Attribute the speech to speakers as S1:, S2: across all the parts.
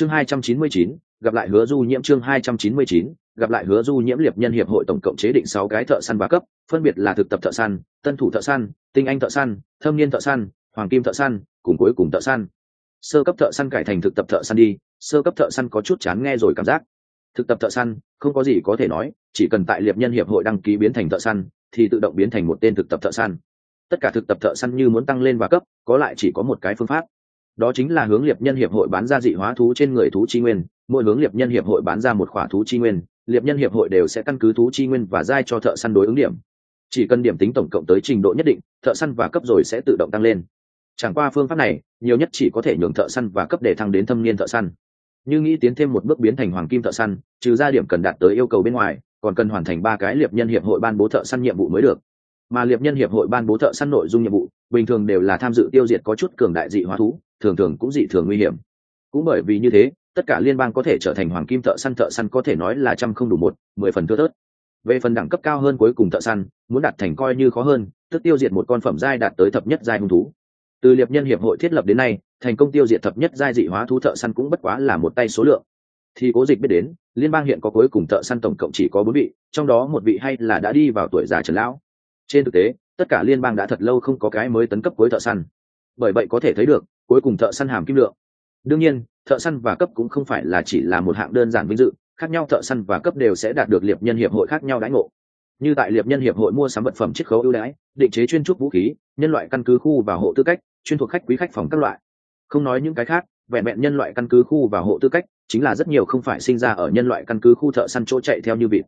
S1: chương hai trăm chín mươi chín, gặp lại hứa du nhiễm chương hai trăm chín mươi chín, gặp lại hứa du nhiễm liệp nhân hiệp hội tổng cộng chế định sáu cái thợ săn ba cấp, phân biệt là thực tập thợ săn, tân thủ thợ săn, tinh anh thợ săn, thâm niên thợ săn, hoàng kim thợ săn, cùng cuối cùng thợ săn. Sơ cấp thợ săn cải thành thực tập thợ săn đi, sơ cấp thợ săn có chút chán nghe rồi cảm giác. Thực tập thợ săn, không có gì có thể nói, chỉ cần tại liệp nhân hiệp hội đăng ký biến thành thợ săn, thì tự động biến thành một tên thực tập thợ săn. Tất cả thực tập thợ săn như muốn tăng lên và cấp, có lại chỉ có một cái phương pháp đó chính là hướng liệp nhân hiệp hội bán ra dị hóa thú trên người thú chi nguyên, mỗi hướng liệp nhân hiệp hội bán ra một khỏa thú chi nguyên, liệp nhân hiệp hội đều sẽ căn cứ thú chi nguyên và giai cho thợ săn đối ứng điểm. Chỉ cần điểm tính tổng cộng tới trình độ nhất định, thợ săn và cấp rồi sẽ tự động tăng lên. Chẳng qua phương pháp này, nhiều nhất chỉ có thể nhường thợ săn và cấp để thăng đến thâm niên thợ săn. Như nghĩ tiến thêm một bước biến thành hoàng kim thợ săn, trừ ra điểm cần đạt tới yêu cầu bên ngoài, còn cần hoàn thành ba cái liệp nhân hiệp hội ban bố thợ săn nhiệm vụ mới được. Mà liệp nhân hiệp hội ban bố thợ săn nội dung nhiệm vụ bình thường đều là tham dự tiêu diệt có chút cường đại dị hóa thú, thường thường cũng dị thường nguy hiểm. Cũng bởi vì như thế, tất cả liên bang có thể trở thành hoàng kim thợ săn thợ săn có thể nói là trăm không đủ một, mười phần thưa thớt. Về phần đẳng cấp cao hơn cuối cùng thợ săn, muốn đạt thành coi như khó hơn, tức tiêu diệt một con phẩm giai đạt tới thập nhất giai hung thú. Từ liệp nhân hiệp hội thiết lập đến nay, thành công tiêu diệt thập nhất giai dị hóa thú thợ săn cũng bất quá là một tay số lượng. Thì cố dịch biết đến, liên bang hiện có cuối cùng thợ săn tổng cộng chỉ có bốn vị, trong đó một vị hay là đã đi vào tuổi già trần lão. Trên thực tế tất cả liên bang đã thật lâu không có cái mới tấn cấp cuối thợ săn. Bởi vậy có thể thấy được, cuối cùng thợ săn hàm kim lượng. Đương nhiên, thợ săn và cấp cũng không phải là chỉ là một hạng đơn giản vinh dự, khác nhau thợ săn và cấp đều sẽ đạt được liệp nhân hiệp hội khác nhau đãi ngộ. Như tại liệp nhân hiệp hội mua sắm vật phẩm chiết khấu ưu đãi, định chế chuyên trúc vũ khí, nhân loại căn cứ khu và hộ tư cách, chuyên thuộc khách quý khách phòng các loại. Không nói những cái khác, vẹn vẹn nhân loại căn cứ khu và hộ tư cách, chính là rất nhiều không phải sinh ra ở nhân loại căn cứ khu thợ săn chỗ chạy theo như vịt.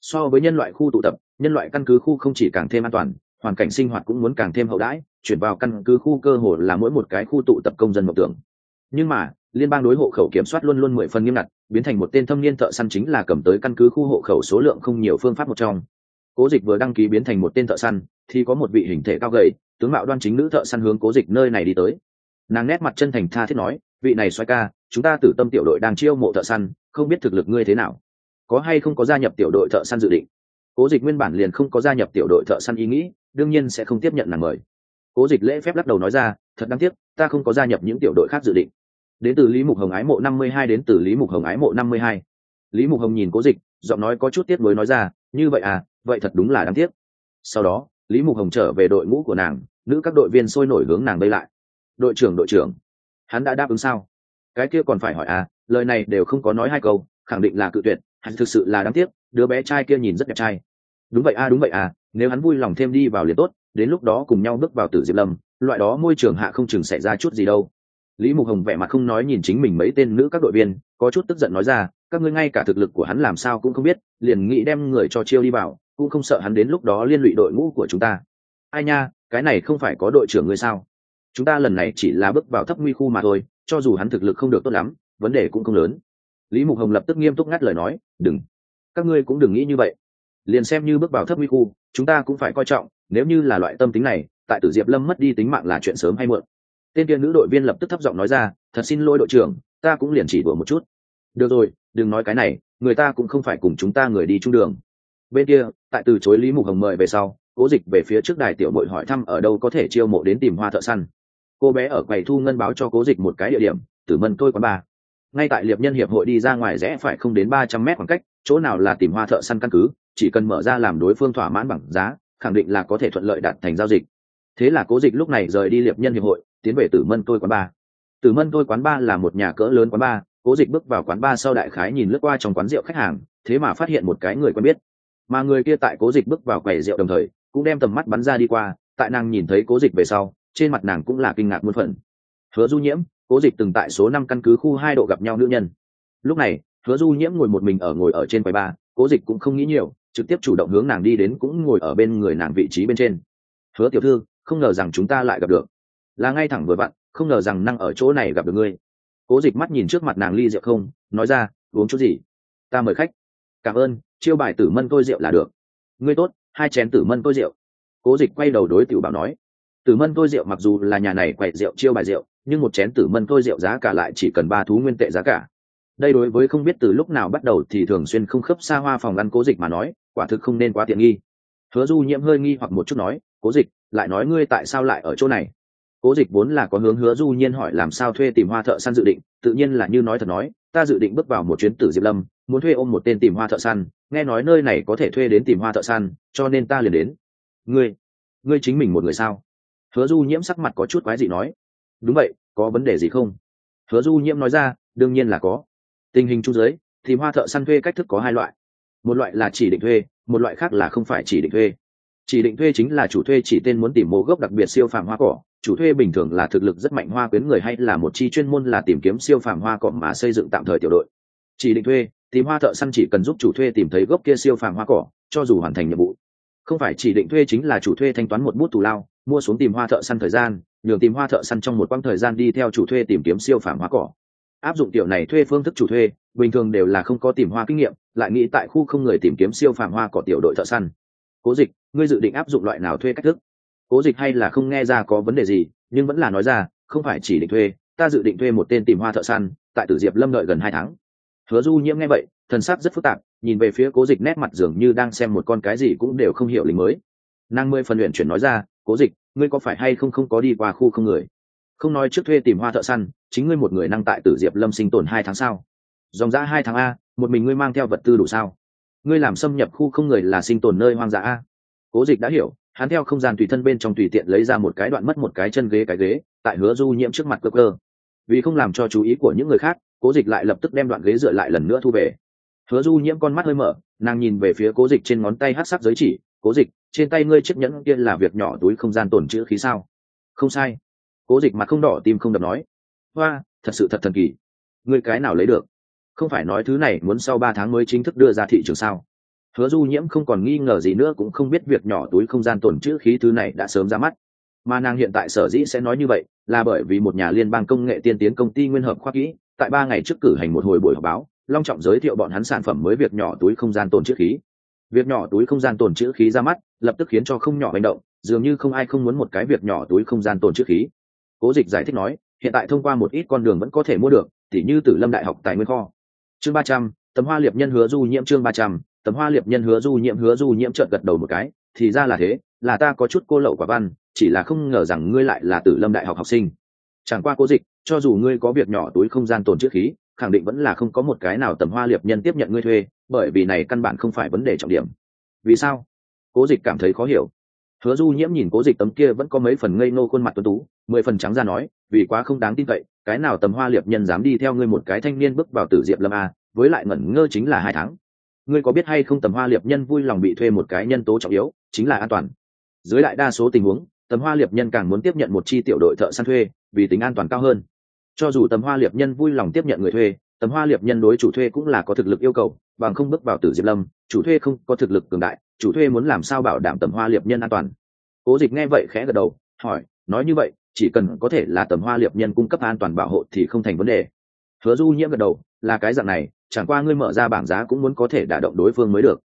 S1: So với nhân loại khu tụ tập, nhân loại căn cứ khu không chỉ càng thêm an toàn hoàn cảnh sinh hoạt cũng muốn càng thêm hậu đãi, chuyển vào căn cứ khu cơ hồ là mỗi một cái khu tụ tập công dân mộng tưởng. Nhưng mà, liên bang đối hộ khẩu kiểm soát luôn luôn mười phần nghiêm ngặt, biến thành một tên thâm niên thợ săn chính là cầm tới căn cứ khu hộ khẩu số lượng không nhiều phương pháp một trong. Cố dịch vừa đăng ký biến thành một tên thợ săn, thì có một vị hình thể cao gầy, tướng mạo đoan chính nữ thợ săn hướng cố dịch nơi này đi tới. Nàng nét mặt chân thành tha thiết nói, vị này xoay ca, chúng ta tử tâm tiểu đội đang chiêu mộ thợ săn, không biết thực lực ngươi thế nào? Có hay không có gia nhập tiểu đội thợ săn dự định? Cố dịch nguyên bản liền không có gia nhập tiểu đội thợ săn ý nghĩ đương nhiên sẽ không tiếp nhận nàng mời. Cố dịch lễ phép lắc đầu nói ra, thật đáng tiếc, ta không có gia nhập những tiểu đội khác dự định. Đến từ lý mục hồng ái mộ năm mươi hai, đến từ lý mục hồng ái mộ năm mươi hai. Lý mục hồng nhìn cố dịch, giọng nói có chút tiếc mới nói ra, như vậy à vậy thật đúng là đáng tiếc. Sau đó, lý mục hồng trở về đội ngũ của nàng, nữ các đội viên sôi nổi hướng nàng đây lại. Đội trưởng đội trưởng, hắn đã đáp ứng sao? Cái kia còn phải hỏi à lời này đều không có nói hai câu, khẳng định là cự tuyệt hắn thực sự là đáng tiếc, đứa bé trai kia nhìn rất đẹp trai. Đúng vậy à đúng vậy à nếu hắn vui lòng thêm đi vào liền tốt, đến lúc đó cùng nhau bước vào tử diệp lâm, loại đó môi trường hạ không chừng xảy ra chút gì đâu. Lý mục hồng vẻ mặt không nói nhìn chính mình mấy tên nữ các đội viên, có chút tức giận nói ra, các ngươi ngay cả thực lực của hắn làm sao cũng không biết, liền nghĩ đem người cho chiêu đi vào, cũng không sợ hắn đến lúc đó liên lụy đội ngũ của chúng ta. Ai nha, cái này không phải có đội trưởng ngươi sao? Chúng ta lần này chỉ là bước vào thấp nguy khu mà thôi, cho dù hắn thực lực không được tốt lắm, vấn đề cũng không lớn. Lý mục hồng lập tức nghiêm túc ngắt lời nói, đừng, các ngươi cũng đừng nghĩ như vậy liền xem như bước vào thấp nguy khu, chúng ta cũng phải coi trọng, nếu như là loại tâm tính này, tại tử diệp lâm mất đi tính mạng là chuyện sớm hay muộn. Tên kia nữ đội viên lập tức thấp giọng nói ra, thật xin lỗi đội trưởng, ta cũng liền chỉ đùa một chút. Được rồi, đừng nói cái này, người ta cũng không phải cùng chúng ta người đi chung đường. Bên kia, tại từ chối lý mục hồng mời về sau, cố dịch về phía trước đài tiểu mội hỏi thăm ở đâu có thể chiêu mộ đến tìm hoa thợ săn. Cô bé ở quầy thu ngân báo cho cố dịch một cái địa điểm, tử mân tôi quán ba. Ngay tại liệp nhân hiệp hội đi ra ngoài rẽ phải không đến ba trăm mét khoảng cách, chỗ nào là tìm hoa thợ săn căn cứ? Chỉ cần mở ra làm đối phương thỏa mãn bằng giá, khẳng định là có thể thuận lợi đạt thành giao dịch. Thế là cố dịch lúc này rời đi liệp nhân hiệp hội, tiến về tử mân tôi quán ba tử mân tôi quán ba là một nhà cỡ lớn quán ba cố dịch bước vào quán ba sau đại khái nhìn lướt qua trong quán rượu khách hàng, thế mà phát hiện một cái người quen biết. Mà người kia tại cố dịch bước vào quầy rượu đồng thời, cũng đem tầm mắt bắn ra đi qua, tại nàng nhìn thấy cố dịch về sau, trên mặt nàng cũng là kinh ngạc muôn phần. Hứa du nhiễm, cố dịch từng tại số năm căn cứ khu hai độ gặp nhau nữ nhân. Lúc này, hứa du nhiễm ngồi một mình ở ngồi ở trên quầy ba cố dịch cũng không nghĩ nhiều trực tiếp chủ động hướng nàng đi đến cũng ngồi ở bên người nàng vị trí bên trên. Hứa tiểu thư, không ngờ rằng chúng ta lại gặp được. Là ngay thẳng vừa vặn, không ngờ rằng năng ở chỗ này gặp được ngươi. Cố dịch mắt nhìn trước mặt nàng ly rượu không, nói ra, uống chút gì? Ta mời khách. Cảm ơn, chiêu bài tử mân tôi rượu là được. Ngươi tốt, hai chén tử mân tôi rượu. Cố dịch quay đầu đối tiểu bảo nói, tử mân tôi rượu mặc dù là nhà này quậy rượu chiêu bài rượu, nhưng một chén tử mân tôi rượu giá cả lại chỉ cần ba thú nguyên tệ giá cả. Đây đối với không biết từ lúc nào bắt đầu thì thường xuyên không khớp xa hoa phòng ăn cố dịch mà nói quả thực không nên quá tiện nghi. Hứa du nhiễm hơi nghi hoặc một chút nói, cố dịch, lại nói ngươi tại sao lại ở chỗ này? Cố dịch vốn là có hướng hứa du nhiên hỏi làm sao thuê tìm hoa thợ săn dự định, tự nhiên là như nói thật nói, ta dự định bước vào một chuyến tử diệp lâm, muốn thuê ôm một tên tìm hoa thợ săn, nghe nói nơi này có thể thuê đến tìm hoa thợ săn, cho nên ta liền đến. Ngươi ngươi chính mình một người sao? Hứa du nhiễm sắc mặt có chút quái gì nói. Đúng vậy, có vấn đề gì không? Hứa du nhiễm nói ra, đương nhiên là có. Tình hình chung giới tìm hoa thợ săn thuê cách thức có hai loại một loại là chỉ định thuê, một loại khác là không phải chỉ định thuê. Chỉ định thuê chính là chủ thuê chỉ tên muốn tìm mộ gốc đặc biệt siêu phàm hoa cỏ. Chủ thuê bình thường là thực lực rất mạnh hoa quyến người hay là một chi chuyên môn là tìm kiếm siêu phàm hoa cỏ mà xây dựng tạm thời tiểu đội. Chỉ định thuê, tìm hoa thợ săn chỉ cần giúp chủ thuê tìm thấy gốc kia siêu phàm hoa cỏ, cho dù hoàn thành nhiệm vụ. Không phải chỉ định thuê chính là chủ thuê thanh toán một bút thù lao, mua xuống tìm hoa thợ săn thời gian, nhường tìm hoa thợ săn trong một quãng thời gian đi theo chủ thuê tìm kiếm siêu phàm hoa cỏ áp dụng tiểu này thuê phương thức chủ thuê, bình thường đều là không có tìm hoa kinh nghiệm, lại nghĩ tại khu không người tìm kiếm siêu phàm hoa cỏ tiểu đội thợ săn. Cố dịch, ngươi dự định áp dụng loại nào thuê cách thức? Cố dịch hay là không nghe ra có vấn đề gì, nhưng vẫn là nói ra, không phải chỉ định thuê, ta dự định thuê một tên tìm hoa thợ săn, tại tử diệp lâm đợi gần hai tháng. Hứa du nhiễm nghe vậy, thần sắc rất phức tạp, nhìn về phía cố dịch nét mặt dường như đang xem một con cái gì cũng đều không hiểu lính mới. Nàng Mươi phần luyện chuyển nói ra, cố dịch, ngươi có phải hay không không có đi qua khu không người? Không nói trước thuê tìm hoa thợ săn, chính ngươi một người năng tại tử diệp lâm sinh tồn hai tháng sao? Dòng giã hai tháng a, một mình ngươi mang theo vật tư đủ sao? Ngươi làm xâm nhập khu không người là sinh tồn nơi hoang dã a. Cố dịch đã hiểu, hắn theo không gian tùy thân bên trong tùy tiện lấy ra một cái đoạn mất một cái chân ghế cái ghế, tại hứa du nhiễm trước mặt cơ cơ. Vì không làm cho chú ý của những người khác, cố dịch lại lập tức đem đoạn ghế dựa lại lần nữa thu về. Hứa du nhiễm con mắt hơi mở, nàng nhìn về phía cố dịch trên ngón tay hát sắc giới chỉ, cố dịch, trên tay ngươi chiếc nhẫn kia là việc nhỏ túi không gian tồn chữ khí sao? Không sai cố dịch mặt không đỏ, tim không đập nói, hoa, thật sự thật thần kỳ. Người cái nào lấy được? Không phải nói thứ này muốn sau ba tháng mới chính thức đưa ra thị trường sao? Hứa du nhiễm không còn nghi ngờ gì nữa, cũng không biết việc nhỏ túi không gian tồn chữ khí thứ này đã sớm ra mắt. Mà nàng hiện tại sở dĩ sẽ nói như vậy là bởi vì một nhà liên bang công nghệ tiên tiến công ty nguyên hợp khoa kỹ, tại ba ngày trước cử hành một hồi buổi họp báo, long trọng giới thiệu bọn hắn sản phẩm mới việc nhỏ túi không gian tồn chữ khí. Việc nhỏ túi không gian tồn chữ khí ra mắt, lập tức khiến cho không nhỏ hành động, dường như không ai không muốn một cái việc nhỏ túi không gian tồn chữ khí cố dịch giải thích nói, hiện tại thông qua một ít con đường vẫn có thể mua được, tỉ như Tử lâm đại học tài nguyên kho. Chương ba trăm, tấm hoa liệp nhân hứa du nhiễm chương ba trăm, tấm hoa liệp nhân hứa du nhiễm hứa du nhiễm trợn gật đầu một cái, thì ra là thế, là ta có chút cô lậu quả văn, chỉ là không ngờ rằng ngươi lại là tử lâm đại học học sinh. Chẳng qua cố dịch, cho dù ngươi có việc nhỏ túi không gian tồn chữ khí, khẳng định vẫn là không có một cái nào tầm hoa liệp nhân tiếp nhận ngươi thuê, bởi vì này căn bản không phải vấn đề trọng điểm. Vì sao? Cố dịch cảm thấy khó hiểu hứa du nhiễm nhìn cố dịch tấm kia vẫn có mấy phần ngây ngô khuôn mặt tuấn tú, mười phần trắng ra nói, vì quá không đáng tin cậy, cái nào tầm hoa liệp nhân dám đi theo ngươi một cái thanh niên bước vào tử diệp lâm a, với lại ngẩn ngơ chính là hai tháng. Ngươi có biết hay không tầm hoa liệp nhân vui lòng bị thuê một cái nhân tố trọng yếu, chính là an toàn. Dưới lại đa số tình huống, tầm hoa liệp nhân càng muốn tiếp nhận một chi tiểu đội thợ săn thuê, vì tính an toàn cao hơn. Cho dù tầm hoa liệp nhân vui lòng tiếp nhận người thuê, tầm hoa liệp nhân đối chủ thuê cũng là có thực lực yêu cầu, bằng không bước vào tử diệp lâm chủ thuê không có thực lực cường đại, chủ thuê muốn làm sao bảo đảm tầm hoa liệp nhân an toàn? Cố dịch nghe vậy khẽ gật đầu, hỏi, nói như vậy, chỉ cần có thể là tầm hoa liệp nhân cung cấp an toàn bảo hộ thì không thành vấn đề. Hứa du nhiễm gật đầu, là cái dạng này, chẳng qua ngươi mở ra bảng giá cũng muốn có thể đả động đối phương mới được.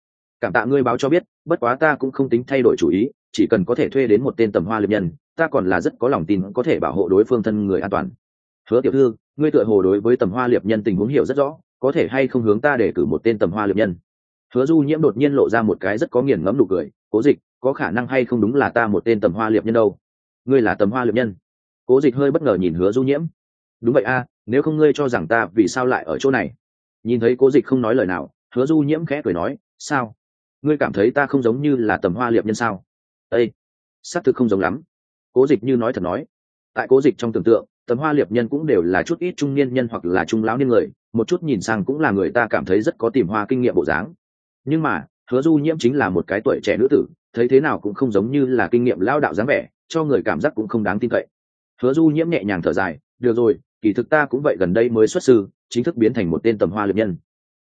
S1: Cảm tạ ngươi báo cho biết, bất quá ta cũng không tính thay đổi chủ ý, chỉ cần có thể thuê đến một tên tầm hoa liệp nhân, ta còn là rất có lòng tin có thể bảo hộ đối phương thân người an toàn. Hứa tiểu thư, ngươi tựa hồ đối với tầm hoa liệp nhân tình huống hiểu rất rõ, có thể hay không hướng ta để cử một tên tầm hoa liệp nhân? Hứa du nhiễm đột nhiên lộ ra một cái rất có nghiền ngẫm nụ cười, cố dịch, có khả năng hay không đúng là ta một tên tầm hoa liệp nhân đâu? Ngươi là tầm hoa liệp nhân? Cố dịch hơi bất ngờ nhìn hứa du nhiễm. Đúng vậy a, nếu không ngươi cho rằng ta vì sao lại ở chỗ này? Nhìn thấy cố dịch không nói lời nào, hứa du nhiễm khẽ cười nói, sao? Ngươi cảm thấy ta không giống như là tầm hoa liệp nhân sao? Ây xác thực không giống lắm. Cố dịch như nói thật nói. Tại cố dịch trong tưởng tượng, tầm hoa liệp nhân cũng đều là chút ít trung niên nhân hoặc là trung lão niên người, một chút nhìn sang cũng là người ta cảm thấy rất có tìm hoa kinh nghiệm bộ dáng nhưng mà, hứa du nhiễm chính là một cái tuổi trẻ nữ tử, thấy thế nào cũng không giống như là kinh nghiệm lao đạo dáng vẻ, cho người cảm giác cũng không đáng tin cậy. Hứa du nhiễm nhẹ nhàng thở dài, được rồi, kỳ thực ta cũng vậy gần đây mới xuất sư, chính thức biến thành một tên tầm hoa liệp nhân.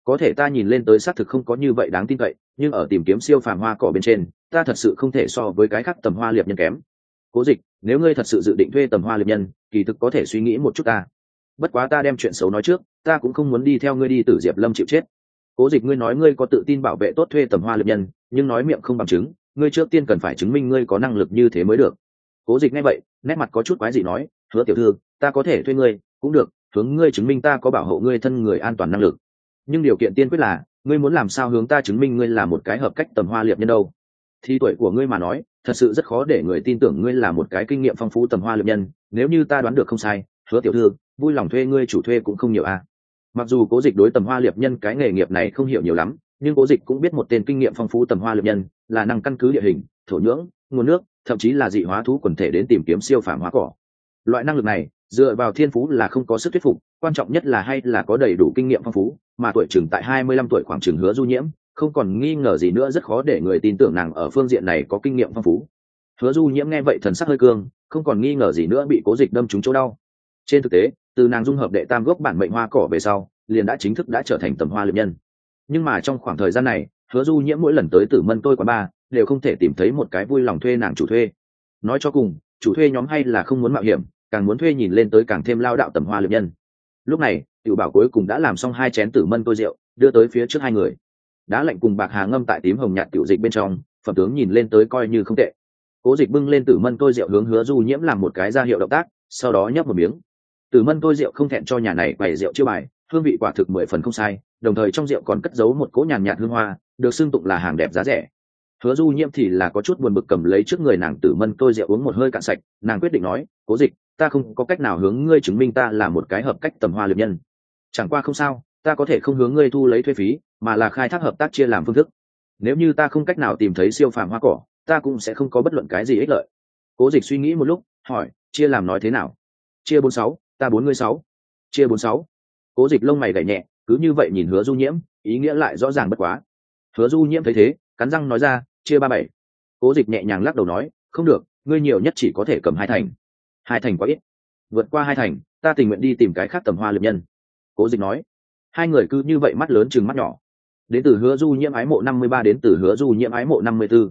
S1: Có thể ta nhìn lên tới xác thực không có như vậy đáng tin cậy, nhưng ở tìm kiếm siêu phàm hoa cỏ bên trên, ta thật sự không thể so với cái khác tầm hoa liệp nhân kém. Cố dịch, nếu ngươi thật sự dự định thuê tầm hoa liệp nhân, kỳ thực có thể suy nghĩ một chút ta. Bất quá ta đem chuyện xấu nói trước, ta cũng không muốn đi theo ngươi đi tử diệp lâm chịu chết cố dịch ngươi nói ngươi có tự tin bảo vệ tốt thuê tầm hoa liệp nhân, nhưng nói miệng không bằng chứng, ngươi trước tiên cần phải chứng minh ngươi có năng lực như thế mới được. Cố dịch nghe vậy, nét mặt có chút quái gì nói, hứa tiểu thư, ta có thể thuê ngươi, cũng được, hướng ngươi chứng minh ta có bảo hộ ngươi thân người an toàn năng lực. Nhưng điều kiện tiên quyết là, ngươi muốn làm sao hướng ta chứng minh ngươi là một cái hợp cách tầm hoa liệp nhân đâu? Thì tuổi của ngươi mà nói, thật sự rất khó để người tin tưởng ngươi là một cái kinh nghiệm phong phú tầm hoa liệp nhân, nếu như ta đoán được không sai, hứa tiểu thư, vui lòng thuê ngươi chủ thuê cũng không nhiều à? Mặc dù cố dịch đối tầm hoa liệp nhân cái nghề nghiệp này không hiểu nhiều lắm, nhưng cố dịch cũng biết một tên kinh nghiệm phong phú tầm hoa liệp nhân, là năng căn cứ địa hình, thổ nhưỡng, nguồn nước, thậm chí là dị hóa thú quần thể đến tìm kiếm siêu phản hóa cỏ. Loại năng lực này, dựa vào thiên phú là không có sức thuyết phục, quan trọng nhất là hay là có đầy đủ kinh nghiệm phong phú, mà tuổi chừng tại hai mươi lăm tuổi khoảng chừng hứa du nhiễm, không còn nghi ngờ gì nữa rất khó để người tin tưởng nàng ở phương diện này có kinh nghiệm phong phú. Hứa du nhiễm nghe vậy thần sắc hơi cương, không còn nghi ngờ gì nữa bị cố dịch đâm trúng chỗ đau trên thực tế, từ nàng dung hợp đệ tam gốc bản mệnh hoa cỏ về sau, liền đã chính thức đã trở thành tầm hoa liệp nhân. Nhưng mà trong khoảng thời gian này, hứa du nhiễm mỗi lần tới tử mân tôi quán ba, đều không thể tìm thấy một cái vui lòng thuê nàng chủ thuê. Nói cho cùng, chủ thuê nhóm hay là không muốn mạo hiểm, càng muốn thuê nhìn lên tới càng thêm lao đạo tầm hoa liệp nhân. Lúc này, tiểu bảo cuối cùng đã làm xong hai chén tử mân tôi rượu, đưa tới phía trước hai người. Đá lạnh cùng bạc hà ngâm tại tím hồng nhạt tiểu dịch bên trong phẩm tướng nhìn lên tới coi như không tệ. Cố dịch bưng lên tử mân tôi rượu hướng hứa du nhiễm làm một cái ra hiệu động tác, sau đó nhấp một miếng tử mân tôi rượu không thẹn cho nhà này bày rượu chưa bài, hương vị quả thực mười phần không sai, đồng thời trong rượu còn cất giấu một cỗ nhàn nhạt hương hoa, được xưng tụng là hàng đẹp giá rẻ. Hứa du nhiễm thì là có chút buồn bực cầm lấy trước người nàng tử mân tôi rượu uống một hơi cạn sạch, nàng quyết định nói, cố dịch, ta không có cách nào hướng ngươi chứng minh ta là một cái hợp cách tầm hoa liệt nhân. Chẳng qua không sao, ta có thể không hướng ngươi thu lấy thuế phí, mà là khai thác hợp tác chia làm phương thức. Nếu như ta không cách nào tìm thấy siêu phàm hoa cỏ, ta cũng sẽ không có bất luận cái gì ích lợi. Cố dịch suy nghĩ một lúc, hỏi, chia làm nói thế nào? Chia bốn sáu ta bốn mươi sáu, chia bốn sáu. Cố dịch lông mày gảy nhẹ, cứ như vậy nhìn hứa du nhiễm, ý nghĩa lại rõ ràng bất quá. Hứa du nhiễm thấy thế, cắn răng nói ra, chia ba bảy. Cố dịch nhẹ nhàng lắc đầu nói, không được, ngươi nhiều nhất chỉ có thể cầm hai thành. Hai thành quá ít. Vượt qua hai thành, ta tình nguyện đi tìm cái khác tầm hoa liệp nhân. Cố dịch nói. Hai người cứ như vậy mắt lớn chừng mắt nhỏ. Đến từ hứa du nhiễm ái mộ năm mươi ba đến từ hứa du nhiễm ái mộ năm mươi b ố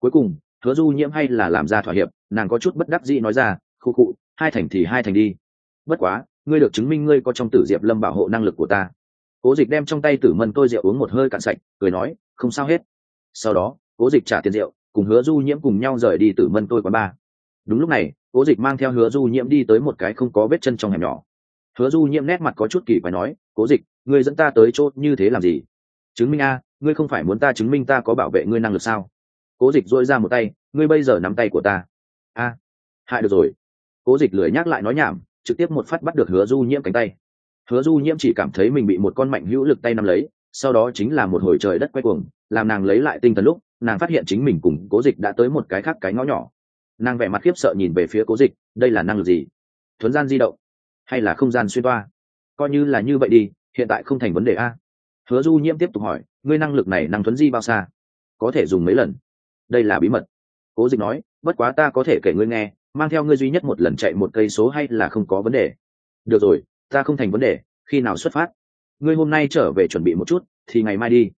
S1: cuối cùng, hứa du nhiễm hay là làm ra thỏa hiệp, nàng có chút bất đắc dĩ nói ra khu cụ hai thành thì hai thành đi bất quá, ngươi được chứng minh ngươi có trong tử diệp lâm bảo hộ năng lực của ta. Cố dịch đem trong tay tử mân tôi rượu uống một hơi cạn sạch, cười nói, không sao hết. Sau đó, cố dịch trả tiền rượu, cùng hứa du nhiễm cùng nhau rời đi tử mân tôi quán ba. Đúng lúc này, cố dịch mang theo hứa du nhiễm đi tới một cái không có vết chân trong hẻm nhỏ. Hứa du nhiễm nét mặt có chút kỳ phải nói, cố dịch, ngươi dẫn ta tới chỗ như thế làm gì? Chứng minh a, ngươi không phải muốn ta chứng minh ta có bảo vệ ngươi năng lực sao? Cố dịch dội ra một tay, ngươi bây giờ nắm tay của ta. A, hại được rồi. Cố dịch lười nhắc lại nói nhảm trực tiếp một phát bắt được hứa du nhiễm cánh tay. Hứa du nhiễm chỉ cảm thấy mình bị một con mạnh hữu lực tay nắm lấy, sau đó chính là một hồi trời đất quay cuồng, làm nàng lấy lại tinh thần lúc, nàng phát hiện chính mình cùng cố dịch đã tới một cái khác cái ngõ nhỏ. Nàng vẻ mặt khiếp sợ nhìn về phía cố dịch, đây là năng lực gì? Thuấn gian di động, hay là không gian xuyên toa? Coi như là như vậy đi, hiện tại không thành vấn đề a. Hứa du nhiễm tiếp tục hỏi, ngươi năng lực này năng thuấn di bao xa? Có thể dùng mấy lần? Đây là bí mật. Cố dịch nói, bất quá ta có thể kể ngươi nghe mang theo ngươi duy nhất một lần chạy một cây số hay là không có vấn đề. Được rồi, ta không thành vấn đề, khi nào xuất phát? Ngươi hôm nay trở về chuẩn bị một chút, thì ngày mai đi.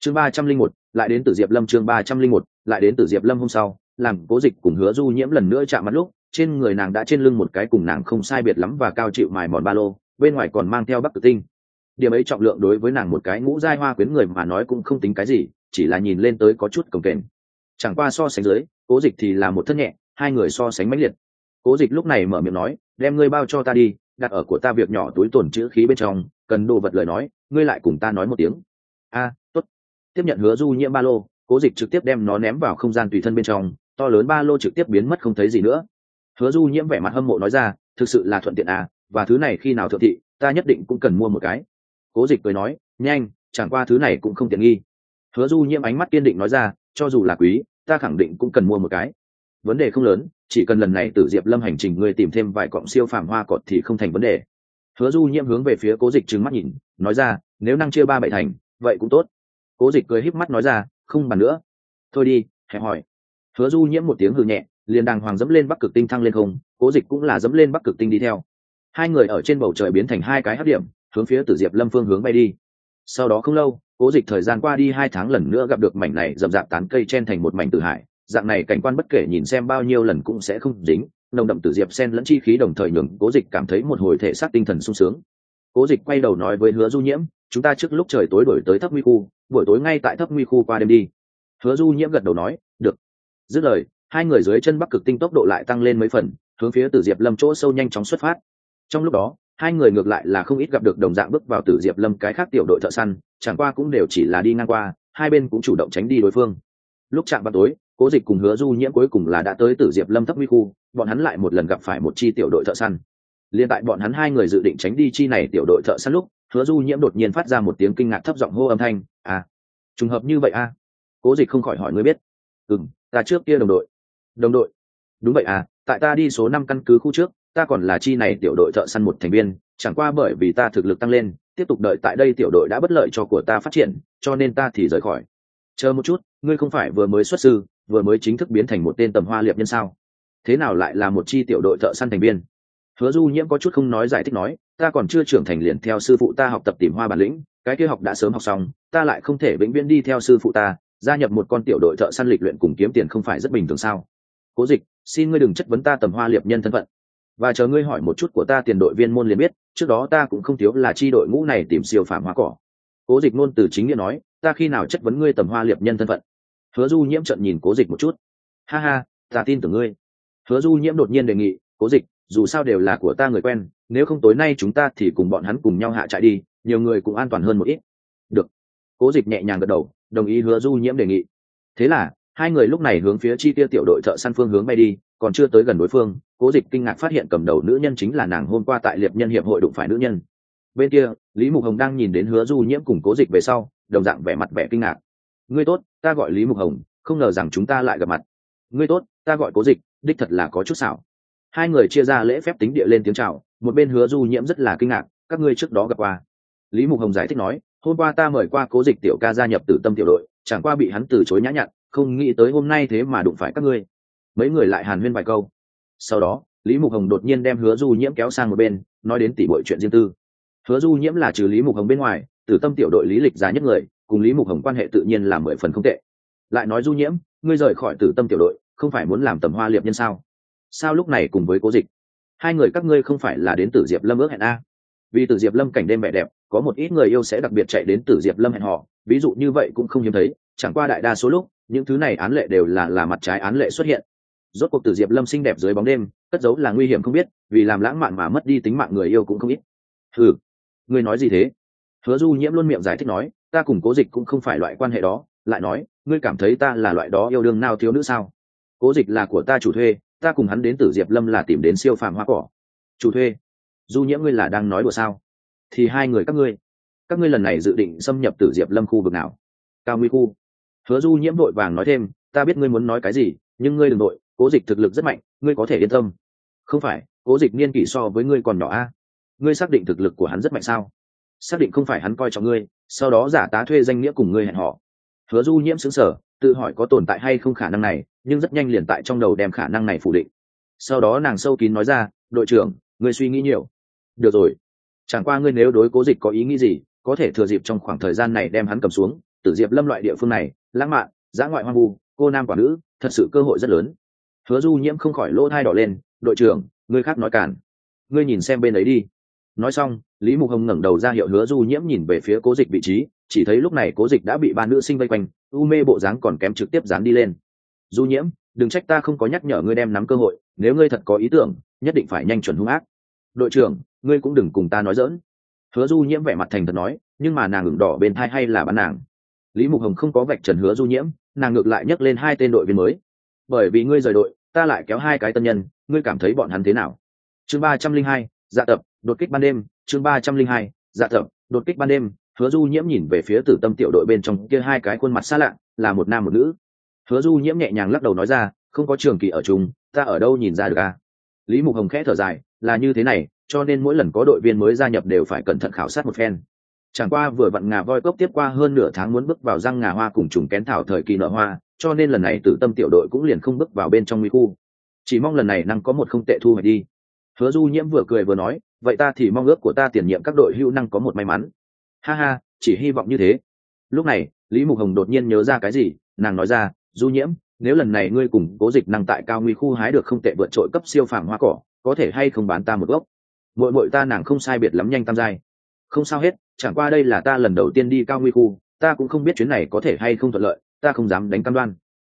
S1: Chương ba trăm linh một, lại đến từ diệp lâm chương ba trăm linh một, lại đến từ diệp lâm hôm sau, làm cố dịch cùng hứa du nhiễm lần nữa chạm mặt lúc, trên người nàng đã trên lưng một cái cùng nàng không sai biệt lắm và cao chịu mài mòn ba lô, bên ngoài còn mang theo bắc tử tinh. Điểm ấy trọng lượng đối với nàng một cái ngũ giai hoa quyến người mà nói cũng không tính cái gì, chỉ là nhìn lên tới có chút cồng kềnh. Chẳng qua so sánh dưới, cố dịch thì là một thân nhẹ hai người so sánh mãnh liệt. Cố dịch lúc này mở miệng nói đem ngươi bao cho ta đi đặt ở của ta việc nhỏ túi tổn chữ khí bên trong cần đồ vật lời nói ngươi lại cùng ta nói một tiếng. A à, tốt. Tiếp nhận hứa du nhiễm ba lô cố dịch trực tiếp đem nó ném vào không gian tùy thân bên trong to lớn ba lô trực tiếp biến mất không thấy gì nữa. Hứa du nhiễm vẻ mặt hâm mộ nói ra thực sự là thuận tiện à và thứ này khi nào thượng thị ta nhất định cũng cần mua một cái. Cố dịch cười nói nhanh chẳng qua thứ này cũng không tiện nghi. Hứa du nhiễm ánh mắt kiên định nói ra cho dù là quý ta khẳng định cũng cần mua một cái vấn đề không lớn, chỉ cần lần này tử diệp lâm hành trình ngươi tìm thêm vài cọng siêu phàm hoa cọt thì không thành vấn đề. Hứa du nhiễm hướng về phía cố dịch trừng mắt nhìn, nói ra, nếu năng chia ba bảy thành, vậy cũng tốt. Cố dịch cười híp mắt nói ra, không bàn nữa. Thôi đi hẹn hỏi. Hứa du nhiễm một tiếng hừ nhẹ, liền đàng hoàng dẫm lên bắc cực tinh thăng lên không, cố dịch cũng là dẫm lên bắc cực tinh đi theo. Hai người ở trên bầu trời biến thành hai cái hấp điểm, hướng phía tử diệp lâm phương hướng bay đi. Sau đó không lâu, cố dịch thời gian qua đi hai tháng lần nữa gặp được mảnh này rậm rạp tán cây chen thành một mảnh tử hải dạng này cảnh quan bất kể nhìn xem bao nhiêu lần cũng sẽ không dính, nồng đậm tử diệp sen lẫn chi khí đồng thời nhường cố dịch cảm thấy một hồi thể xác tinh thần sung sướng. Cố dịch quay đầu nói với hứa du nhiễm, chúng ta trước lúc trời tối đổi tới thấp nguy khu, buổi tối ngay tại thấp nguy khu qua đêm đi. Hứa du nhiễm gật đầu nói, được. Dứt lời, hai người dưới chân bắc cực tinh tốc độ lại tăng lên mấy phần, hướng phía tử diệp lâm chỗ sâu nhanh chóng xuất phát. Trong lúc đó, hai người ngược lại là không ít gặp được đồng dạng bước vào tử diệp lâm cái khác tiểu đội thợ săn, chẳng qua cũng đều chỉ là đi ngang qua, hai bên cũng chủ động tránh đi đối phương. Lúc chạm vào tối cố dịch cùng hứa du nhiễm cuối cùng là đã tới tử diệp lâm thấp nguy khu, bọn hắn lại một lần gặp phải một chi tiểu đội thợ săn. Liền tại bọn hắn hai người dự định tránh đi chi này tiểu đội thợ săn lúc, hứa du nhiễm đột nhiên phát ra một tiếng kinh ngạc thấp giọng hô âm thanh à trùng hợp như vậy à? Cố dịch không khỏi hỏi, ngươi biết? Ừ m ta trước kia đồng đội. Đồng đội? Đúng vậy à tại ta đi số năm căn cứ khu trước, ta còn là chi này tiểu đội thợ săn một thành viên, chẳng qua bởi vì ta thực lực tăng lên, tiếp tục đợi tại đây tiểu đội đã bất lợi cho của ta phát triển, cho nên ta thì rời khỏi. Chờ một chút, ngươi không phải vừa mới xuất sư vừa mới chính thức biến thành một tên tầm hoa liệp nhân sao? Thế nào lại là một chi tiểu đội thợ săn thành viên? Hứa du nhiễm có chút không nói giải thích nói, ta còn chưa trưởng thành liền theo sư phụ ta học tập tìm hoa bản lĩnh, cái kia học đã sớm học xong, ta lại không thể vĩnh viễn đi theo sư phụ ta, gia nhập một con tiểu đội thợ săn lịch luyện cùng kiếm tiền không phải rất bình thường sao? Cố dịch, xin ngươi đừng chất vấn ta tầm hoa liệp nhân thân phận. Và chờ ngươi hỏi một chút của ta tiền đội viên môn liền biết, trước đó ta cũng không thiếu là chi đội ngũ này tìm siêu phạm hoa cỏ. Cố dịch ngôn từ chính nghĩa nói, ta khi nào chất vấn ngươi tầm hoa liệp nhân thân phận? Hứa du nhiễm trận nhìn cố dịch một chút. Ha ha, ta tin tưởng ngươi. Hứa du nhiễm đột nhiên đề nghị, cố dịch, dù sao đều là của ta người quen, nếu không tối nay chúng ta thì cùng bọn hắn cùng nhau hạ trại đi, nhiều người cũng an toàn hơn một ít. Được. Cố dịch nhẹ nhàng gật đầu, đồng ý hứa du nhiễm đề nghị. Thế là, hai người lúc này hướng phía chi tiêu tiểu đội thợ săn phương hướng bay đi, còn chưa tới gần đối phương, cố dịch kinh ngạc phát hiện cầm đầu nữ nhân chính là nàng hôm qua tại liệp nhân hiệp hội đụng phải nữ nhân. Bên kia, lý mục hồng đang nhìn đến hứa du nhiễm cùng cố dịch về sau, đồng dạng vẻ mặt vẻ kinh ngạc ngươi tốt, ta gọi lý mục hồng, không ngờ rằng chúng ta lại gặp mặt. Ngươi tốt, ta gọi cố dịch, đích thật là có chút xảo. Hai người chia ra lễ phép tính địa lên tiếng chào, một bên hứa du nhiễm rất là kinh ngạc, các ngươi trước đó gặp qua. Lý mục hồng giải thích nói, hôm qua ta mời qua cố dịch tiểu ca gia nhập tử tâm tiểu đội, chẳng qua bị hắn từ chối nhã nhặn, không nghĩ tới hôm nay thế mà đụng phải các ngươi. Mấy người lại hàn huyên vài câu. Sau đó, lý mục hồng đột nhiên đem hứa du nhiễm kéo sang một bên, nói đến tỉ bội chuyện riêng tư. Hứa du nhiễm là trừ lý mục hồng bên ngoài, tử tâm tiểu đội lý lịch giá nhất người cùng lý mục hồng quan hệ tự nhiên là mười phần không tệ. Lại nói du nhiễm, ngươi rời khỏi tử tâm tiểu đội, không phải muốn làm tầm hoa liệp nhân sao? Sao lúc này cùng với cố dịch? Hai người các ngươi không phải là đến tử diệp lâm ước hẹn a? Vì tử diệp lâm cảnh đêm vẻ đẹp, có một ít người yêu sẽ đặc biệt chạy đến tử diệp lâm hẹn họ, ví dụ như vậy cũng không hiếm thấy, chẳng qua đại đa số lúc, những thứ này án lệ đều là là mặt trái án lệ xuất hiện. Rốt cuộc tử diệp lâm xinh đẹp dưới bóng đêm, cất giấu là nguy hiểm không biết, vì làm lãng mạn mà mất đi tính mạng người yêu cũng không ít. Ừ ngươi nói gì thế? Hứa du nhiễm luôn miệng giải thích nói ta cùng cố dịch cũng không phải loại quan hệ đó lại nói ngươi cảm thấy ta là loại đó yêu đương nào thiếu nữ sao? Cố dịch là của ta chủ thuê ta cùng hắn đến tử diệp lâm là tìm đến siêu phàm hoa cỏ. Chủ thuê du nhiễm ngươi là đang nói đùa sao? Thì hai người các ngươi các ngươi lần này dự định xâm nhập tử diệp lâm khu vực nào? Cao nguy khu. Hứa du nhiễm vội vàng nói thêm ta biết ngươi muốn nói cái gì nhưng ngươi đừng đội, cố dịch thực lực rất mạnh ngươi có thể yên tâm. Không phải cố dịch niên kỷ so với ngươi còn nhỏ a. Ngươi xác định thực lực của hắn rất mạnh sao? Xác định không phải hắn coi trọng ngươi, sau đó giả tá thuê danh nghĩa cùng ngươi hẹn họ hứa du nhiễm xứng sở tự hỏi có tồn tại hay không khả năng này, nhưng rất nhanh liền tại trong đầu đem khả năng này phủ định. Sau đó nàng sâu kín nói ra, đội trưởng, ngươi suy nghĩ nhiều. Được rồi. Chẳng qua ngươi nếu đối cố dịch có ý nghĩ gì, có thể thừa dịp trong khoảng thời gian này đem hắn cầm xuống, tử diệp lâm loại địa phương này, lãng mạn giã ngoại hoang vu, cô nam quả nữ, thật sự cơ hội rất lớn. Hứa du nhiễm không khỏi lỗ thai đỏ lên, đội trưởng, ngươi khác nói cản ngươi nhìn xem bên ấy đi. Nói xong lý mục hồng ngẩng đầu ra hiệu hứa du nhiễm nhìn về phía cố dịch vị trí, chỉ thấy lúc này cố dịch đã bị ba nữ sinh vây quanh, u mê bộ dáng còn kém trực tiếp dán đi lên. Du nhiễm, đừng trách ta không có nhắc nhở ngươi đem nắm cơ hội, nếu ngươi thật có ý tưởng, nhất định phải nhanh chuẩn hung ác. Đội trưởng, ngươi cũng đừng cùng ta nói dỡn hứa du nhiễm vẻ mặt thành thật nói, nhưng mà nàng ửng đỏ bên thai hay là bán nàng. Lý mục hồng không có vạch trần hứa du nhiễm, nàng ngược lại nhấc lên hai tên đội viên mới. Bởi vì ngươi rời đội, ta lại kéo hai cái tân nhân, ngươi cảm thấy bọn hắn thế nào? Chương ba trăm linh hai dạ tập, đột kích ban đêm chương ba trăm linh hai dạ thợ đột kích ban đêm, hứa du nhiễm nhìn về phía tử tâm tiểu đội bên trong kia hai cái khuôn mặt xa lạ, là một nam một nữ. Hứa du nhiễm nhẹ nhàng lắc đầu nói ra, không có trường kỳ ở chung, ta ở đâu nhìn ra được à? Lý mục hồng khẽ thở dài, là như thế này, cho nên mỗi lần có đội viên mới gia nhập đều phải cẩn thận khảo sát một phen. Chẳng qua vừa vặn ngà voi cốc tiếp qua hơn nửa tháng muốn bước vào răng ngà hoa cùng trùng kén thảo thời kỳ nở hoa, cho nên lần này tử tâm tiểu đội cũng liền không bước vào bên trong nguy khu. Chỉ mong lần này năng có một không tệ thu hoạch đi. Hứa du nhiễm vừa cười vừa nói vậy ta thì mong ước của ta tiền nhiệm các đội hưu năng có một may mắn. Ha ha, chỉ hy vọng như thế. Lúc này, lý mục hồng đột nhiên nhớ ra cái gì, nàng nói ra, du nhiễm, nếu lần này ngươi cùng cố dịch năng tại cao nguy khu hái được không tệ vượt trội cấp siêu phàm hoa cỏ, có thể hay không bán ta một gốc? Mội mội ta nàng không sai biệt lắm nhanh tam giai. Không sao hết, chẳng qua đây là ta lần đầu tiên đi cao nguy khu, ta cũng không biết chuyến này có thể hay không thuận lợi, ta không dám đánh cam đoan.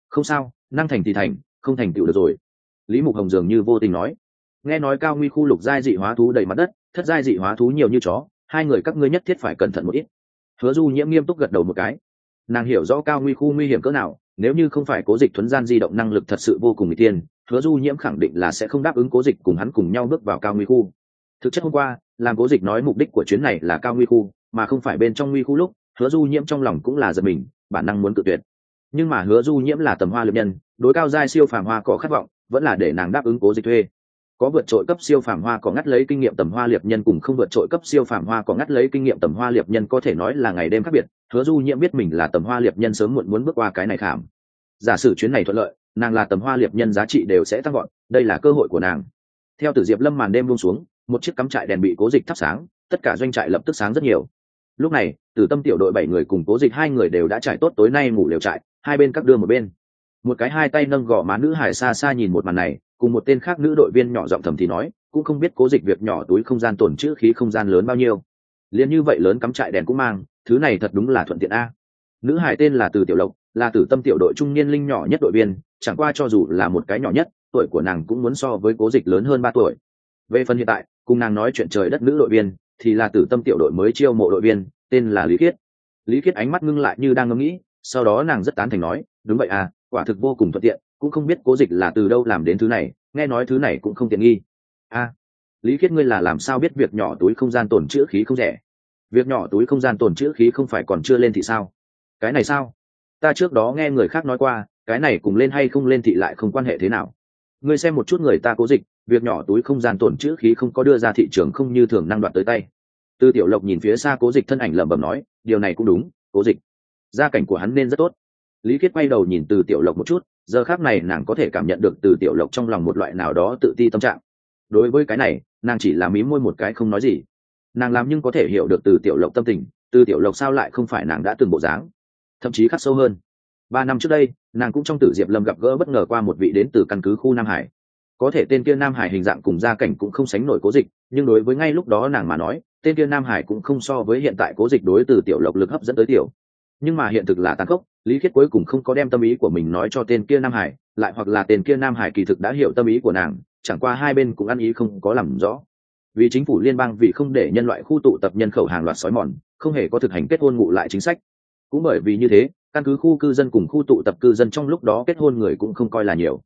S1: Không sao, năng thành thì thành, không thành tựu được rồi. Lý mục hồng dường như vô tình nói nghe nói cao nguy khu lục giai dị hóa thú đầy mặt đất, thất giai dị hóa thú nhiều như chó, hai người các ngươi nhất thiết phải cẩn thận một ít. Hứa du nhiễm nghiêm túc gật đầu một cái. Nàng hiểu rõ cao nguy khu nguy hiểm cỡ nào, nếu như không phải cố dịch thuấn gian di động năng lực thật sự vô cùng n g tiên, hứa du nhiễm khẳng định là sẽ không đáp ứng cố dịch cùng hắn cùng nhau bước vào cao nguy khu. Thực chất hôm qua, làm cố dịch nói mục đích của chuyến này là cao nguy khu, mà không phải bên trong nguy khu lúc, hứa du nhiễm trong lòng cũng là giật mình, bản năng muốn cự tuyệt. Nhưng mà hứa du nhiễm là tầm hoa lượm nhân, đối cao giai siêu phàm hoa cỏ khát vọng, vẫn là để nàng đáp ứng cố dịch thuê có vượt trội cấp siêu phàm hoa có ngắt lấy kinh nghiệm tầm hoa liệp nhân cùng không vượt trội cấp siêu phàm hoa có ngắt lấy kinh nghiệm tầm hoa liệp nhân có thể nói là ngày đêm khác biệt. Hứa du nhiễm biết mình là tầm hoa liệp nhân sớm muộn muốn bước qua cái này khảm. Giả sử chuyến này thuận lợi, nàng là tầm hoa liệp nhân giá trị đều sẽ tăng gọn đây là cơ hội của nàng. Theo tử diệp lâm màn đêm buông xuống, một chiếc cắm trại đèn bị cố dịch thắp sáng, tất cả doanh trại lập tức sáng rất nhiều. Lúc này từ tâm tiểu đội bảy người cùng cố dịch hai người đều đã trải tốt tối nay ngủ liều trại, hai bên các đưa một bên. Một cái hai tay nâng gò má nữ hải xa xa nhìn một màn này cùng một tên khác nữ đội viên nhỏ giọng thầm thì nói, cũng không biết cố dịch việc nhỏ túi không gian tổn chữ khí không gian lớn bao nhiêu. Liền như vậy lớn cắm trại đèn cũng mang, thứ này thật đúng là thuận tiện a. Nữ hải tên là từ tiểu lộc, là tử tâm tiểu đội trung niên linh nhỏ nhất đội viên, chẳng qua cho dù là một cái nhỏ nhất, tuổi của nàng cũng muốn so với cố dịch lớn hơn ba tuổi. Về phần hiện tại, cùng nàng nói chuyện trời đất nữ đội viên, thì là tử tâm tiểu đội mới chiêu mộ đội viên, tên là lý khiết. Lý khiết ánh mắt ngưng lại như đang ngẫm nghĩ, sau đó nàng rất tán thành nói, đúng vậy à quả thực vô cùng thuận tiện cũng không biết cố dịch là từ đâu làm đến thứ này, nghe nói thứ này cũng không tiện nghi. A, lý khiết ngươi là làm sao biết việc nhỏ túi không gian tồn chữ khí không rẻ? Việc nhỏ túi không gian tồn chữ khí không phải còn chưa lên thị sao? Cái này sao? Ta trước đó nghe người khác nói qua, cái này cùng lên hay không lên thị lại không quan hệ thế nào. Ngươi xem một chút người ta cố dịch, việc nhỏ túi không gian tồn chữ khí không có đưa ra thị trường không như thường năng đoạt tới tay. Tư tiểu lộc nhìn phía xa cố dịch thân ảnh lẩm bẩm nói, điều này cũng đúng, cố dịch. Gia cảnh của hắn nên rất tốt lý khiết quay đầu nhìn từ tiểu lộc một chút, giờ khác này nàng có thể cảm nhận được từ tiểu lộc trong lòng một loại nào đó tự ti tâm trạng. Đối với cái này, nàng chỉ là mí môi một cái không nói gì. Nàng làm nhưng có thể hiểu được từ tiểu lộc tâm tình, từ tiểu lộc sao lại không phải nàng đã từng bộ dáng, thậm chí khắc sâu hơn. Ba năm trước đây, nàng cũng trong tử diệp lâm gặp gỡ bất ngờ qua một vị đến từ căn cứ khu nam hải. Có thể tên kia nam hải hình dạng cùng gia cảnh cũng không sánh nổi cố dịch, nhưng đối với ngay lúc đó nàng mà nói, tên kia nam hải cũng không so với hiện tại cố dịch đối từ tiểu lộc lực hấp dẫn tới tiểu nhưng mà hiện thực là tàn khốc, lý khiết cuối cùng không có đem tâm ý của mình nói cho tên kia nam hải, lại hoặc là tên kia nam hải kỳ thực đã hiểu tâm ý của nàng, chẳng qua hai bên cũng ăn ý không có làm rõ. Vì chính phủ liên bang vì không để nhân loại khu tụ tập nhân khẩu hàng loạt sói mòn, không hề có thực hành kết hôn ngụ lại chính sách. Cũng bởi vì như thế, căn cứ khu cư dân cùng khu tụ tập cư dân trong lúc đó kết hôn người cũng không coi là nhiều.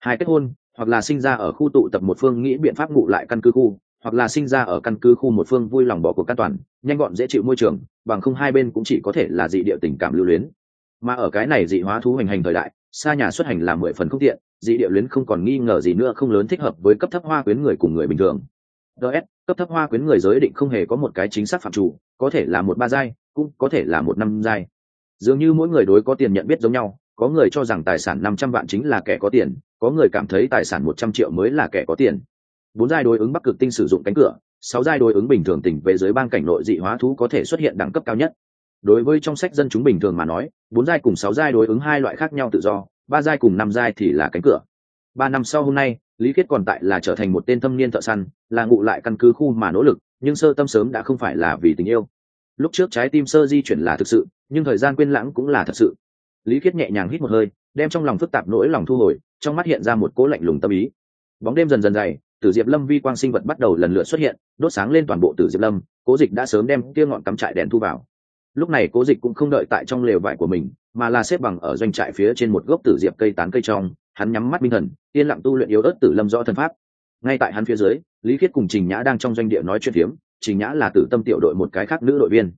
S1: Hai kết hôn, hoặc là sinh ra ở khu tụ tập một phương nghĩ biện pháp ngụ lại căn cứ khu, hoặc là sinh ra ở căn cứ khu một phương vui lòng bỏ cuộc căn toàn, nhanh gọn dễ chịu môi trường bằng không hai bên cũng chỉ có thể là dị địa tình cảm lưu luyến. Mà ở cái này dị hóa thú hành hành thời đại, xa nhà xuất hành là mười phần không tiện, dị địa luyến không còn nghi ngờ gì nữa, không lớn thích hợp với cấp thấp hoa quyến người cùng người bình thường. Ts cấp thấp hoa quyến người giới định không hề có một cái chính xác phạm chủ, có thể là một ba giai, cũng có thể là một năm giai. Dường như mỗi người đối có tiền nhận biết giống nhau, có người cho rằng tài sản năm trăm vạn chính là kẻ có tiền, có người cảm thấy tài sản một trăm triệu mới là kẻ có tiền. Bốn giai đối ứng bắc cực tinh sử dụng cánh cửa sáu giai đối ứng bình thường tỉnh về dưới bang cảnh nội dị hóa thú có thể xuất hiện đẳng cấp cao nhất. Đối với trong sách dân chúng bình thường mà nói, bốn giai cùng sáu giai đối ứng hai loại khác nhau tự do, ba giai cùng năm giai thì là cánh cửa. Ba năm sau hôm nay, lý khiết còn tại là trở thành một tên thâm niên thợ săn, là ngụ lại căn cứ khu mà nỗ lực, nhưng sơ tâm sớm đã không phải là vì tình yêu. Lúc trước trái tim sơ di chuyển là thực sự, nhưng thời gian quên lãng cũng là thật sự. Lý khiết nhẹ nhàng hít một hơi, đem trong lòng phức tạp nỗi lòng thu hồi, trong mắt hiện ra một cố lạnh lùng tâm ý. Bóng đêm dần dần dày tử diệp lâm vi quang sinh vật bắt đầu lần lượt xuất hiện, đốt sáng lên toàn bộ tử diệp lâm, cố dịch đã sớm đem kia ngọn cắm trại đèn thu vào. Lúc này cố dịch cũng không đợi tại trong lều vải của mình, mà là xếp bằng ở doanh trại phía trên một gốc tử diệp cây tán cây trong, hắn nhắm mắt minh thần, yên lặng tu luyện yếu ớt tử lâm rõ thân pháp. Ngay tại hắn phía dưới, lý khiết cùng trình nhã đang trong doanh địa nói chuyện phiếm, trình nhã là tử tâm tiểu đội một cái khác nữ đội viên.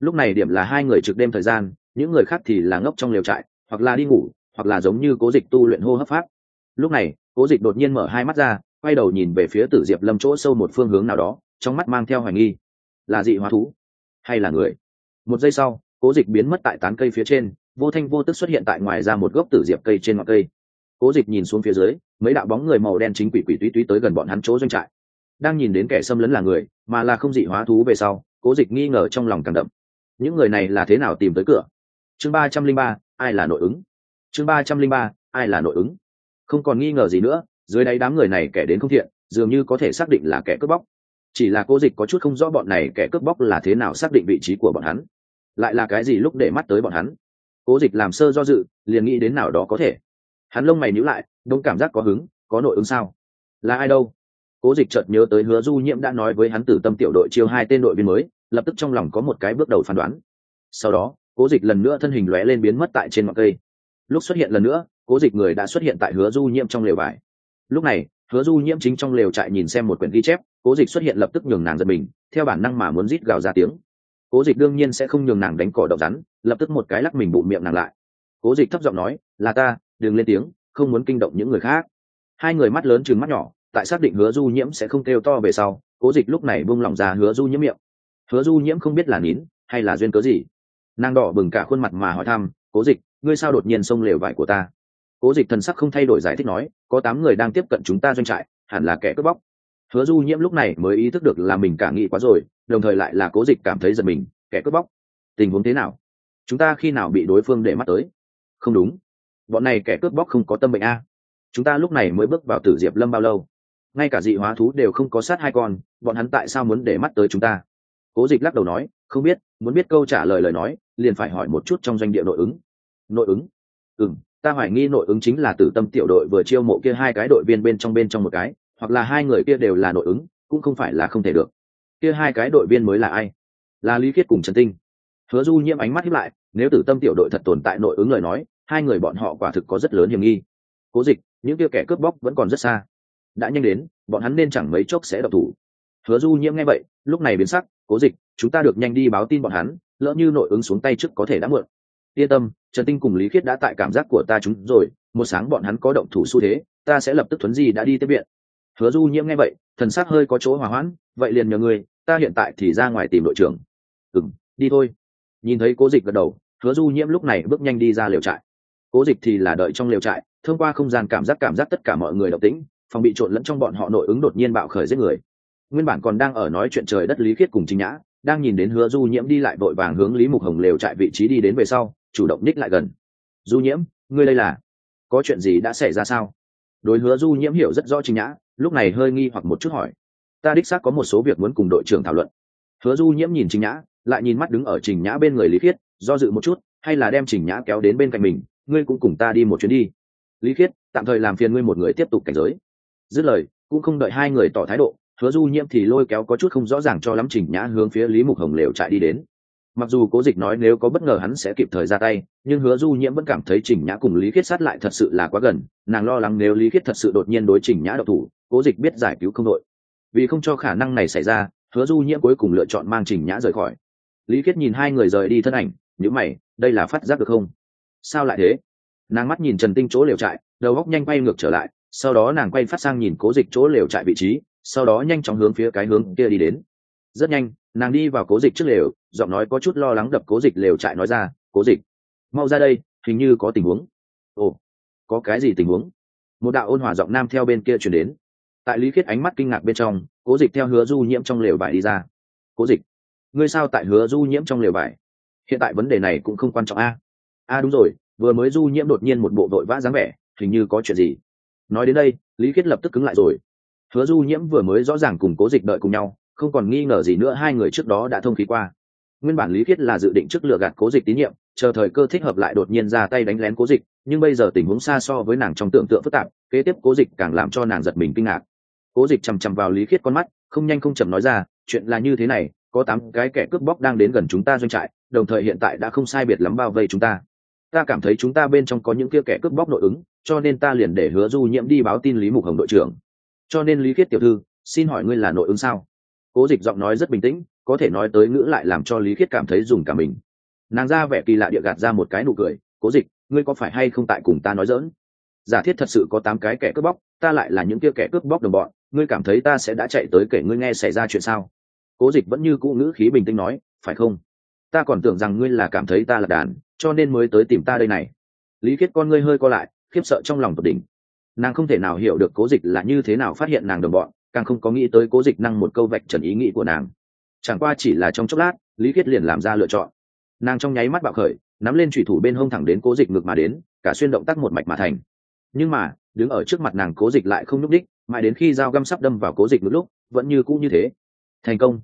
S1: Lúc này điểm là hai người trực đêm thời gian, những người khác thì là ngốc trong lều trại, hoặc là đi ngủ, hoặc là giống như cố dịch tu luyện hô hấp pháp. Lúc này, cố dịch đột nhiên mở hai mắt ra quay đầu nhìn về phía tử diệp lâm chỗ sâu một phương hướng nào đó, trong mắt mang theo hoài nghi. Là dị hóa thú? Hay là người? Một giây sau, cố dịch biến mất tại tán cây phía trên, vô thanh vô tức xuất hiện tại ngoài ra một gốc tử diệp cây trên ngọn cây. Cố dịch nhìn xuống phía dưới, mấy đạo bóng người màu đen chính quỷ quỷ túy túy tới gần bọn hắn chỗ doanh trại. Đang nhìn đến kẻ xâm lấn là người, mà là không dị hóa thú về sau, cố dịch nghi ngờ trong lòng càng đậm. Những người này là thế nào tìm tới cửa? Chương ba trăm linh ba, ai là nội ứng? Chương ba trăm linh ba, ai là nội ứng? Không còn nghi ngờ gì nữa dưới đáy đám người này kẻ đến không thiện, dường như có thể xác định là kẻ cướp bóc. Chỉ là cố dịch có chút không rõ bọn này kẻ cướp bóc là thế nào xác định vị trí của bọn hắn. Lại là cái gì lúc để mắt tới bọn hắn? Cố dịch làm sơ do dự, liền nghĩ đến nào đó có thể. Hắn lông mày nhíu lại, đông cảm giác có hứng, có nội ứng sao? Là ai đâu? Cố dịch chợt nhớ tới hứa du nhiễm đã nói với hắn tử tâm tiểu đội chiêu hai tên đội viên mới, lập tức trong lòng có một cái bước đầu phán đoán. Sau đó cố dịch lần nữa thân hình lóe lên biến mất tại trên ngọn cây. Lúc xuất hiện lần nữa cố dịch người đã xuất hiện tại hứa du nhiễm trong lều vải lúc này, hứa du nhiễm chính trong lều trại nhìn xem một quyển ghi chép, cố dịch xuất hiện lập tức nhường nàng giật mình, theo bản năng mà muốn rít gào ra tiếng. Cố dịch đương nhiên sẽ không nhường nàng đánh cỏ đậu rắn, lập tức một cái lắc mình bụng miệng nàng lại. Cố dịch thấp giọng nói, là ta, đừng lên tiếng, không muốn kinh động những người khác. Hai người mắt lớn chừng mắt nhỏ, tại xác định hứa du nhiễm sẽ không kêu to về sau, cố dịch lúc này buông lỏng ra hứa du nhiễm miệng. Hứa du nhiễm không biết là nín, hay là duyên cớ gì. Nàng đỏ bừng cả khuôn mặt mà hỏi thăm, cố dịch, ngươi sao đột nhiên xông lều vải của ta? Cố dịch thần sắc không thay đổi giải thích nói, có tám người đang tiếp cận chúng ta doanh trại, hẳn là kẻ cướp bóc. Hứa du nhiễm lúc này mới ý thức được là mình cả nghĩ quá rồi, đồng thời lại là cố dịch cảm thấy giật mình, kẻ cướp bóc, tình huống thế nào? Chúng ta khi nào bị đối phương để mắt tới? Không đúng. Bọn này kẻ cướp bóc không có tâm bệnh a. Chúng ta lúc này mới bước vào tử diệp lâm bao lâu? Ngay cả dị hóa thú đều không có sát hai con, bọn hắn tại sao muốn để mắt tới chúng ta? Cố dịch lắc đầu nói, không biết, muốn biết câu trả lời lời nói, liền phải hỏi một chút trong doanh địa nội ứng. Nội ứng? Ừ ta hoài nghi nội ứng chính là tử tâm tiểu đội vừa chiêu mộ kia hai cái đội viên bên trong bên trong một cái, hoặc là hai người kia đều là nội ứng, cũng không phải là không thể được. Kia hai cái đội viên mới là ai? Là lý khiết cùng trần tinh. Hứa du nhiễm ánh mắt hiếp lại, nếu tử tâm tiểu đội thật tồn tại nội ứng lời nói, hai người bọn họ quả thực có rất lớn hiểm nghi. Cố dịch, những kia kẻ cướp bóc vẫn còn rất xa. Đã nhanh đến, bọn hắn nên chẳng mấy chốc sẽ độc thủ. Hứa du nhiễm nghe vậy, lúc này biến sắc, cố dịch, chúng ta được nhanh đi báo tin bọn hắn, lỡ như nội ứng xuống tay trước có thể đã muộn yên tâm, trần tinh cùng lý khiết đã tại cảm giác của ta chúng rồi, một sáng bọn hắn có động thủ xu thế, ta sẽ lập tức thuấn di đã đi tiếp viện. Hứa du nhiễm nghe vậy, thần sắc hơi có chỗ hòa hoãn, vậy liền nhờ ngươi, ta hiện tại thì ra ngoài tìm đội trưởng. Ừng đi thôi. Nhìn thấy cố dịch gật đầu, hứa du nhiễm lúc này bước nhanh đi ra liều trại. Cố dịch thì là đợi trong liều trại, thông qua không gian cảm giác cảm giác tất cả mọi người động tĩnh, phòng bị trộn lẫn trong bọn họ nội ứng đột nhiên bạo khởi giết người. Nguyên bản còn đang ở nói chuyện trời đất lý khiết cùng chính nhã, đang nhìn đến hứa du nhiễm đi lại vội vàng hướng lý mục hồng lều trại vị trí đi đến về sau chủ động ních lại gần. Du nhiễm, ngươi đây là, có chuyện gì đã xảy ra sao? Đối hứa du nhiễm hiểu rất rõ trình nhã, lúc này hơi nghi hoặc một chút hỏi. Ta đích xác có một số việc muốn cùng đội trưởng thảo luận. Hứa du nhiễm nhìn trình nhã, lại nhìn mắt đứng ở trình nhã bên người lý khiết, do dự một chút, hay là đem trình nhã kéo đến bên cạnh mình, ngươi cũng cùng ta đi một chuyến đi. Lý khiết, tạm thời làm phiền ngươi một người tiếp tục cảnh giới. Dứt lời, cũng không đợi hai người tỏ thái độ, hứa du nhiễm thì lôi kéo có chút không rõ ràng cho lắm trình nhã hướng phía lý mục hồng lều chạy đi đến mặc dù cố dịch nói nếu có bất ngờ hắn sẽ kịp thời ra tay, nhưng hứa du nhiễm vẫn cảm thấy trình nhã cùng lý khiết sát lại thật sự là quá gần, nàng lo lắng nếu lý khiết thật sự đột nhiên đối trình nhã độc thủ, cố dịch biết giải cứu không đội. Vì không cho khả năng này xảy ra, hứa du nhiễm cuối cùng lựa chọn mang trình nhã rời khỏi. Lý khiết nhìn hai người rời đi thân ảnh nhữ mày, đây là phát giác được không? Sao lại thế? Nàng mắt nhìn trần tinh chỗ lều trại, đầu góc nhanh quay ngược trở lại, sau đó nàng quay phát sang nhìn cố dịch chỗ lều trại vị trí, sau đó nhanh chóng hướng phía cái hướng kia đi đến. Rất nhanh nàng đi vào cố dịch trước lều, giọng nói có chút lo lắng đập cố dịch lều trại nói ra, cố dịch, mau ra đây, hình như có tình huống. Ồ, có cái gì tình huống? Một đạo ôn hòa giọng nam theo bên kia chuyển đến. Tại lý khiết ánh mắt kinh ngạc bên trong, cố dịch theo hứa du nhiễm trong lều vải đi ra. Cố dịch, ngươi sao tại hứa du nhiễm trong lều vải hiện tại vấn đề này cũng không quan trọng a. A, đúng rồi, vừa mới du nhiễm đột nhiên một bộ vội vã dáng vẻ, hình như có chuyện gì? Nói đến đây, lý khiết lập tức cứng lại rồi. Hứa du nhiễm vừa mới rõ ràng cùng cố dịch đợi cùng nhau không còn nghi ngờ gì nữa, hai người trước đó đã thông khí qua. Nguyên bản lý khiết là dự định trước lựa gạt cố dịch tín nhiệm, chờ thời cơ thích hợp lại đột nhiên ra tay đánh lén cố dịch, nhưng bây giờ tình huống xa so với nàng trong tưởng tượng phức tạp, kế tiếp cố dịch càng làm cho nàng giật mình kinh ngạc. Cố dịch chằm chằm vào lý khiết con mắt, không nhanh không chậm nói ra, chuyện là như thế này, có tám cái kẻ cướp bóc đang đến gần chúng ta doanh trại, đồng thời hiện tại đã không sai biệt lắm bao vây chúng ta. Ta cảm thấy chúng ta bên trong có những kia kẻ cướp bóc nội ứng, cho nên ta liền để hứa du nhiễm đi báo tin lý mục hồng đội trưởng. Cho nên lý khiết tiểu thư, xin hỏi ngươi là nội ứng sao? Cố dịch giọng nói rất bình tĩnh, có thể nói tới ngữ lại làm cho lý khiết cảm thấy dùng cả mình. Nàng ra vẻ kỳ lạ địa gạt ra một cái nụ cười, cố dịch, ngươi có phải hay không tại cùng ta nói dỡn giả thiết thật sự có tám cái kẻ cướp bóc, ta lại là những kia kẻ cướp bóc đồng bọn, ngươi cảm thấy ta sẽ đã chạy tới kể ngươi nghe xảy ra chuyện sao? Cố dịch vẫn như cũ ngữ khí bình tĩnh nói, phải không? Ta còn tưởng rằng ngươi là cảm thấy ta là đàn, cho nên mới tới tìm ta đây này. Lý khiết con ngươi hơi co lại, khiếp sợ trong lòng tột đỉnh. Nàng không thể nào hiểu được cố dịch là như thế nào phát hiện nàng đồng bọn càng không có nghĩ tới cố dịch năng một câu vạch trần ý nghĩ của nàng. Chẳng qua chỉ là trong chốc lát, lý khiết liền làm ra lựa chọn. Nàng trong nháy mắt bạo khởi, nắm lên thủy thủ bên hông thẳng đến cố dịch ngược mà đến, cả xuyên động tác một mạch mà thành. Nhưng mà, đứng ở trước mặt nàng cố dịch lại không nhúc đích mãi đến khi dao găm sắp đâm vào cố dịch một lúc, vẫn như cũ như thế. Thành công.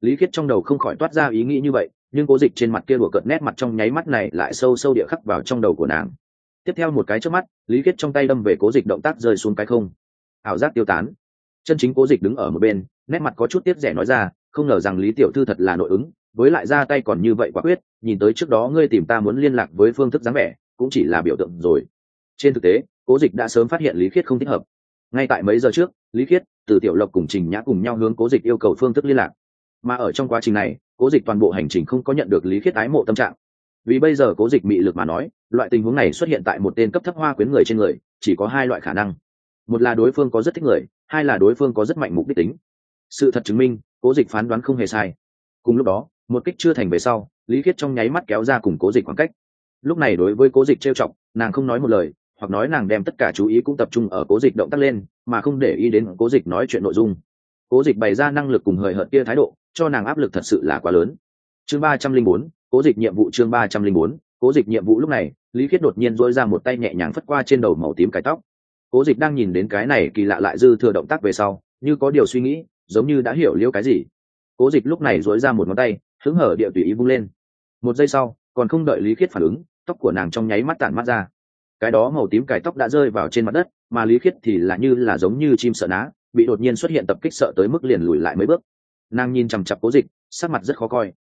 S1: Lý khiết trong đầu không khỏi toát ra ý nghĩ như vậy, nhưng cố dịch trên mặt kia đùa cợt nét mặt trong nháy mắt này lại sâu sâu địa khắc vào trong đầu của nàng. Tiếp theo một cái trước mắt, lý khiết trong tay đâm về cố dịch động tác rơi xuống cái không. Ảo giác tiêu tán chân chính cố dịch đứng ở một bên, nét mặt có chút tiếc rẻ nói ra, không ngờ rằng lý tiểu thư thật là nội ứng, với lại ra tay còn như vậy quả quyết, nhìn tới trước đó ngươi tìm ta muốn liên lạc với phương thức dáng vẻ, cũng chỉ là biểu tượng rồi. Trên thực tế, cố dịch đã sớm phát hiện lý khiết không thích hợp. Ngay tại mấy giờ trước, lý khiết, từ tiểu lộc cùng trình nhã cùng nhau hướng cố dịch yêu cầu phương thức liên lạc. Mà ở trong quá trình này, cố dịch toàn bộ hành trình không có nhận được lý khiết ái mộ tâm trạng. Vì bây giờ cố dịch mị lực mà nói, loại tình huống này xuất hiện tại một tên cấp thấp hoa quyến người trên người, chỉ có hai loại khả năng một là đối phương có rất thích người, hai là đối phương có rất mạnh mục đích tính. Sự thật chứng minh, cố dịch phán đoán không hề sai. Cùng lúc đó, một kích chưa thành về sau, lý khiết trong nháy mắt kéo ra cùng cố dịch khoảng cách. Lúc này đối với cố dịch trêu chọc, nàng không nói một lời, hoặc nói nàng đem tất cả chú ý cũng tập trung ở cố dịch động tác lên, mà không để ý đến cố dịch nói chuyện nội dung. Cố dịch bày ra năng lực cùng hời hợt kia thái độ, cho nàng áp lực thật sự là quá lớn. Chương ba trăm linh bốn, cố dịch nhiệm vụ chương ba trăm linh bốn, cố dịch nhiệm vụ lúc này, lý khiết đột nhiên dỗi ra một tay nhẹ nhàng phất qua trên đầu màu tím cái tóc cố dịch đang nhìn đến cái này kỳ lạ lại dư thừa động tác về sau, như có điều suy nghĩ, giống như đã hiểu liêu cái gì. Cố dịch lúc này dối ra một ngón tay, hứng hở địa tùy ý vung lên. Một giây sau, còn không đợi lý khiết phản ứng, tóc của nàng trong nháy mắt tản mắt ra. Cái đó màu tím cải tóc đã rơi vào trên mặt đất, mà lý khiết thì là như là giống như chim sợ ná, bị đột nhiên xuất hiện tập kích sợ tới mức liền lùi lại mấy bước. Nàng nhìn chằm chặp cố dịch, sắc mặt rất khó coi.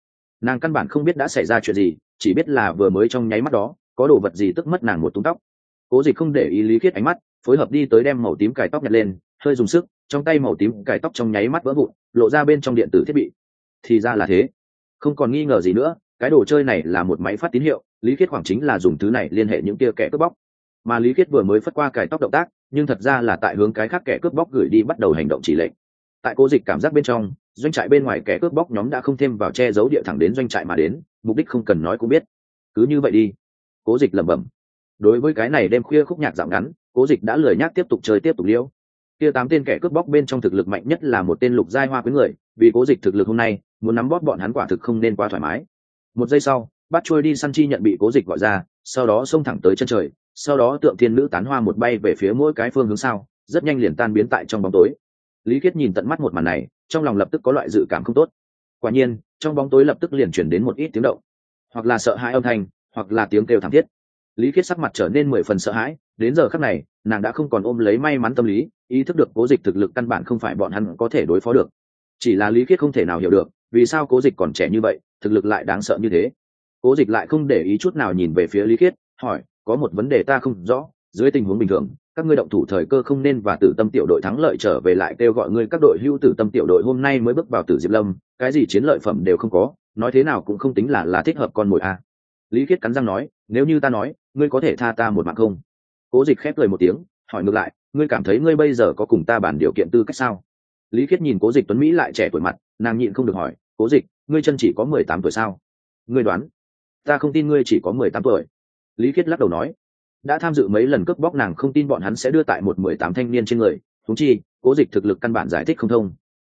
S1: Nàng căn bản không biết đã xảy ra chuyện gì, chỉ biết là vừa mới trong nháy mắt đó, có đồ vật gì tức mất nàng một túng tóc. Cố dịch không để ý lý khiết ánh mắt phối hợp đi tới đem màu tím cải tóc nhặt lên, hơi dùng sức, trong tay màu tím cải tóc trong nháy mắt vỡ vụn, lộ ra bên trong điện tử thiết bị. Thì ra là thế. Không còn nghi ngờ gì nữa, cái đồ chơi này là một máy phát tín hiệu, lý khiết khoảng chính là dùng thứ này liên hệ những kia kẻ cướp bóc. Mà lý khiết vừa mới phất qua cải tóc động tác, nhưng thật ra là tại hướng cái khác kẻ cướp bóc gửi đi bắt đầu hành động chỉ lệnh. Tại cố dịch cảm giác bên trong, doanh trại bên ngoài kẻ cướp bóc nhóm đã không thêm vào che giấu địa thẳng đến doanh trại mà đến, mục đích không cần nói cũng biết. Cứ như vậy đi. Cố dịch lẩm bẩm đối với cái này đêm khuya khúc nhạc dạo ngắn, cố dịch đã lười nhác tiếp tục chơi tiếp tục liêu kia tám tên kẻ cướp bóc bên trong thực lực mạnh nhất là một tên lục giai hoa quý người, vì cố dịch thực lực hôm nay, muốn nắm bóp bọn hắn quả thực không nên quá thoải mái. Một giây sau, bắt trôi đi săn chi nhận bị cố dịch gọi ra, sau đó xông thẳng tới chân trời, sau đó tượng thiên nữ tán hoa một bay về phía mỗi cái phương hướng sau, rất nhanh liền tan biến tại trong bóng tối. Lý khiết nhìn tận mắt một màn này, trong lòng lập tức có loại dự cảm không tốt. Quả nhiên, trong bóng tối lập tức liền chuyển đến một ít tiếng động. Hoặc là sợ hãi âm thanh, hoặc là tiếng kêu thảm thiết lý khiết sắc mặt trở nên mười phần sợ hãi, đến giờ khắc này, nàng đã không còn ôm lấy may mắn tâm lý, ý thức được cố dịch thực lực căn bản không phải bọn hắn có thể đối phó được chỉ là lý khiết không thể nào hiểu được, vì sao cố dịch còn trẻ như vậy, thực lực lại đáng sợ như thế cố dịch lại không để ý chút nào nhìn về phía lý khiết, hỏi, có một vấn đề ta không rõ, dưới tình huống bình thường, các ngươi động thủ thời cơ không nên và tử tâm tiểu đội thắng lợi trở về lại kêu gọi ngươi các đội hưu tử tâm tiểu đội hôm nay mới bước vào tử diệp lâm, cái gì chiến lợi phẩm đều không có, nói thế nào cũng không tính là là thích hợp con mồi a à lý khiết cắn răng nói, nếu như ta nói, ngươi có thể tha ta một mạng không? Cố dịch khép cười một tiếng, hỏi ngược lại, ngươi cảm thấy ngươi bây giờ có cùng ta bản điều kiện tư cách sao? Lý khiết nhìn cố dịch tuấn mỹ lại trẻ tuổi mặt, nàng nhịn không được hỏi, cố dịch, ngươi chân chỉ có mười tám tuổi sao? Ngươi đoán, ta không tin ngươi chỉ có mười tám tuổi. Lý khiết lắc đầu nói, đã tham dự mấy lần cướp bóc nàng không tin bọn hắn sẽ đưa tại một mười tám thanh niên trên người thúng chi, cố dịch thực lực căn bản giải thích không thông.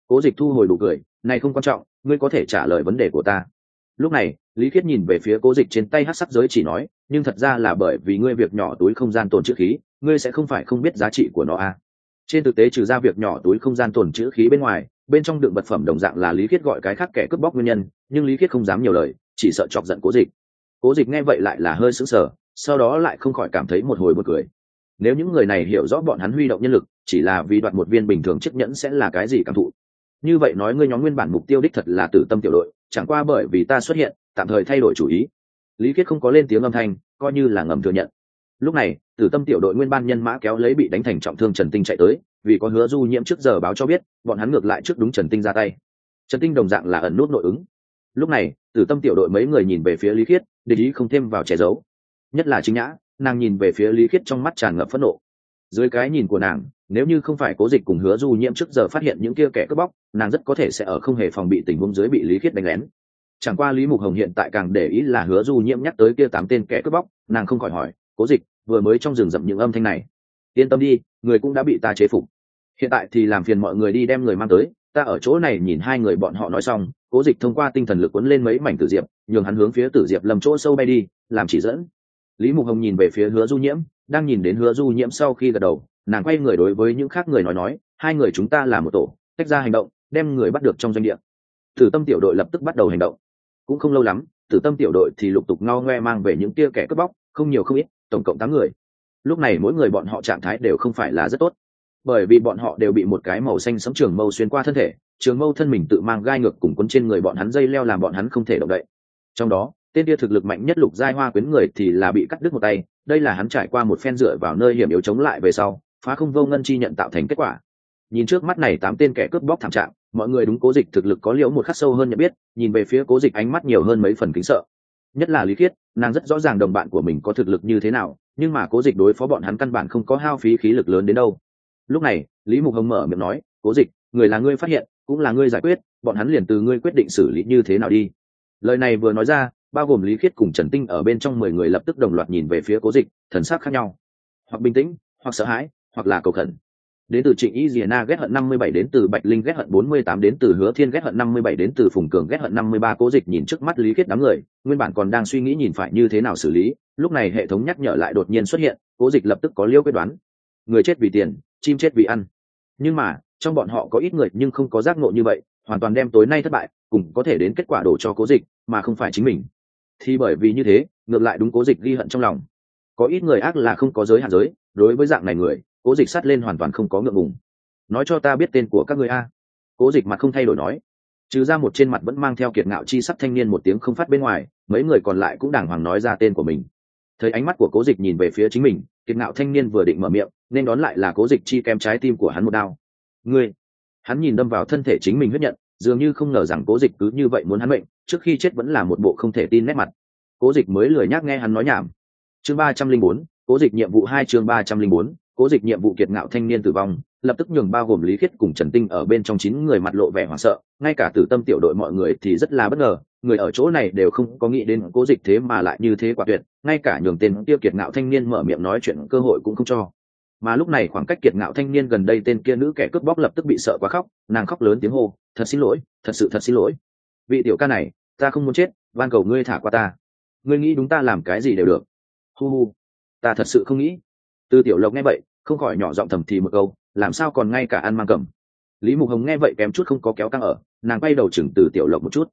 S1: Cố dịch thu hồi đủ cười, này không quan trọng, ngươi có thể trả lời vấn đề của ta lúc này, lý khiết nhìn về phía cố dịch trên tay hát sắc giới chỉ nói, nhưng thật ra là bởi vì ngươi việc nhỏ túi không gian tồn chữ khí, ngươi sẽ không phải không biết giá trị của nó à. trên thực tế trừ ra việc nhỏ túi không gian tồn chữ khí bên ngoài, bên trong đựng vật phẩm đồng dạng là lý khiết gọi cái khác kẻ cướp bóc nguyên nhân, nhưng lý khiết không dám nhiều lời, chỉ sợ chọc giận cố dịch cố dịch nghe vậy lại là hơi sững sờ, sau đó lại không khỏi cảm thấy một hồi một cười nếu những người này hiểu rõ bọn hắn huy động nhân lực, chỉ là vì đoạt một viên bình thường chiếc nhẫn sẽ là cái gì cảm thụ như vậy nói ngươi nhóm nguyên bản mục tiêu đích thật là tử tâm tiểu đội, chẳng qua bởi vì ta xuất hiện, tạm thời thay đổi chủ ý. Lý khiết không có lên tiếng âm thanh, coi như là ngầm thừa nhận. Lúc này, tử tâm tiểu đội nguyên ban nhân mã kéo lấy bị đánh thành trọng thương trần tinh chạy tới, vì có hứa du nhiễm trước giờ báo cho biết, bọn hắn ngược lại trước đúng trần tinh ra tay. Trần tinh đồng dạng là ẩn nút nội ứng. Lúc này, tử tâm tiểu đội mấy người nhìn về phía lý khiết, để ý không thêm vào che giấu. Nhất là chính nhã, nàng nhìn về phía lý khiết trong mắt tràn ngập phẫn nộ. Dưới cái nhìn của nàng nếu như không phải cố dịch cùng hứa du nhiễm trước giờ phát hiện những kia kẻ cướp bóc, nàng rất có thể sẽ ở không hề phòng bị tình huống dưới bị lý khiết đánh lén. Chẳng qua lý mục hồng hiện tại càng để ý là hứa du nhiễm nhắc tới kia tám tên kẻ cướp bóc, nàng không khỏi hỏi, cố dịch, vừa mới trong rừng rậm những âm thanh này, yên tâm đi, người cũng đã bị ta chế phục. Hiện tại thì làm phiền mọi người đi đem người mang tới, ta ở chỗ này nhìn hai người bọn họ nói xong, cố dịch thông qua tinh thần lực quấn lên mấy mảnh tử diệp, nhường hắn hướng phía tử diệp lầm chỗ sâu bay đi, làm chỉ dẫn. Lý mục hồng nhìn về phía hứa du nhiễm, đang nhìn đến hứa du nhiễm sau khi gật đầu nàng quay người đối với những khác người nói nói, hai người chúng ta là một tổ, tách ra hành động, đem người bắt được trong doanh địa. Tử tâm tiểu đội lập tức bắt đầu hành động. Cũng không lâu lắm, tử tâm tiểu đội thì lục tục ngao ngoe mang về những kia kẻ cướp bóc, không nhiều không ít, tổng cộng tám người. Lúc này mỗi người bọn họ trạng thái đều không phải là rất tốt. Bởi vì bọn họ đều bị một cái màu xanh sấm trường mâu xuyên qua thân thể, trường mâu thân mình tự mang gai ngược cùng quấn trên người bọn hắn dây leo làm bọn hắn không thể động đậy. Trong đó, tên kia thực lực mạnh nhất lục giai hoa quyến người thì là bị cắt đứt một tay, đây là hắn trải qua một phen dựa vào nơi hiểm yếu chống lại về sau phá không vô ngân chi nhận tạo thành kết quả. Nhìn trước mắt này tám tên kẻ cướp bóc thảm trạng, mọi người đúng cố dịch thực lực có liễu một khắc sâu hơn nhận biết, nhìn về phía cố dịch ánh mắt nhiều hơn mấy phần kính sợ. Nhất là lý khiết, nàng rất rõ ràng đồng bạn của mình có thực lực như thế nào, nhưng mà cố dịch đối phó bọn hắn căn bản không có hao phí khí lực lớn đến đâu. Lúc này, lý mục hồng mở miệng nói, cố dịch, người là ngươi phát hiện, cũng là ngươi giải quyết, bọn hắn liền từ ngươi quyết định xử lý như thế nào đi. Lời này vừa nói ra, bao gồm lý khiết cùng trần tinh ở bên trong mười người lập tức đồng loạt nhìn về phía cố dịch, thần sắc khác nhau. Hoặc bình tĩnh, hoặc sợ hãi hoặc là cầu khẩn. Đến từ trịnh y diana ghét hận năm mươi bảy đến từ bạch linh ghét hận bốn mươi tám đến từ hứa thiên ghét hận năm mươi bảy đến từ phùng cường ghét hận năm mươi ba cố dịch nhìn trước mắt lý khiết đám người, nguyên bản còn đang suy nghĩ nhìn phải như thế nào xử lý, lúc này hệ thống nhắc nhở lại đột nhiên xuất hiện, cố dịch lập tức có liêu quyết đoán. Người chết vì tiền, chim chết vì ăn. Nhưng mà, trong bọn họ có ít người nhưng không có giác ngộ như vậy, hoàn toàn đem tối nay thất bại, cùng có thể đến kết quả đổ cho cố dịch, mà không phải chính mình. Thì bởi vì như thế, ngược lại đúng cố dịch ghi hận trong lòng. Có ít người ác là không có giới hạn giới, đối với dạng này người cố dịch sát lên hoàn toàn không có ngượng ngùng. Nói cho ta biết tên của các người a. Cố dịch mặt không thay đổi nói. Trừ ra một trên mặt vẫn mang theo kiệt ngạo chi sắc thanh niên một tiếng không phát bên ngoài, mấy người còn lại cũng đàng hoàng nói ra tên của mình. Thấy ánh mắt của cố dịch nhìn về phía chính mình, kiệt ngạo thanh niên vừa định mở miệng, nên đón lại là cố dịch chi kém trái tim của hắn một đao. Ngươi! Hắn nhìn đâm vào thân thể chính mình huyết nhận, dường như không ngờ rằng cố dịch cứ như vậy muốn hắn mệnh, trước khi chết vẫn là một bộ không thể tin nét mặt. Cố dịch mới lười nhác nghe hắn nói nhảm. Chương ba trăm linh bốn, cố dịch nhiệm vụ hai chương ba trăm linh bốn cố dịch nhiệm vụ kiệt ngạo thanh niên tử vong, lập tức nhường bao gồm lý khiết cùng trần tinh ở bên trong chín người mặt lộ vẻ hoảng sợ, ngay cả tử tâm tiểu đội mọi người thì rất là bất ngờ, người ở chỗ này đều không có nghĩ đến cố dịch thế mà lại như thế quả tuyệt, ngay cả nhường tên tiêu kiệt ngạo thanh niên mở miệng nói chuyện cơ hội cũng không cho. Mà lúc này khoảng cách kiệt ngạo thanh niên gần đây tên kia nữ kẻ cướp bóc lập tức bị sợ quá khóc, nàng khóc lớn tiếng hô, thật xin lỗi, thật sự thật xin lỗi. Vị tiểu ca này, ta không muốn chết, van cầu ngươi thả qua ta. Ngươi nghĩ đúng ta làm cái gì đều được. Hu hu, ta thật sự không nghĩ từ tiểu lộc nghe vậy, không khỏi nhỏ giọng thầm thì một câu, làm sao còn ngay cả ăn mang cầm? Lý mục hồng nghe vậy kém chút không có kéo căng ở, nàng bay đầu chừng từ tiểu lộc một chút.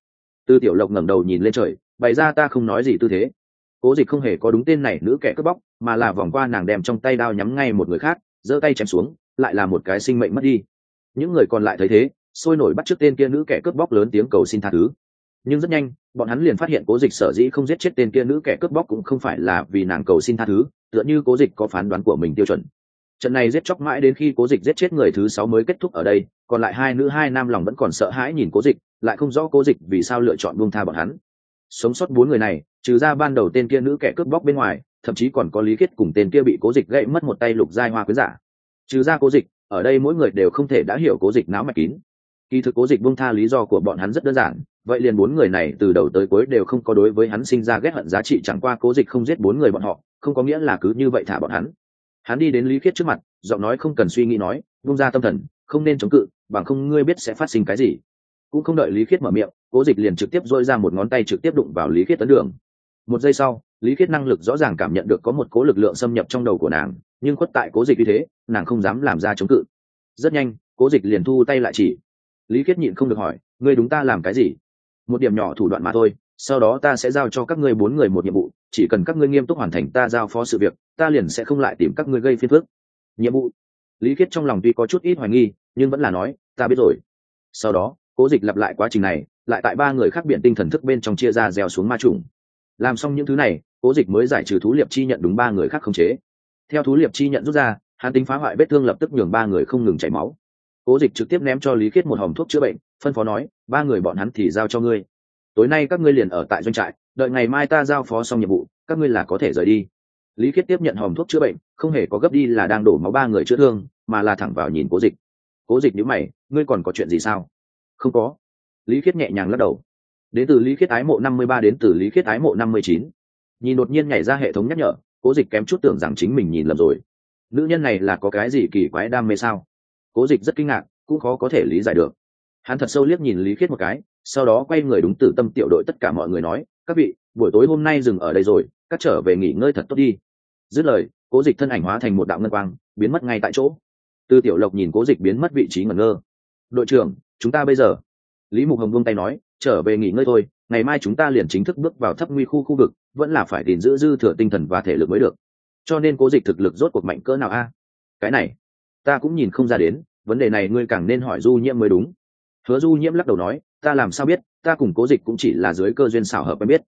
S1: Từ tiểu lộc ngẩng đầu nhìn lên trời, bày ra ta không nói gì tư thế. Cố dịch không hề có đúng tên này nữ kẻ cướp bóc, mà là vòng qua nàng đem trong tay đao nhắm ngay một người khác, giơ tay chém xuống, lại là một cái sinh mệnh mất đi. Những người còn lại thấy thế, sôi nổi bắt trước tên kia nữ kẻ cướp bóc lớn tiếng cầu xin tha thứ nhưng rất nhanh, bọn hắn liền phát hiện cố dịch sở dĩ không giết chết tên kia nữ kẻ cướp bóc cũng không phải là vì nàng cầu xin tha thứ, tựa như cố dịch có phán đoán của mình tiêu chuẩn. Trận này giết chóc mãi đến khi cố dịch giết chết người thứ sáu mới kết thúc ở đây, còn lại hai nữ hai nam lòng vẫn còn sợ hãi nhìn cố dịch, lại không rõ cố dịch vì sao lựa chọn buông tha bọn hắn. Sống sót bốn người này, trừ ra ban đầu tên kia nữ kẻ cướp bóc bên ngoài, thậm chí còn có lý kết cùng tên kia bị cố dịch gãy mất một tay lục giai hoa quý giả. Trừ ra cố dịch, ở đây mỗi người đều không thể đã hiểu cố dịch não mạch kín kỳ thực cố dịch buông tha lý do của bọn hắn rất đơn giản, vậy liền bốn người này từ đầu tới cuối đều không có đối với hắn sinh ra ghét hận giá trị, chẳng qua cố dịch không giết bốn người bọn họ, không có nghĩa là cứ như vậy thả bọn hắn. Hắn đi đến lý khiết trước mặt, giọng nói không cần suy nghĩ nói bung ra tâm thần, không nên chống cự, bằng không ngươi biết sẽ phát sinh cái gì. Cũng không đợi lý khiết mở miệng, cố dịch liền trực tiếp dôi ra một ngón tay trực tiếp đụng vào lý khiết tấn đường. Một giây sau, lý khiết năng lực rõ ràng cảm nhận được có một cố lực lượng xâm nhập trong đầu của nàng, nhưng khuất tại cố dịch như thế, nàng không dám làm ra chống cự. Rất nhanh, cố dịch liền thu tay lại chỉ lý khiết nhịn không được hỏi, ngươi đúng ta làm cái gì? Một điểm nhỏ thủ đoạn mà thôi, sau đó ta sẽ giao cho các ngươi bốn người một nhiệm vụ, chỉ cần các ngươi nghiêm túc hoàn thành ta giao phó sự việc, ta liền sẽ không lại tìm các ngươi gây phiền phức. Nhiệm vụ? Lý khiết trong lòng tuy có chút ít hoài nghi, nhưng vẫn là nói, ta biết rồi. Sau đó, cố dịch lặp lại quá trình này, lại tại ba người khác biện tinh thần thức bên trong chia ra gieo xuống ma trùng. Làm xong những thứ này, cố dịch mới giải trừ thú liệp chi nhận đúng ba người khác không chế. Theo thú liệp chi nhận rút ra hàn tính phá hoại vết thương lập tức nhường ba người không ngừng chảy máu cố dịch trực tiếp ném cho lý khiết một hòm thuốc chữa bệnh, phân phó nói, ba người bọn hắn thì giao cho ngươi. Tối nay các ngươi liền ở tại doanh trại, đợi ngày mai ta giao phó xong nhiệm vụ, các ngươi là có thể rời đi. Lý khiết tiếp nhận hòm thuốc chữa bệnh, không hề có gấp đi là đang đổ máu ba người chữa thương, mà là thẳng vào nhìn cố dịch. Cố dịch nhữ mày, ngươi còn có chuyện gì sao? Không có. Lý khiết nhẹ nhàng lắc đầu. Đến từ lý khiết ái mộ năm mươi ba đến từ lý khiết ái mộ năm mươi chín. Nhìn đột nhiên nhảy ra hệ thống nhắc nhở, cố dịch kém chút tưởng rằng chính mình nhìn lầm rồi. Nữ nhân này là có cái gì kỳ quái đam mê sao? Cố dịch rất kinh ngạc, cũng khó có thể lý giải được. Hắn thật sâu liếc nhìn lý khiết một cái, sau đó quay người đúng tử tâm tiểu đội tất cả mọi người nói, các vị, buổi tối hôm nay dừng ở đây rồi, các trở về nghỉ ngơi thật tốt đi. Dứt lời, cố dịch thân ảnh hóa thành một đạo ngân quang, biến mất ngay tại chỗ. Tư tiểu lộc nhìn cố dịch biến mất vị trí ngẩn ngơ. Đội trưởng, chúng ta bây giờ? Lý mục hồng vung tay nói, trở về nghỉ ngơi thôi, ngày mai chúng ta liền chính thức bước vào thấp nguy khu khu vực, vẫn là phải tìm giữ dư thừa tinh thần và thể lực mới được. Cho nên cố dịch thực lực rốt cuộc mạnh cỡ nào a? Cái này, ta cũng nhìn không ra đến vấn đề này ngươi càng nên hỏi du nhiễm mới đúng. Hứa du nhiễm lắc đầu nói, ta làm sao biết, ta cùng cố dịch cũng chỉ là dưới cơ duyên xảo hợp quen biết.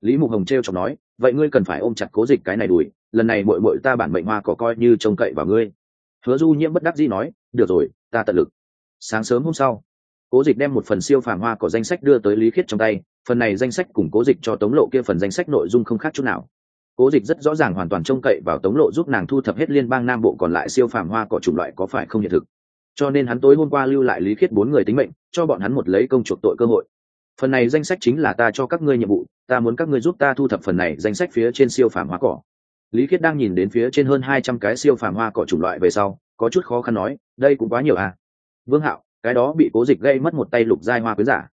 S1: Lý mục hồng t r e o chọc nói, vậy ngươi cần phải ôm chặt cố dịch cái này đùi, lần này bội bội ta bản mệnh hoa cỏ coi như trông cậy vào ngươi. Hứa du nhiễm bất đắc dĩ nói, được rồi, ta tận lực. Sáng sớm hôm sau, cố dịch đem một phần siêu phàm hoa cỏ danh sách đưa tới lý khiết trong tay, phần này danh sách cùng cố dịch cho tống lộ kia phần danh sách nội dung không khác chút nào. Cố dịch rất rõ ràng hoàn toàn trông cậy vào tống lộ giúp nàng thu thập hết liên bang nam bộ còn lại siêu phàm hoa cỏ chủng loại có phải không hiện thực cho nên hắn tối hôm qua lưu lại lý khiết bốn người tính mệnh, cho bọn hắn một lấy công chuộc tội cơ hội. Phần này danh sách chính là ta cho các ngươi nhiệm vụ, ta muốn các ngươi giúp ta thu thập phần này danh sách phía trên siêu phàm hoa cỏ. Lý khiết đang nhìn đến phía trên hơn hai trăm cái siêu phàm hoa cỏ chủng loại về sau, có chút khó khăn nói, đây cũng quá nhiều à? Vương hạo, cái đó bị cố dịch gây mất một tay lục giai hoa quyến giả.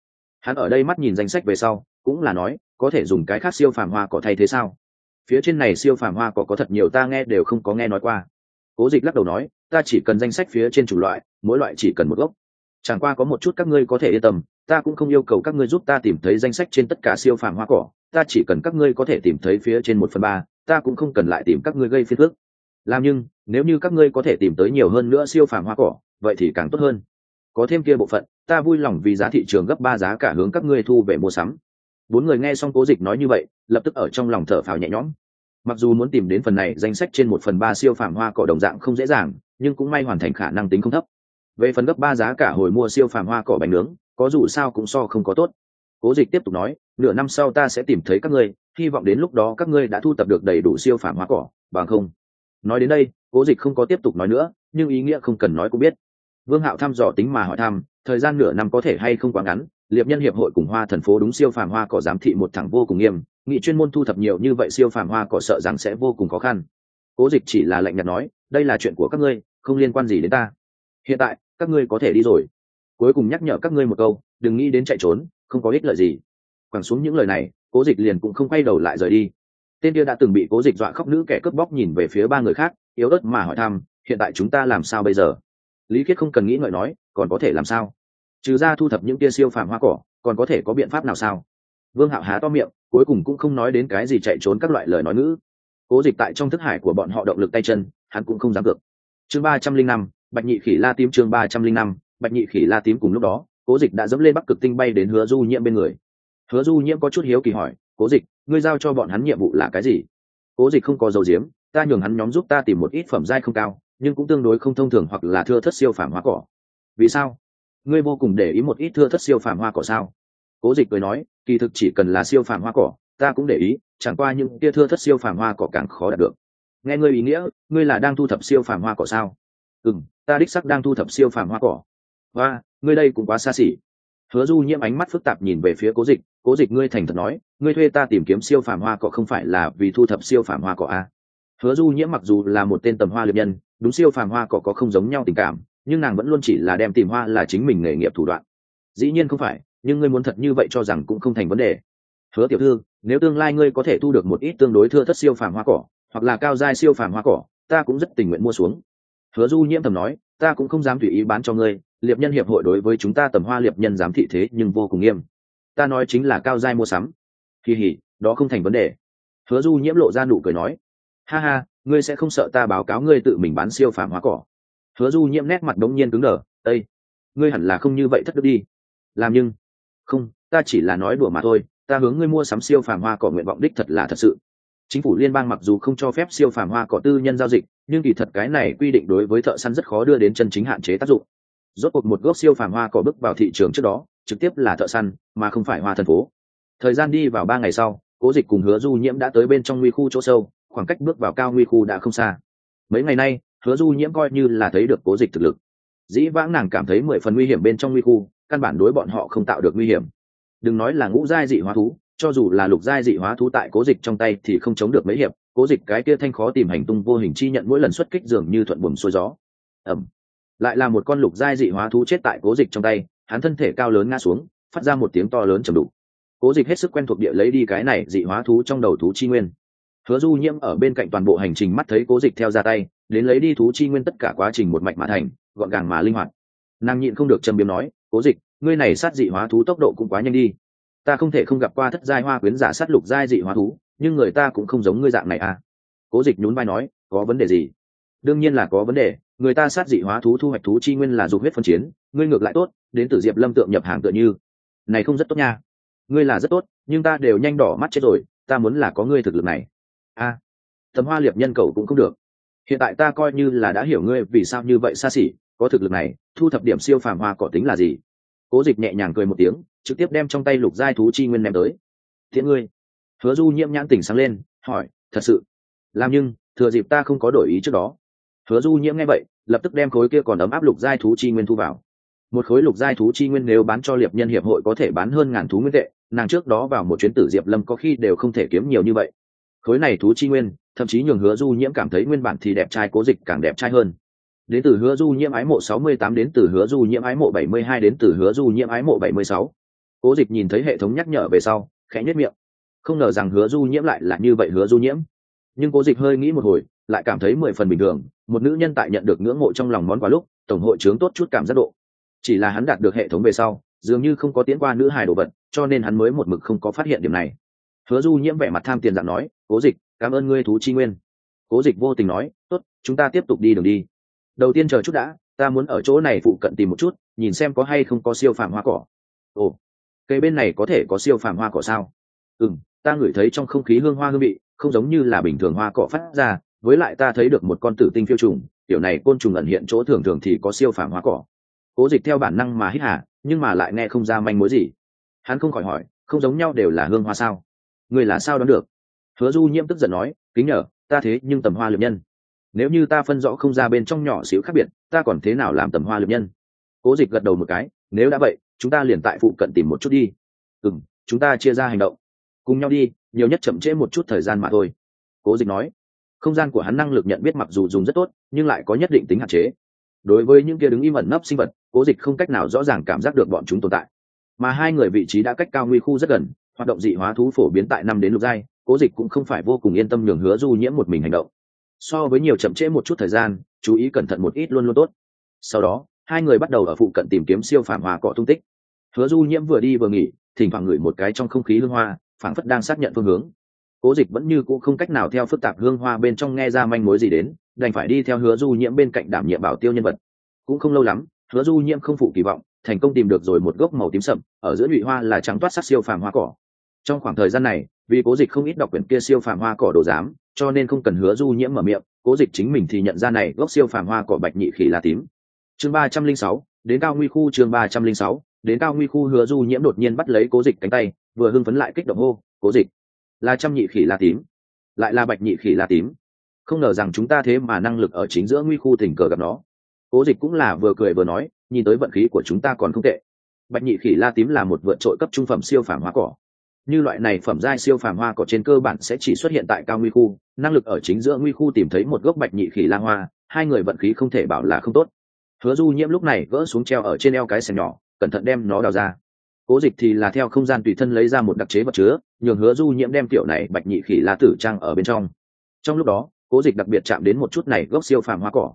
S1: Hắn ở đây mắt nhìn danh sách về sau, cũng là nói, có thể dùng cái khác siêu phàm hoa cỏ thay thế sao? Phía trên này siêu phàm hoa cỏ có thật nhiều ta nghe đều không có nghe nói qua cố dịch lắc đầu nói, ta chỉ cần danh sách phía trên chủ loại, mỗi loại chỉ cần một gốc. Chẳng qua có một chút các ngươi có thể yên tâm, ta cũng không yêu cầu các ngươi giúp ta tìm thấy danh sách trên tất cả siêu phàm hoa cỏ. Ta chỉ cần các ngươi có thể tìm thấy phía trên một phần ba, ta cũng không cần lại tìm các ngươi gây phiền phức. Làm nhưng, nếu như các ngươi có thể tìm tới nhiều hơn nữa siêu phàm hoa cỏ, vậy thì càng tốt hơn. Có thêm kia bộ phận, ta vui lòng vì giá thị trường gấp ba giá cả hướng các ngươi thu về mua sắm. Bốn người nghe xong cố dịch nói như vậy, lập tức ở trong lòng thở phào nhẹ nhõm mặc dù muốn tìm đến phần này danh sách trên một phần ba siêu phàm hoa cỏ đồng dạng không dễ dàng, nhưng cũng may hoàn thành khả năng tính không thấp. Về phần gấp ba giá cả hồi mua siêu phàm hoa cỏ bánh nướng, có dù sao cũng so không có tốt. Cố dịch tiếp tục nói, nửa năm sau ta sẽ tìm thấy các ngươi, hy vọng đến lúc đó các ngươi đã thu tập được đầy đủ siêu phàm hoa cỏ, bằng không. Nói đến đây, cố dịch không có tiếp tục nói nữa, nhưng ý nghĩa không cần nói cũng biết. Vương hạo thăm dò tính mà hỏi thăm, thời gian nửa năm có thể hay không quá ngắn, liệp nhân hiệp hội cùng hoa thần phố đúng siêu phàm hoa cỏ giám thị một thẳng vô cùng nghiêm nghị chuyên môn thu thập nhiều như vậy siêu phàm hoa cỏ sợ rằng sẽ vô cùng khó khăn. Cố dịch chỉ là lạnh nhạt nói, đây là chuyện của các ngươi, không liên quan gì đến ta. Hiện tại, các ngươi có thể đi rồi. Cuối cùng nhắc nhở các ngươi một câu, đừng nghĩ đến chạy trốn, không có ích lợi gì. Quẳng xuống những lời này, cố dịch liền cũng không quay đầu lại rời đi. Tên kia đã từng bị cố dịch dọa khóc nữ kẻ cướp bóc nhìn về phía ba người khác, yếu ớt mà hỏi thăm, hiện tại chúng ta làm sao bây giờ? Lý khiết không cần nghĩ ngợi nói, còn có thể làm sao? Trừ ra thu thập những tia siêu phàm hoa cỏ, còn có thể có biện pháp nào sao? Vương hạo há to miệng cuối cùng cũng không nói đến cái gì chạy trốn các loại lời nói ngữ. Cố dịch tại trong thức hải của bọn họ động lực tay chân, hắn cũng không dám cược. Chương ba trăm linh năm, bạch nhị khỉ la tím chương ba trăm linh năm, bạch nhị khỉ la tím cùng lúc đó, cố dịch đã dẫm lên bắc cực tinh bay đến hứa du nhiễm bên người. Hứa du nhiễm có chút hiếu kỳ hỏi, cố dịch, ngươi giao cho bọn hắn nhiệm vụ là cái gì? Cố dịch không có dầu diếm ta nhường hắn nhóm giúp ta tìm một ít phẩm giai không cao, nhưng cũng tương đối không thông thường hoặc là thưa thất siêu phàm hoa cỏ. Vì sao? Ngươi vô cùng để ý một ít thưa thất siêu phàm hoa cỏ sao? Cố dịch cười nói kỳ thực chỉ cần là siêu phàm hoa cỏ, ta cũng để ý, chẳng qua những tia thưa thất siêu phàm hoa cỏ càng khó đạt được. Nghe ngươi ý nghĩa, ngươi là đang thu thập siêu phàm hoa cỏ sao? Ừ m ta đích sắc đang thu thập siêu phàm hoa cỏ. Và ngươi đây cũng quá xa xỉ. Hứa du nhiễm ánh mắt phức tạp nhìn về phía cố dịch. Cố dịch ngươi thành thật nói, ngươi thuê ta tìm kiếm siêu phàm hoa cỏ không phải là vì thu thập siêu phàm hoa cỏ à? hứa du nhiễm mặc dù là một tên tầm hoa liệp nhân, đúng siêu phàm hoa cỏ có không giống nhau tình cảm, nhưng nàng vẫn luôn chỉ là đem tìm hoa là chính mình nghề nghiệp thủ đoạn. Dĩ nhiên không phải nhưng ngươi muốn thật như vậy cho rằng cũng không thành vấn đề. Hứa tiểu thư, nếu tương lai ngươi có thể thu được một ít tương đối thưa thất siêu phàm hoa cỏ, hoặc là cao giai siêu phàm hoa cỏ, ta cũng rất tình nguyện mua xuống. Hứa du nhiễm thầm nói, ta cũng không dám tùy ý bán cho ngươi, liệp nhân hiệp hội đối với chúng ta tầm hoa liệp nhân dám thị thế nhưng vô cùng nghiêm. Ta nói chính là cao giai mua sắm. Kỳ hỉ đó không thành vấn đề. Hứa du nhiễm lộ ra nụ cười nói, ha ha, ngươi sẽ không sợ ta báo cáo ngươi tự mình bán siêu phàm hóa cỏ. Hứa du nhiễm nét mặt đống nhiên cứng đờ ây ngươi hẳn là không như vậy thất đức đi. Làm nhưng không, ta chỉ là nói đùa mà thôi, ta hướng ngươi mua sắm siêu phàm hoa cỏ nguyện vọng đích thật là thật sự. Chính phủ liên bang mặc dù không cho phép siêu phàm hoa cỏ tư nhân giao dịch, nhưng kỳ thật cái này quy định đối với thợ săn rất khó đưa đến chân chính hạn chế tác dụng. Rốt cuộc một gốc siêu phàm hoa cỏ bước vào thị trường trước đó, trực tiếp là thợ săn, mà không phải hoa thần phố. Thời gian đi vào ba ngày sau, cố dịch cùng hứa du nhiễm đã tới bên trong nguy khu chỗ sâu, khoảng cách bước vào cao nguy khu đã không xa. Mấy ngày nay, hứa du nhiễm coi như là thấy được cố dịch thực lực. Dĩ vãng nàng cảm thấy mười phần nguy hiểm bên trong nguy khu căn bản đối bọn họ không tạo được nguy hiểm. Đừng nói là ngũ giai dị hóa thú, cho dù là lục giai dị hóa thú tại cố dịch trong tay thì không chống được mấy hiệp, cố dịch cái kia thanh khó tìm hành tung vô hình chi nhận mỗi lần xuất kích dường như thuận buồm xuôi gió. Ẩm lại là một con lục giai dị hóa thú chết tại cố dịch trong tay, hắn thân thể cao lớn ngã xuống, phát ra một tiếng to lớn chầm đục. Cố dịch hết sức quen thuộc địa lấy đi cái này dị hóa thú trong đầu thú chi nguyên. Hứa du nhiễm ở bên cạnh toàn bộ hành trình mắt thấy cố dịch theo ra tay, đến lấy đi thú chi nguyên tất cả quá trình một mạch mà thành, gọn gàng mà linh hoạt. Nàng nhịn không được châm biếm nói cố dịch, ngươi này sát dị hóa thú tốc độ cũng quá nhanh đi. Ta không thể không gặp qua thất giai hoa quyến giả sát lục giai dị hóa thú, nhưng người ta cũng không giống ngươi dạng này à. Cố dịch nhún vai nói, có vấn đề gì? Đương nhiên là có vấn đề, người ta sát dị hóa thú thu hoạch thú chi nguyên là dục huyết phân chiến, ngươi ngược lại tốt, đến từ diệp lâm tượng nhập hàng tựa như. Này không rất tốt nha. Ngươi là rất tốt, nhưng ta đều nhanh đỏ mắt chết rồi, ta muốn là có ngươi thực lực này. A. Tầm hoa liệp nhân cầu cũng không được. Hiện tại ta coi như là đã hiểu ngươi vì sao như vậy xa xỉ có thực lực này, thu thập điểm siêu phàm hoa cỏ tính là gì? Cố dịch nhẹ nhàng cười một tiếng, trực tiếp đem trong tay lục giai thú chi nguyên ném tới. Thiện ngươi. Hứa du nhiễm nhãn tỉnh sáng lên, hỏi, thật sự? Làm nhưng, thừa dịp ta không có đổi ý trước đó. Hứa du nhiễm nghe vậy, lập tức đem khối kia còn ấm áp lục giai thú chi nguyên thu vào. Một khối lục giai thú chi nguyên nếu bán cho liệp nhân hiệp hội có thể bán hơn ngàn thú nguyên tệ, nàng trước đó vào một chuyến tử diệp lâm có khi đều không thể kiếm nhiều như vậy. Khối này thú chi nguyên, thậm chí nhường hứa du nhiễm cảm thấy nguyên bản thì đẹp trai cố dịch càng đẹp trai hơn đến từ hứa du nhiễm ái mộ 68 đến từ hứa du nhiễm ái mộ 72 đến từ hứa du nhiễm ái mộ 76. cố dịch nhìn thấy hệ thống nhắc nhở về sau, khẽ nhếch miệng. Không ngờ rằng hứa du nhiễm lại là như vậy hứa du nhiễm. Nhưng cố dịch hơi nghĩ một hồi, lại cảm thấy mười phần bình thường, một nữ nhân tại nhận được ngưỡng mộ trong lòng món quà lúc, tổng hội chướng tốt chút cảm giác độ. Chỉ là hắn đạt được hệ thống về sau, dường như không có tiến qua nữ hài đồ vật, cho nên hắn mới một mực không có phát hiện điểm này. Hứa du nhiễm vẻ mặt tham tiền dạng nói, cố dịch, cảm ơn ngươi thú chi nguyên. Cố dịch vô tình nói, tốt, chúng ta tiếp tục đi đường đi đầu tiên chờ chút đã, ta muốn ở chỗ này phụ cận tìm một chút, nhìn xem có hay không có siêu phàm hoa cỏ. Ồ, cây bên này có thể có siêu phàm hoa cỏ sao? Ừ m ta ngửi thấy trong không khí hương hoa hương vị, không giống như là bình thường hoa cỏ phát ra, với lại ta thấy được một con tử tinh phiêu trùng kiểu này côn trùng ẩn hiện chỗ thường thường thì có siêu phàm hoa cỏ. Cố dịch theo bản năng mà hít hà, nhưng mà lại nghe không ra manh mối gì. Hắn không khỏi hỏi, không giống nhau đều là hương hoa sao? Người là sao đoán được? Hứa du nhiễm tức giận nói, kính nhờ, ta thế nhưng tầm hoa liệp nhân nếu như ta phân rõ không ra bên trong nhỏ xíu khác biệt, ta còn thế nào làm tầm hoa liệp nhân? Cố dịch gật đầu một cái, nếu đã vậy, chúng ta liền tại phụ cận tìm một chút đi. Ừ m chúng ta chia ra hành động. Cùng nhau đi, nhiều nhất chậm trễ một chút thời gian mà thôi. Cố dịch nói. Không gian của hắn năng lực nhận biết mặc dù dùng rất tốt, nhưng lại có nhất định tính hạn chế. Đối với những kia đứng im ẩn nấp sinh vật, cố dịch không cách nào rõ ràng cảm giác được bọn chúng tồn tại. Mà hai người vị trí đã cách cao nguy khu rất gần, hoạt động dị hóa thú phổ biến tại năm đến lục giai, cố dịch cũng không phải vô cùng yên tâm nhường hứa du nhiễm một mình hành động so với nhiều chậm trễ một chút thời gian, chú ý cẩn thận một ít luôn luôn tốt. Sau đó, hai người bắt đầu ở phụ cận tìm kiếm siêu phản hòa cọ tung tích. Hứa du nhiễm vừa đi vừa nghỉ, thỉnh thoảng ngửi một cái trong không khí hương hoa, phảng phất đang xác nhận phương hướng. Cố dịch vẫn như cũ không cách nào theo phức tạp hương hoa bên trong nghe ra manh mối gì đến, đành phải đi theo hứa du nhiễm bên cạnh đảm nhiệm bảo tiêu nhân vật. Cũng không lâu lắm, hứa du nhiễm không phụ kỳ vọng, thành công tìm được rồi một gốc màu tím sậm, ở giữa nhụy hoa là trắng toát sắc siêu phàm hoa cỏ. Trong khoảng thời gian này, vì cố dịch không ít đọc quyển kia siêu phàm hoa cỏ đồ giám cho nên không cần hứa du nhiễm mở miệng, cố dịch chính mình thì nhận ra này, gốc siêu phàm hoa cỏ bạch nhị khỉ là tím. Chương ba trăm linh sáu, đến cao nguy khu chương ba trăm linh sáu, đến cao nguy khu hứa du nhiễm đột nhiên bắt lấy cố dịch cánh tay, vừa hưng phấn lại kích động hô, cố dịch, là trăm nhị khỉ là tím, lại là bạch nhị khỉ là tím. Không ngờ rằng chúng ta thế mà năng lực ở chính giữa nguy khu tình cờ gặp nó. Cố dịch cũng là vừa cười vừa nói, nhìn tới vận khí của chúng ta còn không tệ. Bạch nhị khỉ la tím là một vượt trội cấp trung phẩm siêu phàm hoa cỏ như loại này phẩm giai siêu phàm hoa cỏ trên cơ bản sẽ chỉ xuất hiện tại cao nguy khu, năng lực ở chính giữa nguy khu tìm thấy một gốc bạch nhị khỉ la hoa, hai người vận khí không thể bảo là không tốt. Hứa du nhiễm lúc này gỡ xuống treo ở trên eo cái xẻng nhỏ, cẩn thận đem nó đào ra. Cố dịch thì là theo không gian tùy thân lấy ra một đặc chế vật chứa, nhường hứa du nhiễm đem tiểu này bạch nhị khỉ la tử trang ở bên trong. Trong lúc đó, cố dịch đặc biệt chạm đến một chút này gốc siêu phàm hoa cỏ.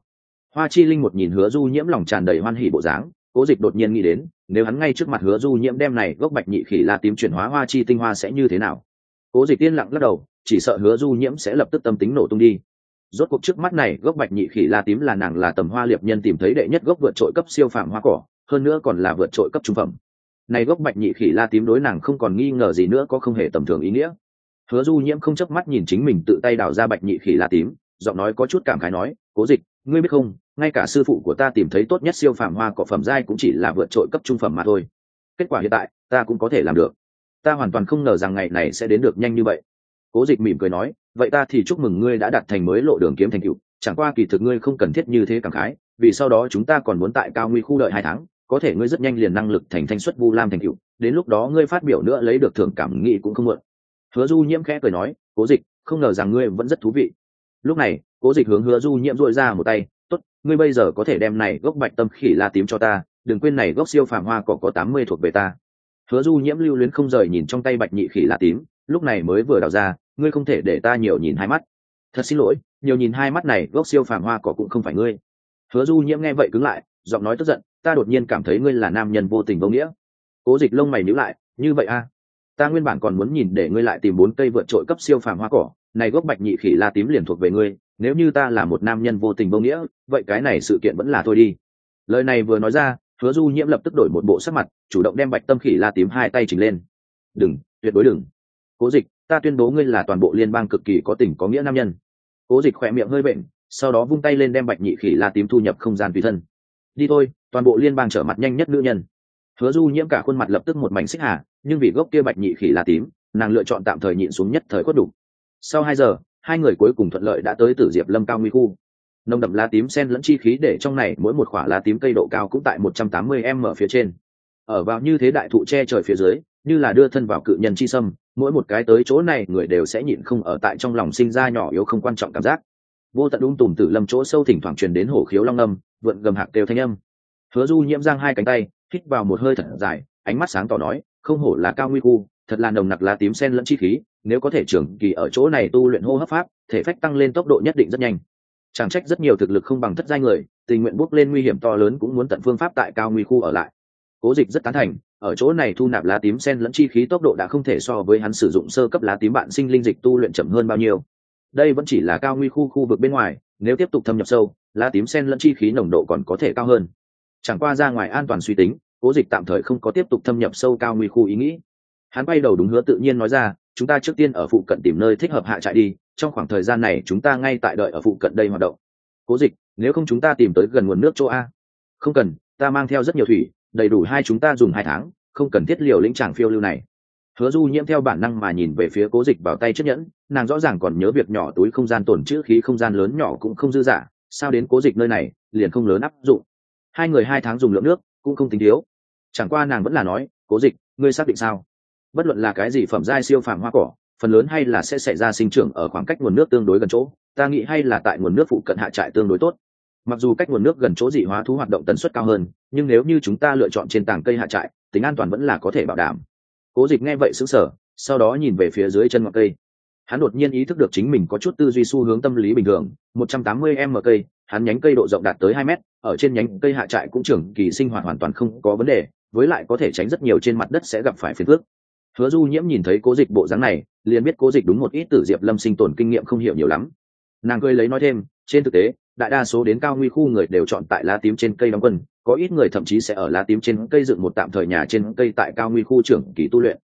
S1: Hoa chi linh một nhìn hứa du nhiễm lòng tràn đầy hoan hỉ bộ dáng cố dịch đột nhiên nghĩ đến, nếu hắn ngay trước mặt hứa du nhiễm đem này gốc bạch nhị khỉ la tím chuyển hóa hoa chi tinh hoa sẽ như thế nào? Cố dịch tiên lặng lắc đầu, chỉ sợ hứa du nhiễm sẽ lập tức tâm tính nổ tung đi. Rốt cuộc trước mắt này gốc bạch nhị khỉ la tím là nàng là tầm hoa liệp nhân tìm thấy đệ nhất gốc vượt trội cấp siêu phàm hoa cỏ, hơn nữa còn là vượt trội cấp trung phẩm. Này gốc bạch nhị khỉ la tím đối nàng không còn nghi ngờ gì nữa có không hề tầm thường ý nghĩa. Hứa du nhiễm không chớp mắt nhìn chính mình tự tay đào ra bạch nhị khỉ la tím, giọng nói có chút cảm khái nói, cố dịch, ngươi biết không ngay cả sư phụ của ta tìm thấy tốt nhất siêu phàm hoa cỏ phẩm giai cũng chỉ là vượt trội cấp trung phẩm mà thôi. Kết quả hiện tại, ta cũng có thể làm được. Ta hoàn toàn không ngờ rằng ngày này sẽ đến được nhanh như vậy. Cố dịch mỉm cười nói, vậy ta thì chúc mừng ngươi đã đạt thành mới lộ đường kiếm thành cựu chẳng qua kỳ thực ngươi không cần thiết như thế cảm khái, vì sau đó chúng ta còn muốn tại cao nguy khu đợi hai tháng, có thể ngươi rất nhanh liền năng lực thành thanh xuất vu lam thành cựu đến lúc đó ngươi phát biểu nữa lấy được thưởng cảm nghĩ cũng không muộn. Hứa du nhiễm khẽ cười nói, cố dịch, không ngờ rằng ngươi vẫn rất thú vị. Lúc này, cố dịch hướng hứa du nhiễm dội ra một tay ngươi bây giờ có thể đem này gốc bạch tâm khỉ la tím cho ta, đừng quên này gốc siêu phàm hoa cỏ có tám mươi thuộc về ta. Hứa du nhiễm lưu luyến không rời nhìn trong tay bạch nhị khỉ la tím, lúc này mới vừa đào ra, ngươi không thể để ta nhiều nhìn hai mắt. Thật xin lỗi, nhiều nhìn hai mắt này, gốc siêu phàm hoa cỏ cũng không phải ngươi. Hứa du nhiễm nghe vậy cứng lại, giọng nói tức giận, ta đột nhiên cảm thấy ngươi là nam nhân vô tình vô nghĩa. Cố dịch lông mày nhíu lại, như vậy a à? Ta nguyên bản còn muốn nhìn để ngươi lại tìm bốn cây vượt trội cấp siêu phàm hoa cỏ, này gốc bạch nhị khỉ la tím liền thuộc về ngươi, nếu như ta là một nam nhân vô tình vô nghĩa, vậy cái này sự kiện vẫn là thôi đi. Lời này vừa nói ra, hứa du nhiễm lập tức đổi một bộ sắc mặt, chủ động đem bạch tâm khỉ la tím hai tay chỉnh lên. Đừng, tuyệt đối đừng. Cố dịch, ta tuyên bố ngươi là toàn bộ liên bang cực kỳ có tình có nghĩa nam nhân. Cố dịch khỏe miệng hơi bệnh, sau đó vung tay lên đem bạch nhị khỉ la tím thu nhập không gian tùy thân. Đi thôi, toàn bộ liên bang trở mặt nhanh nhất nữ nhân hứa du nhiễm cả khuôn mặt lập tức một mảnh xích hà, nhưng vì gốc kia bạch nhị khỉ là tím, nàng lựa chọn tạm thời nhịn xuống nhất thời khuất đủ. Sau hai giờ, hai người cuối cùng thuận lợi đã tới tử diệp lâm cao nguy khu. Nồng đậm lá tím sen lẫn chi khí để trong này mỗi một khoả lá tím cây độ cao cũng tại một trăm tám mươi m phía trên. Ở vào như thế đại thụ che trời phía dưới, như là đưa thân vào cự nhân chi sâm, mỗi một cái tới chỗ này người đều sẽ nhịn không ở tại trong lòng sinh ra nhỏ yếu không quan trọng cảm giác. Vô tận ung tùm tử lâm chỗ sâu thỉnh thoảng truyền đến hổ khiếu long âm, vượn gầm hạc tiêu thanh âm. Hứa du nhiễm giang hai cánh tay hít vào một hơi thật dài, ánh mắt sáng tỏ nói, không hổ là cao nguy khu, thật là nồng nặc lá tím sen lẫn chi khí, nếu có thể trưởng kỳ ở chỗ này tu luyện hô hấp pháp, thể phách tăng lên tốc độ nhất định rất nhanh. Chẳng trách rất nhiều thực lực không bằng thất giai người, tình nguyện bước lên nguy hiểm to lớn cũng muốn tận phương pháp tại cao nguy khu ở lại. Cố dịch rất tán thành, ở chỗ này thu nạp lá tím sen lẫn chi khí tốc độ đã không thể so với hắn sử dụng sơ cấp lá tím bạn sinh linh dịch tu luyện chậm hơn bao nhiêu. Đây vẫn chỉ là cao nguy khu khu vực bên ngoài, nếu tiếp tục thâm nhập sâu, lá tím sen lẫn chi khí nồng độ còn có thể cao hơn chẳng qua ra ngoài an toàn suy tính, cố dịch tạm thời không có tiếp tục thâm nhập sâu cao nguy khu ý nghĩ. Hắn bay đầu đúng hứa tự nhiên nói ra, chúng ta trước tiên ở phụ cận tìm nơi thích hợp hạ trại đi, trong khoảng thời gian này chúng ta ngay tại đợi ở phụ cận đây hoạt động. Cố dịch, nếu không chúng ta tìm tới gần nguồn nước chỗ a. Không cần, ta mang theo rất nhiều thủy, đầy đủ hai chúng ta dùng hai tháng, không cần thiết liều lĩnh tràng phiêu lưu này. Hứa du nhiễm theo bản năng mà nhìn về phía cố dịch vào tay chiếc nhẫn, nàng rõ ràng còn nhớ việc nhỏ túi không gian tồn chữ khí không gian lớn nhỏ cũng không dư dả. Sao đến cố dịch nơi này, liền không lớn áp dụng? Hai người hai tháng dùng lượng nước cũng không tính thiếu. Chẳng qua nàng vẫn là nói, cố dịch, ngươi xác định sao? Bất luận là cái gì phẩm giai siêu phàm hoa cỏ, phần lớn hay là sẽ xảy ra sinh trưởng ở khoảng cách nguồn nước tương đối gần chỗ, ta nghĩ hay là tại nguồn nước phụ cận hạ trại tương đối tốt. Mặc dù cách nguồn nước gần chỗ dị hóa thú hoạt động tần suất cao hơn, nhưng nếu như chúng ta lựa chọn trên tảng cây hạ trại, tính an toàn vẫn là có thể bảo đảm. Cố dịch nghe vậy xứng sở sau đó nhìn về phía dưới chân ngọn cây. Hắn đột nhiên ý thức được chính mình có chút tư duy xu hướng tâm lý bình thường, một trăm tám mươi m cây hắn nhánh cây độ rộng đạt tới hai mét, ở trên nhánh cây hạ trại cũng trưởng kỳ sinh hoạt hoàn toàn không có vấn đề với lại có thể tránh rất nhiều trên mặt đất sẽ gặp phải phiền phước hứa du nhiễm nhìn thấy cố dịch bộ dáng này liền biết cố dịch đúng một ít tử diệp lâm sinh tồn kinh nghiệm không hiểu nhiều lắm. Nàng cười lấy nói thêm trên thực tế đại đa số đến cao nguy khu người đều chọn tại lá tím trên cây đóng quân có ít người thậm chí sẽ ở lá tím trên cây dựng một tạm thời nhà trên cây tại cao nguy khu trưởng kỳ tu luyện.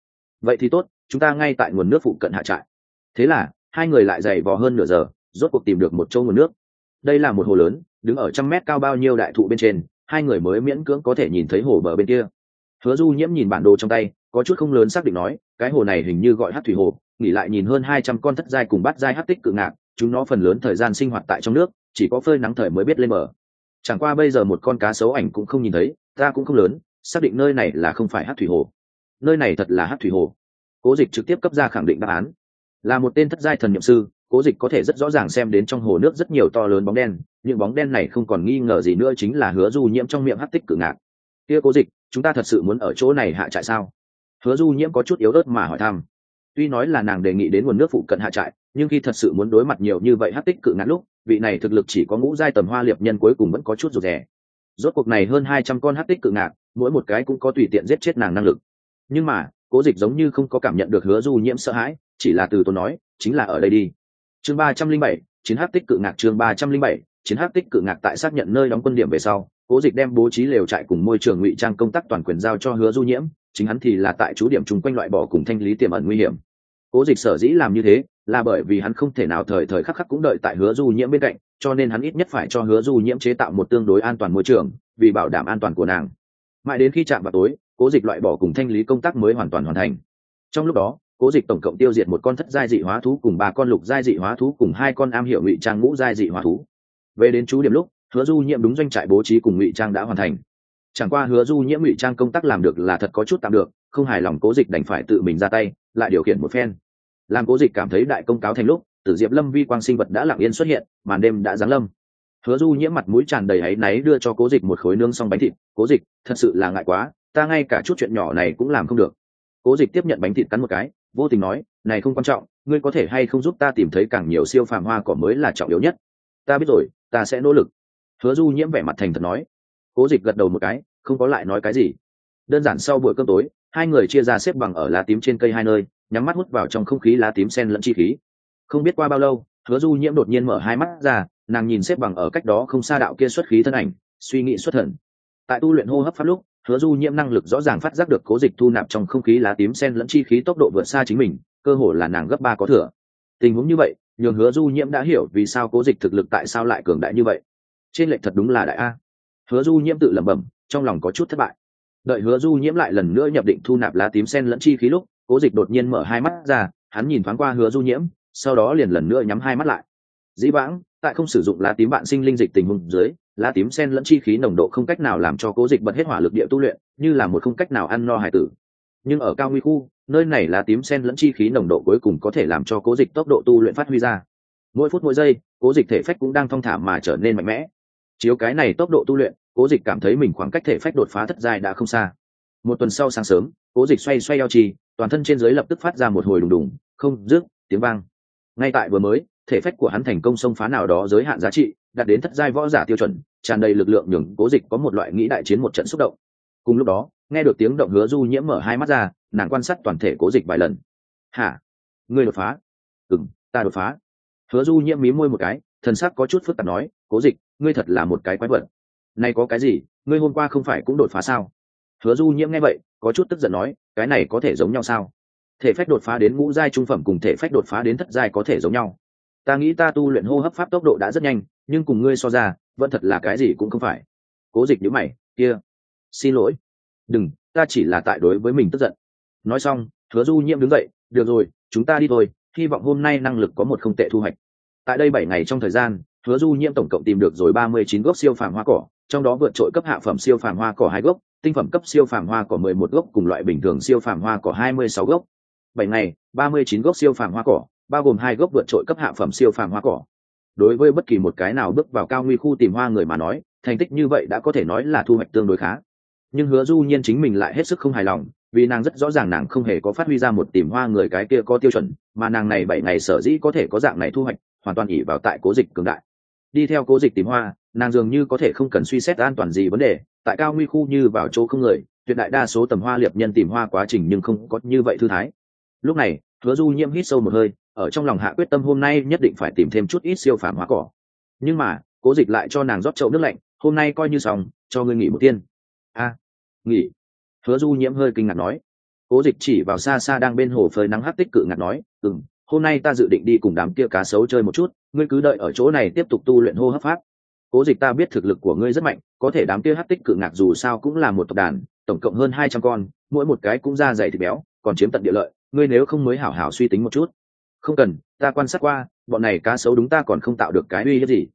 S1: Vậy thì tốt chúng ta ngay tại nguồn nước phụ cận hạ trại. Thế là hai người lại dày vò hơn nửa giờ rốt cuộc tìm được một chỗ nguồn nước đây là một hồ lớn, đứng ở trăm mét cao bao nhiêu đại thụ bên trên, hai người mới miễn cưỡng có thể nhìn thấy hồ bờ bên kia. Hứa du nhiễm nhìn bản đồ trong tay, có chút không lớn xác định nói, cái hồ này hình như gọi hát thủy hồ, nghỉ lại nhìn hơn hai trăm con thất giai cùng bát giai hát tích cự ngạc, chúng nó phần lớn thời gian sinh hoạt tại trong nước, chỉ có phơi nắng thời mới biết lên bờ. Chẳng qua bây giờ một con cá sấu ảnh cũng không nhìn thấy, ta cũng không lớn, xác định nơi này là không phải hát thủy hồ. Nơi này thật là hát thủy hồ. Cố dịch trực tiếp cấp ra khẳng định đáp án. Là một tên thất giai thần nhậm sư cố dịch có thể rất rõ ràng xem đến trong hồ nước rất nhiều to lớn bóng đen, những bóng đen này không còn nghi ngờ gì nữa chính là hứa du nhiễm trong miệng hát tích cự ngạc. Kia cố dịch, chúng ta thật sự muốn ở chỗ này hạ trại sao? Hứa du nhiễm có chút yếu ớt mà hỏi thăm. Tuy nói là nàng đề nghị đến nguồn nước phụ cận hạ trại, nhưng khi thật sự muốn đối mặt nhiều như vậy hát tích cự ngạn lúc, vị này thực lực chỉ có ngũ giai tầm hoa liệp nhân cuối cùng vẫn có chút rụt rè. Rốt cuộc này hơn hai trăm con hát tích cự ngạn mỗi một cái cũng có tùy tiện giết chết nàng năng lực. Nhưng mà, cố dịch giống như không có cảm nhận được hứa du nhiễm sợ hãi, chỉ là từ tôi nói, chính là ở đây đi chương ba trăm linh bảy, chiến hát tích cự ngạc chương ba trăm linh bảy, chiến hát tích cự ngạc tại xác nhận nơi đóng quân điểm về sau, cố dịch đem bố trí lều trại cùng môi trường ngụy trang công tác toàn quyền giao cho hứa du nhiễm, chính hắn thì là tại chú điểm chung quanh loại bỏ cùng thanh lý tiềm ẩn nguy hiểm. Cố dịch sở dĩ làm như thế, là bởi vì hắn không thể nào thời thời khắc khắc cũng đợi tại hứa du nhiễm bên cạnh, cho nên hắn ít nhất phải cho hứa du nhiễm chế tạo một tương đối an toàn môi trường, vì bảo đảm an toàn của nàng. Mãi đến khi chạm vào tối, cố dịch loại bỏ cùng thanh lý công tác mới hoàn toàn hoàn thành. Trong lúc đó cố dịch tổng cộng tiêu diệt một con thất giai dị hóa thú cùng ba con lục giai dị hóa thú cùng hai con am hiệu ngụy trang ngũ giai dị hóa thú. Về đến chú điểm lúc, hứa du nhiễm đúng doanh trại bố trí cùng ngụy trang đã hoàn thành. Chẳng qua hứa du nhiễm ngụy trang công tác làm được là thật có chút tạm được, không hài lòng cố dịch đành phải tự mình ra tay, lại điều khiển một phen. Làm cố dịch cảm thấy đại công cáo thành lúc, tử diệp lâm vi quang sinh vật đã lặng yên xuất hiện, màn đêm đã giáng lâm. Hứa du nhiễm mặt mũi tràn đầy áy náy đưa cho cố dịch một khối nương xong bánh thịt. Cố dịch, thật sự là ngại quá, ta ngay cả chút chuyện nhỏ này cũng làm không được. Cố dịch tiếp nhận bánh thịt cắn một cái vô tình nói, này không quan trọng, ngươi có thể hay không giúp ta tìm thấy càng nhiều siêu phàm hoa cỏ mới là trọng yếu nhất. Ta biết rồi, ta sẽ nỗ lực. Hứa du nhiễm vẻ mặt thành thật nói. Cố dịch gật đầu một cái, không có lại nói cái gì. Đơn giản sau buổi cơm tối, hai người chia ra xếp bằng ở lá tím trên cây hai nơi, nhắm mắt hút vào trong không khí lá tím sen lẫn chi khí. Không biết qua bao lâu, hứa du nhiễm đột nhiên mở hai mắt ra, nàng nhìn xếp bằng ở cách đó không xa đạo kia xuất khí thân ảnh, suy nghĩ xuất thần. Tại tu luyện hô hấp pháp lúc hứa du nhiễm năng lực rõ ràng phát giác được cố dịch thu nạp trong không khí lá tím sen lẫn chi khí tốc độ vượt xa chính mình, cơ hồ là nàng gấp ba có thừa. Tình huống như vậy, nhường hứa du nhiễm đã hiểu vì sao cố dịch thực lực tại sao lại cường đại như vậy. Trên lệnh thật đúng là đại a. Hứa du nhiễm tự lẩm bẩm, trong lòng có chút thất bại. Đợi hứa du nhiễm lại lần nữa nhập định thu nạp lá tím sen lẫn chi khí lúc, cố dịch đột nhiên mở hai mắt ra, hắn nhìn thoáng qua hứa du nhiễm, sau đó liền lần nữa nhắm hai mắt lại. Dĩ vãng, tại không sử dụng lá tím bạn sinh linh dịch tình huống dưới lá tím sen lẫn chi khí nồng độ không cách nào làm cho cố dịch bật hết hỏa lực địa tu luyện, như là một không cách nào ăn no hải tử. Nhưng ở cao nguy khu, nơi này lá tím sen lẫn chi khí nồng độ cuối cùng có thể làm cho cố dịch tốc độ tu luyện phát huy ra. Mỗi phút mỗi giây, cố dịch thể phách cũng đang thong thả mà trở nên mạnh mẽ. Chiếu cái này tốc độ tu luyện, cố dịch cảm thấy mình khoảng cách thể phách đột phá thất dài đã không xa. Một tuần sau sáng sớm, cố dịch xoay xoay eo trì toàn thân trên dưới lập tức phát ra một hồi đùng đùng, không, rước, tiếng vang. Ngay tại vừa mới, thể phách của hắn thành công xông phá nào đó giới hạn giá trị, đạt đến thất giai võ giả tiêu chuẩn tràn đầy lực lượng nhường cố dịch có một loại nghĩ đại chiến một trận xúc động. Cùng lúc đó, nghe được tiếng động hứa du nhiễm mở hai mắt ra, nàng quan sát toàn thể cố dịch vài lần. Hả? Ngươi đột phá? Ừng ta đột phá. Hứa du nhiễm mí môi một cái, thần sắc có chút phức tạp nói, cố dịch, ngươi thật là một cái quái vật. Nay có cái gì, ngươi hôm qua không phải cũng đột phá sao? Hứa du nhiễm nghe vậy, có chút tức giận nói, cái này có thể giống nhau sao? Thể phách đột phá đến ngũ giai trung phẩm cùng thể phách đột phá đến thất giai có thể giống nhau ta nghĩ ta tu luyện hô hấp pháp tốc độ đã rất nhanh, nhưng cùng ngươi so ra, vẫn thật là cái gì cũng không phải. Cố dịch nhữ mày, kia, xin lỗi. Đừng, ta chỉ là tại đối với mình tức giận. Nói xong, hứa du nhiễm đứng dậy, được rồi, chúng ta đi thôi, hy vọng hôm nay năng lực có một không tệ thu hoạch. Tại đây bảy ngày trong thời gian, hứa du nhiễm tổng cộng tìm được rồi ba mươi chín gốc siêu phàm hoa cỏ, trong đó vượt trội cấp hạ phẩm siêu phàm hoa cỏ hai gốc, tinh phẩm cấp siêu phàm hoa cỏ mười một gốc cùng loại bình thường siêu phàm hoa cỏ hai mươi sáu gốc. Bảy ngày, ba mươi chín gốc siêu phàm hoa cỏ bao gồm hai gốc vượt trội cấp hạ phẩm siêu phàm hoa cỏ. Đối với bất kỳ một cái nào bước vào cao nguy khu tìm hoa người mà nói, thành tích như vậy đã có thể nói là thu hoạch tương đối khá. Nhưng hứa du nhiên chính mình lại hết sức không hài lòng, vì nàng rất rõ ràng nàng không hề có phát huy ra một tìm hoa người cái kia có tiêu chuẩn, mà nàng này bảy ngày sở dĩ có thể có dạng này thu hoạch, hoàn toàn ỉ vào tại cố dịch cường đại. Đi theo cố dịch tìm hoa, nàng dường như có thể không cần suy xét an toàn gì vấn đề, tại cao nguy khu như vào chỗ không người, tuyệt đại đa số tầm hoa liệp nhân tìm hoa quá trình nhưng không có như vậy thư thái. Lúc này, hứa du nhiễm hít sâu một hơi ở trong lòng hạ quyết tâm hôm nay nhất định phải tìm thêm chút ít siêu phàm hóa cỏ. Nhưng mà, cố dịch lại cho nàng rót chậu nước lạnh, hôm nay coi như xong, cho ngươi nghỉ một tiên. A, nghỉ. Hứa du nhiễm hơi kinh ngạc nói. Cố dịch chỉ vào xa xa đang bên hồ phơi nắng hát tích cự ngạc nói ừ m hôm nay ta dự định đi cùng đám kia cá sấu chơi một chút, ngươi cứ đợi ở chỗ này tiếp tục tu luyện hô hấp pháp. Cố dịch ta biết thực lực của ngươi rất mạnh, có thể đám kia hát tích cự ngạc dù sao cũng là một tộc đàn, tổng cộng hơn hai trăm con, mỗi một cái cũng ra dày thịt béo, còn chiếm tận địa lợi, ngươi nếu không mới hảo hảo suy tính một chút không cần, ta quan sát qua, bọn này cá sấu đúng ta còn không tạo được cái uy hiếp gì.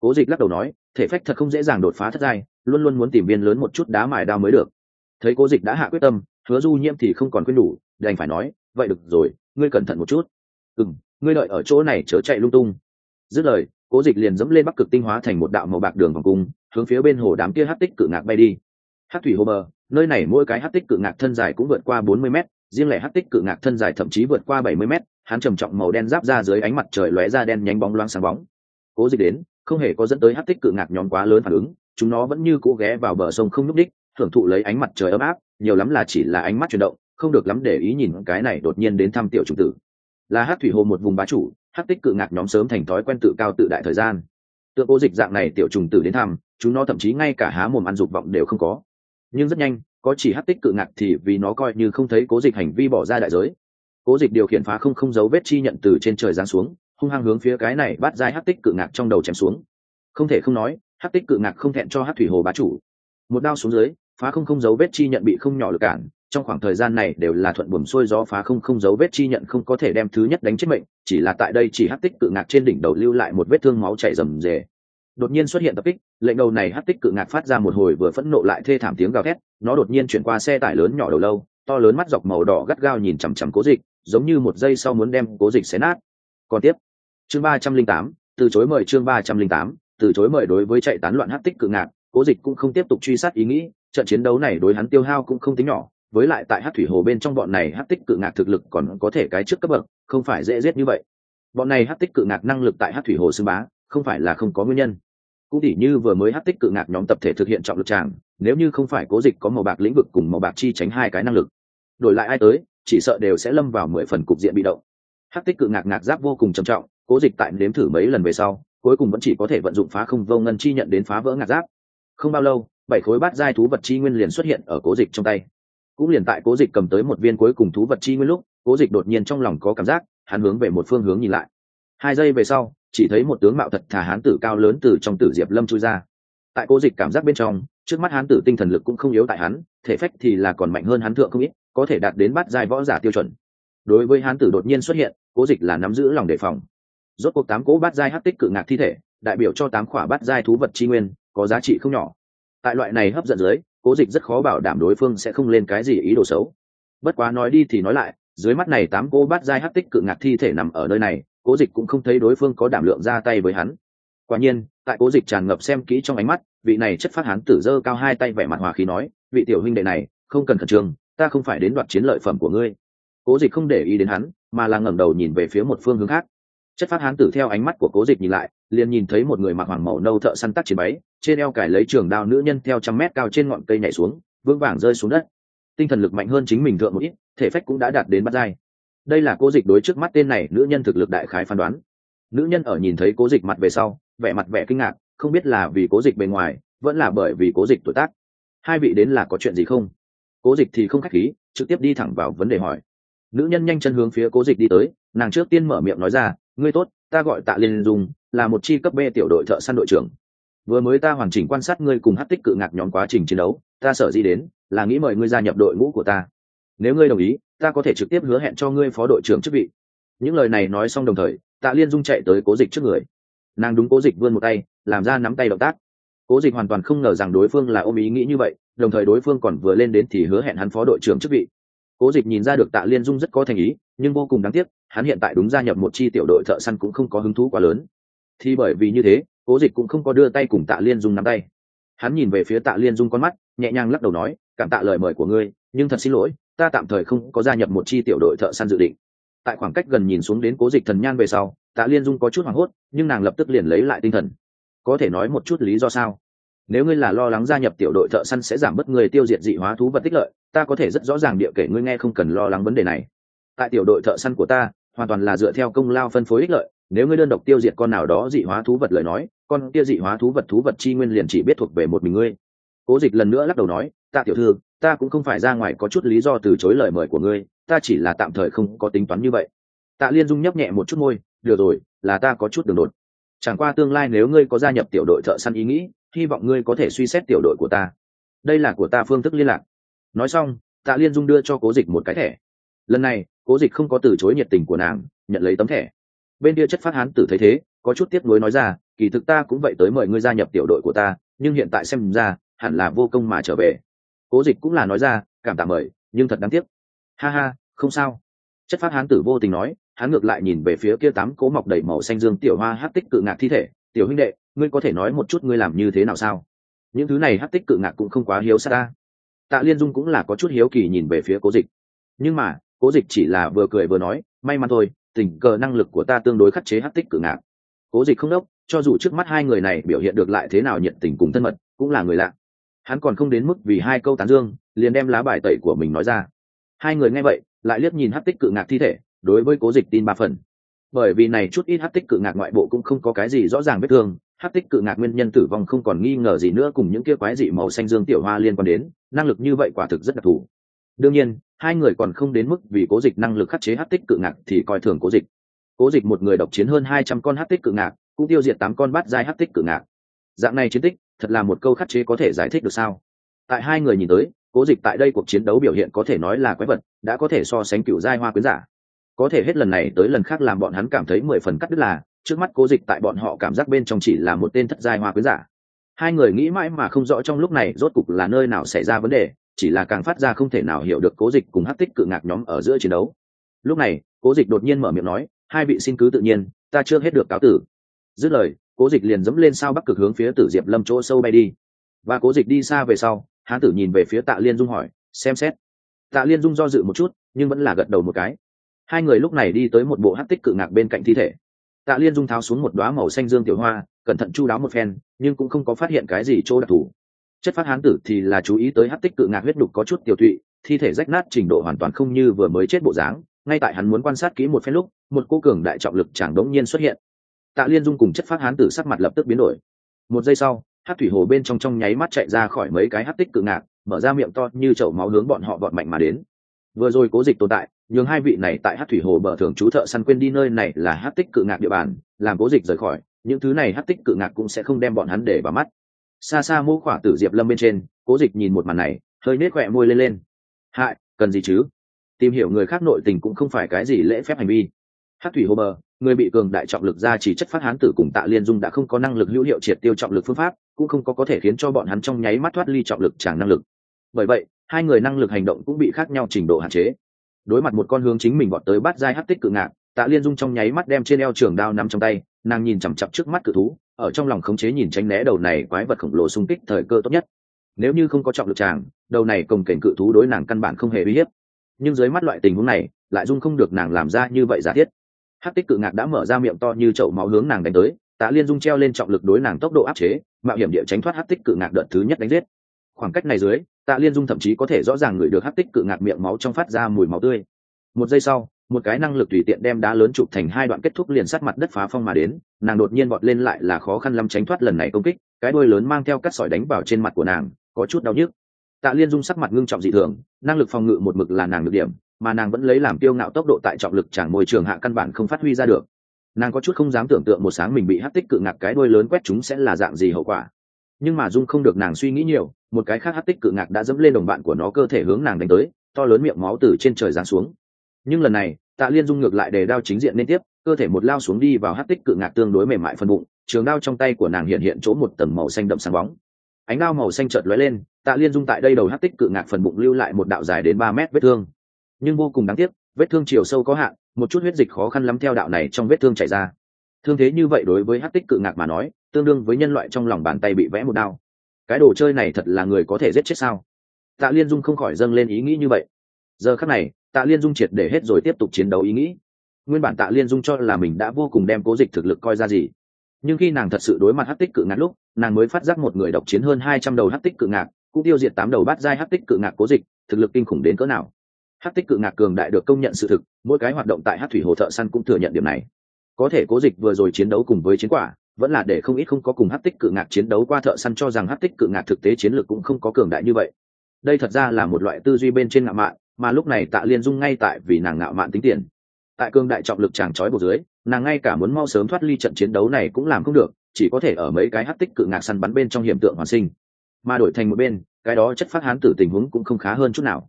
S1: Cố dịch lắc đầu nói, thể phách thật không dễ dàng đột phá thất giai, luôn luôn muốn tìm viên lớn một chút đá mài đao mới được. Thấy cố dịch đã hạ quyết tâm, hứa du nhiễm thì không còn quên đủ, đành phải nói, vậy được rồi, ngươi cẩn thận một chút. Ừ m ngươi đợi ở chỗ này chớ chạy lung tung. Dứt lời, cố dịch liền dẫm lên bắc cực tinh hóa thành một đạo màu bạc đường vòng cung, hướng phía bên hồ đám kia hát tích cự ngạc bay đi. Hát thủy hồ bờ, nơi này mỗi cái hát tích cự ngạc thân dài cũng vượt qua bốn mươi m riêng lẻ hát tích cự ngạc thân dài thậm chí vượt qua bảy mươi m hắn trầm trọng màu đen giáp ra dưới ánh mặt trời lóe ra đen nhánh bóng loáng sáng bóng. Cố dịch đến, không hề có dẫn tới hát tích cự ngạc nhóm quá lớn phản ứng, chúng nó vẫn như cố ghé vào bờ sông không nhúc đích thưởng thụ lấy ánh mặt trời ấm áp, nhiều lắm là chỉ là ánh mắt chuyển động, không được lắm để ý nhìn cái này đột nhiên đến thăm tiểu trùng tử. Là hát thủy hồ một vùng bá chủ hát tích cự ngạc nhóm sớm thành thói quen tự cao tự đại thời gian. Tượng cố dịch dạng này tiểu trùng tử đến thăm, chúng nó thậm chí ngay cả há mồm ăn dục vọng đều không có. Nhưng rất nhanh, có chỉ hát tích cự ngạc thì vì nó coi như không thấy cố dịch hành vi bỏ ra đại giới cố dịch điều khiển phá không không dấu vết chi nhận từ trên trời giáng xuống, hung hăng hướng phía cái này bắt dai hát tích cự ngạc trong đầu chém xuống. Không thể không nói hát tích cự ngạc không thẹn cho hát thủy hồ bá chủ. Một đao xuống dưới, phá không không dấu vết chi nhận bị không nhỏ lực cản, trong khoảng thời gian này đều là thuận buồm xuôi gió phá không không dấu vết chi nhận không có thể đem thứ nhất đánh chết mệnh, chỉ là tại đây chỉ hát tích cự ngạc trên đỉnh đầu lưu lại một vết thương máu chảy rầm rề. Đột nhiên xuất hiện tập kích, lệnh đầu này hát tích cự ngạc phát ra một hồi vừa phẫn nộ lại thê thảm tiếng gào thét, nó đột nhiên chuyển qua xe tải lớn nhỏ đầu lâu, to lớn mắt dọc màu đỏ gắt gao nhìn chằm chằm cố dịch giống như một giây sau muốn đem cố dịch xé nát. Còn tiếp, chương ba trăm linh tám, từ chối mời chương ba trăm linh tám, từ chối mời đối với chạy tán loạn hát tích cự ngạc, cố dịch cũng không tiếp tục truy sát ý nghĩ, trận chiến đấu này đối hắn tiêu hao cũng không tính nhỏ, với lại tại hát thủy hồ bên trong bọn này hát tích cự ngạc thực lực còn có thể cái trước cấp bậc, không phải dễ giết như vậy. Bọn này hát tích cự ngạc năng lực tại hát thủy hồ xưng bá, không phải là không có nguyên nhân. Cũng tỉ như vừa mới hát tích cự ngạc nhóm tập thể thực hiện trọng lực tràng, nếu như không phải cố dịch có màu bạc lĩnh vực cùng màu bạc chi tránh hai cái năng lực, đổi lại ai tới chỉ sợ đều sẽ lâm vào mười phần cục diện bị động. Hắc tích cự ngạc ngạc giáp vô cùng trầm trọng, cố dịch tại nếm thử mấy lần về sau, cuối cùng vẫn chỉ có thể vận dụng phá không vô ngân chi nhận đến phá vỡ ngạc giáp không bao lâu, bảy khối bát giai thú vật chi nguyên liền xuất hiện ở cố dịch trong tay. Cũng liền tại cố dịch cầm tới một viên cuối cùng thú vật chi nguyên lúc, cố dịch đột nhiên trong lòng có cảm giác, hắn hướng về một phương hướng nhìn lại. Hai giây về sau, chỉ thấy một tướng mạo thật thà hán tử cao lớn từ trong tử diệp lâm chui ra. Tại cố dịch cảm giác bên trong, trước mắt hán tử tinh thần lực cũng không yếu tại hắn, thể phách thì là còn mạnh hơn hắn thượng không ít có thể đạt đến bắt giai võ giả tiêu chuẩn. Đối với hán tử đột nhiên xuất hiện, cố dịch là nắm giữ lòng đề phòng. Rốt cuộc tám cố bát giai hắc tích cự ngạc thi thể, đại biểu cho tám khỏa bát giai thú vật chi nguyên, có giá trị không nhỏ. Tại loại này hấp dẫn dưới, cố dịch rất khó bảo đảm đối phương sẽ không lên cái gì ý đồ xấu. Bất quá nói đi thì nói lại, dưới mắt này tám cô bát giai hắc tích cự ngạc thi thể nằm ở nơi này, cố dịch cũng không thấy đối phương có đảm lượng ra tay với hắn. Quả nhiên, tại cố dịch tràn ngập xem kỹ trong ánh mắt, vị này chất phát hắn tử dơ cao hai tay vẻ mặt hòa khí nói, vị tiểu huynh đệ này, không cần khẩn trương ta không phải đến đoạt chiến lợi phẩm của ngươi. Cố dịch không để ý đến hắn, mà là ngẩng đầu nhìn về phía một phương hướng khác. Chất phát hán tử theo ánh mắt của cố dịch nhìn lại, liền nhìn thấy một người mặc hoàng màu nâu thợ săn tắc chiến máy trên eo cải lấy trường đao nữ nhân theo trăm mét cao trên ngọn cây nhảy xuống, vững vàng rơi xuống đất. Tinh thần lực mạnh hơn chính mình thượng một ít, thể phách cũng đã đạt đến bắt dai đây là cố dịch đối trước mắt tên này, nữ nhân thực lực đại khái phán đoán. Nữ nhân ở nhìn thấy cố dịch mặt về sau, vẻ mặt vẻ kinh ngạc, không biết là vì cố dịch bề ngoài, vẫn là bởi vì cố dịch tuổi tác. Hai vị đến là có chuyện gì không? Cố dịch thì không k h á c h khí, trực tiếp đi thẳng vào vấn đề hỏi. Nữ nhân nhanh chân hướng phía cố dịch đi tới, nàng trước tiên mở miệng nói ra, ngươi tốt, ta gọi tạ liên dung, là một chi cấp b tiểu đội thợ săn đội trưởng. Vừa mới ta hoàn chỉnh quan sát ngươi cùng hát tích cự ngạc nhóm quá trình chiến đấu, ta sợ gì đến, là nghĩ mời ngươi gia nhập đội ngũ của ta. Nếu ngươi đồng ý, ta có thể trực tiếp hứa hẹn cho ngươi phó đội trưởng chức vị. Những lời này nói xong đồng thời, tạ liên dung chạy tới cố dịch trước người. Nàng đúng cố dịch vươn một tay, làm ra nắm tay động tác cố dịch hoàn toàn không ngờ rằng đối phương là ôm ý nghĩ như vậy, đồng thời đối phương còn vừa lên đến thì hứa hẹn hắn phó đội trưởng chức vị. Cố dịch nhìn ra được tạ liên dung rất có thành ý, nhưng vô cùng đáng tiếc, hắn hiện tại đúng gia nhập một chi tiểu đội thợ săn cũng không có hứng thú quá lớn. Thì bởi vì như thế, cố dịch cũng không có đưa tay cùng tạ liên dung nắm tay. Hắn nhìn về phía tạ liên dung con mắt, nhẹ nhàng lắc đầu nói, cảm tạ lời mời của ngươi, nhưng thật xin lỗi, ta tạm thời không có gia nhập một chi tiểu đội thợ săn dự định. Tại khoảng cách gần nhìn xuống đến cố dịch thần nhan về sau, tạ liên dung có chút hoảng hốt, nhưng nàng lập tức liền lấy lại tinh thần có thể nói một chút lý do sao? Nếu ngươi là lo lắng gia nhập tiểu đội thợ săn sẽ giảm bớt người tiêu diệt dị hóa thú vật tích lợi, ta có thể rất rõ ràng địa kể ngươi nghe không cần lo lắng vấn đề này. Tại tiểu đội thợ săn của ta, hoàn toàn là dựa theo công lao phân phối ích lợi, nếu ngươi đơn độc tiêu diệt con nào đó dị hóa thú vật lời nói, con kia dị hóa thú vật thú vật chi nguyên liền chỉ biết thuộc về một mình ngươi. Cố dịch lần nữa lắc đầu nói, ta tiểu thư, ta cũng không phải ra ngoài có chút lý do từ chối lời mời của ngươi, ta chỉ là tạm thời không có tính toán như vậy. Tạ liên dung nhấp nhẹ một chút môi, được rồi, là ta có chút đường đột chẳng qua tương lai nếu ngươi có gia nhập tiểu đội thợ săn ý nghĩ, hy vọng ngươi có thể suy xét tiểu đội của ta. Đây là của ta phương thức liên lạc. Nói xong, tạ liên dung đưa cho cố dịch một cái thẻ. Lần này, cố dịch không có từ chối nhiệt tình của nàng, nhận lấy tấm thẻ. Bên kia chất phát hán tử thấy thế, có chút tiếc nuối nói ra, kỳ thực ta cũng vậy tới mời ngươi gia nhập tiểu đội của ta, nhưng hiện tại xem ra, hẳn là vô công mà trở về. Cố dịch cũng là nói ra, cảm tạ mời, nhưng thật đáng tiếc. Ha ha, không sao. Chất phát hán tử vô tình nói hắn ngược lại nhìn về phía kia tám cố mọc đầy màu xanh dương tiểu hoa hát tích cự ngạc thi thể. Tiểu huynh đệ, ngươi có thể nói một chút ngươi làm như thế nào sao? Những thứ này hát tích cự ngạc cũng không quá hiếu xa ta. Tạ liên dung cũng là có chút hiếu kỳ nhìn về phía cố dịch. Nhưng mà, cố dịch chỉ là vừa cười vừa nói, may mắn thôi, tình cờ năng lực của ta tương đối khắc chế hát tích cự ngạc. Cố dịch không đốc, cho dù trước mắt hai người này biểu hiện được lại thế nào nhiệt tình cùng thân mật, cũng là người lạ. Hắn còn không đến mức vì hai câu tán dương, liền đem lá bài tẩy của mình nói ra. Hai người nghe vậy, lại liếc nhìn hát tích cự ngạc thi thể đối với cố dịch tin ba phần. Bởi vì này chút ít hát tích cự ngạc ngoại bộ cũng không có cái gì rõ ràng vết thương, hát tích cự ngạc nguyên nhân tử vong không còn nghi ngờ gì nữa cùng những kia quái dị màu xanh dương tiểu hoa liên quan đến, năng lực như vậy quả thực rất đặc thù. Đương nhiên, hai người còn không đến mức vì cố dịch năng lực khắc chế hát tích cự ngạc thì coi thường cố dịch. Cố dịch một người độc chiến hơn hai trăm con hát tích cự ngạc, cũng tiêu diệt tám con bát giai hát tích cự ngạc. Dạng này chiến tích, thật là một câu khắc chế có thể giải thích được sao? Tại hai người nhìn tới, cố dịch tại đây cuộc chiến đấu biểu hiện có thể nói là quái vật, đã có thể so sánh cựu giai hoa quyến giả có thể hết lần này tới lần khác làm bọn hắn cảm thấy mười phần cắt đứt là, trước mắt cố dịch tại bọn họ cảm giác bên trong chỉ là một tên thất giai hoa quyến giả. Hai người nghĩ mãi mà không rõ trong lúc này rốt cục là nơi nào xảy ra vấn đề, chỉ là càng phát ra không thể nào hiểu được cố dịch cùng hát tích cự ngạc nhóm ở giữa chiến đấu. Lúc này, cố dịch đột nhiên mở miệng nói, hai vị xin cứ tự nhiên, ta chưa hết được cáo tử. Dứt lời, cố dịch liền dẫm lên sao bắc cực hướng phía tử diệp lâm chỗ sâu bay đi. Và cố dịch đi xa về sau, hán tử nhìn về phía tạ liên dung hỏi, xem xét. Tạ liên dung do dự một chút, nhưng vẫn là gật đầu một cái hai người lúc này đi tới một bộ hát tích cự ngạc bên cạnh thi thể. Tạ liên dung tháo xuống một đoá màu xanh dương tiểu hoa, cẩn thận chu đáo một phen, nhưng cũng không có phát hiện cái gì chỗ đặc thù. Chất phát hán tử thì là chú ý tới hát tích cự ngạc huyết đục có chút tiểu thụy thi thể rách nát trình độ hoàn toàn không như vừa mới chết bộ dáng. Ngay tại hắn muốn quan sát kỹ một phen lúc, một cô cường đại trọng lực chẳng đống nhiên xuất hiện. Tạ liên dung cùng chất phát hán tử sắc mặt lập tức biến đổi. Một giây sau hát thủy hồ bên trong trong nháy mắt chạy ra khỏi mấy cái hát tích cự ngạc, mở ra miệng to như chậu máu hướng bọn họ vọt mạnh mà đến. Vừa rồi cố dịch tồn tại nhường hai vị này tại hát thủy hồ bờ thường chú thợ săn quên đi nơi này là hát tích cự ngạc địa bàn, làm cố dịch rời khỏi, những thứ này hát tích cự ngạc cũng sẽ không đem bọn hắn để vào mắt. Xa xa mô khỏa tử diệp lâm bên trên, cố dịch nhìn một màn này, hơi nết khỏe môi lên lên. Hại, cần gì chứ? Tìm hiểu người khác nội tình cũng không phải cái gì lễ phép hành vi. Hát thủy hồ bờ, người bị cường đại trọng lực ra chỉ chất phát hán tử cùng tạ liên dung đã không có năng lực hữu hiệu triệt tiêu trọng lực phương pháp, cũng không có có thể khiến cho bọn hắn trong nháy mắt thoát ly trọng lực chẳng năng lực. Bởi vậy, hai người năng lực hành động cũng bị khác nhau trình độ hạn chế đối mặt một con hướng chính mình bọn tới bắt dai hắc tích cự ngạc, tạ liên dung trong nháy mắt đem trên eo trường đao nắm trong tay, nàng nhìn chằm chặp trước mắt cự thú, ở trong lòng khống chế nhìn tránh né đầu này quái vật khổng lồ xung kích thời cơ tốt nhất. Nếu như không có trọng lực tràng, đầu này cồng kềnh cự thú đối nàng căn bản không hề uy hiếp. Nhưng dưới mắt loại tình huống này, lại dung không được nàng làm ra như vậy giả thiết. Hát tích cự ngạc đã mở ra miệng to như chậu máu hướng nàng đánh tới, tạ liên dung treo lên trọng lực đối nàng tốc độ áp chế, mạo hiểm địa tránh thoát hát tích cự ngạc đợt thứ nhất đánh giết khoảng cách này dưới, tạ liên dung thậm chí có thể rõ ràng ngửi được hát tích cự ngạc miệng máu trong phát ra mùi máu tươi. Một giây sau, một cái năng lực tùy tiện đem đá lớn chụp thành hai đoạn kết thúc liền sát mặt đất phá phong mà đến, nàng đột nhiên bọt lên lại là khó khăn lắm tránh thoát lần này công kích, cái đuôi lớn mang theo cắt sỏi đánh vào trên mặt của nàng, có chút đau nhức. Tạ liên dung sắc mặt ngưng trọng dị thường, năng lực phòng ngự một mực là nàng được điểm, mà nàng vẫn lấy làm kiêu ngạo tốc độ tại trọng lực chẳng môi trường hạ căn bản không phát huy ra được. Nàng có chút không dám tưởng tượng một sáng mình bị hát tích cự ngạc cái đuôi lớn quét chúng sẽ là dạng gì hậu quả. Nhưng mà dung không được nàng suy nghĩ nhiều một cái khác hát tích cự ngạc đã dẫm lên đồng bạn của nó cơ thể hướng nàng đánh tới, to lớn miệng máu từ trên trời giáng xuống. Nhưng lần này, tạ liên dung ngược lại để đao chính diện liên tiếp, cơ thể một lao xuống đi vào hát tích cự ngạc tương đối mềm mại phân bụng, trường đao trong tay của nàng hiện hiện chỗ một tầng màu xanh đậm sáng bóng. Ánh đao màu xanh chợt lóe lên, tạ liên dung tại đây đầu hát tích cự ngạc phần bụng lưu lại một đạo dài đến ba mét vết thương. Nhưng vô cùng đáng tiếc, vết thương chiều sâu có hạn, một chút huyết dịch khó khăn lắm theo đạo này trong vết thương chảy ra. Thương thế như vậy đối với hát tích cự ngạc mà nói, tương đương với nhân loại trong lòng bàn tay bị vẽ một đao cái đồ chơi này thật là người có thể giết chết sao? Tạ liên dung không khỏi dâng lên ý nghĩ như vậy. Giờ khắc này, tạ liên dung triệt để hết rồi tiếp tục chiến đấu ý nghĩ. Nguyên bản tạ liên dung cho là mình đã vô cùng đem cố dịch thực lực coi ra gì. Nhưng khi nàng thật sự đối mặt hát tích cự ngạc lúc, nàng mới phát giác một người độc chiến hơn hai trăm đầu hát tích cự ngạc, cũng tiêu diệt tám đầu bát giai hát tích cự ngạc cố dịch, thực lực kinh khủng đến cỡ nào. Hát tích cự ngạc cường đại được công nhận sự thực, mỗi cái hoạt động tại hát thủy hồ thợ săn cũng thừa nhận điểm này. Có thể cố dịch vừa rồi chiến đấu cùng với chiến quả vẫn là để không ít không có cùng hát tích cự ngạc chiến đấu qua thợ săn cho rằng hát tích cự ngạc thực tế chiến lược cũng không có cường đại như vậy. Đây thật ra là một loại tư duy bên trên ngạo mạn, mà lúc này tạ liên dung ngay tại vì nàng ngạo mạn tính tiền. Tại cương đại trọng lực chàng trói buộc dưới, nàng ngay cả muốn mau sớm thoát ly trận chiến đấu này cũng làm không được, chỉ có thể ở mấy cái hát tích cự ngạc săn bắn bên trong hiểm tượng hoàn sinh. Mà đổi thành một bên, cái đó chất phát hán tử tình huống cũng không khá hơn chút nào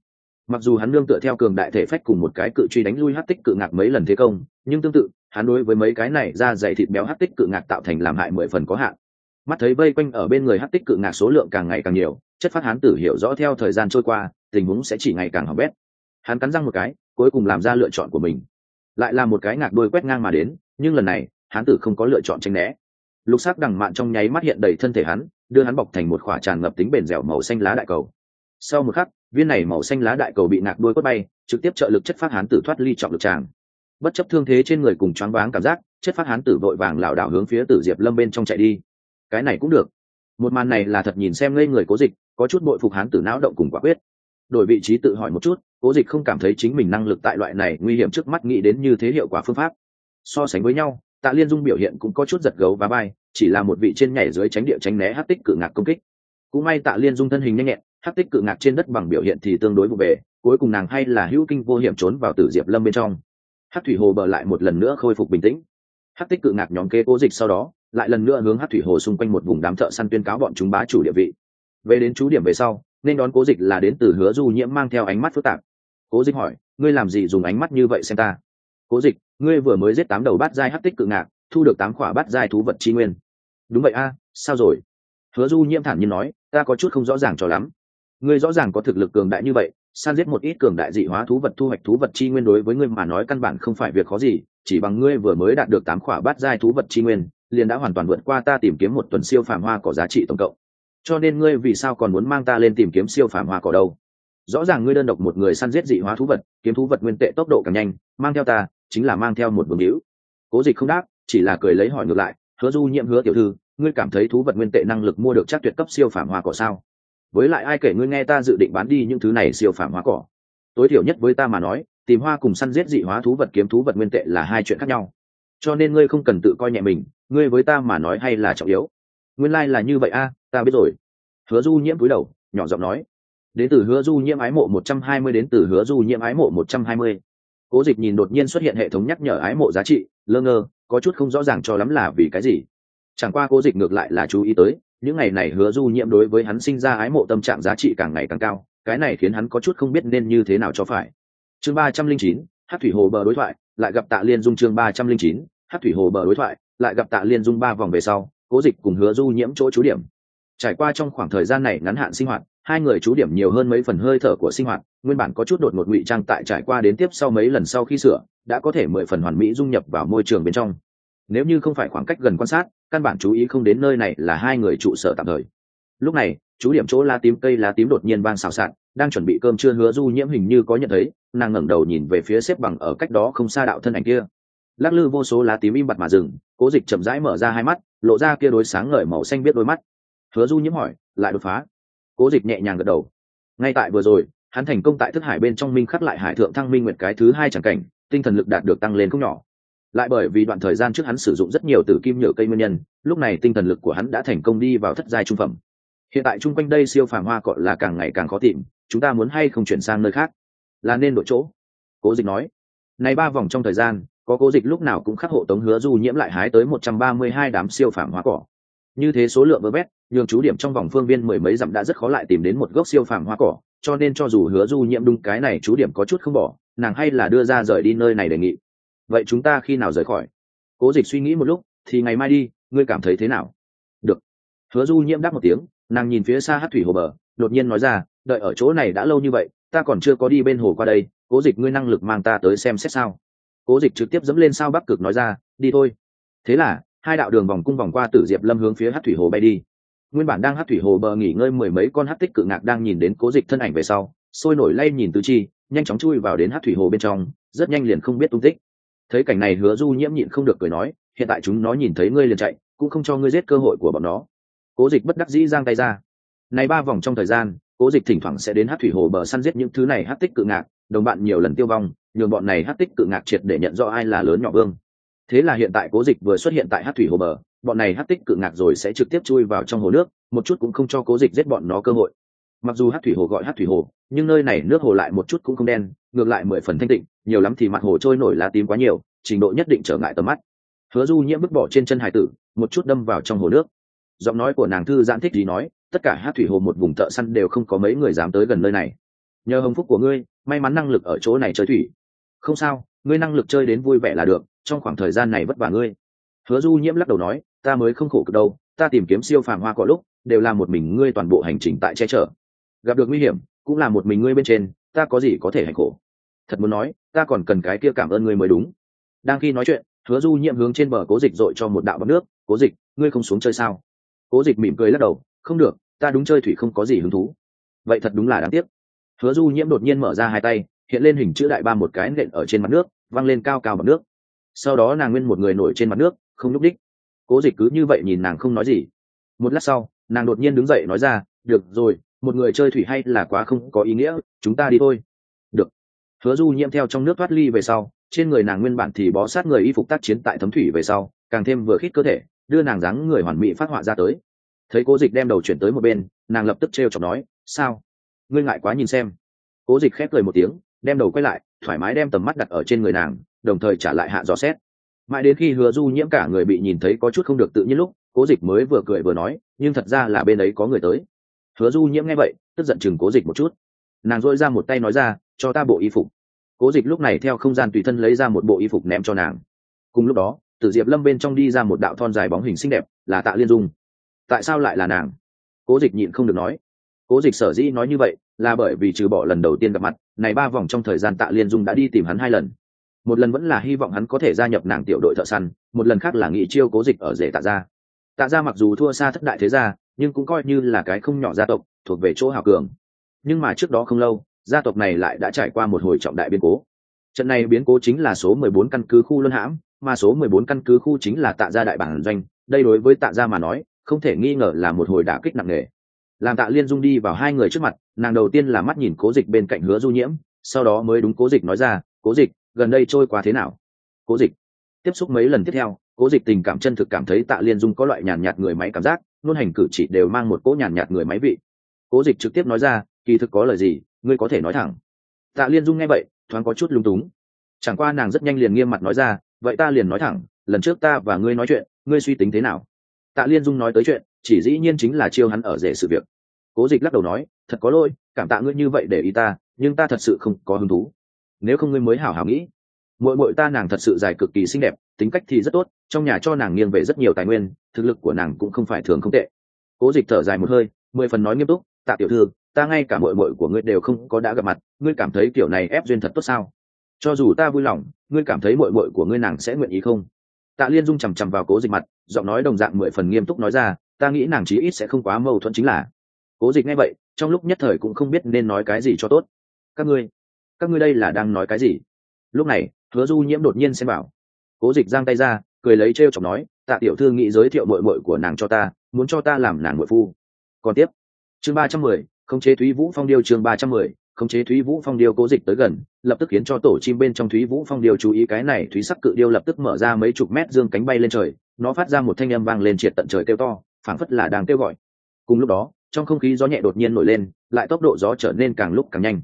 S1: mặc dù hắn nương tựa theo cường đại thể phách cùng một cái cự truy đánh lui hát tích cự ngạc mấy lần thế công, nhưng tương tự, hắn đối với mấy cái này ra dày thịt béo hát tích cự ngạc tạo thành làm hại mười phần có hạn. Mắt thấy vây quanh ở bên người hát tích cự ngạc số lượng càng ngày càng nhiều, chất phát hắn tử hiểu rõ theo thời gian trôi qua, tình huống sẽ chỉ ngày càng hỏng bét. Hắn cắn răng một cái, cuối cùng làm ra lựa chọn của mình. Lại là một cái ngạc đôi quét ngang mà đến, nhưng lần này, hắn tử không có lựa chọn tranh né. Lục sắc đằng mạn trong nháy mắt hiện đầy thân thể hắn, đưa hắn bọc thành một khỏa tràn ngập tính bền dẻo màu xanh lá đại cầu. Sau một khắc viên này màu xanh lá đại cầu bị nạc đuôi quất bay, trực tiếp trợ lực chất phát hán tử thoát ly trọng lực tràng. Bất chấp thương thế trên người cùng choáng váng cảm giác, chất phát hán tử vội vàng lảo đảo hướng phía tử diệp lâm bên trong chạy đi. Cái này cũng được. Một màn này là thật nhìn xem ngây người cố dịch, có chút bội phục hán tử não động cùng quả quyết. Đổi vị trí tự hỏi một chút, cố dịch không cảm thấy chính mình năng lực tại loại này nguy hiểm trước mắt nghĩ đến như thế hiệu quả phương pháp. So sánh với nhau, tạ liên dung biểu hiện cũng có chút giật gấu và bay, chỉ là một vị trên nhảy dưới tránh địa tránh né hát tích cự ngạc công kích. Cũng may tạ liên dung thân hình nhanh nhẹn hát tích cự ngạc trên đất bằng biểu hiện thì tương đối vụ về cuối cùng nàng hay là hữu kinh vô hiểm trốn vào tử diệp lâm bên trong. Hát thủy hồ bờ lại một lần nữa khôi phục bình tĩnh. Hát tích cự ngạc nhóm kế cố dịch sau đó, lại lần nữa hướng hát thủy hồ xung quanh một vùng đám thợ săn tuyên cáo bọn chúng bá chủ địa vị. Về đến chú điểm về sau, nên đón cố dịch là đến từ hứa du nhiễm mang theo ánh mắt phức tạp. Cố dịch hỏi, ngươi làm gì dùng ánh mắt như vậy xem ta? Cố dịch, ngươi vừa mới giết tám đầu bát giai hát tích cự ngạc, thu được tám khỏa bát giai thú vật chi nguyên. Đúng vậy a, sao rồi? Hứa du nhiễm thản nhiên nói, ta có chút không rõ ràng cho lắm ngươi rõ ràng có thực lực cường đại như vậy, san giết một ít cường đại dị hóa thú vật, thu hoạch thú vật chi nguyên đối với ngươi mà nói căn bản không phải việc khó gì, chỉ bằng ngươi vừa mới đạt được tám khỏa bát giai thú vật chi nguyên, liền đã hoàn toàn vượt qua ta tìm kiếm một tuần siêu phàm hoa có giá trị tổng cộng. Cho nên ngươi vì sao còn muốn mang ta lên tìm kiếm siêu phàm hoa cỏ đâu? Rõ ràng ngươi đơn độc một người săn giết dị hóa thú vật, kiếm thú vật nguyên tệ tốc độ càng nhanh, mang theo ta, chính là mang theo một vương hữu. Cố dịch không đáp, chỉ là cười lấy hỏi ngược lại, hứa du Nhiệm hứa tiểu thư, ngươi cảm thấy thú vật nguyên tệ năng lực mua được chắc tuyệt cấp siêu phàm hoa cỏ sao? Với lại ai kể ngươi nghe ta dự định bán đi những thứ này siêu phàm hóa cỏ. Tối thiểu nhất với ta mà nói, tìm hoa cùng săn giết dị hóa thú vật kiếm thú vật nguyên tệ là hai chuyện khác nhau. Cho nên ngươi không cần tự coi nhẹ mình, ngươi với ta mà nói hay là trọng yếu. Nguyên lai、like、là như vậy a à, ta biết rồi. Hứa du nhiễm cúi đầu, nhỏ giọng nói. Đến từ hứa du nhiễm ái mộ một trăm hai mươi đến từ hứa du nhiễm ái mộ một trăm hai mươi. Cố dịch nhìn đột nhiên xuất hiện hệ thống nhắc nhở ái mộ giá trị, lơ ngơ, có chút không rõ ràng cho lắm là vì cái gì. Chẳng qua cố dịch ngược lại là chú ý tới những ngày này hứa du nhiễm đối với hắn sinh ra ái mộ tâm trạng giá trị càng ngày càng cao, cái này khiến hắn có chút không biết nên như thế nào cho phải. Chương ba trăm linh chín hát thủy hồ bờ đối thoại, lại gặp tạ liên dung chương ba trăm linh chín hát thủy hồ bờ đối thoại, lại gặp tạ liên dung ba vòng về sau, cố dịch cùng hứa du nhiễm chỗ chú điểm. Trải qua trong khoảng thời gian này ngắn hạn sinh hoạt, hai người chú điểm nhiều hơn mấy phần hơi thở của sinh hoạt, nguyên bản có chút đột ngột ngụy trang tại trải qua đến tiếp sau mấy lần sau khi sửa, đã có thể mười phần hoàn mỹ dung nhập vào môi trường bên trong nếu như không phải khoảng cách gần quan sát, căn bản chú ý không đến nơi này là hai người trụ sở tạm thời. Lúc này, chú điểm chỗ lá tím cây lá tím đột nhiên vang xào xạc, đang chuẩn bị cơm chưa hứa du nhiễm hình như có nhận thấy, nàng ngẩng đầu nhìn về phía xếp bằng ở cách đó không xa đạo thân ảnh kia. Lắc lư vô số lá tím im bặt mà dừng, cố dịch chậm rãi mở ra hai mắt, lộ ra kia đối sáng ngời màu xanh biết đôi mắt. Hứa du nhiễm hỏi, lại đột phá? Cố dịch nhẹ nhàng gật đầu. Ngay tại vừa rồi, hắn thành công tại thức hải bên trong minh khắc lại hải thượng thăng minh nguyện cái thứ hai chẳng cảnh, tinh thần lực đạt được tăng lên không nhỏ lại bởi vì đoạn thời gian trước hắn sử dụng rất nhiều từ kim nhựa cây nguyên nhân, lúc này tinh thần lực của hắn đã thành công đi vào thất giai trung phẩm. Hiện tại chung quanh đây siêu phàm hoa cọ là càng ngày càng khó tìm, chúng ta muốn hay không chuyển sang nơi khác? Là nên đổi chỗ. Cố dịch nói. Này ba vòng trong thời gian, có cố dịch lúc nào cũng khắc hộ tống hứa du nhiễm lại hái tới một trăm ba mươi hai đám siêu phàm hoa cỏ. Như thế số lượng vơ vét, nhường chú điểm trong vòng phương viên mười mấy dặm đã rất khó lại tìm đến một gốc siêu phàm hoa cỏ, cho nên cho dù hứa du nhiễm đúng cái này, chú điểm có chút không bỏ, nàng hay là đưa ra rời đi nơi này đề nghị vậy chúng ta khi nào rời khỏi? Cố dịch suy nghĩ một lúc, thì ngày mai đi, ngươi cảm thấy thế nào? Được. Hứa du nhiễm đáp một tiếng, nàng nhìn phía xa hát thủy hồ bờ, đột nhiên nói ra, đợi ở chỗ này đã lâu như vậy, ta còn chưa có đi bên hồ qua đây, cố dịch ngươi năng lực mang ta tới xem xét sao? Cố dịch trực tiếp dẫm lên sao bắc cực nói ra, đi thôi. Thế là, hai đạo đường vòng cung vòng qua tử diệp lâm hướng phía hát thủy hồ bay đi. Nguyên bản đang hát thủy hồ bờ nghỉ ngơi mười mấy con hát tích cự ngạc đang nhìn đến cố dịch thân ảnh về sau, sôi nổi lay nhìn tứ chi, nhanh chóng chui vào đến hát thủy hồ bên trong, rất nhanh liền không biết tung tích thấy cảnh này hứa du nhiễm nhịn không được cười nói, hiện tại chúng nó nhìn thấy ngươi liền chạy, cũng không cho ngươi giết cơ hội của bọn nó. Cố dịch bất đắc dĩ giang tay ra. Này ba vòng trong thời gian, cố dịch thỉnh thoảng sẽ đến hát thủy hồ bờ săn giết những thứ này hát tích cự ngạc, đồng bạn nhiều lần tiêu vong, nhường bọn này hát tích cự ngạc triệt để nhận rõ ai là lớn nhỏ vương. Thế là hiện tại cố dịch vừa xuất hiện tại hát thủy hồ bờ, bọn này hát tích cự ngạc rồi sẽ trực tiếp chui vào trong hồ nước, một chút cũng không cho cố dịch giết bọn nó cơ hội. Mặc dù hát thủy hồ gọi hát thủy hồ, nhưng nơi này nước hồ lại một chút cũng không đen, ngược lại mười phần thanh tịnh nhiều lắm thì mặt hồ trôi nổi lá tím quá nhiều, trình độ nhất định trở ngại tầm mắt. Hứa du nhiễm bước bỏ trên chân hải tử, một chút đâm vào trong hồ nước. Giọng nói của nàng thư giãn thích gì nói, tất cả hát thủy hồ một vùng thợ săn đều không có mấy người dám tới gần nơi này. Nhờ hồng phúc của ngươi, may mắn năng lực ở chỗ này chơi thủy. Không sao, ngươi năng lực chơi đến vui vẻ là được, trong khoảng thời gian này vất vả ngươi. Hứa du nhiễm lắc đầu nói, ta mới không khổ cực đâu, ta tìm kiếm siêu phàm hoa có lúc, đều là một mình ngươi toàn bộ hành trình tại che chở. Gặp được nguy hiểm, cũng là một mình ngươi bên trên, ta có gì có thể hành khổ? Thật muốn nói, ta còn cần cái kia cảm ơn ngươi mới đúng. Đang khi nói chuyện, hứa du nhiệm hướng trên bờ cố dịch dội cho một đạo bọc nước, cố dịch, ngươi không xuống chơi sao? Cố dịch mỉm cười lắc đầu, không được, ta đúng chơi thủy không có gì hứng thú. Vậy thật đúng là đáng tiếc. Hứa du nhiễm đột nhiên mở ra hai tay, hiện lên hình chữ đại ba một cái nện ở trên mặt nước, văng lên cao cao mặt nước. Sau đó nàng nguyên một người nổi trên mặt nước, không nhúc đích cố dịch cứ như vậy nhìn nàng không nói gì. Một lát sau, nàng đột nhiên đứng dậy nói ra, được rồi, một người chơi thủy hay là quá không có ý nghĩa, chúng ta đi thôi hứa du nhiễm theo trong nước thoát ly về sau, trên người nàng nguyên bản thì bó sát người y phục tác chiến tại thấm thủy về sau, càng thêm vừa khít cơ thể, đưa nàng dáng người hoàn mỹ phát họa ra tới. Thấy cố dịch đem đầu chuyển tới một bên, nàng lập tức t r e o chọc nói, sao? Ngươi ngại quá nhìn xem. Cố dịch khép cười một tiếng, đem đầu quay lại, thoải mái đem tầm mắt đặt ở trên người nàng, đồng thời trả lại hạ dò xét. Mãi đến khi hứa du nhiễm cả người bị nhìn thấy có chút không được tự nhiên lúc, cố dịch mới vừa cười vừa nói, nhưng thật ra là bên ấy có người tới. Hứa du nhiễm nghe vậy, tức giận chừng cố dịch một chút. Nàng dội ra một tay nói ra cho ta bộ y phục. Cố dịch lúc này theo không gian tùy thân lấy ra một bộ y phục ném cho nàng. Cùng lúc đó, Tử diệp lâm bên trong đi ra một đạo thon dài bóng hình xinh đẹp, là tạ liên dung. Tại sao lại là nàng? Cố dịch nhịn không được nói. Cố dịch sở dĩ nói như vậy, là bởi vì trừ bỏ lần đầu tiên gặp mặt, này ba vòng trong thời gian tạ liên dung đã đi tìm hắn hai lần. Một lần vẫn là hy vọng hắn có thể gia nhập nàng tiểu đội thợ săn, một lần khác là nghị chiêu cố dịch ở rể tạ gia. Tạ gia mặc dù thua xa thất đại thế gia, nhưng cũng coi như là cái không nhỏ gia tộc, thuộc về chỗ hào cường. Nhưng mà trước đó không lâu gia tộc này lại đã trải qua một hồi trọng đại biến cố. Trận này biến cố chính là số mười bốn căn cứ khu luân hãm, mà số mười bốn căn cứ khu chính là tạ gia đại bản doanh. Đây đối với tạ gia mà nói, không thể nghi ngờ là một hồi đả kích nặng nề. Làm tạ liên dung đi vào hai người trước mặt, nàng đầu tiên là mắt nhìn cố dịch bên cạnh hứa du nhiễm, sau đó mới đúng cố dịch nói ra, cố dịch, gần đây trôi qua thế nào? Cố dịch. Tiếp xúc mấy lần tiếp theo, cố dịch tình cảm chân thực cảm thấy tạ liên dung có loại nhàn nhạt người máy cảm giác, luôn hành cử chỉ đều mang một cỗ nhàn nhạt người máy vị. Cố dịch trực tiếp nói ra kỳ thực có lời gì, ngươi có thể nói thẳng. Tạ liên dung nghe vậy, thoáng có chút lung túng. Chẳng qua nàng rất nhanh liền nghiêm mặt nói ra, vậy ta liền nói thẳng, lần trước ta và ngươi nói chuyện, ngươi suy tính thế nào? Tạ liên dung nói tới chuyện, chỉ dĩ nhiên chính là chiêu hắn ở rể sự việc. Cố dịch lắc đầu nói, thật có lỗi, cảm tạ ngươi như vậy để ý ta, nhưng ta thật sự không có hứng thú. Nếu không ngươi mới hảo hảo nghĩ. Mỗi mỗi ta nàng thật sự dài cực kỳ xinh đẹp, tính cách thì rất tốt, trong nhà cho nàng nghiêng về rất nhiều tài nguyên, thực lực của nàng cũng không phải thường không tệ. Cố dịch thở dài một hơi, mười phần nói nghiêm túc, tạ tiểu thư ta ngay cả mội mội của ngươi đều không có đã gặp mặt, ngươi cảm thấy kiểu này ép duyên thật tốt sao? Cho dù ta vui lòng, ngươi cảm thấy mội mội của ngươi nàng sẽ nguyện ý không? Tạ liên dung chằm chằm vào cố dịch mặt, giọng nói đồng dạng mười phần nghiêm túc nói ra, ta nghĩ nàng chí ít sẽ không quá mâu thuẫn chính là. Cố dịch nghe vậy, trong lúc nhất thời cũng không biết nên nói cái gì cho tốt. Các ngươi các ngươi đây là đang nói cái gì? Lúc này, hứa du nhiễm đột nhiên xem bảo. Cố dịch giang tay ra, cười lấy t r e o chọc nói, tạ tiểu thư nghĩ giới thiệu mội mội của nàng cho ta, muốn cho ta làm nàng mội phu. Còn tiếp, chương ba trăm mười khống chế thúy vũ phong điêu chương ba trăm mười, khống chế thúy vũ phong điêu cố dịch tới gần, lập tức khiến cho tổ chim bên trong thúy vũ phong điêu chú ý cái này thúy sắc cự điêu lập tức mở ra mấy chục mét dương cánh bay lên trời, nó phát ra một thanh âm vang lên triệt tận trời kêu to, phảng phất là đang kêu gọi. Cùng lúc đó, trong không khí gió nhẹ đột nhiên nổi lên, lại tốc độ gió trở nên càng lúc càng nhanh.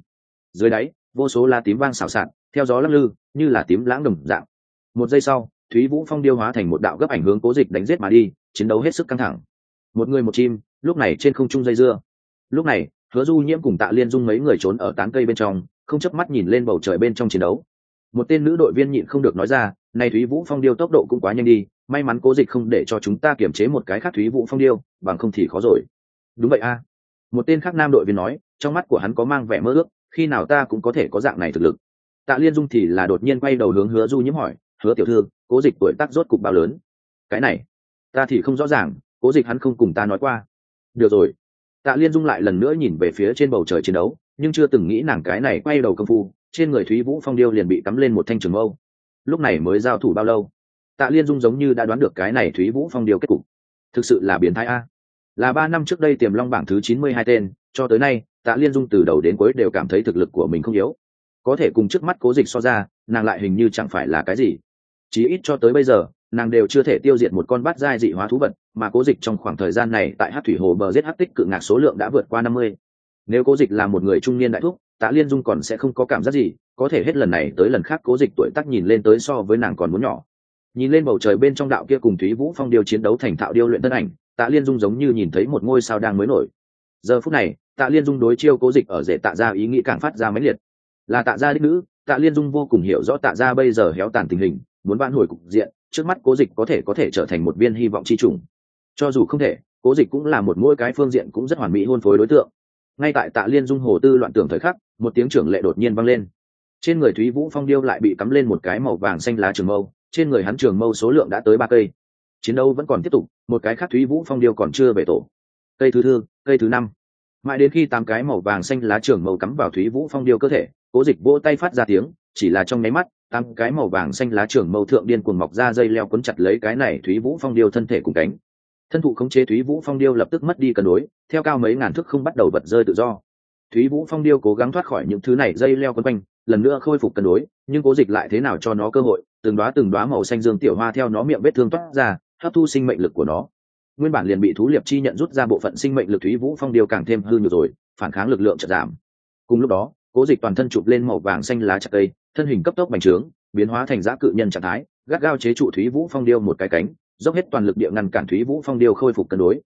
S1: Dưới đáy, vô số la tím vang xào xạc, theo gió lắc lư, như là tím lãng đồng dạng. Một giây sau, thúy vũ phong điêu hóa thành một đạo gấp ảnh hướng cố dịch đánh giết mà đi, chiến đấu hết sức căng thẳng. Một người một chim, lúc này trên không trung dây dưa. Lúc này hứa du nhiễm cùng tạ liên dung mấy người trốn ở tán cây bên trong, không chớp mắt nhìn lên bầu trời bên trong chiến đấu. Một tên nữ đội viên nhịn không được nói ra, này thúy vũ phong điêu tốc độ cũng quá nhanh đi, may mắn cố dịch không để cho chúng ta kiểm chế một cái khác thúy vũ phong điêu, bằng không thì khó rồi. Đúng vậy a. Một tên khác nam đội viên nói, trong mắt của hắn có mang vẻ mơ ước, khi nào ta cũng có thể có dạng này thực lực. Tạ liên dung thì là đột nhiên quay đầu hướng hứa du nhiễm hỏi, hứa tiểu thư, cố dịch tuổi tác rốt cục bao lớn? Cái này, ta thì không rõ ràng, cố dịch hắn không cùng ta nói qua. Được rồi tạ liên dung lại lần nữa nhìn về phía trên bầu trời chiến đấu, nhưng chưa từng nghĩ nàng cái này quay đầu công phu, trên người thúy vũ phong điêu liền bị cắm lên một thanh trường mâu. Lúc này mới giao thủ bao lâu? Tạ liên dung giống như đã đoán được cái này thúy vũ phong điêu kết cục. Thực sự là biến thái a. Là ba năm trước đây tiềm long bảng thứ chín mươi hai tên, cho tới nay, tạ liên dung từ đầu đến cuối đều cảm thấy thực lực của mình không yếu. Có thể cùng trước mắt cố dịch so ra, nàng lại hình như chẳng phải là cái gì. Chí ít cho tới bây giờ nàng đều chưa thể tiêu diệt một con bát giai dị hóa thú vật, mà cố dịch trong khoảng thời gian này tại hát thủy hồ bờ giết hát tích cự ngạc số lượng đã vượt qua năm mươi. Nếu cố dịch là một người trung niên đại thúc, tạ liên dung còn sẽ không có cảm giác gì, có thể hết lần này tới lần khác cố dịch tuổi tác nhìn lên tới so với nàng còn muốn nhỏ. Nhìn lên bầu trời bên trong đạo kia cùng thúy vũ phong điều chiến đấu thành thạo điêu luyện thân ảnh, tạ liên dung giống như nhìn thấy một ngôi sao đang mới nổi. Giờ phút này, tạ liên dung đối chiêu cố dịch ở rể tạ ra ý nghĩ càng phát ra mãnh liệt. Là tạ gia đích nữ, tạ liên dung vô cùng hiểu rõ tạ gia bây giờ héo tàn tình hình, muốn vãn hồi cục diện trước mắt cố dịch có thể có thể trở thành một viên hy vọng chi trùng. Cho dù không thể, cố dịch cũng là một mỗi cái phương diện cũng rất hoàn mỹ hôn phối đối tượng. Ngay tại tạ liên dung hồ tư loạn tưởng thời khắc, một tiếng trưởng lệ đột nhiên vang lên. Trên người thúy vũ phong điêu lại bị cắm lên một cái màu vàng xanh lá trường mâu, trên người hắn trường mâu số lượng đã tới ba cây. Chiến đấu vẫn còn tiếp tục, một cái khác thúy vũ phong điêu còn chưa về tổ. Cây thứ thư cây thứ năm. Mãi đến khi tám cái màu vàng xanh lá trường màu cắm vào thúy vũ phong điêu cơ thể, cố dịch vỗ tay phát ra tiếng, chỉ là trong nháy mắt tám cái màu vàng xanh lá trưởng mâu thượng điên cuồng mọc ra dây leo cuốn chặt lấy cái này thúy vũ phong điêu thân thể cùng cánh. Thân thụ khống chế thúy vũ phong điêu lập tức mất đi cân đối, theo cao mấy ngàn thước không bắt đầu bật rơi tự do. Thúy vũ phong điêu cố gắng thoát khỏi những thứ này dây leo quấn quanh, lần nữa khôi phục cân đối, nhưng cố dịch lại thế nào cho nó cơ hội, từng đoá từng đoá màu xanh dương tiểu hoa theo nó miệng vết thương toát ra, hấp thu sinh mệnh lực của nó. Nguyên bản liền bị thú liệp chi nhận rút ra bộ phận sinh mệnh lực thúy vũ phong điêu càng thêm hư nhiều rồi, phản kháng lực lượng chật giảm. Cùng lúc đó cố dịch toàn thân chụp lên màu vàng xanh lá chặt cây, thân hình cấp tốc bành trướng, biến hóa thành giã cự nhân trạng thái, gắt gao chế trụ thúy vũ phong điêu một cái cánh, dốc hết toàn lực địa ngăn cản thúy vũ phong điêu khôi phục cân đối.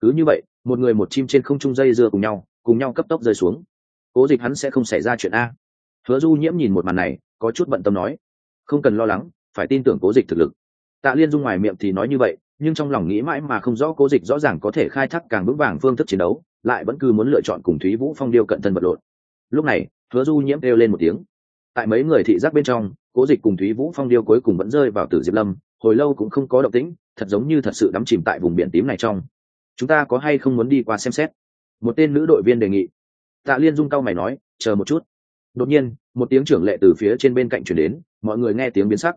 S1: Cứ như vậy, một người một chim trên không trung dây dưa cùng nhau cùng nhau cấp tốc rơi xuống. Cố dịch hắn sẽ không xảy ra chuyện a. Hứa du nhiễm nhìn một màn này, có chút bận tâm nói, không cần lo lắng, phải tin tưởng cố dịch thực lực. Tạ liên dung ngoài miệng thì nói như vậy, nhưng trong lòng nghĩ mãi mà không rõ cố dịch rõ ràng có thể khai thác càng vững vàng phương thức chiến đấu, lại vẫn cứ muốn lựa chọn cùng thúy vũ phong điêu cận thân vật lộn lúc này hứa du nhiễm kêu lên một tiếng. Tại mấy người thị giác bên trong, cố dịch cùng thúy vũ phong điêu cuối cùng vẫn rơi vào tử diệp lâm, hồi lâu cũng không có động tĩnh, thật giống như thật sự đắm chìm tại vùng biển tím này trong. Chúng ta có hay không muốn đi qua xem xét? Một tên nữ đội viên đề nghị. Tạ liên dung cao mày nói, chờ một chút. Đột nhiên, một tiếng trưởng lệ từ phía trên bên cạnh chuyển đến, mọi người nghe tiếng biến sắc.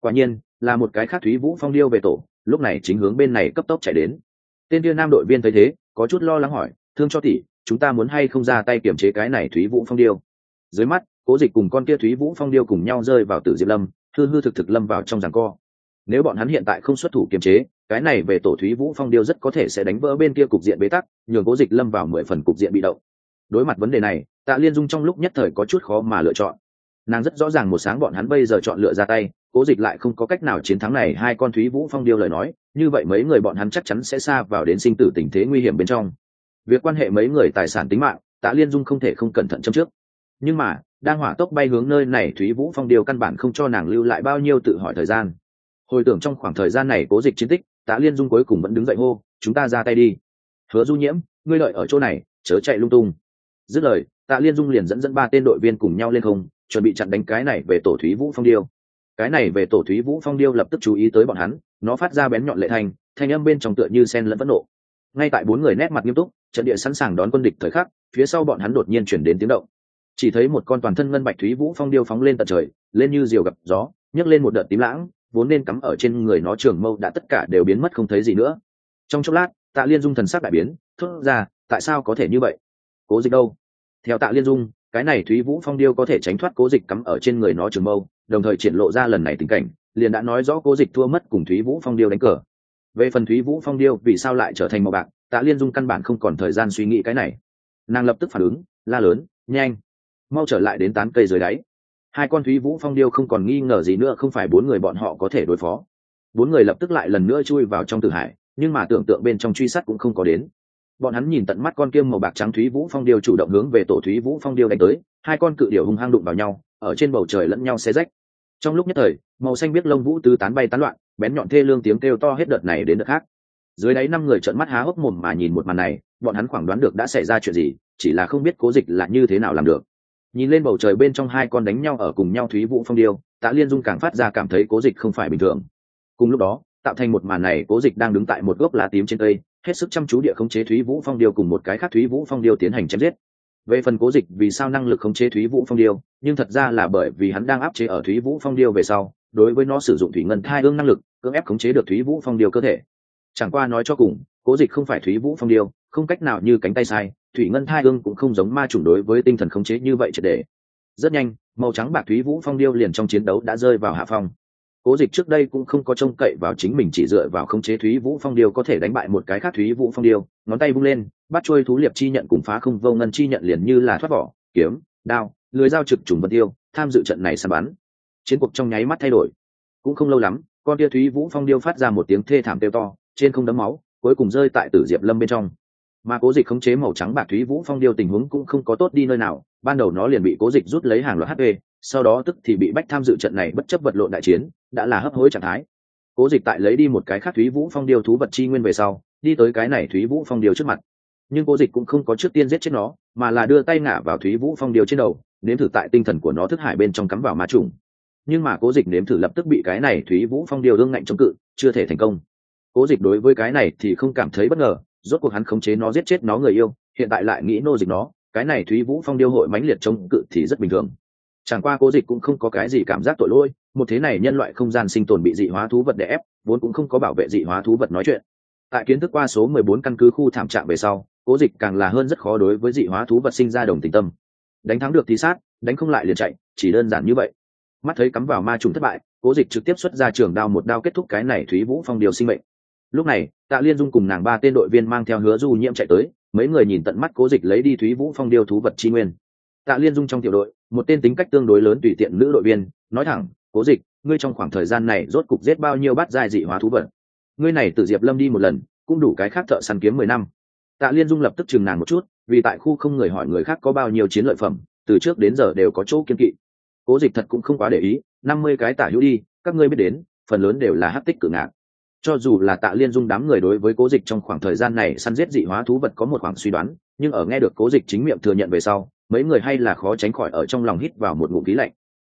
S1: Quả nhiên, là một cái khác thúy vũ phong điêu về tổ, lúc này chính hướng bên này cấp tốc chạy đến. Tên kia nam đội viên thấy thế, có chút lo lắng hỏi, thương cho tỷ, chúng ta muốn hay không ra tay kiểm chế cái này thúy vũ phong điêu? Dưới mắt, cố dịch cùng con kia thúy vũ phong điêu cùng nhau rơi vào tử diệp lâm, hư hư thực thực lâm vào trong ràng co. Nếu bọn hắn hiện tại không xuất thủ kiềm chế, cái này về tổ thúy vũ phong điêu rất có thể sẽ đánh vỡ bên kia cục diện bế tắc, nhường cố dịch lâm vào mười phần cục diện bị động. Đối mặt vấn đề này, tạ liên dung trong lúc nhất thời có chút khó mà lựa chọn. Nàng rất rõ ràng một sáng bọn hắn bây giờ chọn lựa ra tay, cố dịch lại không có cách nào chiến thắng này, hai con thúy vũ phong điêu lời nói, như vậy mấy người bọn hắn chắc chắn sẽ xa vào đến sinh tử tình thế nguy hiểm bên trong. Việc quan hệ mấy người tài sản tính mạng, tạ liên dung không thể không cẩn thận châm trước nhưng mà, đang hỏa tốc bay hướng nơi này thúy vũ phong điêu căn bản không cho nàng lưu lại bao nhiêu tự hỏi thời gian. Hồi tưởng trong khoảng thời gian này cố dịch chiến tích, tạ liên dung cuối cùng vẫn đứng dậy hô, chúng ta ra tay đi. Hứa du nhiễm, ngươi lợi ở chỗ này, chớ chạy lung tung. Dứt lời, tạ liên dung liền dẫn dẫn ba tên đội viên cùng nhau lên không, chuẩn bị chặn đánh cái này về tổ thúy vũ phong điêu. Cái này về tổ thúy vũ phong điêu lập tức chú ý tới bọn hắn, nó phát ra bén nhọn lệ thanh thanh âm bên trong tựa như sen lẫn phẫn nộ. Ngay tại bốn người nét mặt nghiêm túc, trận địa sẵn sàng đón quân địch thời khắc, phía sau bọn hắn đột nhiên chuyển đến tiếng động chỉ thấy một con toàn thân ngân bạch thúy vũ phong điêu phóng lên tận trời, lên như diều gặp gió, nhấc lên một đợt tím lãng, vốn nên cắm ở trên người nó trường mâu đã tất cả đều biến mất không thấy gì nữa. Trong chốc lát, tạ liên dung thần sắc đại biến, thốt ra, tại sao có thể như vậy? Cố dịch đâu? Theo tạ liên dung, cái này thúy vũ phong điêu có thể tránh thoát cố dịch cắm ở trên người nó trường mâu, đồng thời triển lộ ra lần này tình cảnh, liền đã nói rõ cố dịch thua mất cùng thúy vũ phong điêu đánh cờ. Về phần thúy vũ phong điêu, vì sao lại trở thành màu bạc tạ liên dung căn bản không còn thời gian suy nghĩ cái này. Nàng lập tức phản ứng, la lớn, nhanh mau trở lại đến tán cây dưới đáy. Hai con thúy vũ phong điêu không còn nghi ngờ gì nữa, không phải bốn người bọn họ có thể đối phó. Bốn người lập tức lại lần nữa chui vào trong tử hải, nhưng mà tưởng tượng bên trong truy sát cũng không có đến. Bọn hắn nhìn tận mắt con kiêm màu bạc trắng thúy vũ phong điêu chủ động hướng về tổ thúy vũ phong điêu đánh tới, hai con cự điểu hung hăng đụng vào nhau, ở trên bầu trời lẫn nhau xé rách. Trong lúc nhất thời, màu xanh biết lông vũ tứ tán bay tán loạn, bén nhọn thê lương tiếng kêu to hết đợt này đến đợt khác. Dưới đáy năm người trợn mắt há hốc mồm mà nhìn một màn này, bọn hắn khoảng đoán được đã xảy ra chuyện gì, chỉ là không biết cố dịch là như thế nào làm được nhìn lên bầu trời bên trong hai con đánh nhau ở cùng nhau thúy vũ phong điêu, tạ liên dung càng phát ra cảm thấy cố dịch không phải bình thường. Cùng lúc đó, tạo thành một màn này cố dịch đang đứng tại một gốc lá tím trên cây, hết sức chăm chú địa khống chế thúy vũ phong điêu cùng một cái khác thúy vũ phong điêu tiến hành chém giết. Về phần cố dịch vì sao năng lực khống chế thúy vũ phong điêu, nhưng thật ra là bởi vì hắn đang áp chế ở thúy vũ phong điêu về sau, đối với nó sử dụng thủy ngân thai ương năng lực, cưỡng ép khống chế được thúy vũ phong điêu cơ thể. Chẳng qua nói cho cùng, cố dịch không phải thúy vũ phong điêu không cách nào như cánh tay sai, thủy ngân thai ương cũng không giống ma chủng đối với tinh thần khống chế như vậy triệt để. Rất nhanh, màu trắng bạc thúy vũ phong điêu liền trong chiến đấu đã rơi vào hạ phong. Cố dịch trước đây cũng không có trông cậy vào chính mình chỉ dựa vào khống chế thúy vũ phong điêu có thể đánh bại một cái khác thúy vũ phong điêu, ngón tay bung lên, bắt trôi thú liệp chi nhận cùng phá không vô ngân chi nhận liền như là thoát vỏ, kiếm, đao, lưới dao trực trùng vật tiêu, tham dự trận này săn bắn. Chiến cuộc trong nháy mắt thay đổi. Cũng không lâu lắm, con tia thúy vũ phong điêu phát ra một tiếng thê thảm kêu to, trên không đấm máu, cuối cùng rơi tại tử diệp lâm bên trong mà cố dịch khống chế màu trắng bạc thúy vũ phong điêu tình huống cũng không có tốt đi nơi nào. Ban đầu nó liền bị cố dịch rút lấy hàng loạt hp sau đó tức thì bị bách tham dự trận này bất chấp vật lộn đại chiến, đã là hấp hối trạng thái. Cố dịch tại lấy đi một cái khác thúy vũ phong điêu thú vật chi nguyên về sau, đi tới cái này thúy vũ phong điêu trước mặt. Nhưng cố dịch cũng không có trước tiên giết chết nó, mà là đưa tay ngả vào thúy vũ phong điêu trên đầu, nếm thử tại tinh thần của nó thức hải bên trong cắm vào ma trùng. Nhưng mà cố dịch nếm thử lập tức bị cái này thúy vũ phong điêu đương ngạnh chống cự, chưa thể thành công. Cố dịch đối với cái này thì không cảm thấy bất ngờ rốt cuộc hắn khống chế nó giết chết nó người yêu, hiện tại lại nghĩ nô dịch nó, cái này thúy vũ phong điêu hội mãnh liệt chống cự thì rất bình thường. Chẳng qua cố dịch cũng không có cái gì cảm giác tội lỗi, một thế này nhân loại không gian sinh tồn bị dị hóa thú vật đè ép, vốn cũng không có bảo vệ dị hóa thú vật nói chuyện. Tại kiến thức qua số mười bốn căn cứ khu thảm trạng về sau, cố dịch càng là hơn rất khó đối với dị hóa thú vật sinh ra đồng tình tâm. Đánh thắng được thì sát, đánh không lại liền chạy, chỉ đơn giản như vậy. Mắt thấy cắm vào ma trùng thất bại, cố dịch trực tiếp xuất ra trường đao một đao kết thúc cái này thúy vũ phong điều sinh mệnh lúc này, tạ liên dung cùng nàng ba tên đội viên mang theo hứa du nhiễm chạy tới, mấy người nhìn tận mắt cố dịch lấy đi thúy vũ phong điêu thú vật chi nguyên. Tạ liên dung trong tiểu đội, một tên tính cách tương đối lớn tùy tiện nữ đội viên, nói thẳng, cố dịch, ngươi trong khoảng thời gian này rốt cục giết bao nhiêu bát giai dị hóa thú vật? Ngươi này từ diệp lâm đi một lần, cũng đủ cái khác thợ săn kiếm mười năm. Tạ liên dung lập tức chừng nàng một chút, vì tại khu không người hỏi người khác có bao nhiêu chiến lợi phẩm, từ trước đến giờ đều có chỗ kiên kỵ. Cố dịch thật cũng không quá để ý, năm mươi cái tả hữu đi, các ngươi biết đến, phần lớn đều là hát tích cử ngạc cho dù là tạ liên dung đám người đối với cố dịch trong khoảng thời gian này săn giết dị hóa thú vật có một khoảng suy đoán, nhưng ở nghe được cố dịch chính miệng thừa nhận về sau, mấy người hay là khó tránh khỏi ở trong lòng hít vào một ngụm khí lạnh.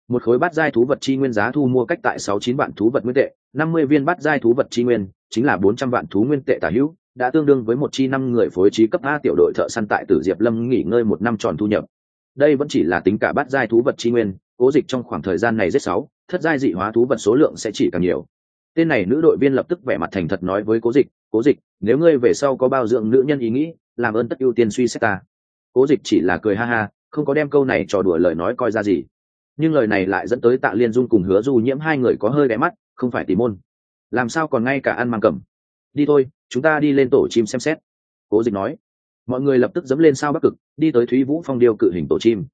S1: Một khối bát giai thú vật chi nguyên giá thu mua cách tại sáu chín vạn thú vật nguyên tệ, năm mươi viên bát giai thú vật chi nguyên, chính là bốn trăm vạn thú nguyên tệ tả hữu, đã tương đương với một chi năm người phối trí cấp a tiểu đội thợ săn tại tử diệp lâm nghỉ ngơi một năm tròn thu nhập. Đây vẫn chỉ là tính cả bát giai thú vật chi nguyên, cố dịch trong khoảng thời gian này rất sáu, thất giai dị hóa thú vật số lượng sẽ chỉ càng nhiều tên này nữ đội viên lập tức vẻ mặt thành thật nói với cố dịch cố dịch, nếu ngươi về sau có bao dưỡng nữ nhân ý nghĩ, làm ơn tất ưu tiên suy xét ta. Cố dịch chỉ là cười ha ha, không có đem câu này trò đùa lời nói coi ra gì. Nhưng lời này lại dẫn tới tạ liên dung cùng hứa du nhiễm hai người có hơi ghé mắt, không phải tỉ môn. Làm sao còn ngay cả ăn mang cầm? Đi thôi, chúng ta đi lên tổ chim xem xét. Cố dịch nói. Mọi người lập tức dẫm lên sao bắc cực, đi tới thúy vũ phong điêu cự hình tổ chim.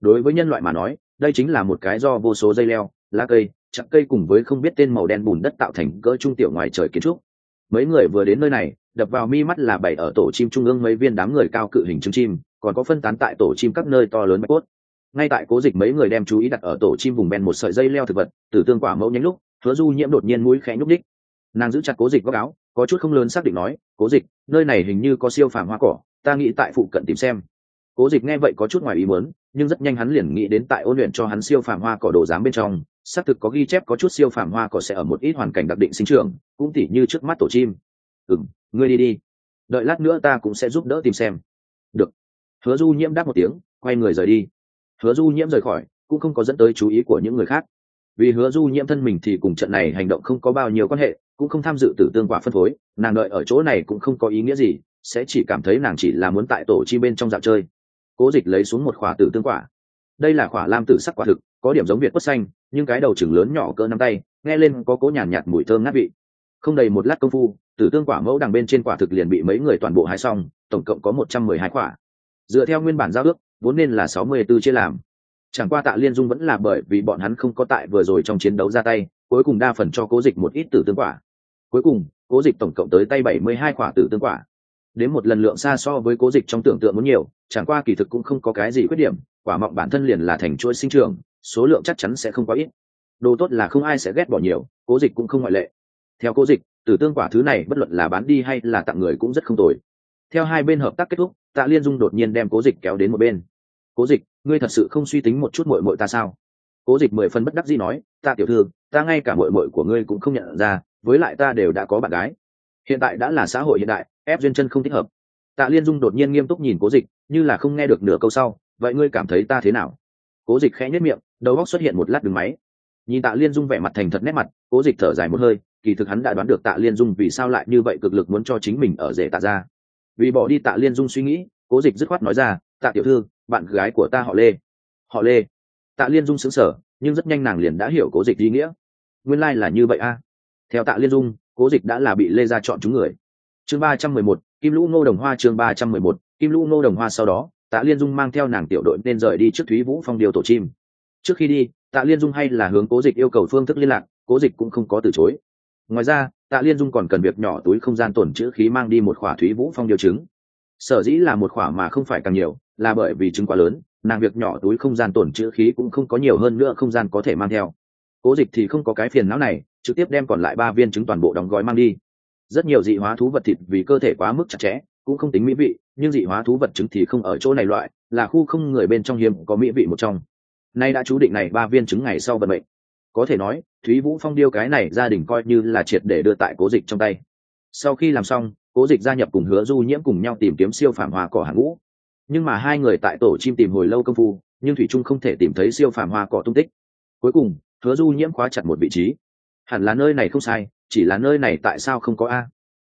S1: Đối với nhân loại mà nói, đây chính là một cái do vô số dây leo, lá cây chặt cây cùng với không biết tên màu đen bùn đất tạo thành cỡ trung tiểu ngoài trời kiến trúc. Mấy người vừa đến nơi này, đập vào mi mắt là bảy ở tổ chim trung ương mấy viên đám người cao cự hình trứng chim, còn có phân tán tại tổ chim các nơi to lớn bạch cốt. Ngay tại cố dịch mấy người đem chú ý đặt ở tổ chim vùng ven một sợi dây leo thực vật từ tương quả mẫu nhánh lúc, hứa du nhiễm đột nhiên mũi khẽ nhúc đích nàng giữ chặt cố dịch góc áo, có chút không lớn xác định nói, cố dịch, nơi này hình như có siêu phàm hoa cỏ, ta nghĩ tại phụ cận tìm xem. Cố dịch nghe vậy có chút ngoài ý muốn, nhưng rất nhanh hắn liền nghĩ đến tại ôn luyện cho hắn siêu phàm hoa cỏ đồ giám bên trong xác thực có ghi chép có chút siêu phàm hoa cỏ sẽ ở một ít hoàn cảnh đặc định sinh trưởng cũng tỉ như trước mắt tổ chim. "Ừm, ngươi đi đi. Đợi lát nữa ta cũng sẽ giúp đỡ tìm xem. Được. Hứa du nhiễm đáp một tiếng quay người rời đi. Hứa du nhiễm rời khỏi cũng không có dẫn tới chú ý của những người khác. Vì hứa du nhiễm thân mình thì cùng trận này hành động không có bao nhiêu quan hệ cũng không tham dự tử tương quả phân phối nàng đợi ở chỗ này cũng không có ý nghĩa gì sẽ chỉ cảm thấy nàng chỉ là muốn tại tổ chi bên trong dạo chơi. Cố dịch lấy xuống một khỏa tử tương quả đây là khỏa lam tử sắc quả thực có điểm giống việt quất xanh nhưng cái đầu chừng lớn nhỏ cỡ nắm tay nghe lên có cố nhàn nhạt, nhạt mùi thơm ngát vị. Không đầy một lát công phu tử tương quả mẫu đằng bên trên quả thực liền bị mấy người toàn bộ hái xong tổng cộng có một trăm mười hai quả. Dựa theo nguyên bản giao ước vốn nên là sáu mươi b ố chia làm. Chẳng qua tạ liên dung vẫn là bởi vì bọn hắn không có tại vừa rồi trong chiến đấu ra tay cuối cùng đa phần cho cố dịch một ít tử tương quả. Cuối cùng cố dịch tổng cộng tới tay bảy mươi hai quả tử tương quả đến một lần lượng xa so với cố dịch trong tưởng tượng muốn nhiều, chẳng qua kỳ thực cũng không có cái gì khuyết điểm, quả mọng bản thân liền là thành chuỗi sinh trường số lượng chắc chắn sẽ không quá ít. Đồ tốt là không ai sẽ ghét bỏ nhiều, cố dịch cũng không ngoại lệ. Theo cố dịch, tử tương quả thứ này bất luận là bán đi hay là tặng người cũng rất không tồi. Theo hai bên hợp tác kết thúc, tạ liên dung đột nhiên đem cố dịch kéo đến một bên. Cố dịch, ngươi thật sự không suy tính một chút mội mội ta sao? Cố dịch mười phân bất đắc gì nói, ta tiểu thư, ta ngay cả mội mội của ngươi cũng không nhận ra, với lại ta đều đã có bạn gái hiện tại đã là xã hội hiện đại, ép duyên chân không thích hợp. Tạ liên dung đột nhiên nghiêm túc nhìn cố dịch, như là không nghe được nửa câu sau, vậy ngươi cảm thấy ta thế nào? Cố dịch khẽ nhất miệng, đầu góc xuất hiện một lát đường máy. Nhìn tạ liên dung vẻ mặt thành thật nét mặt, cố dịch thở dài một hơi, kỳ thực hắn đã đoán được tạ liên dung vì sao lại như vậy cực lực muốn cho chính mình ở rể tạ ra. Vì bỏ đi tạ liên dung suy nghĩ, cố dịch dứt khoát nói ra, tạ tiểu thư, bạn gái của ta họ lê. Họ lê? Tạ liên dung xứng sở nhưng rất nhanh nàng liền đã hiểu cố dịch ý nghĩa. Nguyên lai、like、là như vậy a. Theo tạ liên dung cố dịch đã là bị lê ra chọn chúng người. Chương ba trăm mười một, kim lũ ngô đồng hoa chương ba trăm mười một, kim lũ ngô đồng hoa sau đó, tạ liên dung mang theo nàng tiểu đội nên rời đi trước thúy vũ phong điều tổ chim. Trước khi đi, tạ liên dung hay là hướng cố dịch yêu cầu phương thức liên lạc, cố dịch cũng không có từ chối. Ngoài ra, tạ liên dung còn cần việc nhỏ túi không gian tổn chữ khí mang đi một khỏa thúy vũ phong điều chứng sở dĩ là một khỏa mà không phải càng nhiều, là bởi vì chứng quá lớn, nàng việc nhỏ túi không gian tổn chữ khí cũng không có nhiều hơn nữa không gian có thể mang theo. Cố dịch thì không có cái phiền não này trực tiếp đem còn lại ba viên trứng toàn bộ đóng gói mang đi. Rất nhiều dị hóa thú vật thịt vì cơ thể quá mức chặt chẽ, cũng không tính mỹ vị, nhưng dị hóa thú vật trứng thì không ở chỗ này loại, là khu không người bên trong hiếm có mỹ vị một trong. Nay đã chú định này ba viên trứng ngày sau vận mệnh. Có thể nói, thúy vũ phong điêu cái này gia đình coi như là triệt để đưa tại cố dịch trong tay. Sau khi làm xong, cố dịch gia nhập cùng hứa du nhiễm cùng nhau tìm kiếm siêu phản hoa cỏ hàng ngũ. Nhưng mà hai người tại tổ chim tìm hồi lâu công phu, nhưng thủy trung không thể tìm thấy siêu phản hoa cỏ tung tích. Cuối cùng, hứa du nhiễm khóa chặt một vị trí hẳn là nơi này không sai, chỉ là nơi này tại sao không có a?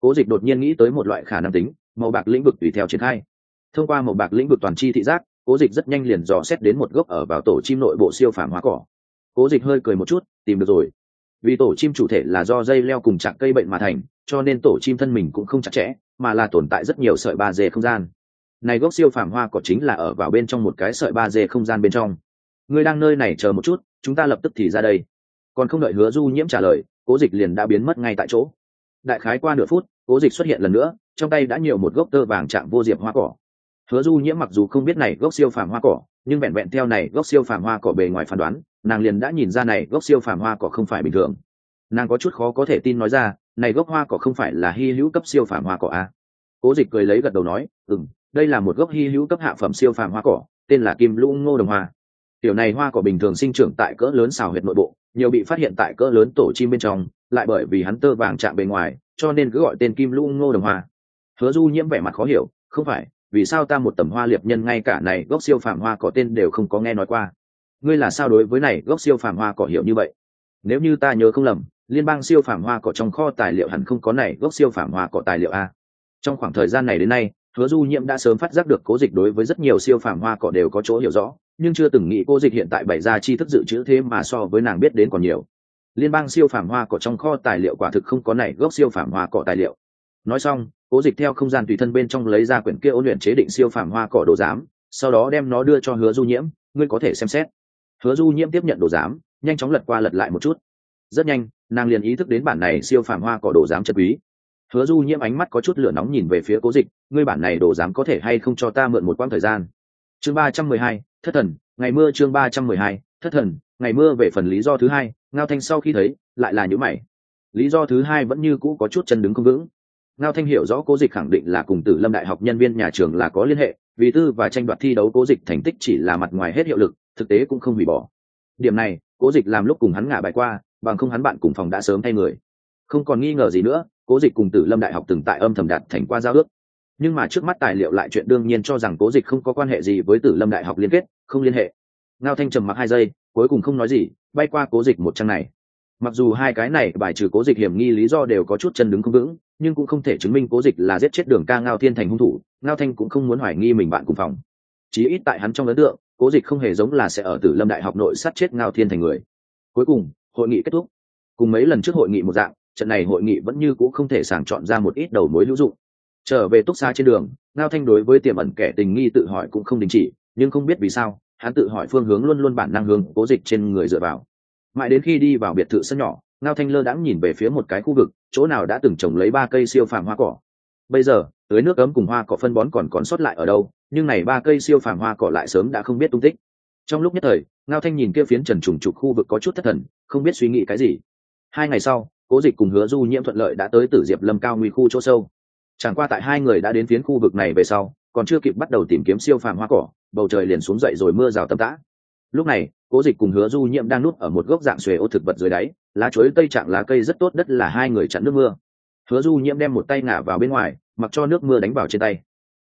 S1: Cố dịch đột nhiên nghĩ tới một loại khả năng tính, màu bạc lĩnh vực tùy theo triển khai. Thông qua màu bạc lĩnh vực toàn c h i thị giác, cố dịch rất nhanh liền dò xét đến một gốc ở vào tổ chim nội bộ siêu phản hóa cỏ. Cố dịch hơi cười một chút, tìm được rồi. Vì tổ chim chủ thể là do dây leo cùng chạc cây bệnh mà thành, cho nên tổ chim thân mình cũng không chặt chẽ, mà là tồn tại rất nhiều sợi ba dê không gian. Này gốc siêu phàm hoa cỏ chính là ở vào bên trong một cái sợi ba dê không gian bên trong. Ngươi đang nơi này chờ một chút, chúng ta lập tức thì ra đây còn không đợi hứa du nhiễm trả lời, cố dịch liền đã biến mất ngay tại chỗ. Đại khái qua nửa phút, cố dịch xuất hiện lần nữa, trong tay đã nhiều một gốc tơ vàng chạm vô diệp hoa cỏ. Hứa du nhiễm mặc dù không biết này gốc siêu phàm hoa cỏ, nhưng vẹn vẹn theo này gốc siêu phàm hoa cỏ bề ngoài phán đoán, nàng liền đã nhìn ra này gốc siêu phàm hoa cỏ không phải bình thường. Nàng có chút khó có thể tin nói ra, này gốc hoa cỏ không phải là hy hữu cấp siêu phàm hoa cỏ a à? cố dịch cười lấy gật đầu nói ừ m đây là một gốc hy hữu cấp hạ phẩm siêu phàm hoa cỏ, tên là kim lũ ngô đồng hoa. Tiểu này hoa cỏ bình thường sinh trưởng tại cỡ lớn xào huyệt nội bộ nhiều bị phát hiện tại cỡ lớn tổ chim bên trong, lại bởi vì hắn tơ vàng chạm bề ngoài, cho nên cứ gọi tên kim lũ ngô đồng hoa. Hứa du nhiễm vẻ mặt khó hiểu, không phải, vì sao ta một tầm hoa liệp nhân ngay cả này gốc siêu phàm hoa có tên đều không có nghe nói qua? Ngươi là sao đối với này gốc siêu phàm hoa cỏ hiểu như vậy? Nếu như ta nhớ không lầm, liên bang siêu phàm hoa cỏ trong kho tài liệu hẳn không có này gốc siêu phàm hoa cỏ tài liệu a. Trong khoảng thời gian này đến nay, hứa du nhiễm đã sớm phát giác được cố dịch đối với rất nhiều siêu phàm hoa cỏ đều có chỗ hiểu rõ nhưng chưa từng nghĩ cô dịch hiện tại bày ra chi thức dự trữ thế mà so với nàng biết đến còn nhiều. Liên bang siêu phàm hoa cỏ trong kho tài liệu quả thực không có này, gốc siêu phàm hoa cỏ tài liệu. Nói xong cố dịch theo không gian tùy thân bên trong lấy ra quyển kia ôn luyện chế định siêu phàm hoa cỏ đồ giám, sau đó đem nó đưa cho hứa du nhiễm, ngươi có thể xem xét. Hứa du nhiễm tiếp nhận đồ giám, nhanh chóng lật qua lật lại một chút. Rất nhanh, nàng liền ý thức đến bản này siêu phàm hoa cỏ đồ giám chất quý. Hứa du nhiễm ánh mắt có chút lửa nóng nhìn về phía cố dịch, ngươi bản này đồ giám có thể hay không cho ta mượn một quãng thời gian? Chương ba trăm mười hai thất thần, ngày mưa chương ba trăm mười hai, thất thần, ngày mưa về phần lý do thứ hai, ngao thanh sau khi thấy, lại là những mày. Lý do thứ hai vẫn như cũ có chút chân đứng không vững. Ngao thanh hiểu rõ cố dịch khẳng định là cùng tử lâm đại học nhân viên nhà trường là có liên hệ, vì tư và tranh đoạt thi đấu cố dịch thành tích chỉ là mặt ngoài hết hiệu lực, thực tế cũng không hủy bỏ. Điểm này, cố dịch làm lúc cùng hắn ngả bài qua, bằng không hắn bạn cùng phòng đã sớm thay người. Không còn nghi ngờ gì nữa, cố dịch cùng tử lâm đại học từng tại âm thầm đạt thành qua giao ước nhưng mà trước mắt tài liệu lại chuyện đương nhiên cho rằng cố dịch không có quan hệ gì với tử lâm đại học liên kết, không liên hệ. Ngao thanh trầm mặc hai giây, cuối cùng không nói gì, bay qua cố dịch một trang này. Mặc dù hai cái này bài trừ cố dịch hiểm nghi lý do đều có chút chân đứng không vững, nhưng cũng không thể chứng minh cố dịch là giết chết đường ca ngao thiên thành hung thủ, ngao thanh cũng không muốn hoài nghi mình bạn cùng phòng. Chí ít tại hắn trong ấn tượng, cố dịch không hề giống là sẽ ở tử lâm đại học nội sát chết ngao thiên thành người. Cuối cùng, hội nghị kết thúc. Cùng mấy lần trước hội nghị một dạng, trận này hội nghị vẫn như c ũ không thể sàng chọn ra một ít đầu mối hữu dụng trở về túc xa trên đường, ngao thanh đối với tiềm ẩn kẻ tình nghi tự hỏi cũng không đình chỉ, nhưng không biết vì sao, hắn tự hỏi phương hướng luôn luôn bản năng hướng cố dịch trên người dựa vào. Mãi đến khi đi vào biệt thự sân nhỏ, ngao thanh lơ đãng nhìn về phía một cái khu vực, chỗ nào đã từng trồng lấy ba cây siêu phàm hoa cỏ. Bây giờ, tưới nước ấm cùng hoa cỏ phân bón còn còn sót lại ở đâu, nhưng này ba cây siêu phàm hoa cỏ lại sớm đã không biết tung tích. Trong lúc nhất thời, ngao thanh nhìn kia phiến trần trùng trục khu vực có chút thất thần, không biết suy nghĩ cái gì. Hai ngày sau, cố dịch cùng hứa du nhiễm thuận lợi đã tới tử diệp lâm cao nguy khu chỗ sâu chẳng qua tại hai người đã đến phiến khu vực này về sau, còn chưa kịp bắt đầu tìm kiếm siêu phàm hoa cỏ, bầu trời liền xuống dậy rồi mưa rào tầm tã. Lúc này, cố dịch cùng hứa du nhiễm đang núp ở một gốc dạng xuề ô thực vật dưới đáy, lá chuối, tây trạng lá cây rất tốt đất là hai người chặn nước mưa. Hứa du nhiễm đem một tay ngả vào bên ngoài, mặc cho nước mưa đánh vào trên tay.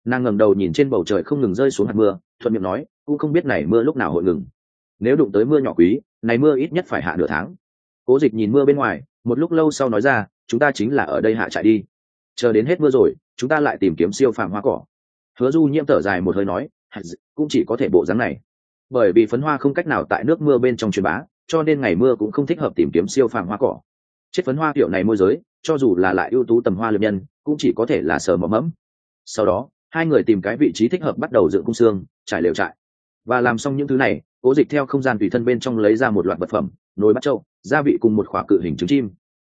S1: Nàng ngẩng đầu nhìn trên bầu trời không ngừng rơi xuống hạt mưa, thuận miệng nói, cũng không biết này mưa lúc nào hội ngừng. Nếu đụng tới mưa nhỏ quý, này mưa ít nhất phải hạ nửa tháng. Cố dịch nhìn mưa bên ngoài, một lúc lâu sau nói ra, chúng ta chính là ở đây hạ trại đi chờ đến hết mưa rồi, chúng ta lại tìm kiếm siêu phàm hoa cỏ. Hứa du nhiễm thở dài một hơi nói cũng chỉ có thể bộ dáng này. Bởi vì phấn hoa không cách nào tại nước mưa bên trong truyền bá, cho nên ngày mưa cũng không thích hợp tìm kiếm siêu phàm hoa cỏ. Chết phấn hoa kiểu này môi giới, cho dù là lại ưu tú tầm hoa liệp nhân, cũng chỉ có thể là sờ mỏ mẫm. Sau đó, hai người tìm cái vị trí thích hợp bắt đầu dựng cung xương, trải lều trại. Và làm xong những thứ này, cố dịch theo không gian tùy thân bên trong lấy ra một loạt vật phẩm, nồi bắt trâu gia vị cùng một khỏa cự hình trứng chim.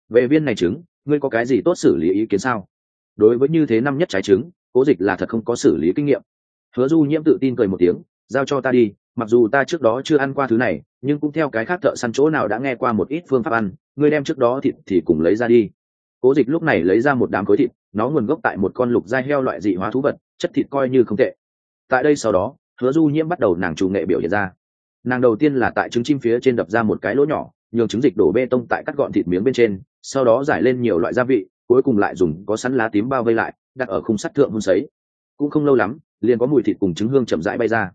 S1: Về viên này trứng ngươi có cái gì tốt xử lý ý kiến sao? Đối với như thế năm nhất trái trứng, cố dịch là thật không có xử lý kinh nghiệm. Hứa du nhiễm tự tin cười một tiếng, giao cho ta đi, mặc dù ta trước đó chưa ăn qua thứ này, nhưng cũng theo cái khác thợ săn chỗ nào đã nghe qua một ít phương pháp ăn, ngươi đem trước đó thịt thì cùng lấy ra đi. Cố dịch lúc này lấy ra một đám khối thịt, nó nguồn gốc tại một con lục da heo loại dị hóa thú vật, chất thịt coi như không tệ. Tại đây sau đó, hứa du nhiễm bắt đầu nàng chủ nghệ biểu hiện ra. Nàng đầu tiên là tại trứng chim phía trên đập ra một cái lỗ nhỏ, nhường trứng dịch đổ bê tông tại cắt gọn thịt miếng bên trên sau đó giải lên nhiều loại gia vị, cuối cùng lại dùng có sắn lá tím bao vây lại, đặt ở khung sắt thượng hun sấy. Cũng không lâu lắm, liền có mùi thịt cùng trứng hương chậm rãi bay ra.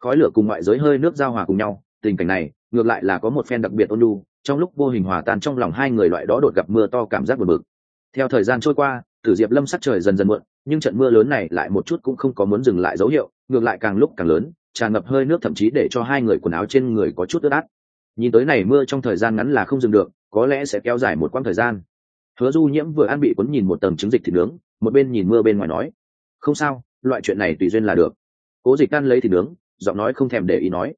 S1: Khói lửa cùng ngoại giới hơi nước giao hòa cùng nhau, tình cảnh này, ngược lại là có một phen đặc biệt ôn lu trong lúc vô hình hòa tan trong lòng hai người loại đó đột gặp mưa to cảm giác buồn bực. Theo thời gian trôi qua, tử diệp lâm sắc trời dần dần muộn, nhưng trận mưa lớn này lại một chút cũng không có muốn dừng lại dấu hiệu, ngược lại càng lúc càng lớn, tràn ngập hơi nước thậm chí để cho hai người quần áo trên người có chút ướt át. Nhìn tới này mưa trong thời gian ngắn là không dừng được có lẽ sẽ kéo dài một quãng thời gian. Hứa du nhiễm vừa ăn bị cuốn nhìn một tầng trứng dịch thịt nướng, một bên nhìn mưa bên ngoài nói, không sao, loại chuyện này tùy duyên là được. Cố dịch ăn lấy thịt nướng, giọng nói không thèm để ý nói,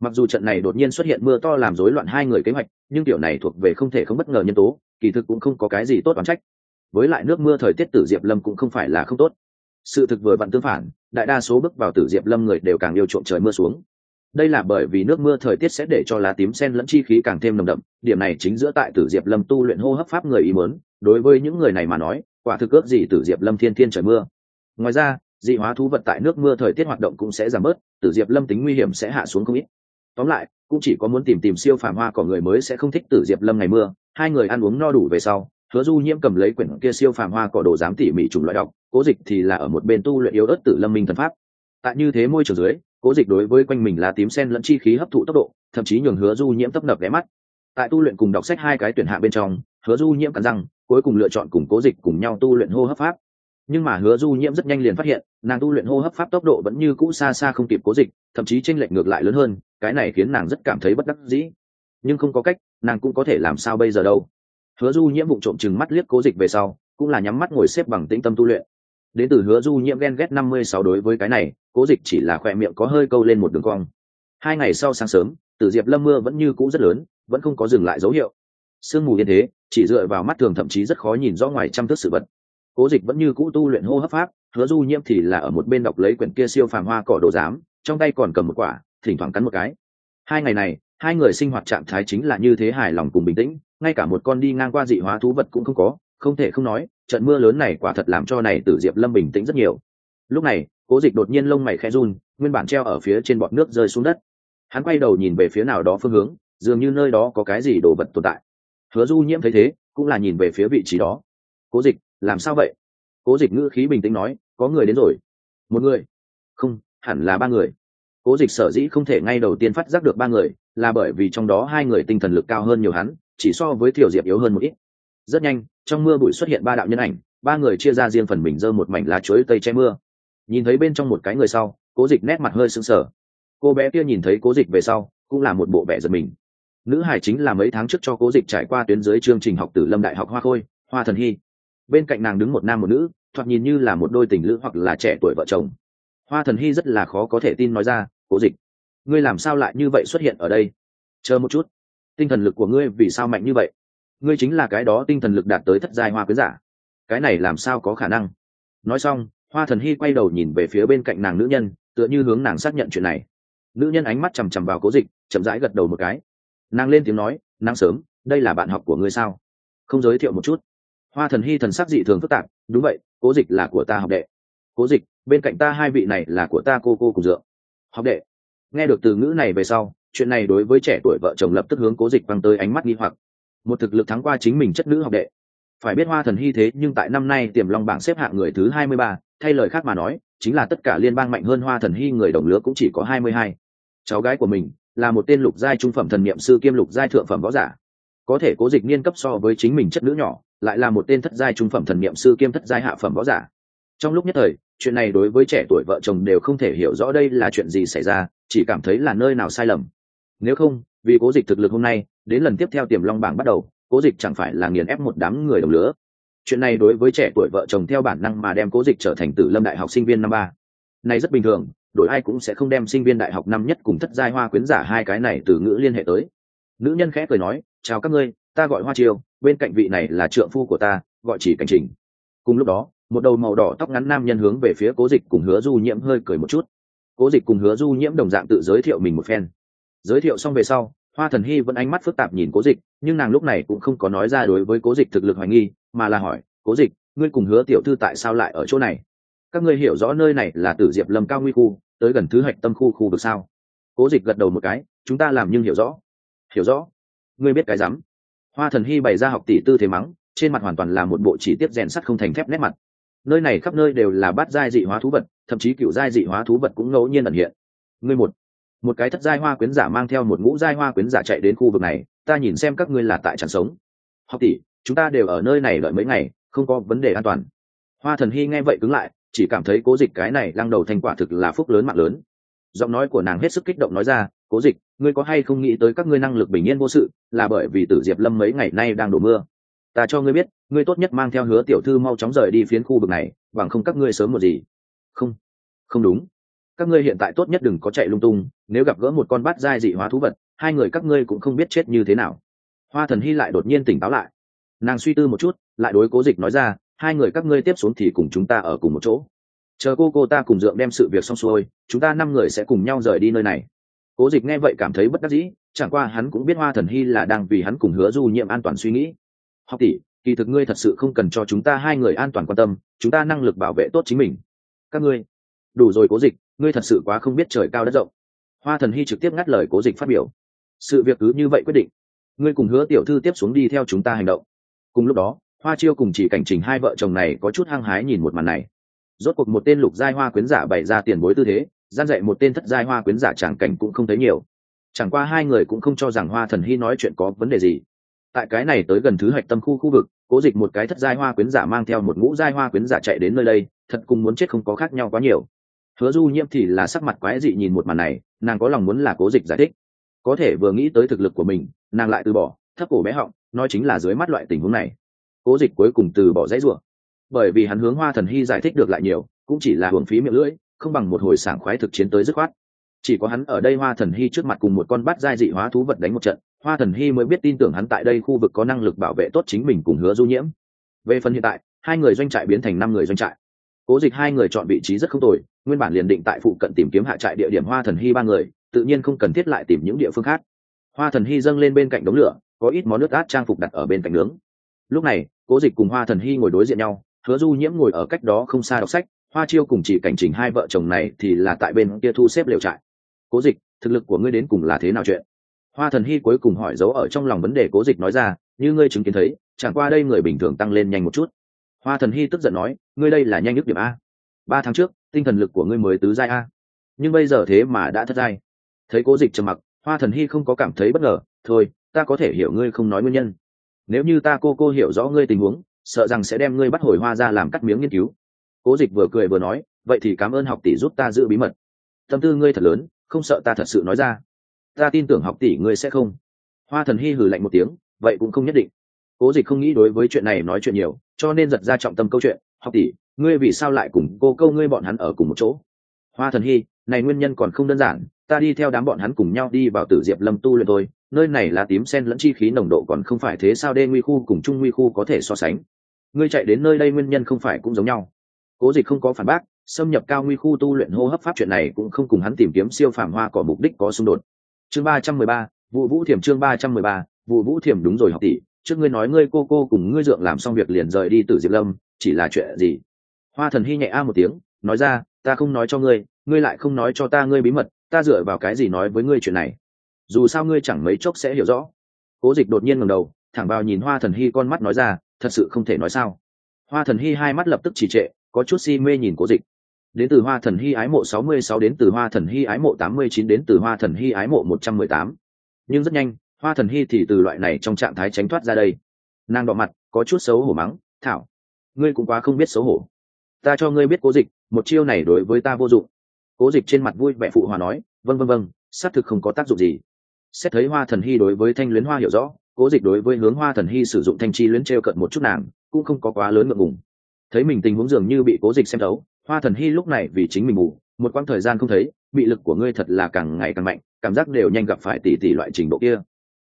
S1: mặc dù trận này đột nhiên xuất hiện mưa to làm rối loạn hai người kế hoạch, nhưng tiểu này thuộc về không thể không bất ngờ nhân tố, kỳ thực cũng không có cái gì tốt đoán trách. Với lại nước mưa thời tiết tử diệp lâm cũng không phải là không tốt. Sự thực vừa vặn tương phản, đại đa số bước vào tử diệp lâm người đều càng yêu trộm trời mưa xuống đây là bởi vì nước mưa thời tiết sẽ để cho lá tím sen lẫn chi khí càng thêm nồng đậm, điểm này chính giữa tại tử diệp lâm tu luyện hô hấp pháp người ý mớn đối với những người này mà nói, quả thực ước gì tử diệp lâm thiên thiên trời mưa. Ngoài ra, dị hóa thú vật tại nước mưa thời tiết hoạt động cũng sẽ giảm bớt, tử diệp lâm tính nguy hiểm sẽ hạ xuống không ít. Tóm lại, cũng chỉ có muốn tìm tìm siêu phàm hoa cỏ người mới sẽ không thích tử diệp lâm ngày mưa, hai người ăn uống no đủ về sau, hứa du nhiễm cầm lấy quyển kia siêu phàm hoa cỏ đồ dám tỉ mỉ chủng loại đọc, cố dịch thì là ở một bên tu luyện yếu ớt tử lâm minh thần pháp. Tại như thế môi trường dưới cố dịch đối với quanh mình là tím sen lẫn chi khí hấp thụ tốc độ, thậm chí nhường hứa du nhiễm tấp nập ghé mắt. Tại tu luyện cùng đọc sách hai cái tuyển hạ bên trong, hứa du nhiễm cắn răng, cuối cùng lựa chọn cùng cố dịch cùng nhau tu luyện hô hấp pháp. Nhưng mà hứa du nhiễm rất nhanh liền phát hiện, nàng tu luyện hô hấp pháp tốc độ vẫn như cũ xa xa không kịp cố dịch, thậm chí tranh lệch ngược lại lớn hơn, cái này khiến nàng rất cảm thấy bất đắc dĩ. Nhưng không có cách, nàng cũng có thể làm sao bây giờ đâu? Hứa du nhiễm bụng trộm chừng mắt liếc cố dịch về sau, cũng là nhắm mắt ngồi xếp bằng tĩnh tâm tu luyện đến từ hứa du nhiễm ghen ghét năm mươi sáu đối với cái này, cố dịch chỉ là khỏe miệng có hơi câu lên một đường cong. Hai ngày sau sáng sớm, tử diệp lâm mưa vẫn như cũ rất lớn, vẫn không có dừng lại dấu hiệu. Sương mù yên thế, chỉ dựa vào mắt thường thậm chí rất khó nhìn rõ ngoài trăm thước sự vật. Cố dịch vẫn như cũ tu luyện hô hấp pháp, hứa du nhiễm thì là ở một bên đọc lấy quyển kia siêu phàm hoa cỏ đồ giám, trong tay còn cầm một quả, thỉnh thoảng cắn một cái. Hai ngày này, hai người sinh hoạt trạng thái chính là như thế hài lòng cùng bình tĩnh, ngay cả một con đi ngang qua dị hóa thú vật cũng không có, không thể không nói trận mưa lớn này quả thật làm cho này tử diệp lâm bình tĩnh rất nhiều. Lúc này, cố dịch đột nhiên lông mày khẽ run, nguyên bản treo ở phía trên bọt nước rơi xuống đất. Hắn quay đầu nhìn về phía nào đó phương hướng, dường như nơi đó có cái gì đồ vật tồn tại. Hứa du nhiễm thấy thế, cũng là nhìn về phía vị trí đó. Cố dịch, làm sao vậy? Cố dịch ngữ khí bình tĩnh nói, có người đến rồi. Một người? Không, hẳn là ba người. Cố dịch sở dĩ không thể ngay đầu tiên phát giác được ba người, là bởi vì trong đó hai người tinh thần lực cao hơn nhiều hắn, chỉ so với thiểu diệp yếu hơn một ít rất nhanh, trong mưa bụi xuất hiện ba đạo nhân ảnh, ba người chia ra riêng phần mình giơ một mảnh lá chuối tây che mưa. Nhìn thấy bên trong một cái người sau, cố dịch nét mặt hơi sưng sờ. Cô bé kia nhìn thấy cố dịch về sau, cũng là một bộ vẻ giật mình. Nữ hải chính là mấy tháng trước cho cố dịch trải qua tuyến dưới chương trình học tử lâm đại học hoa khôi, hoa thần hy. Bên cạnh nàng đứng một nam một nữ, thoạt nhìn như là một đôi tình lữ hoặc là trẻ tuổi vợ chồng. Hoa thần hy rất là khó có thể tin nói ra, cố dịch, ngươi làm sao lại như vậy xuất hiện ở đây? Chờ một chút. Tinh thần lực của ngươi vì sao mạnh như vậy? Ngươi chính là cái đó tinh thần lực đạt tới thất giai hoa quyến giả. Cái này làm sao có khả năng? Nói xong, hoa thần hy quay đầu nhìn về phía bên cạnh nàng nữ nhân, tựa như hướng nàng xác nhận chuyện này. Nữ nhân ánh mắt chằm chằm vào cố dịch, chậm rãi gật đầu một cái. Nàng lên tiếng nói nàng sớm, đây là bạn học của ngươi sao? Không giới thiệu một chút. Hoa thần hy thần sắc dị thường phức tạp, đúng vậy, cố dịch là của ta học đệ. Cố dịch, bên cạnh ta hai vị này là của ta cô cô cùng dượng. Học đệ. Nghe được từ ngữ này về sau, chuyện này đối với trẻ tuổi vợ chồng lập tức hướng cố dịch văng tới ánh mắt nghi hoặc một thực lực thắng qua chính mình chất nữ học đệ. Phải biết hoa thần hy thế, nhưng tại năm nay tiềm long bảng xếp hạng người thứ hai mươi ba, thay lời khác mà nói, chính là tất cả liên bang mạnh hơn hoa thần hy người đồng lứa cũng chỉ có hai mươi hai. Cháu gái của mình là một tên lục giai trung phẩm thần niệm sư kiêm lục giai thượng phẩm võ giả. Có thể cố dịch niên cấp so với chính mình chất nữ nhỏ, lại là một tên thất giai trung phẩm thần niệm sư kiêm thất giai hạ phẩm võ giả. Trong lúc nhất thời, chuyện này đối với trẻ tuổi vợ chồng đều không thể hiểu rõ đây là chuyện gì xảy ra, chỉ cảm thấy là nơi nào sai lầm. Nếu không, vì cố dịch thực lực hôm nay đến lần tiếp theo tiềm long bảng bắt đầu, cố dịch chẳng phải là nghiền ép một đám người đồng lứa. Chuyện này đối với trẻ tuổi vợ chồng theo bản năng mà đem cố dịch trở thành tử lâm đại học sinh viên năm ba. Này rất bình thường, đổi ai cũng sẽ không đem sinh viên đại học năm nhất cùng thất giai hoa quyến giả hai cái này từ ngữ liên hệ tới. Nữ nhân khẽ cười nói, chào các ngươi, ta gọi hoa chiêu bên cạnh vị này là trượng phu của ta, gọi chỉ cảnh trình. Cùng lúc đó, một đầu màu đỏ tóc ngắn nam nhân hướng về phía cố dịch cùng hứa du nhiễm hơi cười một chút. Cố dịch cùng hứa du nhiễm đồng dạng tự giới thiệu mình một phen. Giới thiệu xong về sau hoa thần hy vẫn ánh mắt phức tạp nhìn cố dịch, nhưng nàng lúc này cũng không có nói ra đối với cố dịch thực lực hoài nghi, mà là hỏi, cố dịch, ngươi cùng hứa tiểu thư tại sao lại ở chỗ này? Các ngươi hiểu rõ nơi này là tử diệp lâm cao nguy khu, tới gần thứ hạch tâm khu khu vực sao? Cố dịch gật đầu một cái, chúng ta làm nhưng hiểu rõ. Hiểu rõ? Ngươi biết cái rắm? Hoa thần hy bày ra học tỷ tư thế mắng, trên mặt hoàn toàn là một bộ chỉ tiết rèn sắt không thành thép nét mặt. Nơi này khắp nơi đều là bát giai dị hóa thú vật, thậm chí cựu giai dị hóa thú vật cũng ngẫu nhiên ẩn hiện. Ngươi một một cái thất giai hoa quyến giả mang theo một ngũ giai hoa quyến giả chạy đến khu vực này, ta nhìn xem các ngươi là tại chẳng sống. Học tỷ, chúng ta đều ở nơi này đợi mấy ngày, không có vấn đề an toàn. Hoa thần hy nghe vậy cứng lại, chỉ cảm thấy cố dịch cái này lăng đầu thành quả thực là phúc lớn mạng lớn. Giọng nói của nàng hết sức kích động nói ra, cố dịch, ngươi có hay không nghĩ tới các ngươi năng lực bình yên vô sự, là bởi vì tử diệp lâm mấy ngày nay đang đổ mưa. Ta cho ngươi biết, ngươi tốt nhất mang theo hứa tiểu thư mau chóng rời đi phiến khu vực này, bằng không các ngươi sớm một gì. Không không đúng các ngươi hiện tại tốt nhất đừng có chạy lung tung, nếu gặp gỡ một con bát giai dị hóa thú vật, hai người các ngươi cũng không biết chết như thế nào. Hoa thần hy lại đột nhiên tỉnh táo lại. Nàng suy tư một chút, lại đối cố dịch nói ra, hai người các ngươi tiếp xuống thì cùng chúng ta ở cùng một chỗ. Chờ cô cô ta cùng dượng đem sự việc xong xuôi, chúng ta năm người sẽ cùng nhau rời đi nơi này. Cố dịch nghe vậy cảm thấy bất đắc dĩ, chẳng qua hắn cũng biết hoa thần hy là đang vì hắn cùng hứa du nhiệm an toàn suy nghĩ. Học tỷ, kỳ thực ngươi thật sự không cần cho chúng ta hai người an toàn quan tâm, chúng ta năng lực bảo vệ tốt chính mình. Các ngươi. Đủ rồi, cố dịch ngươi thật sự quá không biết trời cao đất rộng. Hoa thần hy trực tiếp ngắt lời cố dịch phát biểu. Sự việc cứ như vậy quyết định. Ngươi cùng hứa tiểu thư tiếp xuống đi theo chúng ta hành động. Cùng lúc đó, hoa chiêu cùng chỉ cảnh trình hai vợ chồng này có chút hăng hái nhìn một màn này. Rốt cuộc một tên lục giai hoa quyến giả bày ra tiền bối tư thế, gian dạy một tên thất giai hoa quyến giả chẳng cảnh cũng không thấy nhiều. Chẳng qua hai người cũng không cho rằng hoa thần hy nói chuyện có vấn đề gì. Tại cái này tới gần thứ hạch tâm khu khu vực, cố dịch một cái thất giai hoa quyến giả mang theo một ngũ giai hoa quyến giả chạy đến nơi đây, thật cùng muốn chết không có khác nhau quá nhiều hứa du nhiễm thì là sắc mặt quái dị nhìn một màn này, nàng có lòng muốn là cố dịch giải thích. Có thể vừa nghĩ tới thực lực của mình, nàng lại từ bỏ, thấp cổ bé họng, nói chính là dưới mắt loại tình huống này. Cố dịch cuối cùng từ bỏ dãy rủa. Bởi vì hắn hướng hoa thần hy giải thích được lại nhiều, cũng chỉ là hưởng phí miệng lưỡi, không bằng một hồi sảng khoái thực chiến tới dứt khoát. Chỉ có hắn ở đây hoa thần hy trước mặt cùng một con bát giai dị hóa thú vật đánh một trận, hoa thần hy mới biết tin tưởng hắn tại đây khu vực có năng lực bảo vệ tốt chính mình cùng hứa du nhiễm. Về phần hiện tại, hai người doanh trại biến thành năm người doanh trại cố dịch hai người chọn vị trí rất không tồi, nguyên bản liền định tại phụ cận tìm kiếm hạ trại địa điểm hoa thần hy ba người, tự nhiên không cần thiết lại tìm những địa phương khác. Hoa thần hy dâng lên bên cạnh đống lửa, có ít món nước át trang phục đặt ở bên cạnh nướng. Lúc này, cố dịch cùng hoa thần hy ngồi đối diện nhau, hứa du nhiễm ngồi ở cách đó không xa đọc sách, hoa chiêu cùng chỉ cảnh trình hai vợ chồng này thì là tại bên kia thu xếp lều trại. Cố dịch, thực lực của ngươi đến cùng là thế nào chuyện? Hoa thần hy cuối cùng hỏi dấu ở trong lòng vấn đề cố dịch nói ra, như ngươi chứng kiến thấy, chẳng qua đây người bình thường tăng lên nhanh một chút hoa thần hy tức giận nói, ngươi đây là nhanh nhất điểm a. Ba tháng trước, tinh thần lực của ngươi mới tứ giai a. Nhưng bây giờ thế mà đã thất giai. Thấy cố dịch trầm mặc, hoa thần hy không có cảm thấy bất ngờ, thôi, ta có thể hiểu ngươi không nói nguyên nhân. Nếu như ta cô cô hiểu rõ ngươi tình huống, sợ rằng sẽ đem ngươi bắt hồi hoa ra làm cắt miếng nghiên cứu. Cố dịch vừa cười vừa nói, vậy thì cảm ơn học tỷ giúp ta giữ bí mật. Tâm tư ngươi thật lớn, không sợ ta thật sự nói ra. Ta tin tưởng học tỷ ngươi sẽ không. Hoa thần hy hử lạnh một tiếng, vậy cũng không nhất định cố dịch không nghĩ đối với chuyện này nói chuyện nhiều, cho nên giật ra trọng tâm câu chuyện, học tỷ, ngươi vì sao lại cùng cô câu ngươi bọn hắn ở cùng một chỗ? Hoa thần hy, này nguyên nhân còn không đơn giản, ta đi theo đám bọn hắn cùng nhau đi vào tử diệp lâm tu luyện thôi, nơi này là tím sen lẫn chi khí nồng độ còn không phải thế sao đê nguy khu cùng trung nguy khu có thể so sánh. Ngươi chạy đến nơi đây nguyên nhân không phải cũng giống nhau. Cố dịch không có phản bác, xâm nhập cao nguy khu tu luyện hô hấp pháp chuyện này cũng không cùng hắn tìm kiếm siêu phàm hoa cỏ mục đích có xung đột. Chương ba trăm mười ba vụ vũ thiểm chương ba trăm mười ba vụ vũ thiểm đúng rồi học tỷ trước ngươi nói ngươi cô cô cùng ngươi dượng làm xong việc liền rời đi từ diệp lâm, chỉ là chuyện gì? Hoa thần hy nhẹ a một tiếng, nói ra, ta không nói cho ngươi ngươi lại không nói cho ta ngươi bí mật, ta dựa vào cái gì nói với ngươi chuyện này? Dù sao ngươi chẳng mấy chốc sẽ hiểu rõ. Cố dịch đột nhiên ngầm đầu, thẳng vào nhìn hoa thần hy con mắt nói ra, thật sự không thể nói sao. Hoa thần hy hai mắt lập tức trì trệ, có chút si mê nhìn cố dịch. Đến từ hoa thần hy ái mộ sáu mươi sáu đến từ hoa thần hy ái mộ tám mươi chín đến từ hoa thần hy ái mộ một trăm mười tám. Nhưng rất nhanh hoa thần hy thì từ loại này trong trạng thái tránh thoát ra đây. Nàng đỏ mặt, có chút xấu hổ mắng, thảo, ngươi cũng quá không biết xấu hổ. Ta cho ngươi biết cố dịch, một chiêu này đối với ta vô dụng. Cố dịch trên mặt vui vẻ phụ hòa nói vân vân vân xác thực không có tác dụng gì. Xét thấy hoa thần hy đối với thanh luyến hoa hiểu rõ, cố dịch đối với hướng hoa thần hy sử dụng thanh chi luyến t r e o cận một chút nàng, cũng không có quá lớn ngượng ngùng. Thấy mình tình huống dường như bị cố dịch xem thấu, hoa thần hy lúc này vì chính mình ngủ, một quãng thời gian không thấy, bị lực của ngươi thật là càng ngày càng mạnh, cảm giác đều nhanh gặp phải tỷ tỷ loại trình độ kia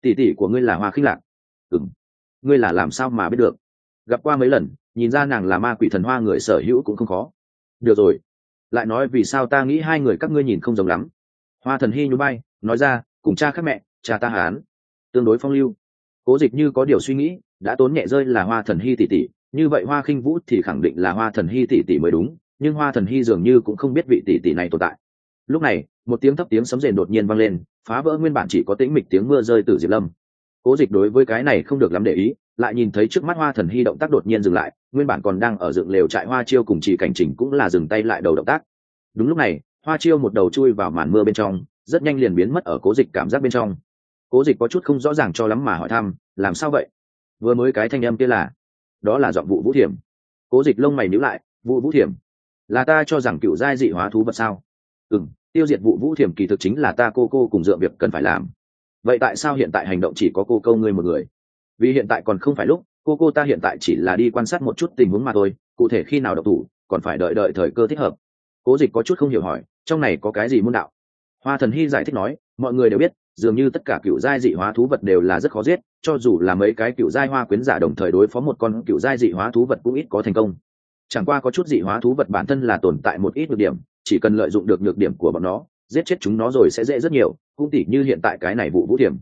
S1: tỷ tỷ của ngươi là hoa khinh lạc. Ừ m ngươi là làm sao mà biết được? Gặp qua mấy lần, nhìn ra nàng là ma quỷ thần hoa người sở hữu cũng không khó. Được rồi. Lại nói vì sao ta nghĩ hai người các ngươi nhìn không giống lắm. Hoa thần hy nhú bay nói ra, cùng cha khác mẹ, cha ta hán. Tương đối phong lưu. Cố dịch như có điều suy nghĩ, đã tốn nhẹ rơi là hoa thần hy tỷ tỷ. Như vậy hoa khinh vũ thì khẳng định là hoa thần hy tỷ tỷ mới đúng, nhưng hoa thần hy dường như cũng không biết vị tỷ tỷ này tồn tại. Lúc này, một tiếng thấp tiếng sấm rền đột nhiên vang lên phá vỡ nguyên bản chỉ có tĩnh mịch tiếng mưa rơi từ diệp lâm. Cố dịch đối với cái này không được lắm để ý, lại nhìn thấy trước mắt hoa thần hy động tác đột nhiên dừng lại, nguyên bản còn đang ở dựng lều trại hoa chiêu cùng chỉ cảnh trình cũng là dừng tay lại đầu động tác. Đúng lúc này, hoa chiêu một đầu chui vào màn mưa bên trong, rất nhanh liền biến mất ở cố dịch cảm giác bên trong. Cố dịch có chút không rõ ràng cho lắm mà hỏi thăm, làm sao vậy? Vừa mới cái thanh âm kia là, đó là giọng vụ vũ thiểm. Cố dịch lông mày nhíu lại vụ vũ thiểm, là ta cho rằng cựu giai dị hóa thú vật sao? Ừ m tiêu diệt vụ vũ thiểm kỳ thực chính là ta cô cô cùng dựa việc cần phải làm. Vậy tại sao hiện tại hành động chỉ có cô câu ngươi một người? Vì hiện tại còn không phải lúc, cô cô ta hiện tại chỉ là đi quan sát một chút tình huống mà thôi, cụ thể khi nào độc thủ, còn phải đợi đợi thời cơ thích hợp. Cố dịch có chút không hiểu hỏi, trong này có cái gì môn đạo? Hoa thần hy giải thích nói, mọi người đều biết, dường như tất cả cựu giai dị hóa thú vật đều là rất khó giết, cho dù là mấy cái cựu giai hoa quyến giả đồng thời đối phó một con cựu giai dị hóa thú vật cũng ít có thành công. Chẳng qua có chút dị hóa thú vật bản thân là tồn tại một ít nhược điểm chỉ cần lợi dụng được nhược điểm của bọn nó, giết chết chúng nó rồi sẽ dễ rất nhiều, cũng tỉ như hiện tại cái này vụ vũ thiểm.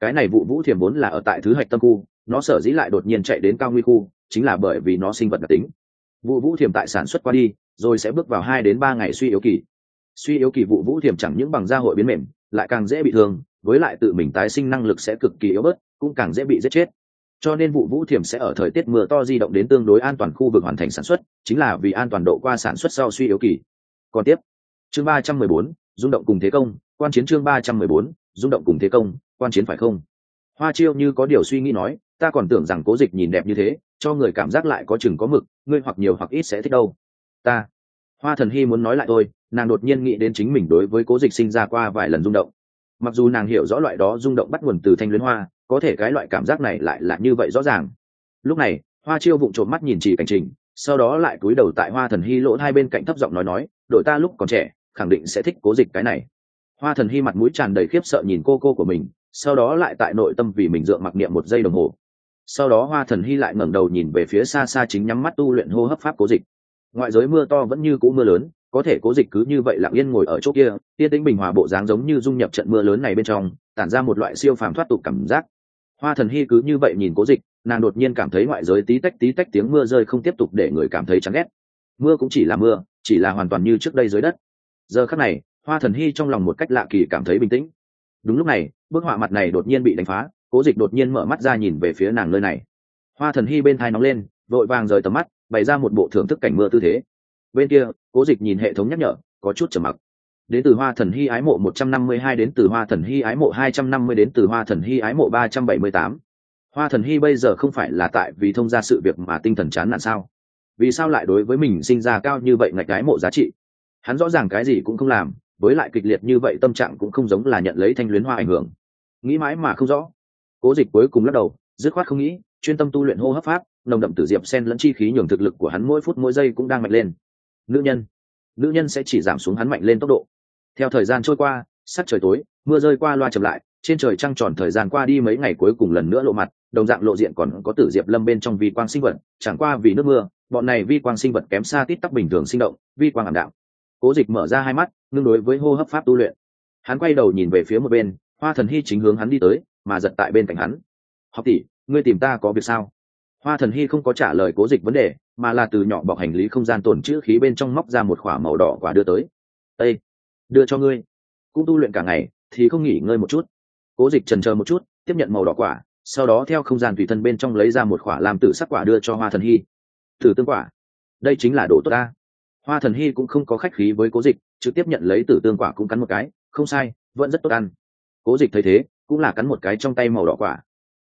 S1: Cái này vụ vũ thiểm vốn là ở tại thứ hạch tâm khu, nó sở dĩ lại đột nhiên chạy đến cao nguy khu, chính là bởi vì nó sinh vật đặc tính. Vụ vũ thiểm tại sản xuất qua đi, rồi sẽ bước vào hai đến ba ngày suy yếu kỳ. Suy yếu kỳ vụ vũ thiểm chẳng những bằng da hội biến mềm, lại càng dễ bị thương, với lại tự mình tái sinh năng lực sẽ cực kỳ yếu bớt, cũng càng dễ bị giết chết. Cho nên vụ vũ thiểm sẽ ở thời tiết mưa to di động đến tương đối an toàn khu vực hoàn thành sản xuất, chính là vì an toàn độ qua sản xuất sau suy yếu kỳ còn tiếp. Chương ba trăm mười bốn, rung động cùng thế công, quan chiến chương ba trăm mười bốn, rung động cùng thế công, quan chiến phải không? Hoa chiêu như có điều suy nghĩ nói, ta còn tưởng rằng cố dịch nhìn đẹp như thế, cho người cảm giác lại có chừng có mực, ngươi hoặc nhiều hoặc ít sẽ thích đâu. Ta. Hoa thần hy muốn nói lại thôi, nàng đột nhiên nghĩ đến chính mình đối với cố dịch sinh ra qua vài lần rung động. Mặc dù nàng hiểu rõ loại đó rung động bắt nguồn từ thanh luyến hoa, có thể cái loại cảm giác này lại là như vậy rõ ràng. Lúc này, hoa chiêu vụng trộm mắt nhìn chỉ cảnh trình, sau đó lại cúi đầu tại hoa thần hy lỗ hai bên cạnh thấp giọng nói nói đội ta lúc còn trẻ, khẳng định sẽ thích cố dịch cái này. Hoa thần hy mặt mũi tràn đầy khiếp sợ nhìn cô cô của mình, sau đó lại tại nội tâm vì mình dựa mặc niệm một giây đồng hồ. Sau đó hoa thần hy lại ngẩng đầu nhìn về phía xa xa chính nhắm mắt tu luyện hô hấp pháp cố dịch. Ngoại giới mưa to vẫn như cũ mưa lớn, có thể cố dịch cứ như vậy lặng yên ngồi ở chỗ kia tiên tĩnh bình hòa bộ dáng giống như dung nhập trận mưa lớn này bên trong, tản ra một loại siêu phàm thoát tục cảm giác. Hoa thần hy cứ như vậy nhìn cố dịch, nàng đột nhiên cảm thấy ngoại giới tí tách tí tách tiếng mưa rơi không tiếp tục để người cảm thấy chán ghét. Mưa cũng chỉ là mưa chỉ là hoàn toàn như trước đây dưới đất. Giờ khắc này, hoa thần hy trong lòng một cách lạ kỳ cảm thấy bình tĩnh. Đúng lúc này, bức họa mặt này đột nhiên bị đánh phá, cố dịch đột nhiên mở mắt ra nhìn về phía nàng nơi này. Hoa thần hy bên thai nóng lên, vội vàng rời tầm mắt, bày ra một bộ thưởng thức cảnh mưa tư thế. Bên kia, cố dịch nhìn hệ thống nhắc nhở, có chút trầm mặc. Đến từ hoa thần hy ái mộ một trăm năm mươi hai, đến từ hoa thần hy ái mộ hai trăm năm mươi, đến từ hoa thần hy ái mộ ba trăm bảy mươi tám. Hoa thần hy bây giờ không phải là tại vì thông ra sự việc mà tinh thần chán nản sao? Vì sao lại đối với mình sinh ra cao như vậy ngạch cái mộ giá trị? Hắn rõ ràng cái gì cũng không làm, với lại kịch liệt như vậy tâm trạng cũng không giống là nhận lấy thanh luyến hoa ảnh hưởng. Nghĩ mãi mà không rõ. Cố dịch cuối cùng lắc đầu, dứt khoát không nghĩ, chuyên tâm tu luyện hô hấp pháp, nồng đậm tử diệp sen lẫn chi khí nhường thực lực của hắn mỗi phút mỗi giây cũng đang mạnh lên. Nữ nhân nữ nhân sẽ chỉ giảm xuống hắn mạnh lên tốc độ. Theo thời gian trôi qua, sắc trời tối, mưa rơi qua loa chậm lại, trên trời trăng tròn thời gian qua đi mấy ngày cuối cùng lần nữa lộ mặt, đồng dạng lộ diện còn có tử diệp lâm bên trong vi quang sinh vật, chẳng qua vì nước mưa bọn này vi quang sinh vật kém xa tít tắc bình thường sinh động, vi quang ảm đạm. Cố dịch mở ra hai mắt, ngưng đối với hô hấp pháp tu luyện. Hắn quay đầu nhìn về phía một bên, hoa thần hy chính hướng hắn đi tới, mà giật tại bên cạnh hắn. Học tỷ, ngươi tìm ta có việc sao? Hoa thần hy không có trả lời cố dịch vấn đề, mà là từ nhỏ bọc hành lý không gian tồn chữ khí bên trong móc ra một k h ỏ a màu đỏ quả đưa tới. Â đưa cho ngươi. Cũng tu luyện cả ngày, thì không nghỉ ngơi một chút. Cố dịch trần c một chút, tiếp nhận màu đỏ quả, sau đó theo không gian tùy thân bên trong lấy ra một khỏa làm tử sắc quả đưa cho hoa thần hy thử tương quả. Đây chính là đồ tốt ta. Hoa thần hy cũng không có khách khí với cố dịch, trực tiếp nhận lấy tử tương quả cũng cắn một cái. Không sai, vẫn rất tốt ăn. Cố dịch thấy thế, cũng là cắn một cái trong tay màu đỏ quả.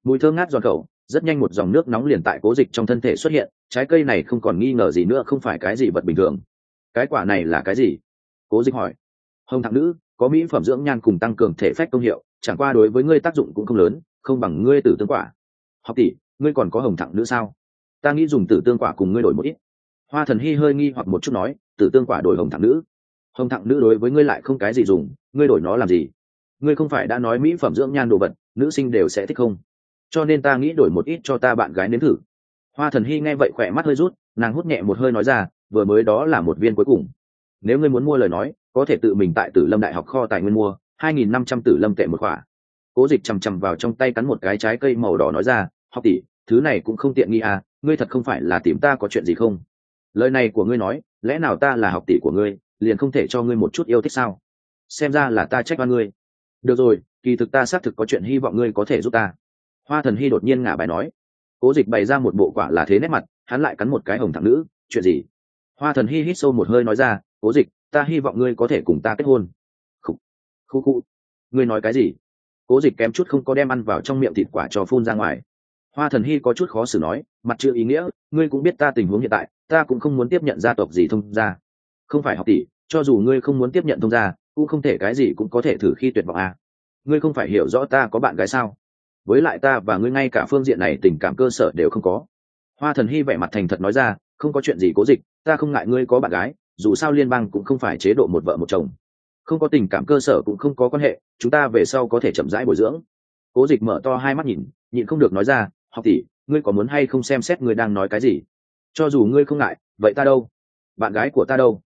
S1: Mùi thơ ngát giòn khẩu, rất nhanh một dòng nước nóng liền tại cố dịch trong thân thể xuất hiện. Trái cây này không còn nghi ngờ gì nữa, không phải cái gì vật bình thường. Cái quả này là cái gì? Cố dịch hỏi. Hồng thạc nữ, có mỹ phẩm dưỡng nhan cùng tăng cường thể phách công hiệu, chẳng qua đối với ngươi tác dụng cũng không lớn, không bằng ngươi tử tương quả. Học tỷ, ngươi còn có hồng thẳng nữ sao? Ta nghĩ dùng tử tương quả cùng ngươi đổi một ít. Hoa thần hy hơi nghi hoặc một chút nói, tử tương quả đổi hồng thẳng nữ. Hồng thẳng nữ đối với ngươi lại không cái gì dùng, ngươi đổi nó làm gì? Ngươi không phải đã nói mỹ phẩm dưỡng nhan đồ vật, nữ sinh đều sẽ thích không? Cho nên ta nghĩ đổi một ít cho ta bạn gái nếm thử. Hoa thần hy nghe vậy khỏe mắt hơi rút, nàng hút nhẹ một hơi nói ra, vừa mới đó là một viên cuối cùng. Nếu ngươi muốn mua lời nói, có thể tự mình tại tử lâm đại học kho tài nguyên mua, hai nghìn năm trăm tử lâm tệ một khỏa cố dịch chằm chằm vào trong tay cắn một cái trái cây màu đỏ nói ra, học tỷ, thứ này cũng không tiện nghi à ngươi thật không phải là tìm ta có chuyện gì không? Lời này của ngươi nói, lẽ nào ta là học tỷ của ngươi, liền không thể cho ngươi một chút yêu thích sao? Xem ra là ta trách oan ngươi. Được rồi, kỳ thực ta xác thực có chuyện hy vọng ngươi có thể giúp ta. Hoa thần hy đột nhiên ngả bài nói. Cố dịch bày ra một bộ quả là thế nét mặt, hắn lại cắn một cái hồng thẳng nữ, chuyện gì? Hoa thần hy hít sâu một hơi nói ra, cố dịch, ta hy vọng ngươi có thể cùng ta kết hôn. Khu khu khu ngươi nói cái gì? Cố dịch kém chút không có đem ăn vào trong miệng thịt quả cho phun ra ngoài hoa thần hy có chút khó xử nói, mặt chưa ý nghĩa, ngươi cũng biết ta tình huống hiện tại, ta cũng không muốn tiếp nhận gia tộc gì thông gia. Không phải học tỷ, cho dù ngươi không muốn tiếp nhận thông gia, cũng không thể cái gì cũng có thể thử khi tuyệt vọng à. ngươi không phải hiểu rõ ta có bạn gái sao? Với lại ta và ngươi ngay cả phương diện này tình cảm cơ sở đều không có. Hoa thần hy vẻ mặt thành thật nói ra, không có chuyện gì cố dịch, ta không ngại ngươi có bạn gái, dù sao liên bang cũng không phải chế độ một vợ một chồng. Không có tình cảm cơ sở cũng không có quan hệ, chúng ta về sau có thể chậm rãi bồi dưỡng. Cố dịch mở to hai mắt nhìn, nhịn không được nói ra học tỷ, ngươi có muốn hay không xem xét ngươi đang nói cái gì? Cho dù ngươi không ngại, vậy ta đâu? Bạn gái của ta đâu?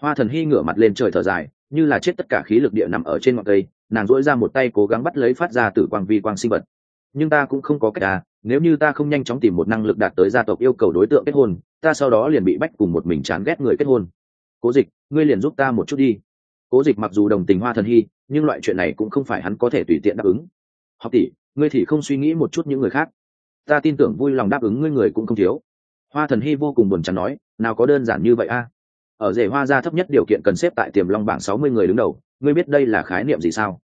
S1: Hoa thần hy ngửa mặt lên trời thở dài, như là chết tất cả khí lực địa nằm ở trên ngọn cây, nàng dỗi ra một tay cố gắng bắt lấy phát ra từ quang vi quang sinh vật. Nhưng ta cũng không có cách à nếu như ta không nhanh chóng tìm một năng lực đạt tới gia tộc yêu cầu đối tượng kết hôn, ta sau đó liền bị bách cùng một mình chán ghét người kết hôn. Cố dịch, ngươi liền giúp ta một chút đi. Cố dịch mặc dù đồng tình hoa thần hy, nhưng loại chuyện này cũng không phải hắn có thể tùy tiện đáp ứng. Học tỷ, ngươi thì không suy nghĩ một chút những người khác ta tin tưởng vui lòng đáp ứng ngươi người cũng không thiếu. Hoa thần hy vô cùng buồn chán nói, nào có đơn giản như vậy a? Ở rể hoa gia thấp nhất điều kiện cần xếp tại tiềm long bảng sáu mươi người đứng đầu, ngươi biết đây là khái niệm gì sao?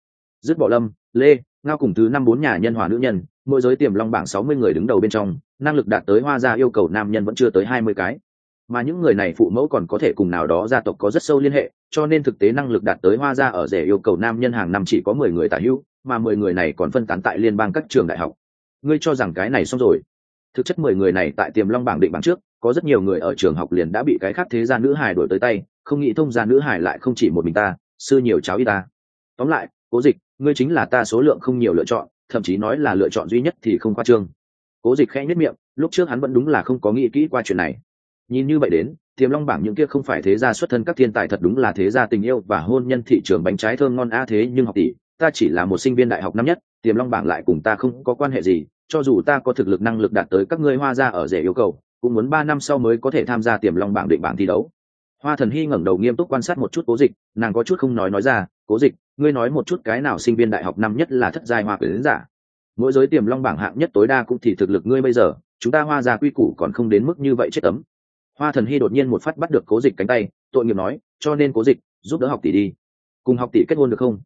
S1: Dứt bỏ lâm, lê, ngao cùng thứ năm bốn nhà nhân hòa nữ nhân, mỗi giới tiềm long bảng sáu mươi người đứng đầu bên trong, năng lực đạt tới hoa gia yêu cầu nam nhân vẫn chưa tới hai mươi cái. Mà những người này phụ mẫu còn có thể cùng nào đó gia tộc có rất sâu liên hệ, cho nên thực tế năng lực đạt tới hoa gia ở rể yêu cầu nam nhân hàng năm chỉ có mười người tả hữu, mà mười người này còn phân tán tại liên bang các trường đại học ngươi cho rằng cái này xong rồi. Thực chất mười người này tại tiềm long bảng định bảng trước, có rất nhiều người ở trường học liền đã bị cái khác thế gia nữ hải đổi tới tay, không nghĩ thông gia nữ hải lại không chỉ một mình ta, sư nhiều cháu y ta. Tóm lại, cố dịch, ngươi chính là ta số lượng không nhiều lựa chọn, thậm chí nói là lựa chọn duy nhất thì không qua trương. Cố dịch khẽ nhất miệng, lúc trước hắn vẫn đúng là không có nghĩ kỹ qua chuyện này. Nhìn như vậy đến, tiềm long bảng những kia không phải thế gia xuất thân các thiên tài thật đúng là thế gia tình yêu và hôn nhân thị trường bánh trái thơm ngon a thế nhưng học tỷ, ta chỉ là một sinh viên đại học năm nhất tiềm long bảng lại cùng ta không có quan hệ gì, cho dù ta có thực lực năng lực đạt tới các ngươi hoa gia ở rể yêu cầu, cũng muốn ba năm sau mới có thể tham gia tiềm long bảng định bảng thi đấu. Hoa thần hy ngẩng đầu nghiêm túc quan sát một chút cố dịch, nàng có chút không nói nói ra, cố dịch, ngươi nói một chút cái nào sinh viên đại học năm nhất là thất giai hoa quyển giả? Mỗi giới tiềm long bảng hạng nhất tối đa cũng thì thực lực ngươi bây giờ, chúng ta hoa gia quy củ còn không đến mức như vậy chết tấm. Hoa thần hy đột nhiên một phát bắt được cố dịch cánh tay, tội nghiệp nói, cho nên cố dịch, giúp đỡ học tỷ đi. Cùng học tỷ kết hôn được không?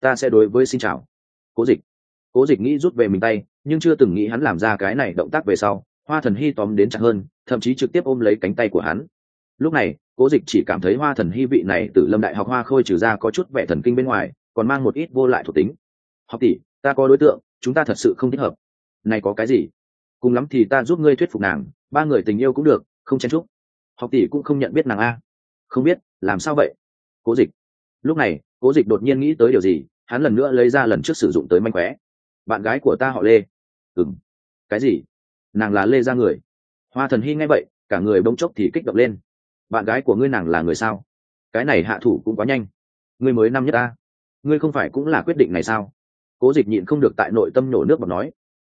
S1: Ta sẽ đối với xin chào. Cố dịch cố dịch nghĩ rút về mình tay, nhưng chưa từng nghĩ hắn làm ra cái này động tác về sau, hoa thần hy tóm đến chặt hơn, thậm chí trực tiếp ôm lấy cánh tay của hắn. Lúc này, cố dịch chỉ cảm thấy hoa thần hy vị này từ lâm đại học hoa khôi trừ ra có chút vẻ thần kinh bên ngoài, còn mang một ít vô lại thuộc tính. Học tỷ, ta có đối tượng, chúng ta thật sự không thích hợp. Này có cái gì? Cùng lắm thì ta giúp ngươi thuyết phục nàng, ba người tình yêu cũng được, không chen chúc. Học tỷ cũng không nhận biết nàng a. Không biết, làm sao vậy? Cố dịch. Lúc này, cố dịch đột nhiên nghĩ tới điều gì, hắn lần nữa lấy ra lần trước sử dụng tới manh khóe bạn gái của ta họ lê. Ừ m cái gì? Nàng là lê ra người. Hoa thần hy nghe vậy, cả người bỗng chốc thì kích động lên. Bạn gái của ngươi nàng là người sao? Cái này hạ thủ cũng quá nhanh. Ngươi mới năm nhất ta. Ngươi không phải cũng là quyết định này sao? Cố dịch nhịn không được tại nội tâm nổ nước bọc nói.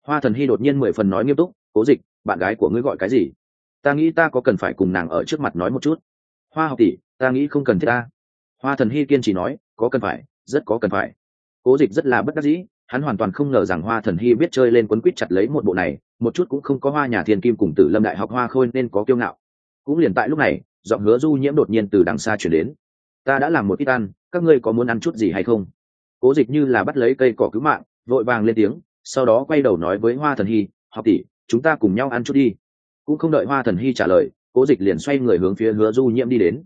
S1: Hoa thần hy đột nhiên mười phần nói nghiêm túc. Cố dịch, bạn gái của ngươi gọi cái gì? Ta nghĩ ta có cần phải cùng nàng ở trước mặt nói một chút. Hoa học tỷ, ta nghĩ không cần thiết ta. Hoa thần hy kiên trì nói, có cần phải, rất có cần phải. Cố dịch rất là bất đắc dĩ hắn hoàn toàn không ngờ rằng hoa thần hy biết chơi lên quấn quýt chặt lấy một bộ này, một chút cũng không có hoa nhà thiên kim cùng tử lâm đại học hoa khôi nên có kiêu ngạo. Cũng liền tại lúc này, giọng hứa du nhiễm đột nhiên từ đằng xa chuyển đến. Ta đã làm một ít ăn, các ngươi có muốn ăn chút gì hay không? Cố dịch như là bắt lấy cây cỏ cứu mạng, vội vàng lên tiếng, sau đó quay đầu nói với hoa thần hy, học tỷ, chúng ta cùng nhau ăn chút đi. Cũng không đợi hoa thần hy trả lời, cố dịch liền xoay người hướng phía hứa du nhiễm đi đến.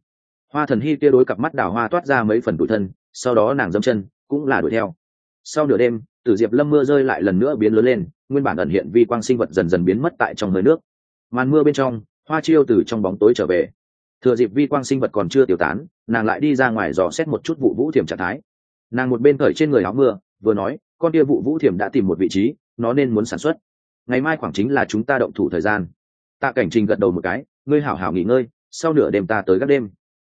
S1: Hoa thần hy kia đối cặp mắt đào hoa toát ra mấy phần đuổi thân, sau đó nàng dâm chân, cũng là đuổi theo sau nửa đêm, tử diệp lâm mưa rơi lại lần nữa biến lớn lên, nguyên bản ẩn hiện vi quang sinh vật dần dần biến mất tại trong hơi nước. Màn mưa bên trong, hoa chiêu từ trong bóng tối trở về. Thừa dịp vi quang sinh vật còn chưa tiêu tán, nàng lại đi ra ngoài dò xét một chút vụ vũ thiểm trạng thái. Nàng một bên cởi trên người áo mưa, vừa nói, con kia vụ vũ thiểm đã tìm một vị trí, nó nên muốn sản xuất. Ngày mai khoảng chính là chúng ta động thủ thời gian. Tạ cảnh trình gật đầu một cái, ngươi hảo hảo nghỉ ngơi, sau nửa đêm ta tới các đêm.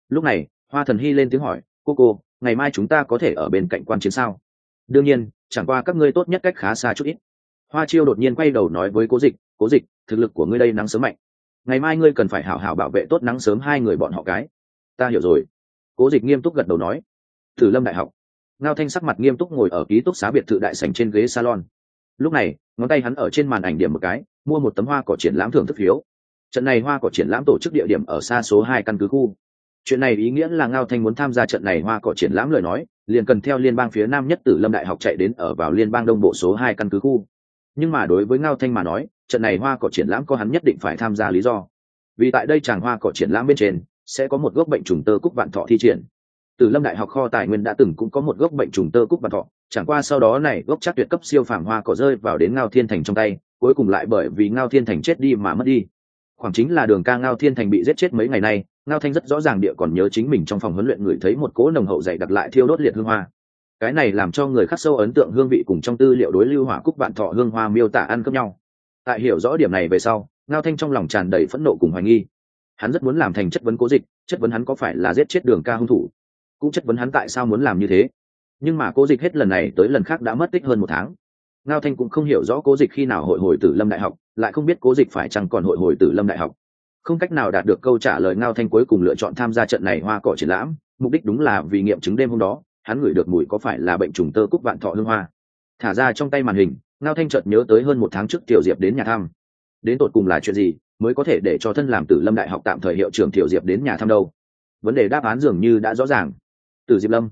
S1: Lúc này, hoa thần hy lên tiếng hỏi, cô cô, ngày mai chúng ta có thể ở bên cạnh quan chiến sao? Đương nhiên, chẳng qua các ngươi tốt nhất cách khá xa chút ít. Hoa chiêu đột nhiên quay đầu nói với cố dịch cố dịch, thực lực của ngươi đây nắng sớm mạnh. Ngày mai ngươi cần phải hảo hảo bảo vệ tốt nắng sớm hai người bọn họ cái. Ta hiểu rồi. Cố dịch nghiêm túc gật đầu nói. Thử lâm đại học. Ngao thanh sắc mặt nghiêm túc ngồi ở ký túc xá biệt thự đại sành trên ghế salon. Lúc này, ngón tay hắn ở trên màn ảnh điểm một cái, mua một tấm hoa cỏ triển lãm thưởng thức phiếu. Trận này hoa cỏ triển lãm tổ chức địa điểm ở xa số hai căn cứ khu. Chuyện này ý nghĩa là ngao thanh muốn tham gia trận này hoa cỏ triển lãm lời nói liền cần theo liên bang phía nam nhất tử lâm đại học chạy đến ở vào liên bang đông bộ số hai căn cứ khu. Nhưng mà đối với ngao thanh mà nói, trận này hoa cỏ triển lãm có hắn nhất định phải tham gia lý do. Vì tại đây chàng hoa cỏ triển lãm bên trên, sẽ có một gốc bệnh trùng tơ cúc vạn thọ thi triển. Từ lâm đại học kho tài nguyên đã từng cũng có một gốc bệnh trùng tơ cúc vạn thọ, chẳng qua sau đó này gốc chắc tuyệt cấp siêu phàm hoa cỏ rơi vào đến ngao thiên thành trong tay, cuối cùng lại bởi vì ngao thiên thành chết đi mà mất đi. Khoảng chính là đường ca ngao thiên thành bị giết chết mấy ngày nay ngao thanh rất rõ ràng địa còn nhớ chính mình trong phòng huấn luyện người thấy một cỗ nồng hậu dày đặt lại thiêu đốt liệt hương hoa. Cái này làm cho người khắc sâu ấn tượng hương vị cùng trong tư liệu đối lưu hỏa cúc vạn thọ hương hoa miêu tả ăn cướp nhau. Tại hiểu rõ điểm này về sau, ngao thanh trong lòng tràn đầy phẫn nộ cùng hoài nghi. Hắn rất muốn làm thành chất vấn cố dịch, chất vấn hắn có phải là giết chết đường ca hung thủ, cũng chất vấn hắn tại sao muốn làm như thế. Nhưng mà cố dịch hết lần này tới lần khác đã mất tích hơn một tháng. Ngao thanh cũng không hiểu rõ cố dịch khi nào hội hồi tử lâm đại học, lại không biết cố dịch phải chăng còn hội hồi tử lâm đại học không cách nào đạt được câu trả lời ngao thanh cuối cùng lựa chọn tham gia trận này hoa cỏ triển lãm, mục đích đúng là vì nghiệm chứng đêm hôm đó, hắn ngửi được mùi có phải là bệnh trùng tơ cúc vạn thọ hương hoa. Thả ra trong tay màn hình, ngao thanh chợt nhớ tới hơn một tháng trước tiểu diệp đến nhà thăm. Đến tột cùng là chuyện gì mới có thể để cho thân làm tử lâm đại học tạm thời hiệu trưởng tiểu diệp đến nhà thăm đâu? Vấn đề đáp án dường như đã rõ ràng. Tử diệp lâm.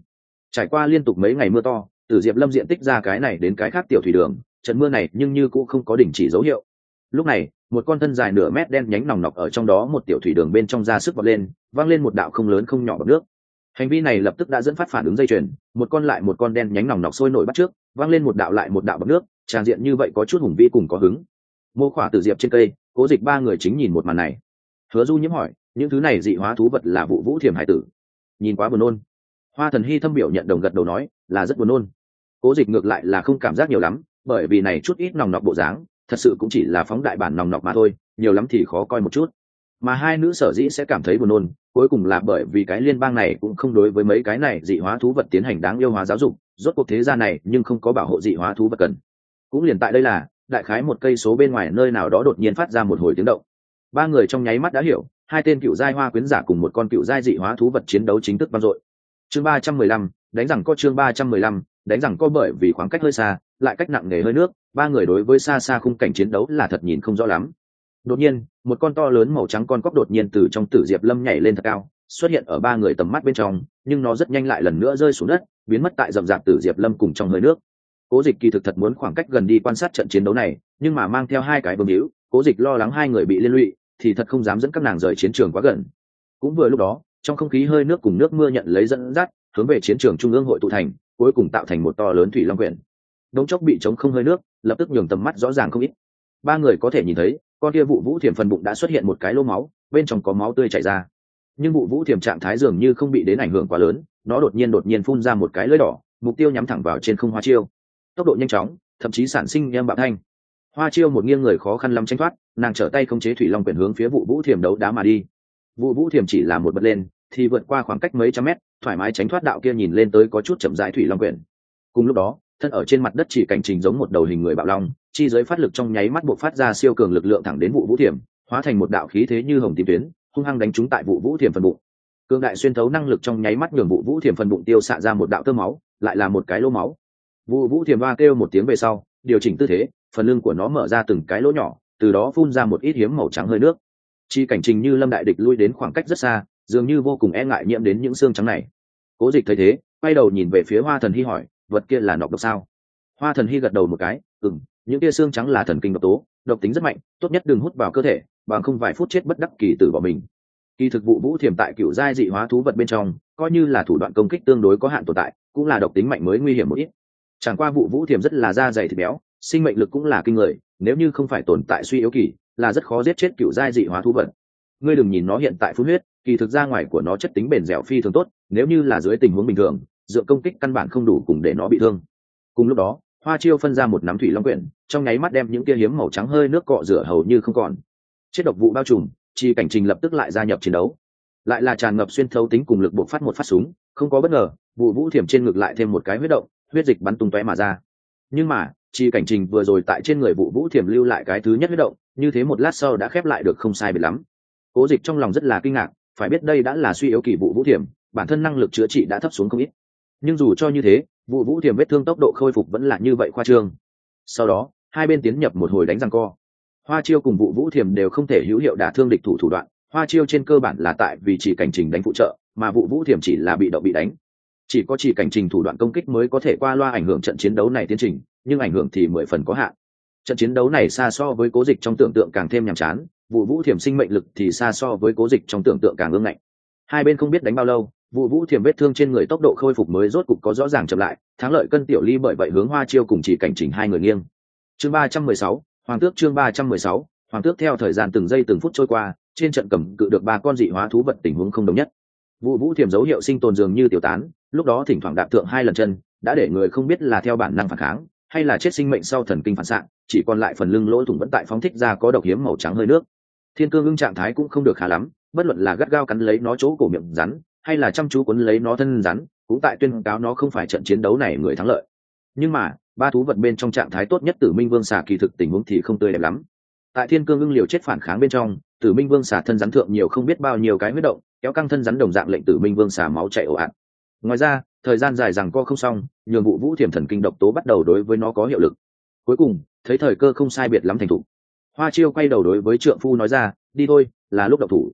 S1: Trải qua liên tục mấy ngày mưa to, tử diệp lâm diện tích ra cái này đến cái khác tiểu thủy đường, trận mưa này nhưng như cũng không có đình chỉ dấu hiệu. Lúc này một con thân dài nửa mét đen nhánh nòng nọc ở trong đó một tiểu thủy đường bên trong ra sức vọt lên văng lên một đạo không lớn không nhỏ bọc nước. Hành vi này lập tức đã dẫn phát phản ứng dây chuyền, một con lại một con đen nhánh nòng nọc sôi nổi bắt trước văng lên một đạo lại một đạo bọc nước tràn diện như vậy có chút hùng vĩ cùng có hứng. Mô khỏa từ diệp trên cây, cố dịch ba người chính nhìn một màn này. Hứa du nhiễm hỏi, những thứ này dị hóa thú vật là vụ vũ thiềm hải tử? Nhìn quá buồn nôn. Hoa thần hy thâm biểu nhận đồng gật đầu nói, là rất buồn nôn. Cố dịch ngược lại là không cảm giác nhiều lắm, bởi vì này chút ít nòng nọc bộ dáng thật sự cũng chỉ là phóng đại bản nòng nọc mà thôi, nhiều lắm thì khó coi một chút. Mà hai nữ sở dĩ sẽ cảm thấy buồn nôn, cuối cùng là bởi vì cái liên bang này cũng không đối với mấy cái này dị hóa thú vật tiến hành đáng yêu hóa giáo dục, rốt cuộc thế gia này nhưng không có bảo hộ dị hóa thú vật cần. Cũng liền tại đây là, đại khái một cây số bên ngoài nơi nào đó đột nhiên phát ra một hồi tiếng động. Ba người trong nháy mắt đã hiểu, hai tên cựu giai hoa quyến giả cùng một con cựu giai dị hóa thú vật chiến đấu chính thức vang dội. Chương ba trăm mười lăm, đánh rằng có chương ba trăm mười lăm đánh rằng có bởi vì khoảng cách hơi xa, lại cách nặng nề hơi nước, ba người đối với xa xa khung cảnh chiến đấu là thật nhìn không rõ lắm. Đột nhiên, một con to lớn màu trắng con cóc đột nhiên từ trong tử diệp lâm nhảy lên thật cao, xuất hiện ở ba người tầm mắt bên trong, nhưng nó rất nhanh lại lần nữa rơi xuống đất, biến mất tại rậm rạp tử diệp lâm cùng trong hơi nước. Cố dịch kỳ thực thật muốn khoảng cách gần đi quan sát trận chiến đấu này, nhưng mà mang theo hai cái bơm hữu cố dịch lo lắng hai người bị liên lụy, thì thật không dám dẫn các nàng rời chiến trường quá gần. Cũng vừa lúc đó, trong không khí hơi nước cùng nước mưa nhận lấy dẫn dắt, hướng về chiến trường trung ương hội tụ thành cuối cùng tạo thành một to lớn thủy long quyển. Đống chốc bị chống không hơi nước, lập tức nhường tầm mắt rõ ràng không ít. Ba người có thể nhìn thấy, con kia vụ vũ thiểm phần bụng đã xuất hiện một cái lô máu, bên trong có máu tươi chảy ra. Nhưng vụ vũ thiểm trạng thái dường như không bị đến ảnh hưởng quá lớn, nó đột nhiên đột nhiên phun ra một cái lưỡi đỏ, mục tiêu nhắm thẳng vào trên không hoa chiêu. Tốc độ nhanh chóng, thậm chí sản sinh em bạo thanh. Hoa chiêu một nghiêng người khó khăn lắm tranh thoát, nàng trở tay không chế thủy long quyển hướng phía vụ vũ thiểm đấu đá mà đi. Vụ vũ thiểm chỉ là một bật lên thì vượt qua khoảng cách mấy trăm mét, thoải mái tránh thoát đạo kia nhìn lên tới có chút chậm rãi thủy long quyển. Cùng lúc đó, thân ở trên mặt đất chỉ cảnh trình giống một đầu hình người bạo long, chi giới phát lực trong nháy mắt buộc phát ra siêu cường lực lượng thẳng đến vụ vũ thiểm, hóa thành một đạo khí thế như hồng tím tuyến, hung hăng đánh trúng tại vụ vũ thiểm phần bụng. Cương đại xuyên thấu năng lực trong nháy mắt nhường vụ vũ thiểm phần bụng tiêu xạ ra một đạo tơ máu, lại là một cái lỗ máu. Vụ vũ thiểm ba kêu một tiếng về sau, điều chỉnh tư thế, phần lưng của nó mở ra từng cái lỗ nhỏ, từ đó phun ra một ít hiếm màu trắng hơi nước. Chi cảnh trình như lâm đại địch lui đến khoảng cách rất xa dường như vô cùng e ngại nhiễm đến những xương trắng này. Cố dịch thấy thế, quay đầu nhìn về phía hoa thần hy hỏi, vật kia là nọc độc sao? Hoa thần hy gật đầu một cái ừng những kia xương trắng là thần kinh độc tố, độc tính rất mạnh, tốt nhất đừng hút vào cơ thể, bằng không vài phút chết bất đắc kỳ tử bỏ mình. Kỳ thực vụ vũ thiểm tại cựu giai dị hóa thú vật bên trong, coi như là thủ đoạn công kích tương đối có hạn tồn tại, cũng là độc tính mạnh mới nguy hiểm một ít. Chẳng qua vụ vũ thiểm rất là da dày thịt béo, sinh mệnh lực cũng là kinh người, nếu như không phải tồn tại suy yếu kỳ, là rất khó giết chết cựu giai dị hóa thú vật. Ngươi đừng nhìn nó hiện tại phun huyết kỳ thực ra ngoài của nó chất tính bền dẻo phi thường tốt, nếu như là dưới tình huống bình thường, dựa công kích căn bản không đủ cùng để nó bị thương. Cùng lúc đó, hoa chiêu phân ra một nắm thủy long quyển, trong nháy mắt đem những kia hiếm màu trắng hơi nước cọ rửa hầu như không còn. Chết độc vụ bao trùm, chi cảnh trình lập tức lại gia nhập chiến đấu. Lại là tràn ngập xuyên thấu tính cùng lực buộc phát một phát súng, không có bất ngờ, vụ vũ thiểm trên ngực lại thêm một cái huyết động, huyết dịch bắn tung tóe mà ra. Nhưng mà, chi cảnh trình vừa rồi tại trên người vụ vũ thiểm lưu lại cái thứ nhất huyết động, như thế một lát sau đã khép lại được không sai biệt lắm. Cố dịch trong lòng rất là kinh ngạc phải biết đây đã là suy yếu kỳ vụ vũ thiểm, bản thân năng lực chữa trị đã thấp xuống không ít. Nhưng dù cho như thế, vụ vũ thiểm vết thương tốc độ khôi phục vẫn là như vậy khoa trương. Sau đó, hai bên tiến nhập một hồi đánh răng co. Hoa chiêu cùng vụ vũ thiểm đều không thể hữu hiệu đả thương địch thủ thủ đoạn, hoa chiêu trên cơ bản là tại vì chỉ cảnh trình đánh phụ trợ, mà vụ vũ thiểm chỉ là bị động bị đánh. Chỉ có chỉ cảnh trình thủ đoạn công kích mới có thể qua loa ảnh hưởng trận chiến đấu này tiến trình, nhưng ảnh hưởng thì mười phần có hạn. Trận chiến đấu này xa so với cố dịch trong tưởng tượng càng thêm nhàm chán vụ vũ thiểm sinh mệnh lực thì xa so với cố dịch trong tưởng tượng càng ương ngạnh. Hai bên không biết đánh bao lâu, vụ vũ thiểm vết thương trên người tốc độ khôi phục mới rốt cục có rõ ràng chậm lại, thắng lợi cân tiểu ly bởi vậy hướng hoa chiêu cùng chỉ cảnh chỉnh hai người nghiêng. Chương ba trăm mười sáu, hoàng tước chương ba trăm mười sáu, hoàng tước theo thời gian từng giây từng phút trôi qua, trên trận cầm cự được ba con dị hóa thú vật tình huống không đồng nhất. Vụ vũ thiểm dấu hiệu sinh tồn dường như tiểu tán, lúc đó thỉnh thoảng đạp thượng hai lần chân, đã để người không biết là theo bản năng phản kháng, hay là chết sinh mệnh sau thần kinh phản xạ, chỉ còn lại phần lưng lỗ thủng vẫn tại phóng thích ra có độc hiếm màu trắng hơi nước thiên cương ưng trạng thái cũng không được khá lắm, bất luận là gắt gao cắn lấy nó chỗ cổ miệng rắn, hay là chăm chú quấn lấy nó thân rắn, cũng tại tuyên cáo nó không phải trận chiến đấu này người thắng lợi. Nhưng mà, ba thú vật bên trong trạng thái tốt nhất tử minh vương xà kỳ thực tình huống thì không tươi đẹp lắm. Tại thiên cương ưng liều chết phản kháng bên trong, tử minh vương xà thân rắn thượng nhiều không biết bao nhiêu cái huyết động, kéo căng thân rắn đồng dạng lệnh tử minh vương xà máu chạy ồ ạt. Ngoài ra, thời gian dài rằng co không xong, nhường vụ vũ thiểm thần kinh độc tố bắt đầu đối với nó có hiệu lực. Cuối cùng, thấy thời cơ không sai biệt lắm thành thục hoa chiêu quay đầu đối với trượng phu nói ra, đi thôi, là lúc độc thủ.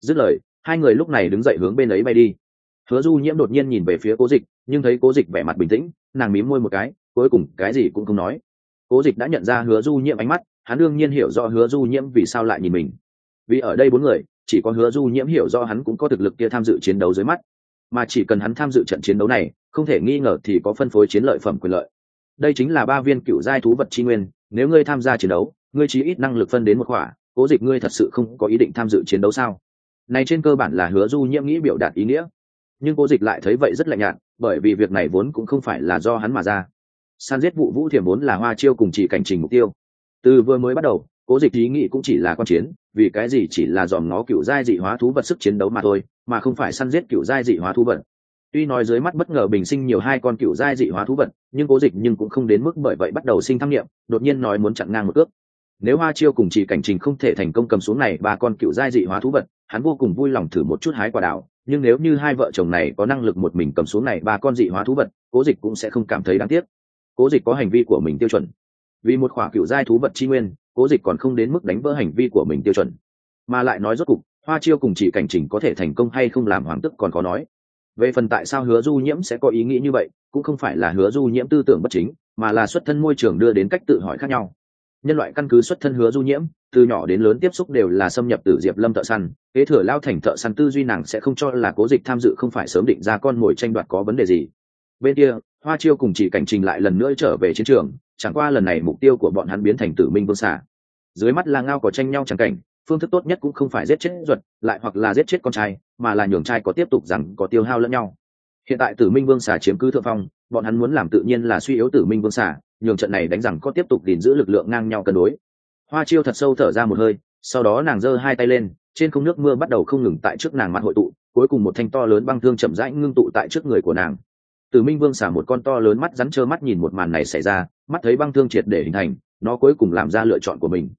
S1: Dứt lời, hai người lúc này đứng dậy hướng bên ấy bay đi. Hứa du nhiễm đột nhiên nhìn về phía cố dịch, nhưng thấy cố dịch vẻ mặt bình tĩnh, nàng mím môi một cái, cuối cùng cái gì cũng không nói. Cố dịch đã nhận ra hứa du nhiễm ánh mắt, hắn đương nhiên hiểu rõ hứa du nhiễm vì sao lại nhìn mình. Vì ở đây bốn người, chỉ có hứa du nhiễm hiểu rõ hắn cũng có thực lực kia tham dự chiến đấu dưới mắt. Mà chỉ cần hắn tham dự trận chiến đấu này, không thể nghi ngờ thì có phân phối chiến lợi phẩm quyền lợi. Đây chính là ba viên cựu giai thú vật tri nguyên, nếu ngươi tham gia chiến đấu ngươi chỉ ít năng lực phân đến một khỏa, cố dịch ngươi thật sự không có ý định tham dự chiến đấu sao? Này trên cơ bản là hứa du nhiễm nghĩ biểu đạt ý nghĩa. Nhưng cố dịch lại thấy vậy rất lạnh nhạt, bởi vì việc này vốn cũng không phải là do hắn mà ra. San giết vụ vũ thiểm vốn là hoa chiêu cùng chỉ cảnh trình mục tiêu. Từ vừa mới bắt đầu, cố dịch ý nghĩ cũng chỉ là quan chiến, vì cái gì chỉ là dòm nó cựu giai dị hóa thú vật sức chiến đấu mà thôi, mà không phải săn giết cựu giai dị hóa thú vật. Tuy nói dưới mắt bất ngờ bình sinh nhiều hai con cựu giai dị hóa thú vật, nhưng cố dịch nhưng cũng không đến mức bởi vậy bắt đầu sinh tham nghiệm, đột nhiên nói muốn chặn ngang một cước nếu hoa chiêu cùng chỉ cảnh trình không thể thành công cầm xuống này ba con cựu giai dị hóa thú vật, hắn vô cùng vui lòng thử một chút hái quả đảo nhưng nếu như hai vợ chồng này có năng lực một mình cầm xuống này ba con dị hóa thú vật, cố dịch cũng sẽ không cảm thấy đáng tiếc. Cố dịch có hành vi của mình tiêu chuẩn. Vì một khỏa cựu giai thú vật chi nguyên, cố dịch còn không đến mức đánh vỡ hành vi của mình tiêu chuẩn. Mà lại nói rốt cục, hoa chiêu cùng chỉ cảnh trình có thể thành công hay không làm hoàng tức còn có nói. Về phần tại sao hứa du nhiễm sẽ có ý nghĩ như vậy, cũng không phải là hứa du nhiễm tư tưởng bất chính, mà là xuất thân môi trường đưa đến cách tự hỏi khác nhau nhân loại căn cứ xuất thân hứa du nhiễm, từ nhỏ đến lớn tiếp xúc đều là xâm nhập từ diệp lâm thợ săn, kế thừa lao thành thợ săn tư duy nàng sẽ không cho là cố dịch tham dự không phải sớm định ra con mồi tranh đoạt có vấn đề gì. Bên kia, hoa chiêu cùng chỉ cảnh trình lại lần nữa trở về chiến trường, chẳng qua lần này mục tiêu của bọn hắn biến thành tử minh vương xả dưới mắt là ngao có tranh nhau chẳng cảnh, phương thức tốt nhất cũng không phải giết chết ruột, lại hoặc là giết chết con trai, mà là nhường trai có tiếp tục rằng có tiêu hao lẫn nhau. Hiện tại tử minh vương xả chiếm cứ thượng phong, bọn hắn muốn làm tự nhiên là suy yếu tử minh vương xả nhường trận này đánh rằng có tiếp tục gìn giữ lực lượng ngang nhau cân đối. Hoa chiêu thật sâu thở ra một hơi, sau đó nàng giơ hai tay lên, trên không nước mưa bắt đầu không ngừng tại trước nàng mặt hội tụ, cuối cùng một thanh to lớn băng thương chậm rãi ngưng tụ tại trước người của nàng. Từ minh vương xả một con to lớn mắt rắn trơ mắt nhìn một màn này xảy ra, mắt thấy băng thương triệt để hình thành, nó cuối cùng làm ra lựa chọn của mình.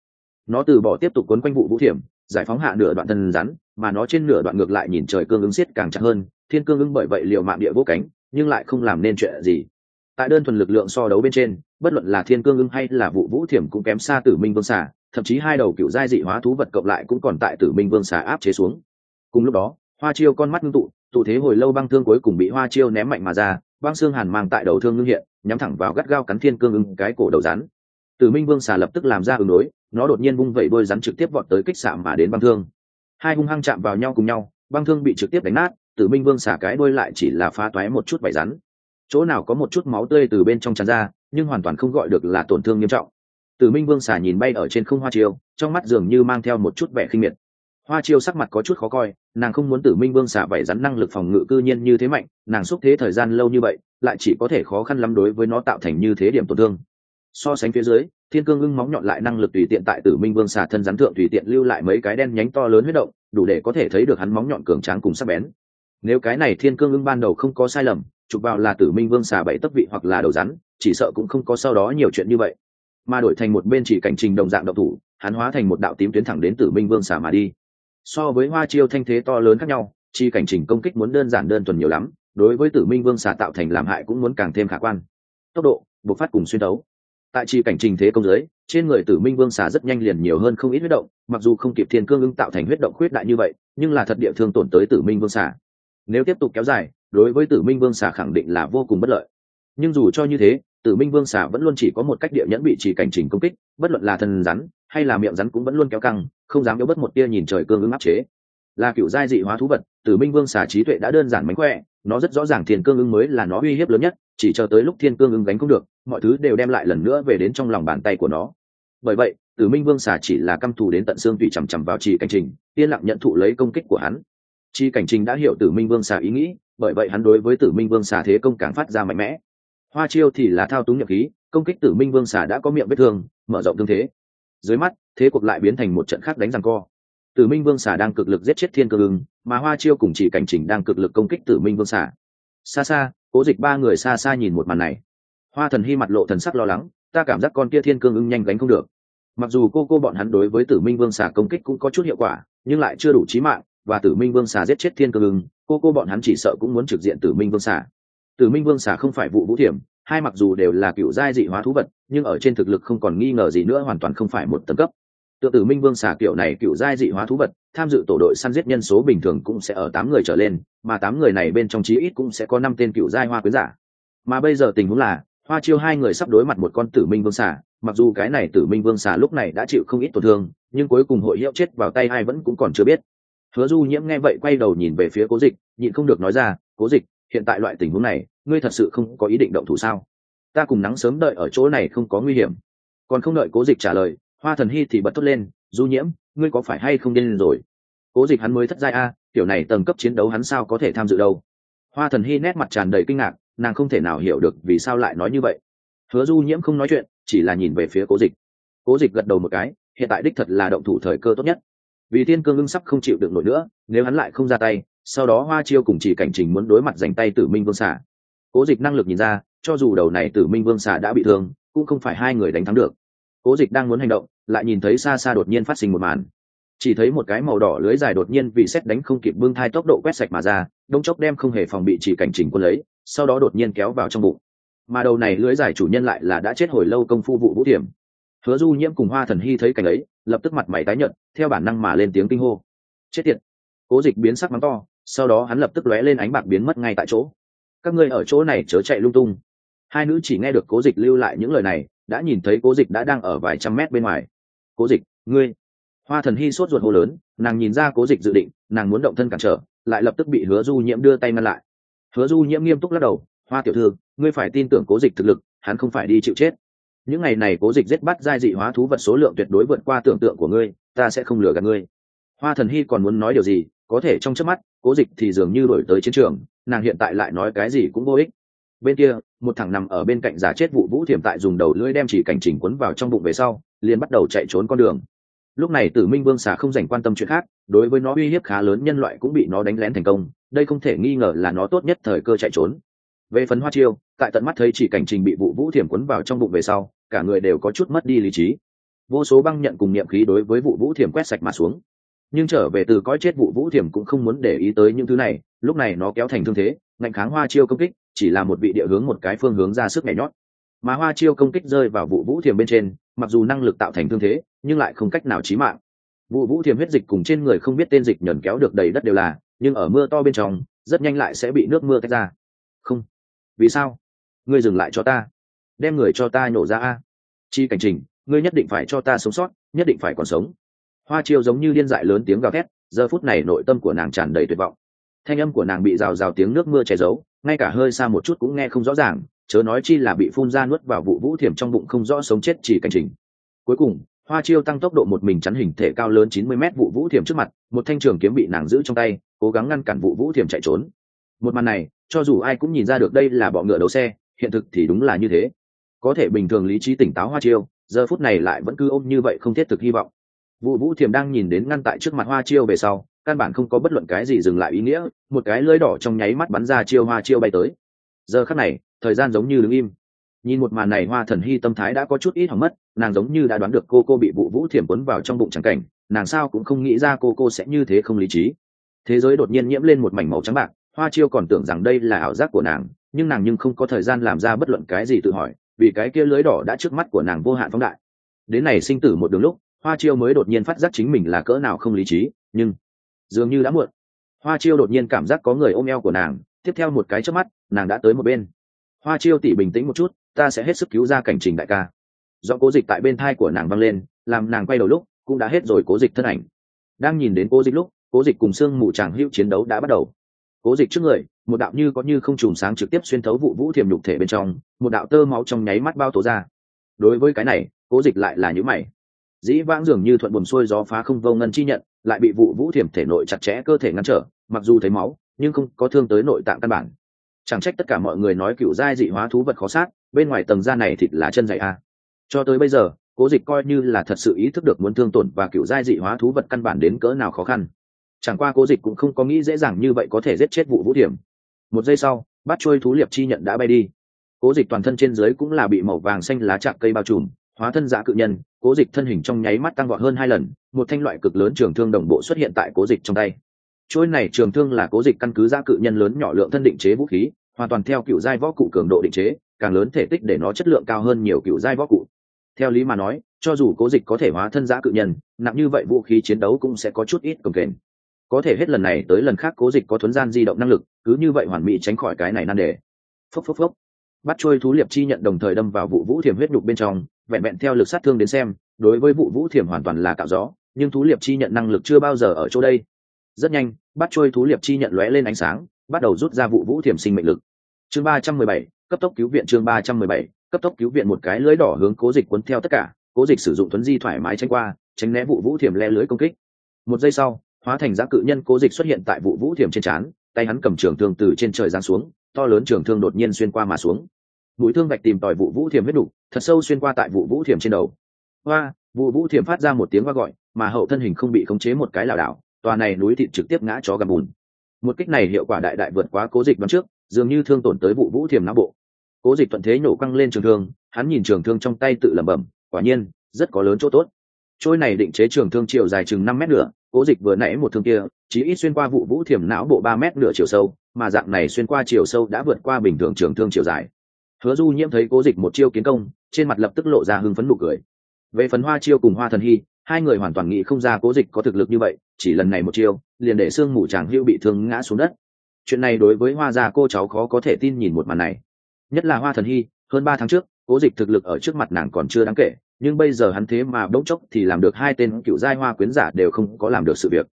S1: Nó từ bỏ tiếp tục quấn quanh vụ vũ thiểm, giải phóng hạ nửa đoạn thân rắn, mà nó trên nửa đoạn ngược lại nhìn trời cương ứng xiết càng chặt hơn, thiên cương ứng bởi vậy liệu mạng địa vô cánh, nhưng lại không làm nên chuyện gì tại đơn thuần lực lượng so đấu bên trên, bất luận là thiên cương ưng hay là vụ vũ thiểm cũng kém xa tử minh vương xà, thậm chí hai đầu cựu giai dị hóa thú vật cộng lại cũng còn tại tử minh vương xà áp chế xuống. Cùng lúc đó, hoa chiêu con mắt ngưng tụ tụ thế hồi lâu băng thương cuối cùng bị hoa chiêu ném mạnh mà ra, băng xương hàn mang tại đầu thương ngưng hiện, nhắm thẳng vào gắt gao cắn thiên cương ưng cái cổ đầu rắn. Tử minh vương xà lập tức làm ra ứng đối, nó đột nhiên vung vẩy đôi rắn trực tiếp vọt tới kích xạ mà đến băng thương. Hai hung hăng chạm vào nhau cùng nhau, băng thương bị trực tiếp đánh nát, tử minh vương xà cái đôi lại chỉ là phá toái một chút vảy rắn chỗ nào có một chút máu tươi từ bên trong tràn ra, nhưng hoàn toàn không gọi được là tổn thương nghiêm trọng. Tử minh vương Xà nhìn bay ở trên không hoa chiêu trong mắt dường như mang theo một chút vẻ khinh miệt. Hoa chiêu sắc mặt có chút khó coi, nàng không muốn tử minh vương xà vẩy rắn năng lực phòng ngự cư nhiên như thế mạnh, nàng xúc thế thời gian lâu như vậy, lại chỉ có thể khó khăn lắm đối với nó tạo thành như thế điểm tổn thương. So sánh phía dưới, thiên cương ưng móng nhọn lại năng lực tùy tiện tại tử minh vương Xà thân rắn thượng tùy tiện lưu lại mấy cái đen nhánh to lớn huyết động, đủ để có thể thấy được hắn móng nhọn cường tráng cùng sắc bén. Nếu cái này thiên cương ưng ban đầu không có sai lầm chụp vào là tử minh vương xà bảy tấc vị hoặc là đầu rắn, chỉ sợ cũng không có sau đó nhiều chuyện như vậy. Mà đổi thành một bên chỉ cảnh trình đồng dạng độc thủ, hắn hóa thành một đạo tím tuyến thẳng đến tử minh vương xà mà đi. So với hoa chiêu thanh thế to lớn khác nhau, chi cảnh trình công kích muốn đơn giản đơn thuần nhiều lắm, đối với tử minh vương xà tạo thành làm hại cũng muốn càng thêm khả quan. Tốc độ, bộc phát cùng xuyên đấu tại chi cảnh trình thế công giới, trên người tử minh vương xà rất nhanh liền nhiều hơn không ít huyết động, mặc dù không kịp thiên cương ưng tạo thành huyết động khuyết đại như vậy, nhưng là thật địa thương tổn tới tử minh vương xà. Nếu tiếp tục kéo dài đối với tử minh vương xà khẳng định là vô cùng bất lợi. Nhưng dù cho như thế, tử minh vương xà vẫn luôn chỉ có một cách địa nhẫn bị chỉ cảnh trình công kích, bất luận là thần rắn hay là miệng rắn cũng vẫn luôn kéo căng, không dám yếu bất một tia nhìn trời cương ứng áp chế. Là kiểu giai dị hóa thú vật, tử minh vương xà trí tuệ đã đơn giản mánh khỏe, nó rất rõ ràng thiên cương ứng mới là nó uy hiếp lớn nhất, chỉ chờ tới lúc thiên cương ứng gánh không được, mọi thứ đều đem lại lần nữa về đến trong lòng bàn tay của nó. Bởi vậy, tử minh vương xà chỉ là căm thù đến tận xương tùy chằm chằm vào trì cảnh trình, yên lặng nhận thụ lấy công kích của hắn chi cảnh trình đã hiểu tử minh vương xà ý nghĩ, bởi vậy hắn đối với tử minh vương xà thế công càng phát ra mạnh mẽ. Hoa chiêu thì là thao túng nhậm khí, công kích tử minh vương xà đã có miệng vết thương, mở rộng thương thế. Dưới mắt, thế cuộc lại biến thành một trận khác đánh răng co. Tử minh vương xà đang cực lực giết chết thiên cơ ưng, mà hoa chiêu cùng chỉ cảnh trình đang cực lực công kích tử minh vương xà. Xa xa, cố dịch ba người xa xa nhìn một màn này. Hoa thần hy mặt lộ thần sắc lo lắng, ta cảm giác con kia thiên cương ưng nhanh gánh không được. Mặc dù cô cô bọn hắn đối với tử minh vương xà công kích cũng có chút hiệu quả, nhưng lại chưa đủ trí mạng và tử minh vương xà giết chết thiên cương ưng cô cô bọn hắn chỉ sợ cũng muốn trực diện tử minh vương xà. Tử minh vương xà không phải vụ vũ thiểm, hai mặc dù đều là cựu giai dị hóa thú vật, nhưng ở trên thực lực không còn nghi ngờ gì nữa, hoàn toàn không phải một tầng cấp. Tự tử minh vương xà kiểu này cựu giai dị hóa thú vật, tham dự tổ đội săn giết nhân số bình thường cũng sẽ ở tám người trở lên, mà tám người này bên trong chí ít cũng sẽ có năm tên cựu giai hoa quyến giả. Mà bây giờ tình huống là, hoa chiêu hai người sắp đối mặt một con tử minh vương xà, mặc dù cái này tử minh vương xà lúc này đã chịu không ít tổn thương, nhưng cuối cùng hội hiệu chết vào tay ai vẫn cũng còn chưa biết hứa du nhiễm nghe vậy quay đầu nhìn về phía cố dịch, nhịn không được nói ra, cố dịch, hiện tại loại tình huống này, ngươi thật sự không có ý định động thủ sao? Ta cùng nắng sớm đợi ở chỗ này không có nguy hiểm. Còn không đợi cố dịch trả lời, hoa thần hy thì bật thốt lên, du nhiễm, ngươi có phải hay không điên rồi? Cố dịch hắn mới thất giai a, kiểu này tầng cấp chiến đấu hắn sao có thể tham dự đâu? Hoa thần hy nét mặt tràn đầy kinh ngạc, nàng không thể nào hiểu được vì sao lại nói như vậy. Hứa du nhiễm không nói chuyện, chỉ là nhìn về phía cố dịch. Cố dịch gật đầu một cái, hiện tại đích thật là động thủ thời cơ tốt nhất vì thiên cương ưng sắp không chịu được nổi nữa, nếu hắn lại không ra tay, sau đó hoa chiêu cùng chỉ cảnh trình muốn đối mặt giành tay tử minh vương xả cố dịch năng lực nhìn ra, cho dù đầu này tử minh vương xả đã bị thương, cũng không phải hai người đánh thắng được. Cố dịch đang muốn hành động, lại nhìn thấy xa xa đột nhiên phát sinh một màn. Chỉ thấy một cái màu đỏ lưới dài đột nhiên vì xét đánh không kịp bưng thai tốc độ quét sạch mà ra đông chốc đem không hề phòng bị chỉ cảnh trình quân lấy, sau đó đột nhiên kéo vào trong bụng. Mà đầu này lưới dài chủ nhân lại là đã chết hồi lâu công phu vụ vũ tiềm hứa du nhiễm cùng hoa thần hy thấy cảnh ấy, lập tức mặt mày tái nhợt, theo bản năng mà lên tiếng kinh hô. Chết tiệt! Cố dịch biến sắc mắng to, sau đó hắn lập tức lóe lên ánh bạc biến mất ngay tại chỗ. Các ngươi ở chỗ này chớ chạy lung tung. Hai nữ chỉ nghe được cố dịch lưu lại những lời này, đã nhìn thấy cố dịch đã đang ở vài trăm mét bên ngoài. Cố dịch, ngươi! Hoa thần hy sốt ruột hô lớn, nàng nhìn ra cố dịch dự định, nàng muốn động thân cản trở, lại lập tức bị hứa du nhiễm đưa tay ngăn lại. Hứa du nhiễm nghiêm túc lắc đầu, hoa tiểu thư, ngươi phải tin tưởng cố dịch thực lực, hắn không phải đi chịu chết những ngày này cố dịch giết bắt giai dị hóa thú vật số lượng tuyệt đối vượt qua tưởng tượng của ngươi, ta sẽ không lừa gạt ngươi. Hoa thần hy còn muốn nói điều gì? Có thể trong trước mắt, cố dịch thì dường như đổi tới chiến trường, nàng hiện tại lại nói cái gì cũng vô ích. Bên kia, một thằng nằm ở bên cạnh giả chết vụ vũ thiểm tại dùng đầu lưỡi đem chỉ cảnh trình quấn vào trong bụng về sau, liền bắt đầu chạy trốn con đường. Lúc này tử minh vương xà không dành quan tâm chuyện khác, đối với nó uy hiếp khá lớn nhân loại cũng bị nó đánh lén thành công, đây không thể nghi ngờ là nó tốt nhất thời cơ chạy trốn. Về phấn hoa chiêu, tại tận mắt thấy chỉ cảnh trình bị vụ vũ thiểm quấn vào trong bụng về sau cả người đều có chút mất đi lý trí. Vô số băng nhận cùng niệm khí đối với vụ vũ thiểm quét sạch mà xuống. Nhưng trở về từ cõi chết vụ vũ thiểm cũng không muốn để ý tới những thứ này, lúc này nó kéo thành thương thế, ngạnh kháng hoa chiêu công kích, chỉ là một vị địa hướng một cái phương hướng ra sức nhảy nhót. Mà hoa chiêu công kích rơi vào vụ vũ thiểm bên trên, mặc dù năng lực tạo thành thương thế, nhưng lại không cách nào chí mạng. Vụ vũ thiểm huyết dịch cùng trên người không biết tên dịch nhờn kéo được đầy đất đều là, nhưng ở mưa to bên trong, rất nhanh lại sẽ bị nước mưa tách ra. Không. Vì sao? Ngươi dừng lại cho ta đem người cho ta nhổ ra a. Chi cảnh trình, ngươi nhất định phải cho ta sống sót, nhất định phải còn sống. Hoa chiêu giống như điên dại lớn tiếng gào thét, giờ phút này nội tâm của nàng tràn đầy tuyệt vọng. Thanh âm của nàng bị rào rào tiếng nước mưa che giấu, ngay cả hơi xa một chút cũng nghe không rõ ràng, chớ nói chi là bị phun ra nuốt vào vụ vũ thiểm trong bụng không rõ sống chết chỉ cảnh trình. Cuối cùng, hoa chiêu tăng tốc độ một mình chắn hình thể cao lớn chín mươi mét vụ vũ thiểm trước mặt, một thanh trường kiếm bị nàng giữ trong tay, cố gắng ngăn cản vụ vũ thiểm chạy trốn. Một màn này, cho dù ai cũng nhìn ra được đây là bọ ngựa đấu xe, hiện thực thì đúng là như thế có thể bình thường lý trí tỉnh táo hoa chiêu, giờ phút này lại vẫn cứ ôm như vậy không thiết thực hy vọng. Vụ vũ thiềm đang nhìn đến ngăn tại trước mặt hoa chiêu về sau, căn bản không có bất luận cái gì dừng lại ý nghĩa, một cái lưỡi đỏ trong nháy mắt bắn ra chiêu hoa chiêu bay tới. Giờ khắc này, thời gian giống như đứng im. Nhìn một màn này hoa thần hy tâm thái đã có chút ít hỏng mất, nàng giống như đã đoán được cô cô bị vụ vũ thiểm quấn vào trong bụng trắng cảnh, nàng sao cũng không nghĩ ra cô cô sẽ như thế không lý trí. Thế giới đột nhiên nhiễm lên một mảnh màu trắng bạc, hoa chiêu còn tưởng rằng đây là ảo giác của nàng, nhưng nàng nhưng không có thời gian làm ra bất luận cái gì tự hỏi vì cái kia lưới đỏ đã trước mắt của nàng vô hạn phóng đại. Đến này sinh tử một đường lúc, hoa chiêu mới đột nhiên phát giác chính mình là cỡ nào không lý trí, nhưng dường như đã muộn. Hoa chiêu đột nhiên cảm giác có người ôm eo của nàng, tiếp theo một cái trước mắt, nàng đã tới một bên. Hoa chiêu tỉ bình tĩnh một chút, ta sẽ hết sức cứu ra cảnh trình đại ca. Do cố dịch tại bên thai của nàng văng lên, làm nàng quay đầu lúc, cũng đã hết rồi cố dịch thân ảnh. Đang nhìn đến cố dịch lúc, cố dịch cùng sương mù chàng hữu chiến đấu đã bắt đầu. Cố dịch trước người một đạo như có như không chùm sáng trực tiếp xuyên thấu vụ vũ thiềm nhục thể bên trong, một đạo tơ máu trong nháy mắt bao tố ra. Đối với cái này, cố dịch lại là những mày. Dĩ vãng dường như thuận buồn xuôi gió phá không vô ngân chi nhận, lại bị vụ vũ thiểm thể nội chặt chẽ cơ thể ngăn trở, mặc dù thấy máu, nhưng không có thương tới nội tạng căn bản. Chẳng trách tất cả mọi người nói cựu giai dị hóa thú vật khó sát, bên ngoài tầng da này thịt là chân dày a cho tới bây giờ, cố dịch coi như là thật sự ý thức được muốn thương tổn và cựu giai dị hóa thú vật căn bản đến cỡ nào khó khăn. Chẳng qua cố dịch cũng không có nghĩ dễ dàng như vậy có thể giết chết vụ vũ thiểm một giây sau bắt trôi thú liệp chi nhận đã bay đi. Cố dịch toàn thân trên dưới cũng là bị màu vàng xanh lá chạm cây bao trùm, hóa thân giả cự nhân, cố dịch thân hình trong nháy mắt tăng vọt hơn hai lần, một thanh loại cực lớn trường thương đồng bộ xuất hiện tại cố dịch trong tay. Chuỗi này trường thương là cố dịch căn cứ giả cự nhân lớn nhỏ lượng thân định chế vũ khí, hoàn toàn theo cựu giai võ cụ cường độ định chế, càng lớn thể tích để nó chất lượng cao hơn nhiều cựu giai võ cụ. Theo lý mà nói, cho dù cố dịch có thể hóa thân giã cự nhân, nặng như vậy vũ khí chiến đấu cũng sẽ có chút ít cồng kềnh. Có thể hết lần này tới lần khác cố dịch có thuấn gian di động năng lực cứ như vậy hoàn mỹ tránh khỏi cái này nan đề. Phốc phốc phốc. Bắt trôi thú liệp chi nhận đồng thời đâm vào vụ vũ thiểm huyết nhục bên trong, vẹn vẹn theo lực sát thương đến xem, đối với vụ vũ thiểm hoàn toàn là cạo gió, nhưng thú liệp chi nhận năng lực chưa bao giờ ở chỗ đây. Rất nhanh, bắt trôi thú liệp chi nhận lóe lên ánh sáng, bắt đầu rút ra vụ vũ thiểm sinh mệnh lực. Chương ba trăm mười bảy, cấp tốc cứu viện chương ba trăm mười bảy, cấp tốc cứu viện một cái lưới đỏ hướng cố dịch cuốn theo tất cả, cố dịch sử dụng thuấn di thoải mái tranh qua, tránh né vụ vũ thiểm le lưới công kích. Một giây sau, hóa thành giá cự nhân cố dịch xuất hiện tại vụ vũ thiểm trên trán tay hắn cầm trường thương từ trên trời giáng xuống, to lớn trường thương đột nhiên xuyên qua mà xuống. Mũi thương bạch tìm tòi vụ vũ thiểm huyết đủ thật sâu xuyên qua tại vụ vũ thiểm trên đầu. Hoa, vụ vũ thiểm phát ra một tiếng va gọi, mà hậu thân hình không bị khống chế một cái lảo đảo, tòa này núi thịt trực tiếp ngã cho gầm bùn. Một kích này hiệu quả đại đại vượt quá cố dịch đoán trước, dường như thương tổn tới vụ vũ thiểm não bộ. Cố dịch thuận thế nổ căng lên trường thương, hắn nhìn trường thương trong tay tự lẩm bẩm, quả nhiên, rất có lớn chỗ tốt. Trôi này định chế trường thương chiều dài chừng năm mét nữa cố dịch vừa nãy một thương kia chỉ ít xuyên qua vụ vũ thiểm não bộ ba mét nửa chiều sâu, mà dạng này xuyên qua chiều sâu đã vượt qua bình thường trường thương chiều dài. Hứa du nhiễm thấy cố dịch một chiêu kiến công, trên mặt lập tức lộ ra hưng phấn nụ cười. Về phần hoa chiêu cùng hoa thần hy, hai người hoàn toàn nghĩ không ra cố dịch có thực lực như vậy, chỉ lần này một chiêu, liền để xương mù chàng hưu bị thương ngã xuống đất. Chuyện này đối với hoa gia cô cháu khó có thể tin nhìn một màn này. Nhất là hoa thần hy, hơn ba tháng trước, cố dịch thực lực ở trước mặt nàng còn chưa đáng kể, nhưng bây giờ hắn thế mà bỗng chốc thì làm được hai tên cựu giai hoa quyến giả đều không có làm được sự việc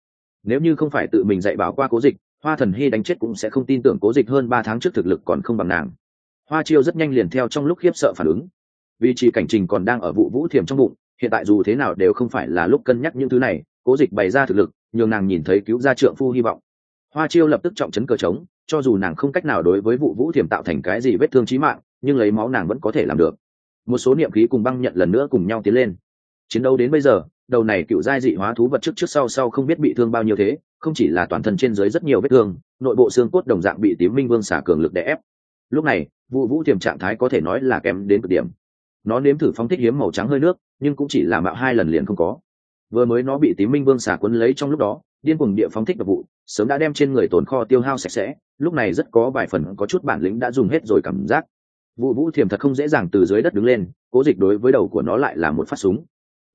S1: nếu như không phải tự mình dạy bảo qua cố dịch, hoa thần hy đánh chết cũng sẽ không tin tưởng cố dịch hơn ba tháng trước thực lực còn không bằng nàng. Hoa chiêu rất nhanh liền theo trong lúc khiếp sợ phản ứng. Vì chỉ cảnh trình còn đang ở vụ vũ thiềm trong bụng, hiện tại dù thế nào đều không phải là lúc cân nhắc những thứ này, cố dịch bày ra thực lực, nhường nàng nhìn thấy cứu ra trượng phu hy vọng. Hoa chiêu lập tức trọng chấn cờ trống cho dù nàng không cách nào đối với vụ vũ thiềm tạo thành cái gì vết thương trí mạng, nhưng lấy máu nàng vẫn có thể làm được. Một số niệm khí cùng băng nhận lần nữa cùng nhau tiến lên. Chiến đấu đến bây giờ đầu này cựu giai dị hóa thú vật trước trước sau sau không biết bị thương bao nhiêu thế, không chỉ là toàn thân trên dưới rất nhiều vết thương, nội bộ xương cốt đồng dạng bị tím minh vương xả cường lực đè ép. Lúc này vụ vũ tiềm trạng thái có thể nói là kém đến cực điểm. Nó nếm thử phóng thích hiếm màu trắng hơi nước, nhưng cũng chỉ là mạo hai lần liền không có. Vừa mới nó bị tím minh vương xả quấn lấy trong lúc đó, điên cuồng địa phóng thích độc vụ, sớm đã đem trên người tồn kho tiêu hao sạch sẽ, lúc này rất có vài phần có chút bản lĩnh đã dùng hết rồi cảm giác. Vụ vũ thiềm thật không dễ dàng từ dưới đất đứng lên, cố dịch đối với đầu của nó lại là một phát súng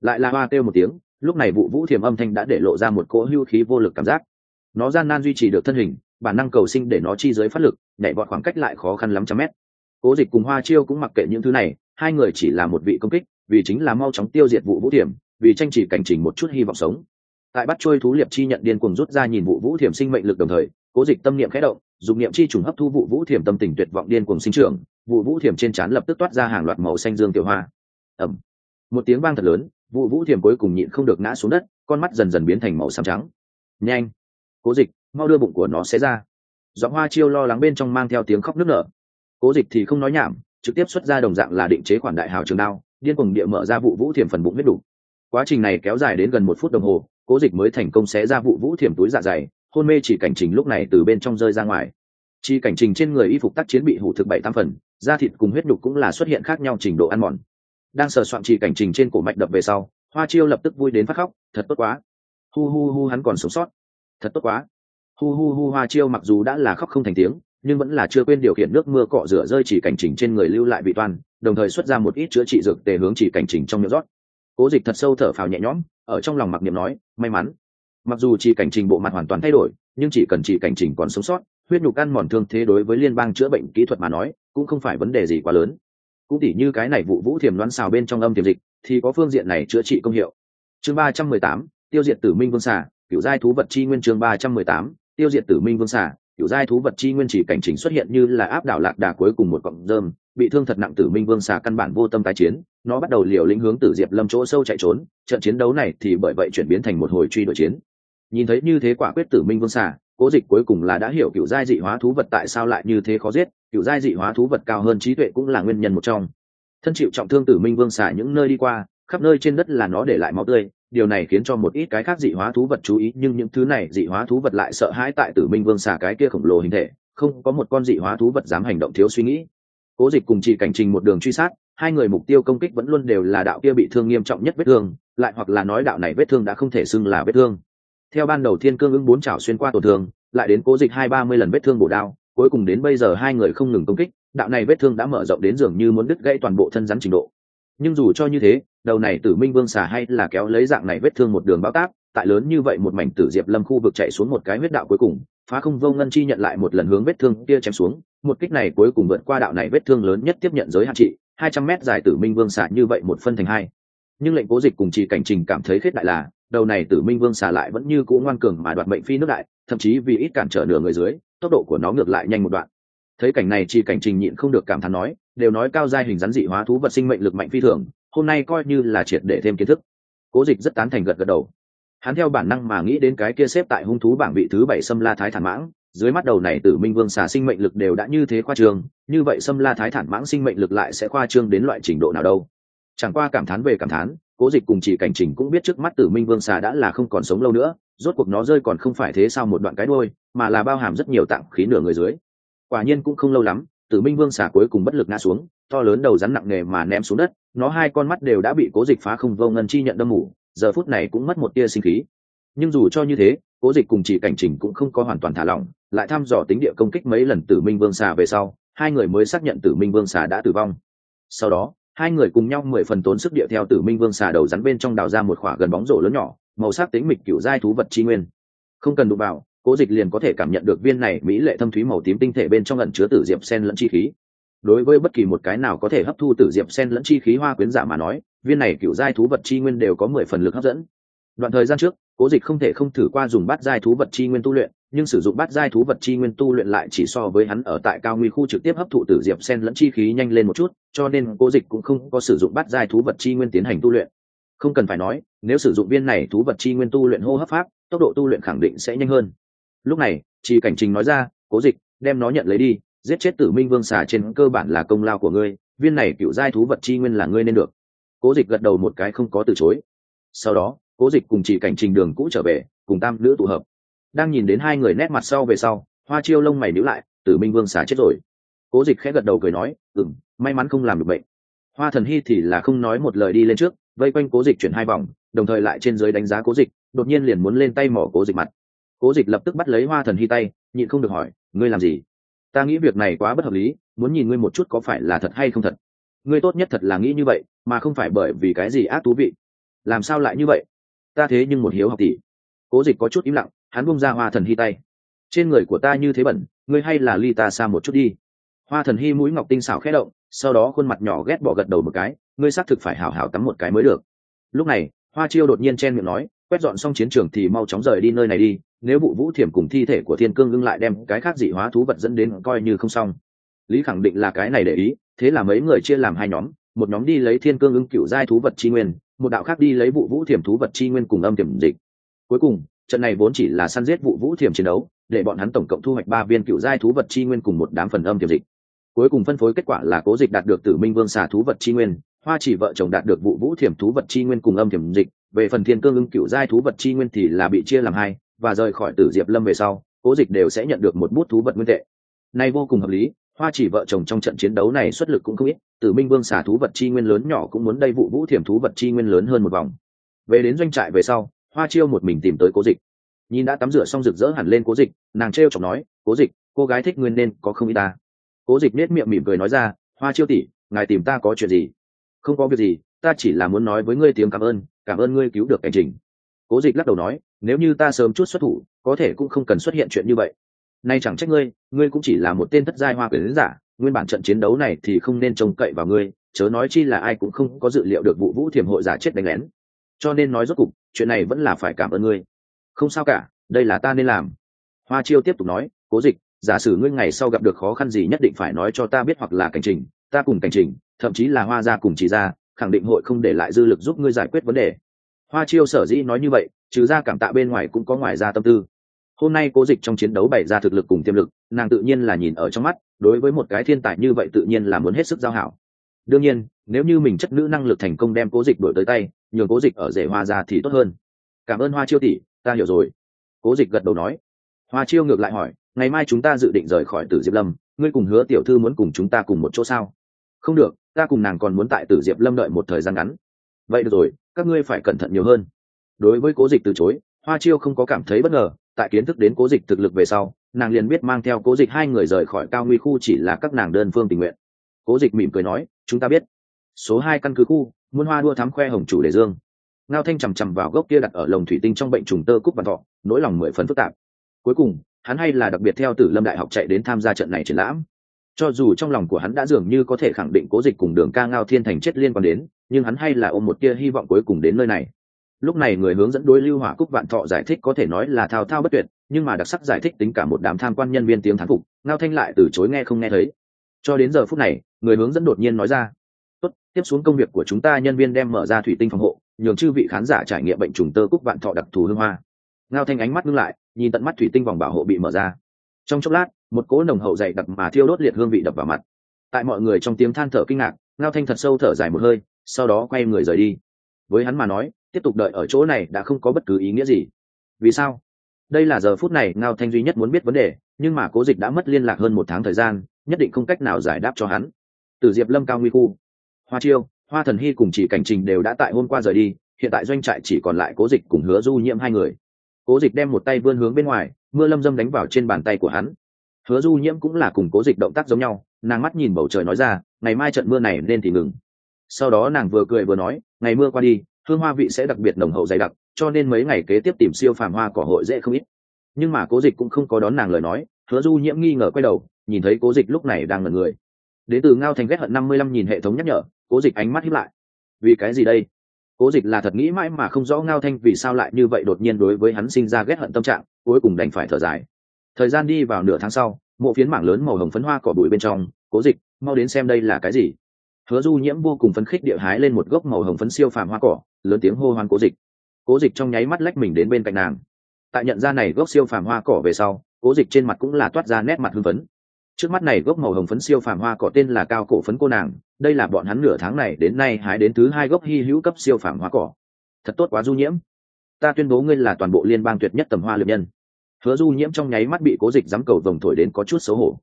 S1: lại là hoa kêu một tiếng, lúc này vụ vũ thiềm âm thanh đã để lộ ra một cỗ hưu khí vô lực cảm giác. Nó gian nan duy trì được thân hình, bản năng cầu sinh để nó chi giới phát lực, nhảy vọt khoảng cách lại khó khăn lắm trăm mét. Cố dịch cùng hoa chiêu cũng mặc kệ những thứ này, hai người chỉ là một vị công kích, vì chính là mau chóng tiêu diệt vụ vũ thiểm, vì tranh chỉ cảnh trình một chút hy vọng sống. Tại bắt trôi thú liệp chi nhận điên cuồng rút ra nhìn vụ vũ thiểm sinh mệnh lực đồng thời, cố dịch tâm niệm khẽ động, dùng niệm chi trùng hấp thu vụ vũ thiểm tâm tình tuyệt vọng điên cuồng sinh trưởng, vụ vũ thiểm trên trán lập tức toát ra hàng loạt màu xanh dương tiểu hoa. Ẩm một tiếng vang thật lớn vụ vũ Thiềm cuối cùng nhịn không được ngã xuống đất, con mắt dần dần biến thành màu xám trắng. Nhanh, cố dịch, mau đưa bụng của nó xé ra. Giọng hoa chiêu lo lắng bên trong mang theo tiếng khóc nức nở. Cố dịch thì không nói nhảm, trực tiếp xuất ra đồng dạng là định chế khoản đại hào trường đao, điên cuồng địa mở ra vụ vũ thiềm phần bụng huyết đủ. Quá trình này kéo dài đến gần một phút đồng hồ, cố dịch mới thành công xé ra vụ vũ thiềm túi dạ dày, hôn mê chỉ cảnh trình lúc này từ bên trong rơi ra ngoài. Chi cảnh trình trên người y phục tác chiến bị hủ thực bảy tam phần, da thịt cùng huyết nhục cũng là xuất hiện khác nhau trình độ ăn mòn đang sờ soạn chỉ cảnh trình trên cổ mạch đập về sau, hoa chiêu lập tức vui đến phát khóc, thật tốt quá. Hu hu hu hắn còn sống sót. Thật tốt quá. Hu hu hu hoa chiêu mặc dù đã là khóc không thành tiếng, nhưng vẫn là chưa quên điều khiển nước mưa cọ rửa rơi chỉ cảnh trình trên người lưu lại vị toan đồng thời xuất ra một ít chữa trị dược tề hướng chỉ cảnh trình trong miệng rót. Cố dịch thật sâu thở phào nhẹ nhõm, ở trong lòng mặc niệm nói, may mắn. Mặc dù chỉ cảnh trình bộ mặt hoàn toàn thay đổi, nhưng chỉ cần chỉ cảnh trình còn sống sót, huyết nhục ăn mòn thương thế đối với liên bang chữa bệnh kỹ thuật mà nói, cũng không phải vấn đề gì quá lớn cũng tỉ như cái này vụ vũ thiềm đoán xào bên trong âm tiềm dịch, thì có phương diện này chữa trị công hiệu. Chương ba trăm mười tám, tiêu diệt tử minh vương xà, kiểu giai thú vật chi nguyên chương ba trăm mười tám, tiêu diệt tử minh vương xà, kiểu giai thú vật chi nguyên chỉ cảnh trình xuất hiện như là áp đảo lạc đà cuối cùng một cọng rơm, bị thương thật nặng tử minh vương xà căn bản vô tâm tái chiến, nó bắt đầu liều lĩnh hướng tử diệp lâm chỗ sâu chạy trốn, trận chiến đấu này thì bởi vậy chuyển biến thành một hồi truy đuổi chiến. Nhìn thấy như thế quả quyết tử minh vương xà cố dịch cuối cùng là đã hiểu kiểu giai dị hóa thú vật tại sao lại như thế khó giết, kiểu giai dị hóa thú vật cao hơn trí tuệ cũng là nguyên nhân một trong. Thân chịu trọng thương tử minh vương xả những nơi đi qua, khắp nơi trên đất là nó để lại máu tươi, điều này khiến cho một ít cái khác dị hóa thú vật chú ý, nhưng những thứ này dị hóa thú vật lại sợ hãi tại tử minh vương xả cái kia khổng lồ hình thể, không có một con dị hóa thú vật dám hành động thiếu suy nghĩ. Cố dịch cùng chỉ cảnh trình một đường truy sát, hai người mục tiêu công kích vẫn luôn đều là đạo kia bị thương nghiêm trọng nhất vết thương, lại hoặc là nói đạo này vết thương đã không thể xưng là vết thương theo ban đầu thiên cương ứng bốn chảo xuyên qua tổn thương, lại đến cố dịch hai ba mươi lần vết thương bổ đao, cuối cùng đến bây giờ hai người không ngừng công kích, đạo này vết thương đã mở rộng đến dường như muốn đứt gãy toàn bộ thân rắn trình độ. Nhưng dù cho như thế, đầu này tử minh vương xà hay là kéo lấy dạng này vết thương một đường bao tác, tại lớn như vậy một mảnh tử diệp lâm khu vực chạy xuống một cái huyết đạo cuối cùng, phá không vô ngân chi nhận lại một lần hướng vết thương kia chém xuống, một kích này cuối cùng vượt qua đạo này vết thương lớn nhất tiếp nhận giới hạn trị, hai trăm mét dài tử minh vương xà như vậy một phân thành hai. Nhưng lệnh cố dịch cùng chỉ cảnh trình cảm thấy khết đại là đầu này tử minh vương xà lại vẫn như cũ ngoan cường mà đoạt mệnh phi nước đại, thậm chí vì ít cản trở nửa người dưới, tốc độ của nó ngược lại nhanh một đoạn. Thấy cảnh này chỉ cảnh trình nhịn không được cảm thán nói, đều nói cao giai hình rắn dị hóa thú vật sinh mệnh lực mạnh phi thường, hôm nay coi như là triệt để thêm kiến thức. Cố dịch rất tán thành gật gật đầu. Hắn theo bản năng mà nghĩ đến cái kia xếp tại hung thú bảng vị thứ bảy xâm la thái thản mãng, dưới mắt đầu này tử minh vương xà sinh mệnh lực đều đã như thế khoa trương, như vậy xâm la thái thản mãng sinh mệnh lực lại sẽ khoa trương đến loại trình độ nào đâu? Chẳng qua cảm thán về cảm thán cố dịch cùng chỉ cảnh trình cũng biết trước mắt tử minh vương xà đã là không còn sống lâu nữa, rốt cuộc nó rơi còn không phải thế sao một đoạn cái đôi mà là bao hàm rất nhiều tạng khí nửa người dưới. Quả nhiên cũng không lâu lắm, tử minh vương xà cuối cùng bất lực ngã xuống, to lớn đầu rắn nặng nề mà ném xuống đất, nó hai con mắt đều đã bị cố dịch phá không vô ngân chi nhận đâm mủ giờ phút này cũng mất một tia sinh khí. Nhưng dù cho như thế, cố dịch cùng chỉ cảnh trình cũng không có hoàn toàn thả lỏng, lại thăm dò tính địa công kích mấy lần tử minh vương xà về sau, hai người mới xác nhận tử minh vương xà đã tử vong. Sau đó hai người cùng nhau mười phần tốn sức địa theo tử minh vương xà đầu rắn bên trong đào ra một khỏa gần bóng rổ lớn nhỏ, màu sắc tính mịch cựu giai thú vật chi nguyên. Không cần đụng vào, cố dịch liền có thể cảm nhận được viên này mỹ lệ thâm thúy màu tím tinh thể bên trong lẫn chứa tử diệp sen lẫn chi khí. Đối với bất kỳ một cái nào có thể hấp thu tử diệp sen lẫn chi khí hoa quyến giả mà nói, viên này cựu giai thú vật chi nguyên đều có mười phần lực hấp dẫn. Đoạn thời gian trước, cố dịch không thể không thử qua dùng bát giai thú vật chi nguyên tu luyện nhưng sử dụng bát giai thú vật chi nguyên tu luyện lại chỉ so với hắn ở tại cao nguy khu trực tiếp hấp thụ tử diệp sen lẫn chi khí nhanh lên một chút, cho nên cố dịch cũng không có sử dụng bát giai thú vật chi nguyên tiến hành tu luyện. Không cần phải nói, nếu sử dụng viên này thú vật chi nguyên tu luyện hô hấp pháp, tốc độ tu luyện khẳng định sẽ nhanh hơn. Lúc này chỉ cảnh trình nói ra, cố dịch, đem nó nhận lấy đi, giết chết tử minh vương xà trên cơ bản là công lao của ngươi, viên này cựu giai thú vật chi nguyên là ngươi nên được. Cố dịch gật đầu một cái không có từ chối. Sau đó, cố dịch cùng chỉ cảnh trình đường cũ trở về, cùng tam nữ tụ hợp đang nhìn đến hai người nét mặt sau về sau, hoa chiêu lông mày níu lại, tử minh vương xả chết rồi. Cố dịch khẽ gật đầu cười nói ừ m may mắn không làm được bệnh. Hoa thần hy thì là không nói một lời đi lên trước, vây quanh cố dịch chuyển hai vòng, đồng thời lại trên dưới đánh giá cố dịch, đột nhiên liền muốn lên tay mỏ cố dịch mặt. Cố dịch lập tức bắt lấy hoa thần hy tay, nhịn không được hỏi, ngươi làm gì? Ta nghĩ việc này quá bất hợp lý, muốn nhìn ngươi một chút có phải là thật hay không thật. Ngươi tốt nhất thật là nghĩ như vậy, mà không phải bởi vì cái gì ác thú vị. Làm sao lại như vậy? Ta thế nhưng một hiếu học tỷ. Cố dịch có chút im lặng hắn bung ra hoa thần hy tay. Trên người của ta như thế bẩn, ngươi hay là ly ta xa một chút đi. Hoa thần hy mũi ngọc tinh xảo khẽ động, sau đó khuôn mặt nhỏ ghét bỏ gật đầu một cái, ngươi xác thực phải hào hào tắm một cái mới được. Lúc này, hoa chiêu đột nhiên chen miệng nói, quét dọn xong chiến trường thì mau chóng rời đi nơi này đi, nếu vụ vũ thiểm cùng thi thể của thiên cương ngưng lại đem cái khác dị hóa thú vật dẫn đến coi như không xong. Lý khẳng định là cái này để ý, thế là mấy người chia làm hai nhóm, một nhóm đi lấy thiên cương ưng cựu giai thú vật chi nguyên, một đạo khác đi lấy vụ vũ thiểm thú vật chi nguyên cùng âm tiềm dịch. Cuối cùng trận này vốn chỉ là săn giết vụ vũ thiểm chiến đấu, để bọn hắn tổng cộng thu hoạch ba viên cựu giai thú vật chi nguyên cùng một đám phần âm tiềm dịch. Cuối cùng phân phối kết quả là cố dịch đạt được tử minh vương xà thú vật chi nguyên, hoa chỉ vợ chồng đạt được vụ vũ thiểm thú vật chi nguyên cùng âm tiềm dịch. Về phần thiên cương ưng cựu giai thú vật chi nguyên thì là bị chia làm hai, và rời khỏi tử diệp lâm về sau, cố dịch đều sẽ nhận được một bút thú vật nguyên tệ. Này vô cùng hợp lý, hoa chỉ vợ chồng trong trận chiến đấu này xuất lực cũng không ít, tử minh vương xả thú vật chi nguyên lớn nhỏ cũng muốn đây vụ vũ thiểm thú vật chi nguyên lớn hơn một vòng. Về đến doanh trại về sau hoa chiêu một mình tìm tới cố dịch. Nhìn đã tắm rửa xong rực rỡ hẳn lên cố dịch, nàng t r chọc nói, cố dịch, cô gái thích nguyên nên có không y ta. Cố dịch nết miệng mỉm cười nói ra, hoa chiêu tỷ, ngài tìm ta có chuyện gì? Không có việc gì, ta chỉ là muốn nói với ngươi tiếng cảm ơn cảm ơn ngươi cứu được hành trình. Cố dịch lắc đầu nói, nếu như ta sớm chút xuất thủ, có thể cũng không cần xuất hiện chuyện như vậy. Nay chẳng trách ngươi ngươi cũng chỉ là một tên thất giai hoa quyền giả, nguyên bản trận chiến đấu này thì không nên trông cậy vào ngươi, chớ nói chi là ai cũng không có dự liệu được vụ vũ thiểm hội giả chết đánh lén cho nên nói rốt cục, chuyện này vẫn là phải cảm ơn ngươi. Không sao cả, đây là ta nên làm. Hoa chiêu tiếp tục nói, cố dịch, giả sử ngươi ngày sau gặp được khó khăn gì nhất định phải nói cho ta biết hoặc là cảnh trình, ta cùng cảnh trình, thậm chí là hoa gia cùng chỉ ra khẳng định hội không để lại dư lực giúp ngươi giải quyết vấn đề. Hoa chiêu sở dĩ nói như vậy, trừ ra cảm tạ bên ngoài cũng có ngoài ra tâm tư. Hôm nay cố dịch trong chiến đấu bày ra thực lực cùng tiềm lực, nàng tự nhiên là nhìn ở trong mắt, đối với một cái thiên tài như vậy tự nhiên là muốn hết sức giao hảo. Đương nhiên, nếu như mình chất nữ năng lực thành công đem cố dịch đổi tới tay nhường cố dịch ở rể hoa ra thì tốt hơn. Cảm ơn hoa chiêu tỷ, ta hiểu rồi. Cố dịch gật đầu nói. Hoa chiêu ngược lại hỏi, ngày mai chúng ta dự định rời khỏi tử diệp lâm, ngươi cùng hứa tiểu thư muốn cùng chúng ta cùng một chỗ sao? Không được, ta cùng nàng còn muốn tại tử diệp lâm đợi một thời gian ngắn. Vậy được rồi, các ngươi phải cẩn thận nhiều hơn. Đối với cố dịch từ chối, hoa chiêu không có cảm thấy bất ngờ, tại kiến thức đến cố dịch thực lực về sau, nàng liền biết mang theo cố dịch hai người rời khỏi cao nguy khu chỉ là các nàng đơn phương tình nguyện. Cố dịch mỉm cười nói, chúng ta biết. Số hai căn cứ khu muôn hoa đua thám khoe hồng chủ đề dương. Ngao thanh chằm chằm vào gốc kia đặt ở lồng thủy tinh trong bệnh trùng tơ cúc và thọ, nỗi lòng mười phần phức tạp. Cuối cùng, hắn hay là đặc biệt theo tử lâm đại học chạy đến tham gia trận này triển lãm. Cho dù trong lòng của hắn đã dường như có thể khẳng định cố dịch cùng đường ca ngao thiên thành chết liên quan đến, nhưng hắn hay là ôm một tia hy vọng cuối cùng đến nơi này. Lúc này người hướng dẫn đối lưu hỏa cúc vạn thọ giải thích có thể nói là thao thao bất tuyệt, nhưng mà đặc sắc giải thích tính cả một đám tham quan nhân viên tiếng thán phục, ngao thanh lại từ chối nghe không nghe thấy. Cho đến giờ phút này, người hướng dẫn đột nhiên nói ra tiếp xuống công việc của chúng ta, nhân viên đem mở ra thủy tinh phòng hộ, nhường chư vị khán giả trải nghiệm bệnh trùng tơ cúc vạn thọ đặc thù hương hoa. Ngao thanh ánh mắt ngưng lại, nhìn tận mắt thủy tinh vòng bảo hộ bị mở ra. Trong chốc lát, một cỗ nồng hậu dày đặc mà thiêu đốt liệt hương vị đập vào mặt. Tại mọi người trong tiếng than thở kinh ngạc, ngao thanh thật sâu thở dài một hơi, sau đó quay người rời đi. Với hắn mà nói, tiếp tục đợi ở chỗ này đã không có bất cứ ý nghĩa gì. Vì sao? Đây là giờ phút này ngao thanh duy nhất muốn biết vấn đề, nhưng mà cố dịch đã mất liên lạc hơn một tháng thời gian, nhất định không cách nào giải đáp cho hắn. Từ diệp lâm cao nguy khu hoa chiêu, hoa thần hy cùng chỉ cảnh trình đều đã tại hôm qua rời đi, hiện tại doanh trại chỉ còn lại cố dịch cùng hứa du nhiễm hai người. Cố dịch đem một tay vươn hướng bên ngoài, mưa lâm dâm đánh vào trên bàn tay của hắn. Hứa du nhiễm cũng là cùng cố dịch động tác giống nhau, nàng mắt nhìn bầu trời nói ra, ngày mai trận mưa này nên thì ngừng. Sau đó nàng vừa cười vừa nói, ngày mưa qua đi, hương hoa vị sẽ đặc biệt nồng hậu dày đặc, cho nên mấy ngày kế tiếp tìm siêu phàm hoa cỏ hội dễ không ít. Nhưng mà cố dịch cũng không có đón nàng lời nói, hứa du nhiễm nghi ngờ quay đầu, nhìn thấy cố dịch lúc này đang ngần người. Đến từ ngao thành ghét hận năm mươi lăm nhìn hệ thống nhắc nhở cố dịch ánh mắt hiếp lại. Vì cái gì đây? Cố dịch là thật nghĩ mãi mà không rõ ngao thanh vì sao lại như vậy đột nhiên đối với hắn sinh ra ghét hận tâm trạng, cuối cùng đành phải thở dài. Thời gian đi vào nửa tháng sau, mộ phiến mảng lớn màu hồng phấn hoa cỏ bụi bên trong, cố dịch, mau đến xem đây là cái gì. Hứa du nhiễm vô cùng phấn khích địa hái lên một gốc màu hồng phấn siêu phàm hoa cỏ, lớn tiếng hô hoan cố dịch. Cố dịch trong nháy mắt lách mình đến bên cạnh nàng. Tại nhận ra này gốc siêu phàm hoa cỏ về sau, cố dịch trên mặt cũng là toát ra nét mặt hưng phấn trước mắt này gốc màu hồng phấn siêu phàm hoa cỏ tên là cao cổ phấn cô nàng, đây là bọn hắn nửa tháng này đến nay hái đến thứ hai gốc hy hữu cấp siêu phàm hoa cỏ. Thật tốt quá du nhiễm. Ta tuyên bố ngươi là toàn bộ liên bang tuyệt nhất tầm hoa liệp nhân. Hứa du nhiễm trong nháy mắt bị cố dịch dám cầu vồng thổi đến có chút xấu hổ.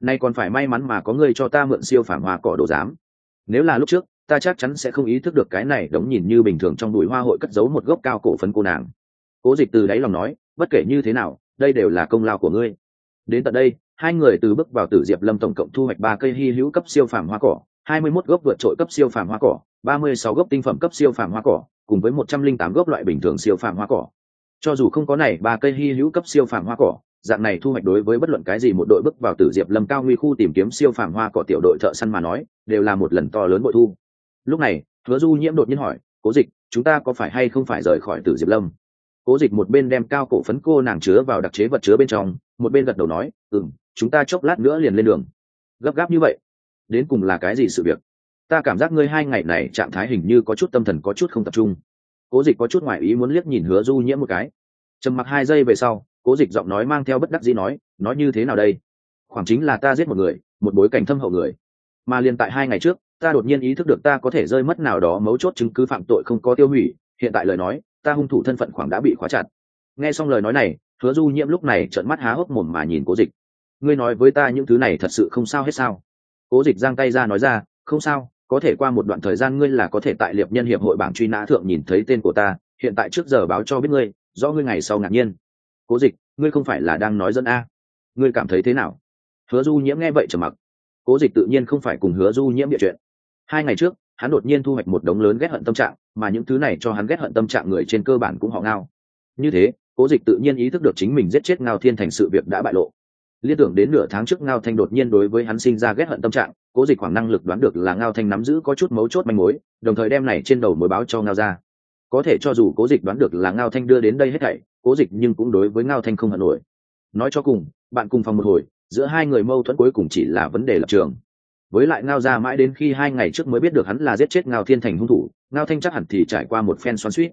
S1: Nay còn phải may mắn mà có ngươi cho ta mượn siêu phàm hoa cỏ đồ giám. Nếu là lúc trước, ta chắc chắn sẽ không ý thức được cái này đống nhìn như bình thường trong đùi hoa hội cất giấu một gốc cao cổ phấn cô nàng. Cố dịch từ đáy lòng nói, bất kể như thế nào, đây đều là công lao của ngươi. Đến tận đây hai người từ bước vào tử diệp lâm tổng cộng thu hoạch ba cây hy hữu cấp siêu phàm hoa cỏ, hai mươi 21 gốc vượt trội cấp siêu phàm hoa cỏ, ba mươi sáu gốc tinh phẩm cấp siêu phàm hoa cỏ, cùng với một trăm linh tám gốc loại bình thường siêu phàm hoa cỏ. Cho dù không có này, ba cây hy hữu cấp siêu phàm hoa cỏ, dạng này thu hoạch đối với bất luận cái gì một đội bước vào tử diệp lâm cao nguy khu tìm kiếm siêu phàm hoa cỏ tiểu đội thợ săn mà nói, đều là một lần to lớn bội thu. Lúc này, hứa du nhiễm đột nhiên hỏi, cố dịch, chúng ta có phải hay không phải rời khỏi tử diệp lâm? Cố dịch một bên đem cao cổ phấn cô nàng chứa vào đặc chế vật chứa bên trong một bên gật đầu nói ừ m chúng ta chốc lát nữa liền lên đường. Gấp gáp như vậy, đến cùng là cái gì sự việc? Ta cảm giác ngươi hai ngày này trạng thái hình như có chút tâm thần có chút không tập trung. Cố dịch có chút ngoại ý muốn liếc nhìn hứa du nhiễm một cái. Trầm mặc hai giây về sau, cố dịch giọng nói mang theo bất đắc dĩ nói nói như thế nào đây? Khoảng chính là ta giết một người, một bối cảnh thâm hậu người. Mà liền tại hai ngày trước, ta đột nhiên ý thức được ta có thể rơi mất nào đó mấu chốt chứng cứ phạm tội không có tiêu hủy. Hiện tại lời nói, ta hung thủ thân phận khoảng đã bị khóa chặt. Nghe xong lời nói này hứa du nhiễm lúc này trợn mắt há hốc mồm mà nhìn cố dịch. Ngươi nói với ta những thứ này thật sự không sao hết sao? Cố dịch giang tay ra nói ra, không sao, có thể qua một đoạn thời gian ngươi là có thể tại liệp nhân hiệp hội bảng truy nã thượng nhìn thấy tên của ta, hiện tại trước giờ báo cho biết ngươi do ngươi ngày sau ngạc nhiên. Cố dịch, ngươi không phải là đang nói dẫn a? Ngươi cảm thấy thế nào? Hứa du nhiễm nghe vậy trầm mặc. Cố dịch tự nhiên không phải cùng hứa du nhiễm địa chuyện. Hai ngày trước, hắn đột nhiên thu hoạch một đống lớn ghét hận tâm trạng, mà những thứ này cho hắn ghét hận tâm trạng người trên cơ bản cũng họ ngao. Như thế cố dịch tự nhiên ý thức được chính mình giết chết ngao thiên thành sự việc đã bại lộ. Liên tưởng đến nửa tháng trước ngao thanh đột nhiên đối với hắn sinh ra ghét hận tâm trạng, cố dịch khoảng năng lực đoán được là ngao thanh nắm giữ có chút mấu chốt manh mối, đồng thời đem này trên đầu mối báo cho ngao ra có thể cho dù cố dịch đoán được là ngao thanh đưa đến đây hết thảy, cố dịch nhưng cũng đối với ngao thanh không hận nổi. Nói cho cùng, bạn cùng phòng một hồi, giữa hai người mâu thuẫn cuối cùng chỉ là vấn đề lập trường. Với lại ngao ra mãi đến khi hai ngày trước mới biết được hắn là giết chết ngao thiên thành hung thủ, ngao thanh chắc hẳn thì trải qua một phen xoắn suýt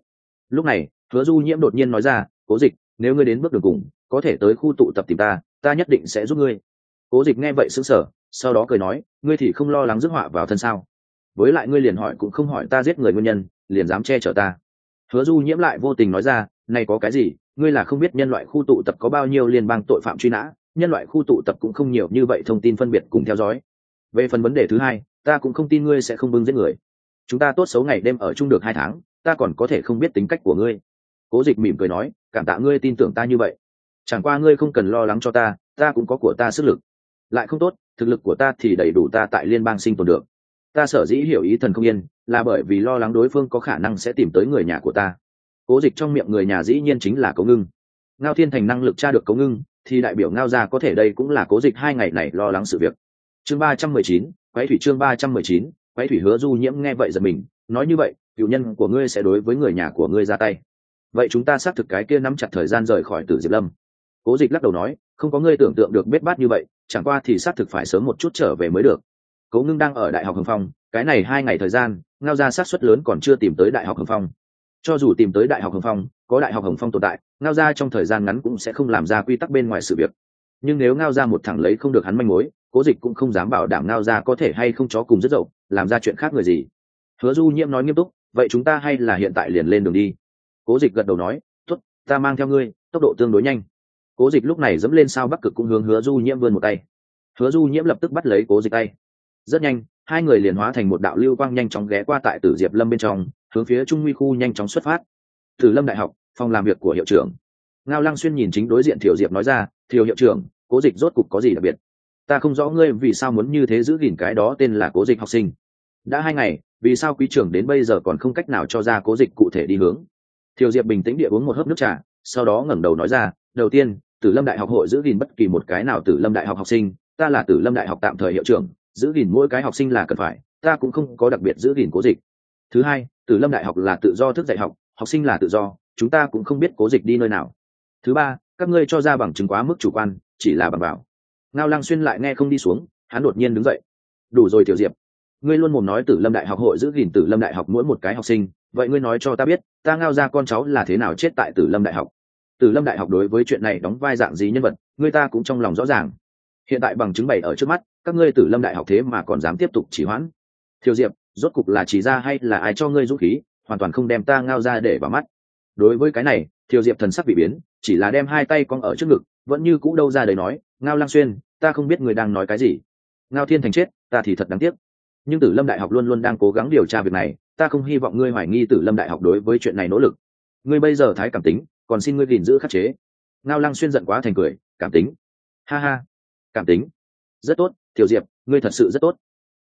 S1: lúc này, hứa du nhiễm đột nhiên nói ra cố dịch, nếu ngươi đến bước đường cùng, có thể tới khu tụ tập tìm ta ta nhất định sẽ giúp ngươi. Cố dịch nghe vậy sững sở sau đó cười nói, ngươi thì không lo lắng rước họa vào thân sao? Với lại ngươi liền hỏi cũng không hỏi ta giết người nguyên nhân, liền dám che chở ta. Hứa du nhiễm lại vô tình nói ra, này có cái gì, ngươi là không biết nhân loại khu tụ tập có bao nhiêu liên bang tội phạm truy nã, nhân loại khu tụ tập cũng không nhiều như vậy thông tin phân biệt cùng theo dõi. Về phần vấn đề thứ hai, ta cũng không tin ngươi sẽ không bưng giết người. Chúng ta tốt xấu ngày đêm ở chung được hai tháng, ta còn có thể không biết tính cách của ngươi cố dịch mỉm cười nói, cảm tạ ngươi tin tưởng ta như vậy. Chẳng qua ngươi không cần lo lắng cho ta ta cũng có của ta sức lực. Lại không tốt, thực lực của ta thì đầy đủ ta tại liên bang sinh tồn được. Ta sở dĩ hiểu ý thần không yên, là bởi vì lo lắng đối phương có khả năng sẽ tìm tới người nhà của ta. Cố dịch trong miệng người nhà dĩ nhiên chính là cấu ngưng. Ngao thiên thành năng lực tra được cấu ngưng, thì đại biểu ngao ra có thể đây cũng là cố dịch hai ngày này lo lắng sự việc. Chương ba trăm mười chín, quái thủy chương ba trăm mười chín, quái thủy hứa du nhiễm nghe vậy giật mình, nói như vậy, cựu nhân của ngươi sẽ đối với người nhà của ngươi ra tay vậy chúng ta xác thực cái kia nắm chặt thời gian rời khỏi tử diệp lâm. Cố dịch lắc đầu nói, không có ngươi tưởng tượng được bết bát như vậy, chẳng qua thì xác thực phải sớm một chút trở về mới được. Cố ngưng đang ở đại học hồng phong, cái này hai ngày thời gian, ngao ra sát xuất lớn còn chưa tìm tới đại học hồng phong. Cho dù tìm tới đại học hồng phong, có đại học hồng phong tồn tại, ngao ra trong thời gian ngắn cũng sẽ không làm ra quy tắc bên ngoài sự việc. Nhưng nếu ngao ra một thẳng lấy không được hắn manh mối, cố dịch cũng không dám bảo đảm ngao ra có thể hay không chó cùng rất dậu, làm ra chuyện khác người gì. Hứa du nhiễm nói nghiêm túc, vậy chúng ta hay là hiện tại liền lên đường đi cố dịch gật đầu nói t ố t ta mang theo ngươi, tốc độ tương đối nhanh. Cố dịch lúc này dẫm lên sao bắc cực cũng hướng hứa du nhiễm vươn một tay. Hứa du nhiễm lập tức bắt lấy cố dịch tay. Rất nhanh, hai người liền hóa thành một đạo lưu quang nhanh chóng ghé qua tại tử diệp lâm bên trong, hướng phía trung nguy khu nhanh chóng xuất phát. Tử lâm đại học, phòng làm việc của hiệu trưởng. Ngao lăng xuyên nhìn chính đối diện thiều diệp nói ra, thiều hiệu trưởng, cố dịch rốt cục có gì đặc biệt? Ta không rõ ngươi vì sao muốn như thế giữ gìn cái đó tên là cố dịch học sinh. Đã hai ngày, vì sao quý trưởng đến bây giờ còn không cách nào cho ra cố dịch cụ thể đi hướng? Thiều diệp bình tĩnh địa uống một hớp nước trà, sau đó ngẩng đầu nói ra, đầu tiên, tử lâm đại học hội giữ gìn bất kỳ một cái nào tử lâm đại học học sinh, ta là tử lâm đại học tạm thời hiệu trưởng, giữ gìn mỗi cái học sinh là cần phải, ta cũng không có đặc biệt giữ gìn cố dịch. Thứ hai, tử lâm đại học là tự do thức dạy học học sinh là tự do, chúng ta cũng không biết cố dịch đi nơi nào. Thứ ba, các ngươi cho ra bằng chứng quá mức chủ quan, chỉ là bằng bảo ngao lăng xuyên lại nghe không đi xuống, hắn đột nhiên đứng dậy. Đủ rồi, tiểu diệp ngươi luôn mồm nói tử lâm đại học hội giữ gìn tử lâm đại học mỗi một cái học sinh, vậy ngươi nói cho ta biết, ta ngao ra con cháu là thế nào chết tại tử lâm đại học? Tử lâm đại học đối với chuyện này đóng vai dạng gì nhân vật ngươi ta cũng trong lòng rõ ràng. Hiện tại bằng chứng bày ở trước mắt, các ngươi tử lâm đại học thế mà còn dám tiếp tục chỉ hoãn. Thiều diệp, rốt cục là chỉ ra hay là ai cho ngươi dũng khí, hoàn toàn không đem ta ngao ra để vào mắt. Đối với cái này, thiều diệp thần sắc bị biến, chỉ là đem hai tay cong ở trước ngực, vẫn như cũ đâu ra đấy nói, ngao lang xuyên, ta không biết người đang nói cái gì. Ngao thiên thành chết, ta thì thật đáng tiếc nhưng tử lâm đại học luôn luôn đang cố gắng điều tra việc này, ta không hy vọng ngươi hoài nghi tử lâm đại học đối với chuyện này nỗ lực. Ngươi bây giờ thái cảm tính, còn xin ngươi gìn giữ khắc chế. Ngao lăng xuyên giận quá thành cười, cảm tính. Ha ha, cảm tính. Rất tốt, tiểu diệp, ngươi thật sự rất tốt.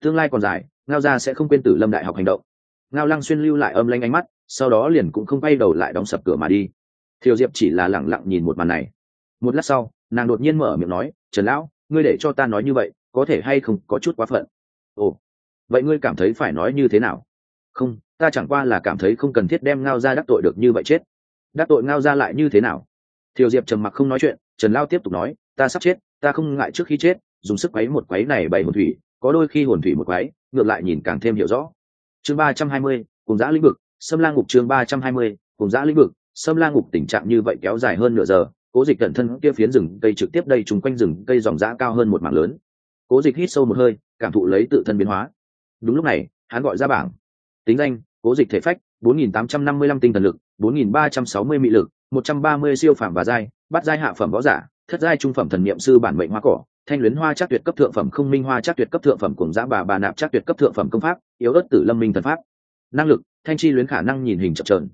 S1: Tương lai còn dài, ngao gia sẽ không quên tử lâm đại học hành động. Ngao lăng xuyên lưu lại âm lanh ánh mắt, sau đó liền cũng không quay đầu lại đóng sập cửa mà đi. Thiều diệp chỉ là lẳng lặng nhìn một màn này. Một lát sau, nàng đột nhiên mở miệng nói, trần lão, ngươi để cho ta nói như vậy, có thể hay không có chút quá phận? Ồ vậy ngươi cảm thấy phải nói như thế nào? Không, ta chẳng qua là cảm thấy không cần thiết đem ngao ra đắc tội được như vậy chết. Đắc tội ngao ra lại như thế nào? Thiều diệp trầm mặc không nói chuyện, trần lao tiếp tục nói, ta sắp chết, ta không ngại trước khi chết, dùng sức quấy một quấy này bày hồn thủy, có đôi khi hồn thủy một quấy, ngược lại nhìn càng thêm hiểu rõ. Chương ba trăm hai mươi, cùng giã lĩnh vực xâm la ngục chương ba trăm hai mươi, cùng giã lĩnh vực xâm la ngục tình trạng như vậy kéo dài hơn nửa giờ, cố dịch cẩn thân kia phiến rừng cây trực tiếp đây chung quanh rừng cây dòng giã cao hơn một mảng lớn. Cố dịch hít sâu một hơi, cảm thụ lấy tự thân biến hóa đúng lúc này, hắn gọi ra bảng. Tính danh, cố dịch thể phách 4.855 tinh thần lực 4.360 mị lực 130 siêu phẩm và giai bắt giai hạ phẩm võ giả, thất giai trung phẩm thần niệm sư bản mệnh hoa cỏ, thanh luyến hoa chắc tuyệt cấp thượng phẩm không minh hoa chắc tuyệt cấp thượng phẩm cùng giã bà bà nạp chắc tuyệt cấp thượng phẩm công pháp, yếu ớt tử lâm minh thần pháp. Năng lực, thanh chi luyến khả năng nhìn hình chập trờn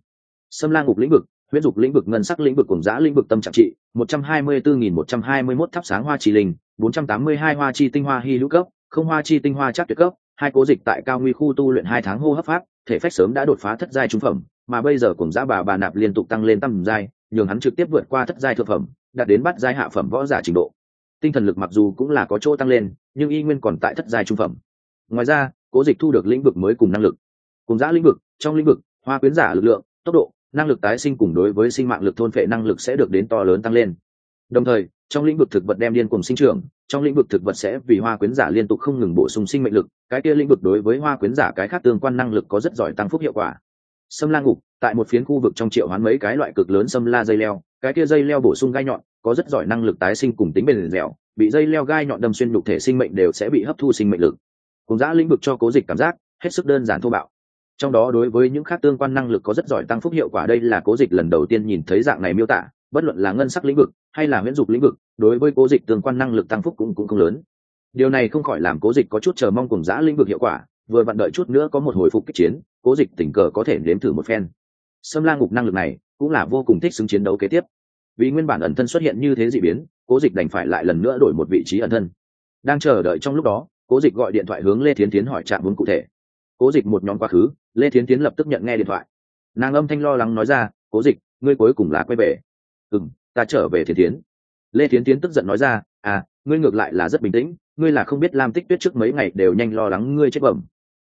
S1: xâm lang ngục lĩnh vực, huyễn dục lĩnh vực, ngân sắc lĩnh vực cùng giã lĩnh vực tâm trạng trị, một trăm hai mươi bốn nghìn một trăm hai mươi mốt thắp sáng hoa trì linh, bốn trăm tám mươi hai hoa chi tinh hoa hy lũ cấp, không hoa chi tinh hoa chắc tuyệt cấp hai cố dịch tại cao nguy khu tu luyện hai tháng hô hấp pháp, thể phách sớm đã đột phá thất giai trung phẩm, mà bây giờ cùng giá bà bà nạp liên tục tăng lên tầm giai, nhường hắn trực tiếp vượt qua thất giai thượng phẩm, đạt đến bắt giai hạ phẩm võ giả trình độ. Tinh thần lực mặc dù cũng là có chỗ tăng lên, nhưng y nguyên còn tại thất giai trung phẩm. Ngoài ra, cố dịch thu được lĩnh vực mới cùng năng lực. Cùng giã lĩnh vực, trong lĩnh vực, hoa quyến giả lực lượng, tốc độ, năng lực tái sinh cùng đối với sinh mạng lực thôn phệ năng lực sẽ được đến to lớn tăng lên đồng thời, trong lĩnh vực thực vật đem điên cùng sinh trưởng, trong lĩnh vực thực vật sẽ vì hoa quyến giả liên tục không ngừng bổ sung sinh mệnh lực, cái kia lĩnh vực đối với hoa quyến giả cái khác tương quan năng lực có rất giỏi tăng phúc hiệu quả. Sâm la ngục, tại một phiến khu vực trong triệu hoán mấy cái loại cực lớn sâm la dây leo, cái kia dây leo bổ sung gai nhọn, có rất giỏi năng lực tái sinh cùng tính bền dẻo, bị dây leo gai nhọn đâm xuyên nhục thể sinh mệnh đều sẽ bị hấp thu sinh mệnh lực. Cùng giã lĩnh vực cho cố dịch cảm giác, hết sức đơn giản thô bạo. Trong đó đối với những khác tương quan năng lực có rất giỏi tăng phúc hiệu quả đây là cố dịch lần đầu tiên nhìn thấy dạng này miêu tả, bất luận là ngân sắc lĩnh vực hay là miễn dục lĩnh vực, đối với cố dịch tương quan năng lực tăng phúc cũng cũng không lớn. Điều này không khỏi làm cố dịch có chút chờ mong cùng giã lĩnh vực hiệu quả, vừa vặn đợi chút nữa có một hồi phục kích chiến, cố dịch tình cờ có thể nếm thử một phen. Xâm la ngục năng lực này cũng là vô cùng thích xứng chiến đấu kế tiếp. Vì nguyên bản ẩn thân xuất hiện như thế dị biến, cố dịch đành phải lại lần nữa đổi một vị trí ẩn thân. Đang chờ đợi trong lúc đó, cố dịch gọi điện thoại hướng lê thiến tiến hỏi trạng vốn cụ thể. Cố dịch một nhóm quá khứ, lê thiến tiến lập tức nhận nghe điện thoại. Nàng âm thanh lo lắng nói ra, cố dịch, ngươi cuối cùng là quay về. Ừ m ta trở về thiến tiến lê thiến tiến tức giận nói ra à ngươi ngược lại là rất bình tĩnh, ngươi là không biết lam tích tuyết trước mấy ngày đều nhanh lo lắng ngươi chết bẩm.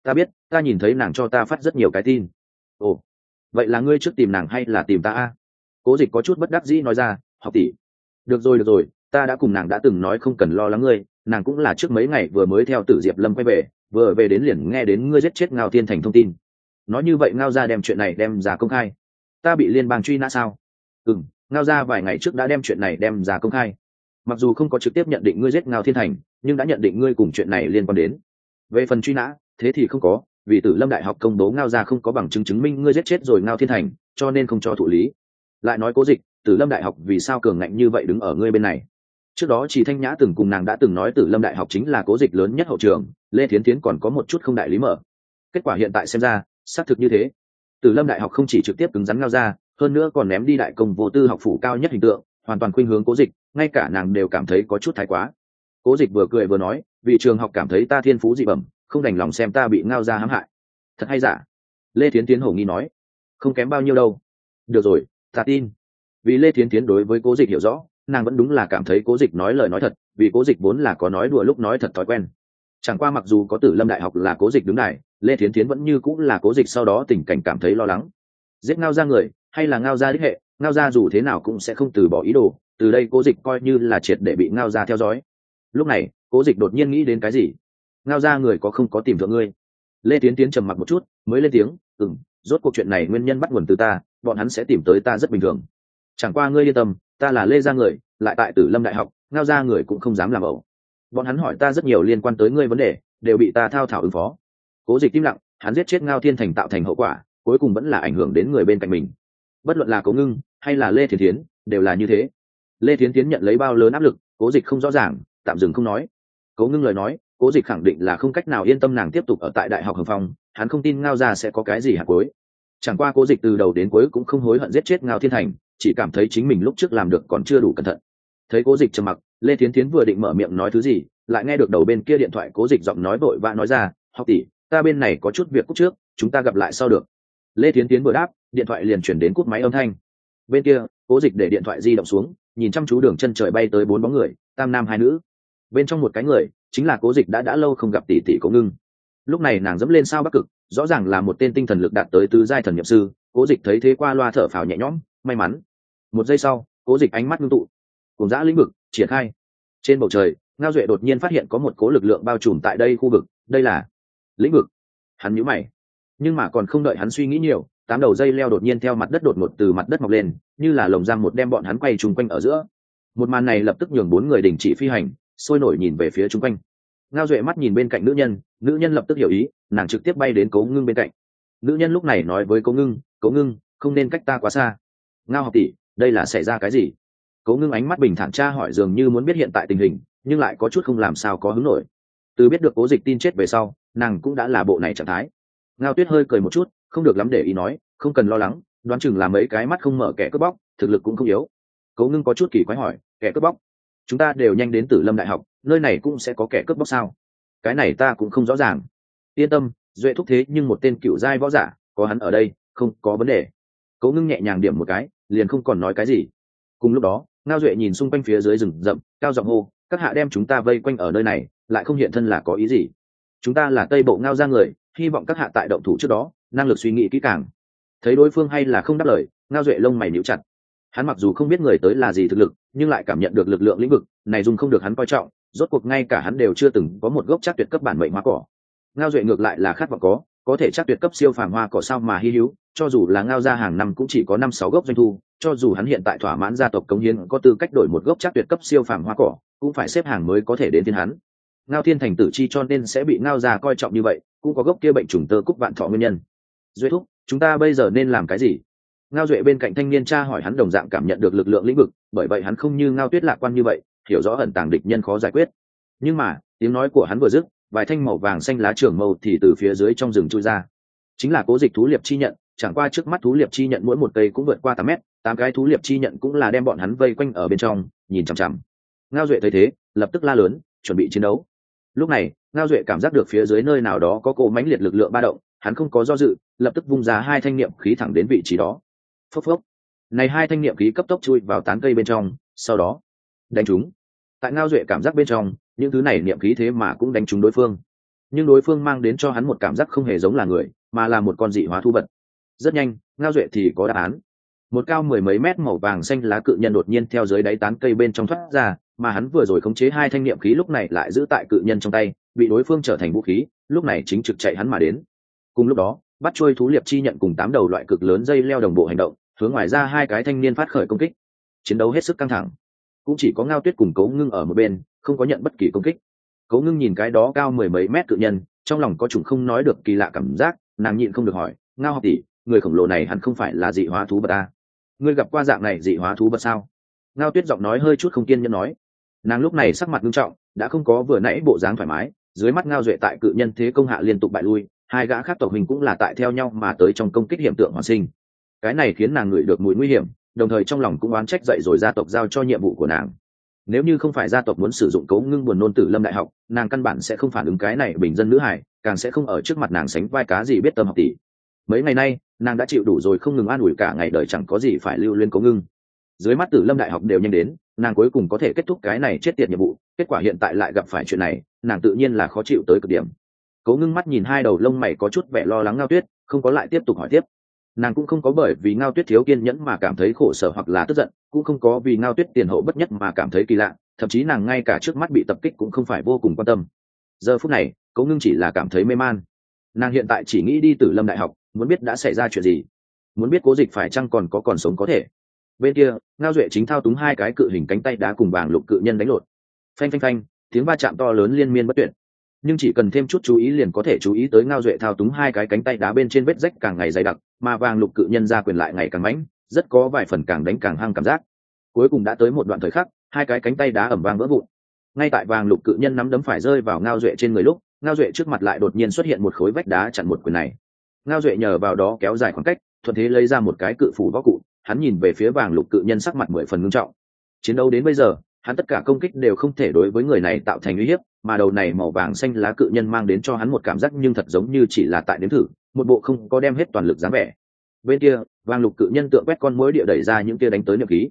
S1: Ta biết, ta nhìn thấy nàng cho ta phát rất nhiều cái tin. Ồ, vậy là ngươi trước tìm nàng hay là tìm ta a? Cố dịch có chút bất đắc dĩ nói ra, học tỷ. Được rồi được rồi, ta đã cùng nàng đã từng nói không cần lo lắng ngươi, nàng cũng là trước mấy ngày vừa mới theo tử diệp lâm quay về, vừa về đến liền nghe đến ngươi giết chết ngao thiên thành thông tin. Nói như vậy ngao ra đem chuyện này đem ra công khai. Ta bị liên bang truy nã sao? Ừ ngao ra vài ngày trước đã đem chuyện này đem ra công khai. Mặc dù không có trực tiếp nhận định ngươi giết ngao thiên thành, nhưng đã nhận định ngươi cùng chuyện này liên quan đến. Về phần truy nã, thế thì không có, vì tử lâm đại học công bố ngao ra không có bằng chứng chứng minh ngươi giết chết rồi ngao thiên thành, cho nên không cho thụ lý. Lại nói cố dịch, tử lâm đại học vì sao cường ngạnh như vậy đứng ở ngươi bên này? Trước đó chỉ thanh nhã từng cùng nàng đã từng nói tử lâm đại học chính là cố dịch lớn nhất hậu trường, lê thiến tiến còn có một chút không đại lý mở. Kết quả hiện tại xem ra, xác thực như thế. Tử lâm đại học không chỉ trực tiếp cứng rắn ngao ra hơn nữa còn ném đi đại công vô tư học phủ cao nhất hình tượng, hoàn toàn khuynh hướng cố dịch, ngay cả nàng đều cảm thấy có chút thái quá. Cố dịch vừa cười vừa nói vị trường học cảm thấy ta thiên phú dị bẩm, không đành lòng xem ta bị ngao ra hãm hại. Thật hay giả? Lê thiến tiến hổ nghi nói, không kém bao nhiêu đâu. Được rồi, ta tin. Vì lê thiến tiến đối với cố dịch hiểu rõ, nàng vẫn đúng là cảm thấy cố dịch nói lời nói thật, vì cố dịch vốn là có nói đùa lúc nói thật thói quen. Chẳng qua mặc dù có tử lâm đại học là cố dịch đứng đại lê thiến tiến vẫn như cũng là cố dịch sau đó tình cảnh cảm thấy lo lắng. Giết ngao ra người hay là ngao gia đích hệ, ngao gia dù thế nào cũng sẽ không từ bỏ ý đồ, từ đây cố dịch coi như là triệt để bị ngao gia theo dõi. Lúc này, cố dịch đột nhiên nghĩ đến cái gì? Ngao gia người có không có tìm thượng ngươi? Lê tiến tiến trầm mặc một chút, mới lên tiếng ừ m rốt cuộc chuyện này nguyên nhân bắt nguồn từ ta, bọn hắn sẽ tìm tới ta rất bình thường. Chẳng qua ngươi yên tâm, ta là lê gia người, lại tại tử lâm đại học, ngao gia người cũng không dám làm ẩu. Bọn hắn hỏi ta rất nhiều liên quan tới ngươi vấn đề, đều bị ta thao thảo ứng phó. Cố dịch im lặng, hắn giết chết ngao thiên thành tạo thành hậu quả, cuối cùng vẫn là ảnh hưởng đến người bên cạnh mình bất luận là cố ngưng hay là lê thiến thiến đều là như thế. Lê thiến tiến nhận lấy bao lớn áp lực, cố dịch không rõ ràng, tạm dừng không nói. Cố ngưng lời nói, cố dịch khẳng định là không cách nào yên tâm nàng tiếp tục ở tại đại học hồng phong, hắn không tin ngao ra sẽ có cái gì hạt cuối. Chẳng qua cố dịch từ đầu đến cuối cũng không hối hận giết chết ngao thiên thành, chỉ cảm thấy chính mình lúc trước làm được còn chưa đủ cẩn thận. Thấy cố dịch trầm mặc, lê thiến tiến vừa định mở miệng nói thứ gì, lại nghe được đầu bên kia điện thoại cố dịch giọng nói vội vã nói ra, học tỷ, ta bên này có chút việc cúc trước, chúng ta gặp lại sau được lê thiến tiến vừa đáp, điện thoại liền chuyển đến cút máy âm thanh. Bên kia, cố dịch để điện thoại di động xuống, nhìn chăm chú đường chân trời bay tới bốn bóng người, tam nam hai nữ. Bên trong một cái người, chính là cố dịch đã đã lâu không gặp tỷ tỷ cố ngưng. Lúc này nàng dẫm lên sao bắc cực, rõ ràng là một tên tinh thần lực đạt tới tứ giai thần nhập sư, cố dịch thấy thế qua loa thở phào nhẹ nhõm, may mắn. Một giây sau, cố dịch ánh mắt ngưng tụ. Cùng giã lĩnh vực, triển khai. Trên bầu trời, ngao duệ đột nhiên phát hiện có một cố lực lượng bao trùm tại đây khu vực, đây là lĩnh vực. Hắn nhíu mày nhưng mà còn không đợi hắn suy nghĩ nhiều, tám đầu dây leo đột nhiên theo mặt đất đột ngột từ mặt đất mọc lên, như là lồng giam một đem bọn hắn quay chung quanh ở giữa. Một màn này lập tức nhường bốn người đình chỉ phi hành, sôi nổi nhìn về phía chung quanh. Ngao duệ mắt nhìn bên cạnh nữ nhân nữ nhân lập tức hiểu ý, nàng trực tiếp bay đến cố ngưng bên cạnh. Nữ nhân lúc này nói với cố ngưng cố ngưng, không nên cách ta quá xa. Ngao học tỷ, đây là xảy ra cái gì? Cố ngưng ánh mắt bình thản tra hỏi dường như muốn biết hiện tại tình hình, nhưng lại có chút không làm sao có hứng nổi. Từ biết được cố dịch tin chết về sau, nàng cũng đã là bộ này trạng thái ngao tuyết hơi cười một chút, không được lắm để ý nói, không cần lo lắng, đoán chừng là mấy cái mắt không mở kẻ cướp bóc, thực lực cũng không yếu. Cố ngưng có chút kỳ quái hỏi, kẻ cướp bóc? Chúng ta đều nhanh đến tử lâm đại học, nơi này cũng sẽ có kẻ cướp bóc sao? Cái này ta cũng không rõ ràng. Yên tâm, duệ thúc thế nhưng một tên cựu giai võ giả, có hắn ở đây, không có vấn đề. Cố ngưng nhẹ nhàng điểm một cái, liền không còn nói cái gì. Cùng lúc đó, ngao duệ nhìn xung quanh phía dưới rừng rậm, cao giọng hô, các hạ đem chúng ta vây quanh ở nơi này, lại không hiện thân là có ý gì? Chúng ta là tây bộ ngao ra người, hy vọng các hạ tại động thủ trước đó, năng lực suy nghĩ kỹ càng. Thấy đối phương hay là không đáp lời, ngao duệ lông mày níu chặt. Hắn mặc dù không biết người tới là gì thực lực, nhưng lại cảm nhận được lực lượng lĩnh vực, này dùng không được hắn coi trọng, rốt cuộc ngay cả hắn đều chưa từng có một gốc chắc tuyệt cấp bản mệnh hoa cỏ. Ngao duệ ngược lại là khát vọng có có thể chắc tuyệt cấp siêu phàm hoa cỏ sao mà hy hữu, cho dù là ngao ra hàng năm cũng chỉ có năm sáu gốc doanh thu, cho dù hắn hiện tại thỏa mãn gia tộc cống hiến có tư cách đổi một gốc chắc tuyệt cấp siêu phàm hoa cỏ, cũng phải xếp hàng mới có thể đến thiên hắn ngao thiên thành tử chi cho nên sẽ bị ngao già coi trọng như vậy, cũng có gốc kia bệnh trùng tơ cúc vạn thọ nguyên nhân. Duy thúc, chúng ta bây giờ nên làm cái gì? Ngao duệ bên cạnh thanh niên cha hỏi hắn đồng dạng cảm nhận được lực lượng lĩnh vực, bởi vậy hắn không như ngao tuyết lạc quan như vậy, hiểu rõ ẩn tàng địch nhân khó giải quyết. Nhưng mà, tiếng nói của hắn vừa dứt, vài thanh màu vàng xanh lá trường màu thì từ phía dưới trong rừng chui ra. Chính là cố dịch thú liệp chi nhận, chẳng qua trước mắt thú liệp chi nhận mỗi một cây cũng vượt qua tám mét, tám cái thú liệp chi nhận cũng là đem bọn hắn vây quanh ở bên trong, nhìn chằm chằm. Ngao duệ thấy thế, lập tức la lớn, chuẩn bị chiến đấu lúc này, ngao duệ cảm giác được phía dưới nơi nào đó có cỗ mãnh liệt lực lượng ba động, hắn không có do dự, lập tức vung ra hai thanh niệm khí thẳng đến vị trí đó. Phốc phốc. Này hai thanh niệm khí cấp tốc chui vào tán cây bên trong, sau đó, đánh chúng tại ngao duệ cảm giác bên trong, những thứ này niệm khí thế mà cũng đánh trúng đối phương. Nhưng đối phương mang đến cho hắn một cảm giác không hề giống là người, mà là một con dị hóa thu vật. Rất nhanh, ngao duệ thì có đáp án. Một cao mười mấy mét màu vàng xanh lá cự nhân đột nhiên theo dưới đáy tán cây bên trong thoát ra mà hắn vừa rồi khống chế hai thanh niệm khí lúc này lại giữ tại cự nhân trong tay, bị đối phương trở thành vũ khí, lúc này chính trực chạy hắn mà đến. Cùng lúc đó, bắt trôi thú liệp chi nhận cùng tám đầu loại cực lớn dây leo đồng bộ hành động, hướng ngoài ra hai cái thanh niên phát khởi công kích. Chiến đấu hết sức căng thẳng. Cũng chỉ có ngao tuyết cùng cấu ngưng ở một bên, không có nhận bất kỳ công kích. Cấu ngưng nhìn cái đó cao mười mấy mét cự nhân, trong lòng có chủng không nói được kỳ lạ cảm giác, nàng nhịn không được hỏi, ngao học tỷ, người khổng lồ này hẳn không phải là dị hóa thú vật ta? Ngươi gặp qua dạng này dị hóa thú vật sao? Ngao tuyết giọng nói hơi chút không kiên nhẫn nói. Nàng lúc này sắc mặt nghiêm trọng, đã không có vừa nãy bộ dáng thoải mái, dưới mắt ngao duệ tại cự nhân thế công hạ liên tục bại lui, hai gã khác tộc hình cũng là tại theo nhau mà tới trong công kích hiện tượng hoàn sinh. Cái này khiến nàng ngửi được mùi nguy hiểm, đồng thời trong lòng cũng oán trách dậy rồi gia tộc giao cho nhiệm vụ của nàng. Nếu như không phải gia tộc muốn sử dụng cấu ngưng buồn nôn tử lâm đại học, nàng căn bản sẽ không phản ứng cái này bình dân nữ hải càng sẽ không ở trước mặt nàng sánh vai cá gì biết tâm học tỷ. Mấy ngày nay, nàng đã chịu đủ rồi không ngừng an ủi cả ngày đời chẳng có gì phải lưu liên cấu ngưng dưới mắt tử lâm đại học đều nhanh đến, nàng cuối cùng có thể kết thúc cái này chết tiệt nhiệm vụ, kết quả hiện tại lại gặp phải chuyện này, nàng tự nhiên là khó chịu tới cực điểm. Cố ngưng mắt nhìn hai đầu lông mày có chút vẻ lo lắng ngao tuyết, không có lại tiếp tục hỏi tiếp. Nàng cũng không có bởi vì ngao tuyết thiếu kiên nhẫn mà cảm thấy khổ sở hoặc là tức giận, cũng không có vì ngao tuyết tiền hậu bất nhất mà cảm thấy kỳ lạ, thậm chí nàng ngay cả trước mắt bị tập kích cũng không phải vô cùng quan tâm. Giờ phút này, cố ngưng chỉ là cảm thấy mê man. Nàng hiện tại chỉ nghĩ đi từ lâm đại học, muốn biết đã xảy ra chuyện gì. Muốn biết cố dịch phải chăng còn có còn sống có thể bên kia, ngao duệ chính thao túng hai cái cự hình cánh tay đá cùng vàng lục cự nhân đánh lột phanh phanh phanh, tiếng va chạm to lớn liên miên bất tuyệt. Nhưng chỉ cần thêm chút chú ý liền có thể chú ý tới ngao duệ thao túng hai cái cánh tay đá bên trên vết rách càng ngày dày đặc, mà vàng lục cự nhân ra quyền lại ngày càng mãnh, rất có vài phần càng đánh càng hăng cảm giác. Cuối cùng đã tới một đoạn thời khắc, hai cái cánh tay đá ẩm vang vỡ vụn. Ngay tại vàng lục cự nhân nắm đấm phải rơi vào ngao duệ trên người lúc, ngao duệ trước mặt lại đột nhiên xuất hiện một khối vách đá chặn một quyền này. Ngao duệ nhờ vào đó kéo dài khoảng cách, thuận thế lấy ra một cái cự phủ võ cụ hắn nhìn về phía vàng lục cự nhân sắc mặt mười phần ngưng trọng. Chiến đấu đến bây giờ, hắn tất cả công kích đều không thể đối với người này tạo thành uy hiếp, mà đầu này màu vàng xanh lá cự nhân mang đến cho hắn một cảm giác nhưng thật giống như chỉ là tại nếm thử, một bộ không có đem hết toàn lực dáng vẻ. Bên kia, vàng lục cự nhân tượng quét con mối địa đẩy ra những kia đánh tới niệm khí.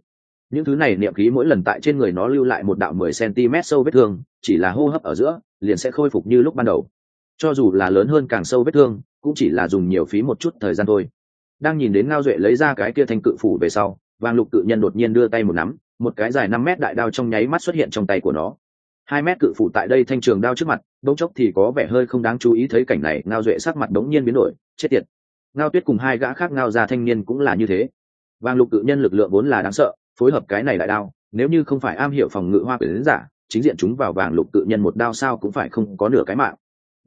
S1: Những thứ này niệm khí mỗi lần tại trên người nó lưu lại một đạo mười cm sâu vết thương, chỉ là hô hấp ở giữa, liền sẽ khôi phục như lúc ban đầu. Cho dù là lớn hơn càng sâu vết thương, cũng chỉ là dùng nhiều phí một chút thời gian thôi đang nhìn đến ngao duệ lấy ra cái kia thanh cự phủ về sau vàng lục cự nhân đột nhiên đưa tay một nắm, một cái dài năm mét đại đao trong nháy mắt xuất hiện trong tay của nó. Hai mét cự phủ tại đây thanh trường đao trước mặt bỗng chốc thì có vẻ hơi không đáng chú ý thấy cảnh này, ngao duệ sắc mặt đống nhiên biến đổi, chết tiệt. Ngao tuyết cùng hai gã khác ngao ra thanh niên cũng là như thế. Vàng lục cự nhân lực lượng vốn là đáng sợ, phối hợp cái này đại đao, nếu như không phải am hiểu phòng ngự hoa quyển giả, chính diện chúng vào vàng lục cự nhân một đao sao cũng phải không có nửa cái mạng.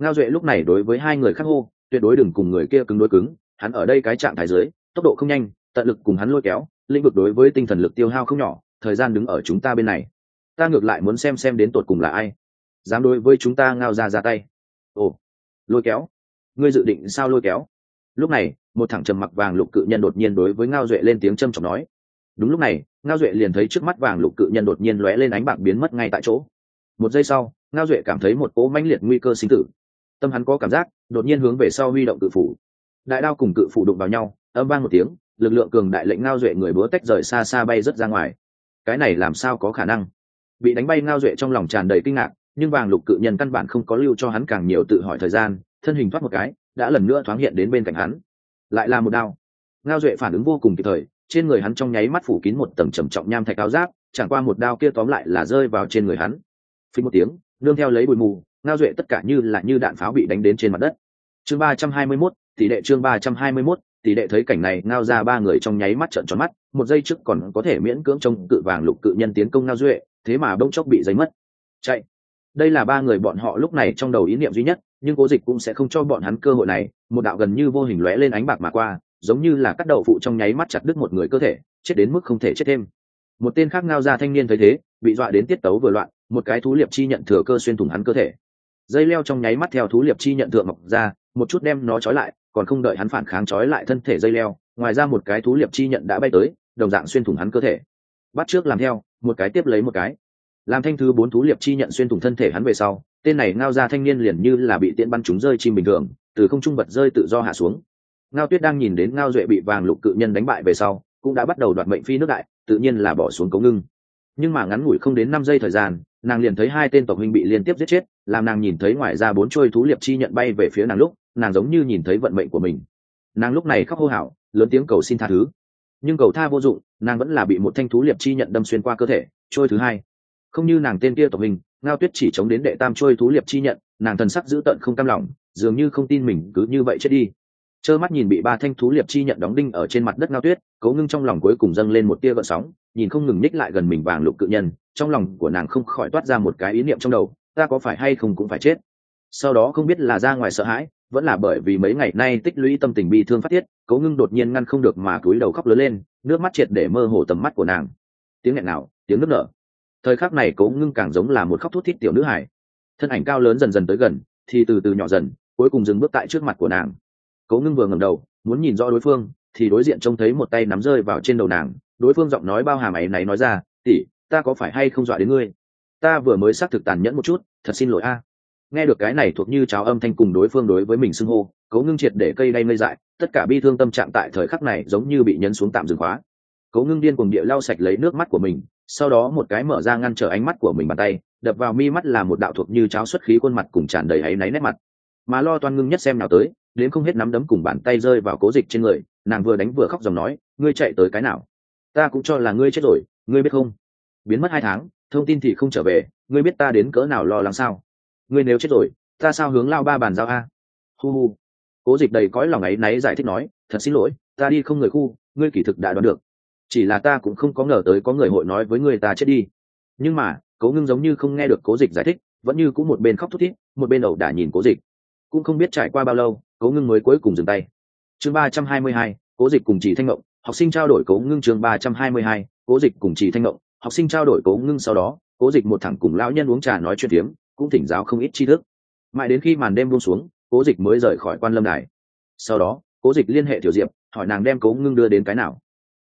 S1: Ngao duệ lúc này đối với hai người khác hô, tuyệt đối đừng cùng người kia cứng đối cứng hắn ở đây cái trạng thái dưới, tốc độ không nhanh, tận lực cùng hắn lôi kéo, lĩnh vực đối với tinh thần lực tiêu hao không nhỏ, thời gian đứng ở chúng ta bên này. Ta ngược lại muốn xem xem đến tột cùng là ai. Dám đối với chúng ta ngao ra ra tay. Ồ, lôi kéo. Ngươi dự định sao lôi kéo? Lúc này, một thằng trầm mặc vàng lục cự nhân đột nhiên đối với ngao duệ lên tiếng trầm trọng nói. Đúng lúc này, ngao duệ liền thấy trước mắt vàng lục cự nhân đột nhiên lóe lên ánh bạc biến mất ngay tại chỗ. Một giây sau, ngao duệ cảm thấy một cỗ mãnh liệt nguy cơ sinh tử. Tâm hắn có cảm giác, đột nhiên hướng về sau huy động cự phủ đại đao cùng cự phủ đụng vào nhau, âm vang một tiếng, lực lượng cường đại lệnh ngao duệ người búa tách rời xa xa bay rất ra ngoài. Cái này làm sao có khả năng? Bị đánh bay ngao duệ trong lòng tràn đầy kinh ngạc, nhưng vàng lục cự nhân căn bản không có lưu cho hắn càng nhiều tự hỏi thời gian, thân hình thoát một cái, đã lần nữa thoáng hiện đến bên cạnh hắn. Lại là một đao. Ngao duệ phản ứng vô cùng kịp thời, trên người hắn trong nháy mắt phủ kín một tầng trầm trọng nham thạch áo giáp, chẳng qua một đao kia tóm lại là rơi vào trên người hắn. Phí một tiếng, nương theo lấy bụi mù, ngao duệ tất cả như là như đạn pháo bị đánh đến trên mặt đất. Chương ba trăm hai mươi mốt tỷ đệ chương ba trăm hai mươi mốt, tỷ đệ thấy cảnh này ngao ra ba người trong nháy mắt trợn tròn mắt, một giây trước còn có thể miễn cưỡng trông cự vàng lục cự nhân tiến công ngao duệ, thế mà bỗng chốc bị giấy mất. Chạy. Đây là ba người bọn họ lúc này trong đầu ý niệm duy nhất, nhưng cố dịch cũng sẽ không cho bọn hắn cơ hội này, một đạo gần như vô hình lóe lên ánh bạc mà qua, giống như là cắt đầu phụ trong nháy mắt chặt đứt một người cơ thể, chết đến mức không thể chết thêm. Một tên khác ngao ra thanh niên thấy thế, bị dọa đến tiết tấu vừa loạn, một cái thú liệp chi nhận thừa cơ xuyên thủng hắn cơ thể. Dây leo trong nháy mắt theo thú liệp chi nhận thượng mọc ra, một chút đem nó trói lại còn không đợi hắn phản kháng trói lại thân thể dây leo, ngoài ra một cái thú liệp chi nhận đã bay tới, đồng dạng xuyên thủng hắn cơ thể. Bắt trước làm theo, một cái tiếp lấy một cái. Làm thanh thứ bốn thú liệp chi nhận xuyên thủng thân thể hắn về sau, tên này ngao ra thanh niên liền như là bị tiễn bắn chúng rơi chim bình thường, từ không trung bật rơi tự do hạ xuống. Ngao tuyết đang nhìn đến ngao duệ bị vàng lục cự nhân đánh bại về sau, cũng đã bắt đầu đoạt mệnh phi nước đại, tự nhiên là bỏ xuống cống ngưng. Nhưng mà ngắn ngủi không đến năm giây thời gian, nàng liền thấy hai tên tộc huynh bị liên tiếp giết chết, làm nàng nhìn thấy ngoài ra bốn trôi thú liệp chi nhận bay về phía nàng lúc nàng giống như nhìn thấy vận mệnh của mình. Nàng lúc này khóc hô hào, lớn tiếng cầu xin tha thứ. Nhưng cầu tha vô dụng, nàng vẫn là bị một thanh thú liệp chi nhận đâm xuyên qua cơ thể, trôi thứ hai. Không như nàng tên kia tộc hình, ngao tuyết chỉ chống đến đệ tam trôi thú liệp chi nhận, nàng thần sắc dữ tợn không cam lòng, dường như không tin mình cứ như vậy chết đi. Trơ mắt nhìn bị ba thanh thú liệp chi nhận đóng đinh ở trên mặt đất ngao tuyết cấu ngưng trong lòng cuối cùng dâng lên một tia gợn sóng, nhìn không ngừng ních lại gần mình vàng lục cự nhân, trong lòng của nàng không khỏi toát ra một cái ý niệm trong đầu, ta có phải hay không cũng phải chết. Sau đó không biết là ra ngoài sợ hãi vẫn là bởi vì mấy ngày nay tích lũy tâm tình bi thương phát tiết, cố ngưng đột nhiên ngăn không được mà cúi đầu khóc lớn lên, nước mắt triệt để mơ hồ tầm mắt của nàng. Tiếng nghẹn nào, tiếng nước nở. Thời khắc này cố ngưng càng giống là một khóc thút thít tiểu nữ hải thân ảnh cao lớn dần dần tới gần, thì từ từ nhỏ dần, cuối cùng dừng bước tại trước mặt của nàng. Cố ngưng vừa ngầm đầu, muốn nhìn rõ đối phương, thì đối diện trông thấy một tay nắm rơi vào trên đầu nàng. Đối phương giọng nói bao hàm ấy náy nói ra tỉ ta có phải hay không dọa đến ngươi? Ta vừa mới xác thực tàn nhẫn một chút, thật xin lỗi a nghe được cái này thuộc như cháo âm thanh cùng đối phương đối với mình xưng hô, cố ngưng triệt để cây đay ngây dại, tất cả bi thương tâm trạng tại thời khắc này giống như bị nhấn xuống tạm dừng khóa. Cố ngưng điên cùng địa lau sạch lấy nước mắt của mình, sau đó một cái mở ra ngăn trở ánh mắt của mình bàn tay, đập vào mi mắt là một đạo thuộc như cháo xuất khí khuôn mặt cùng tràn đầy áy náy nét mặt. Mà lo toan ngưng nhất xem nào tới, đến không hết nắm đấm cùng bàn tay rơi vào cố dịch trên người, nàng vừa đánh vừa khóc dòng nói, ngươi chạy tới cái nào? Ta cũng cho là ngươi chết rồi, ngươi biết không? Biến mất hai tháng, thông tin thì không trở về, ngươi biết ta đến cỡ nào lo lắng sao? Ngươi nếu chết rồi, ta sao hướng lao ba bàn giao a? Hu hu. Cố dịch đầy cõi lòng ấy náy giải thích nói, thật xin lỗi, ta đi không người khu, ngươi kỳ thực đã đoán được. Chỉ là ta cũng không có ngờ tới có người hội nói với người ta chết đi. Nhưng mà, cố ngưng giống như không nghe được cố dịch giải thích, vẫn như cũng một bên khóc thút thít, một bên ẩu đả nhìn cố dịch. Cũng không biết trải qua bao lâu, cố ngưng mới cuối cùng dừng tay. Chương ba trăm hai mươi hai, cố dịch cùng chỉ thanh ngộng. Học sinh trao đổi cố ngưng chương ba trăm hai mươi hai, cố dịch cùng chỉ thanh ngộng. Học sinh trao đổi cố ngưng sau đó, cố dịch một thẳng cùng lão nhân uống trà nói chuyện tiếng cũng thỉnh giáo không ít tri thức. Mãi đến khi màn đêm buông xuống, cố dịch mới rời khỏi quan lâm đài. Sau đó, cố dịch liên hệ tiểu diệp, hỏi nàng đem cố ngưng đưa đến cái nào.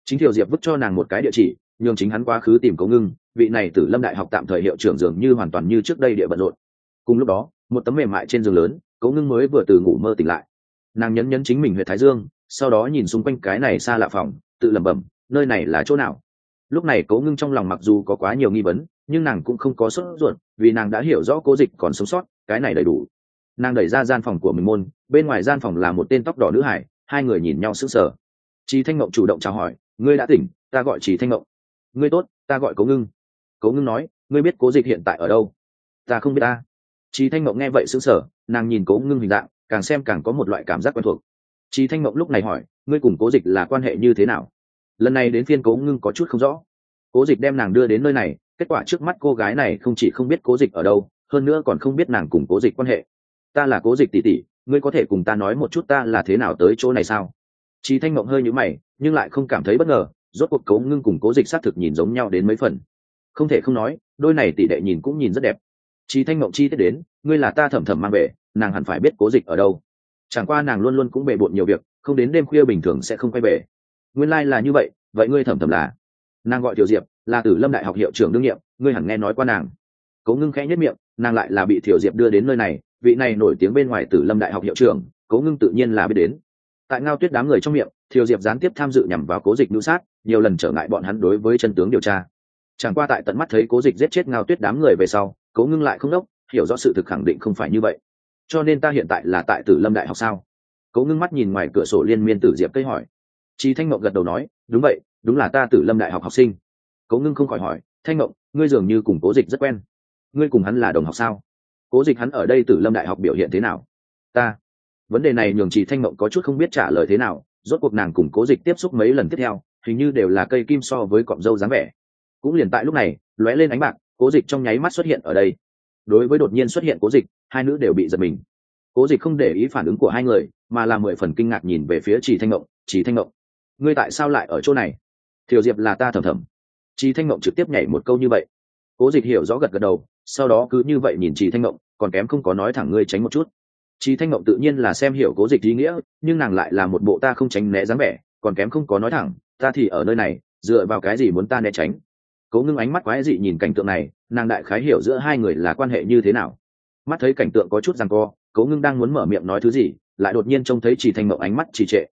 S1: Chính tiểu diệp vứt cho nàng một cái địa chỉ, nhường chính hắn quá khứ tìm cố ngưng, vị này từ lâm đại học tạm thời hiệu trưởng dường như hoàn toàn như trước đây địa bận rộn. Cùng lúc đó, một tấm mềm mại trên giường lớn, cố ngưng mới vừa từ ngủ mơ tỉnh lại. Nàng nhấn nhấn chính mình huyện thái dương, sau đó nhìn xung quanh cái này xa lạ phòng, tự lẩm bẩm, nơi này là chỗ nào? Lúc này cố ngưng trong lòng mặc dù có quá nhiều nghi vấn nhưng nàng cũng không có sốt ruột, vì nàng đã hiểu rõ cố dịch còn sống sót, cái này đầy đủ. Nàng đẩy ra gian phòng của mình môn, bên ngoài gian phòng là một tên tóc đỏ nữ hải, hai người nhìn nhau sững sờ. Trí thanh ngộng chủ động chào hỏi, ngươi đã tỉnh, ta gọi trí thanh ngộng. Ngươi tốt, ta gọi cố ngưng. Cố ngưng nói, ngươi biết cố dịch hiện tại ở đâu? Ta không biết ta. Trí thanh ngộng nghe vậy sững sờ, nàng nhìn cố ngưng hình dạng, càng xem càng có một loại cảm giác quen thuộc. Trí thanh ngộng lúc này hỏi, ngươi cùng cố dịch là quan hệ như thế nào? Lần này đến phiên cố ngưng có chút không rõ. Cố dịch đem nàng đưa đến nơi này kết quả trước mắt cô gái này không chỉ không biết cố dịch ở đâu hơn nữa còn không biết nàng cùng cố dịch quan hệ ta là cố dịch tỉ tỉ ngươi có thể cùng ta nói một chút ta là thế nào tới chỗ này sao Chí Thanh Mộng hơi nhíu mày, nhưng lại không cảm thấy bất ngờ, rốt cuộc Cố Ngưng cùng Cố Dịch sát thực nhìn giống nhau đến mấy phần. Không thể không nói, đôi này tỷ đệ nhìn cũng nhìn rất đẹp. Chí Thanh Mộng chi tiết đến, ngươi là ta thầm thầm mang về, nàng hẳn phải biết Cố Dịch ở đâu. Chẳng qua nàng luôn luôn cũng bề bộn nhiều việc, không đến đêm khuya bình thường sẽ không quay về. Nguyên lai like là như vậy, vậy ngươi thầm thầm là? Nàng gọi Tiểu Diệp, là Tử Lâm Đại học hiệu trưởng đương nhiệm, ngươi hẳn nghe nói qua nàng. Cố Ngưng khẽ nhất miệng, nàng lại là bị Tiểu Diệp đưa đến nơi này, vị này nổi tiếng bên ngoài Tử Lâm Đại học hiệu trưởng, Cố Ngưng tự nhiên là biết đến. Tại ngao tuyết đám người trong miệng thiều diệp gián tiếp tham dự nhằm vào cố dịch nữ sát nhiều lần trở ngại bọn hắn đối với chân tướng điều tra. Chẳng qua tại tận mắt thấy cố dịch giết chết ngao tuyết đám người về sau cố ngưng lại không đốc hiểu rõ sự thực khẳng định không phải như vậy. Cho nên ta hiện tại là tại tử lâm đại học sao? Cố ngưng mắt nhìn ngoài cửa sổ liên miên tử diệp cây hỏi. Chi thanh mộng gật đầu nói đúng vậy đúng là ta tử lâm đại học học sinh cố ngưng không khỏi hỏi, thanh ngộng, ngươi dường như cùng cố dịch rất quen. Ngươi cùng hắn là đồng học sao? Cố dịch hắn ở đây từ lâm đại học biểu hiện thế nào? Ta. Vấn đề này nhường chị thanh mộng có chút không biết trả lời thế nào, rốt cuộc nàng cùng cố dịch tiếp xúc mấy lần tiếp theo, hình như đều là cây kim so với cọng dâu dáng vẻ. Cũng liền tại lúc này, lóe lên ánh bạc, cố dịch trong nháy mắt xuất hiện ở đây. Đối với đột nhiên xuất hiện cố dịch, hai nữ đều bị giật mình. Cố dịch không để ý phản ứng của hai người, mà là mười phần kinh ngạc nhìn về phía chị thanh ngộng, chị thanh ngộng, ngươi tại sao lại ở chỗ này? Thiều diệp là ta thầm thầm chị thanh ngộng trực tiếp nhảy một câu như vậy cố dịch hiểu rõ gật gật đầu sau đó cứ như vậy nhìn chị thanh ngộng còn kém không có nói thẳng ngươi tránh một chút Chí Thanh Mộng tự nhiên là xem hiểu cố dịch ý nghĩa, nhưng nàng lại là một bộ ta không tránh né dáng vẻ, còn kém không có nói thẳng, ta thì ở nơi này, dựa vào cái gì muốn ta né tránh? Cố Ngưng ánh mắt quái dị nhìn cảnh tượng này, nàng đại khái hiểu giữa hai người là quan hệ như thế nào. Mắt thấy cảnh tượng có chút giằng co, Cố Ngưng đang muốn mở miệng nói thứ gì, lại đột nhiên trông thấy Chỉ Thanh Mộng ánh mắt trì trệ.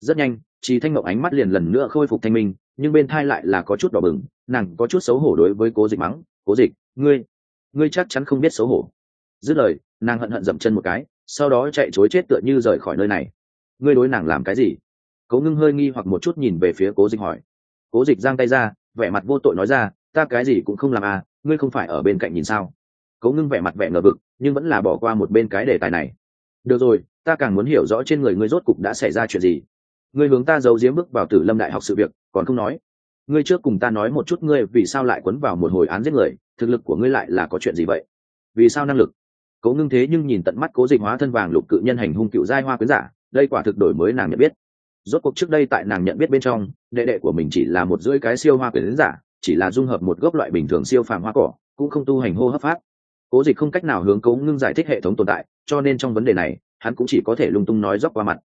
S1: Rất nhanh, Chỉ Thanh Mộng ánh mắt liền lần nữa khôi phục thanh minh, nhưng bên thai lại là có chút đỏ bừng, nàng có chút xấu hổ đối với Cố Dịch mắng, "Cố Dịch, ngươi, ngươi chắc chắn không biết xấu hổ." Dứt lời, nàng hận hận dậm chân một cái, sau đó chạy chối chết tựa như rời khỏi nơi này. Ngươi đối nàng làm cái gì? Cố ngưng hơi nghi hoặc một chút nhìn về phía cố dịch hỏi. Cố dịch giang tay ra vẻ mặt vô tội nói ra ta cái gì cũng không làm à ngươi không phải ở bên cạnh nhìn sao? Cố ngưng vẻ mặt vẻ ngờ vực nhưng vẫn là bỏ qua một bên cái đề tài này. Được rồi ta càng muốn hiểu rõ trên người ngươi rốt cục đã xảy ra chuyện gì. Ngươi hướng ta giấu giếm bước vào tử lâm đại học sự việc còn không nói. Ngươi trước cùng ta nói một chút ngươi vì sao lại quấn vào một hồi án giết người, thực lực của ngươi lại là có chuyện gì vậy? Vì sao năng lực? Cố ngưng thế nhưng nhìn tận mắt cố dịch hóa thân vàng lục cự nhân hành hung cựu giai hoa quyến giả, đây quả thực đổi mới nàng nhận biết. Rốt cuộc trước đây tại nàng nhận biết bên trong, đệ đệ của mình chỉ là một rưỡi cái siêu hoa quyến giả, chỉ là dung hợp một gốc loại bình thường siêu phàm hoa cỏ, cũng không tu hành hô hấp pháp. Cố dịch không cách nào hướng cố ngưng giải thích hệ thống tồn tại, cho nên trong vấn đề này, hắn cũng chỉ có thể lung tung nói dốc qua mặt.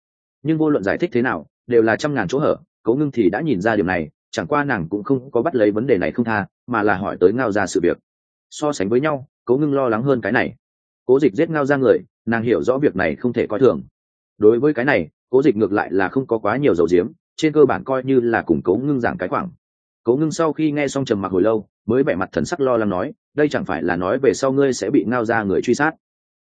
S1: Nhưng vô luận giải thích thế nào, đều là trăm ngàn chỗ hở cố ngưng thì đã nhìn ra điều này, chẳng qua nàng cũng không có bắt lấy vấn đề này không tha, mà là hỏi tới ngao ra sự việc. So sánh với nhau, cố ngưng lo lắng hơn cái này. Cố dịch giết ngao ra người, nàng hiểu rõ việc này không thể coi thường. Đối với cái này, cố dịch ngược lại là không có quá nhiều dầu diếm trên cơ bản coi như là cùng cố ngưng giảng cái khoảng. Cố ngưng sau khi nghe xong trầm mặc hồi lâu, mới vẻ mặt thần sắc lo lắng nói, đây chẳng phải là nói về sau ngươi sẽ bị ngao ra người truy sát?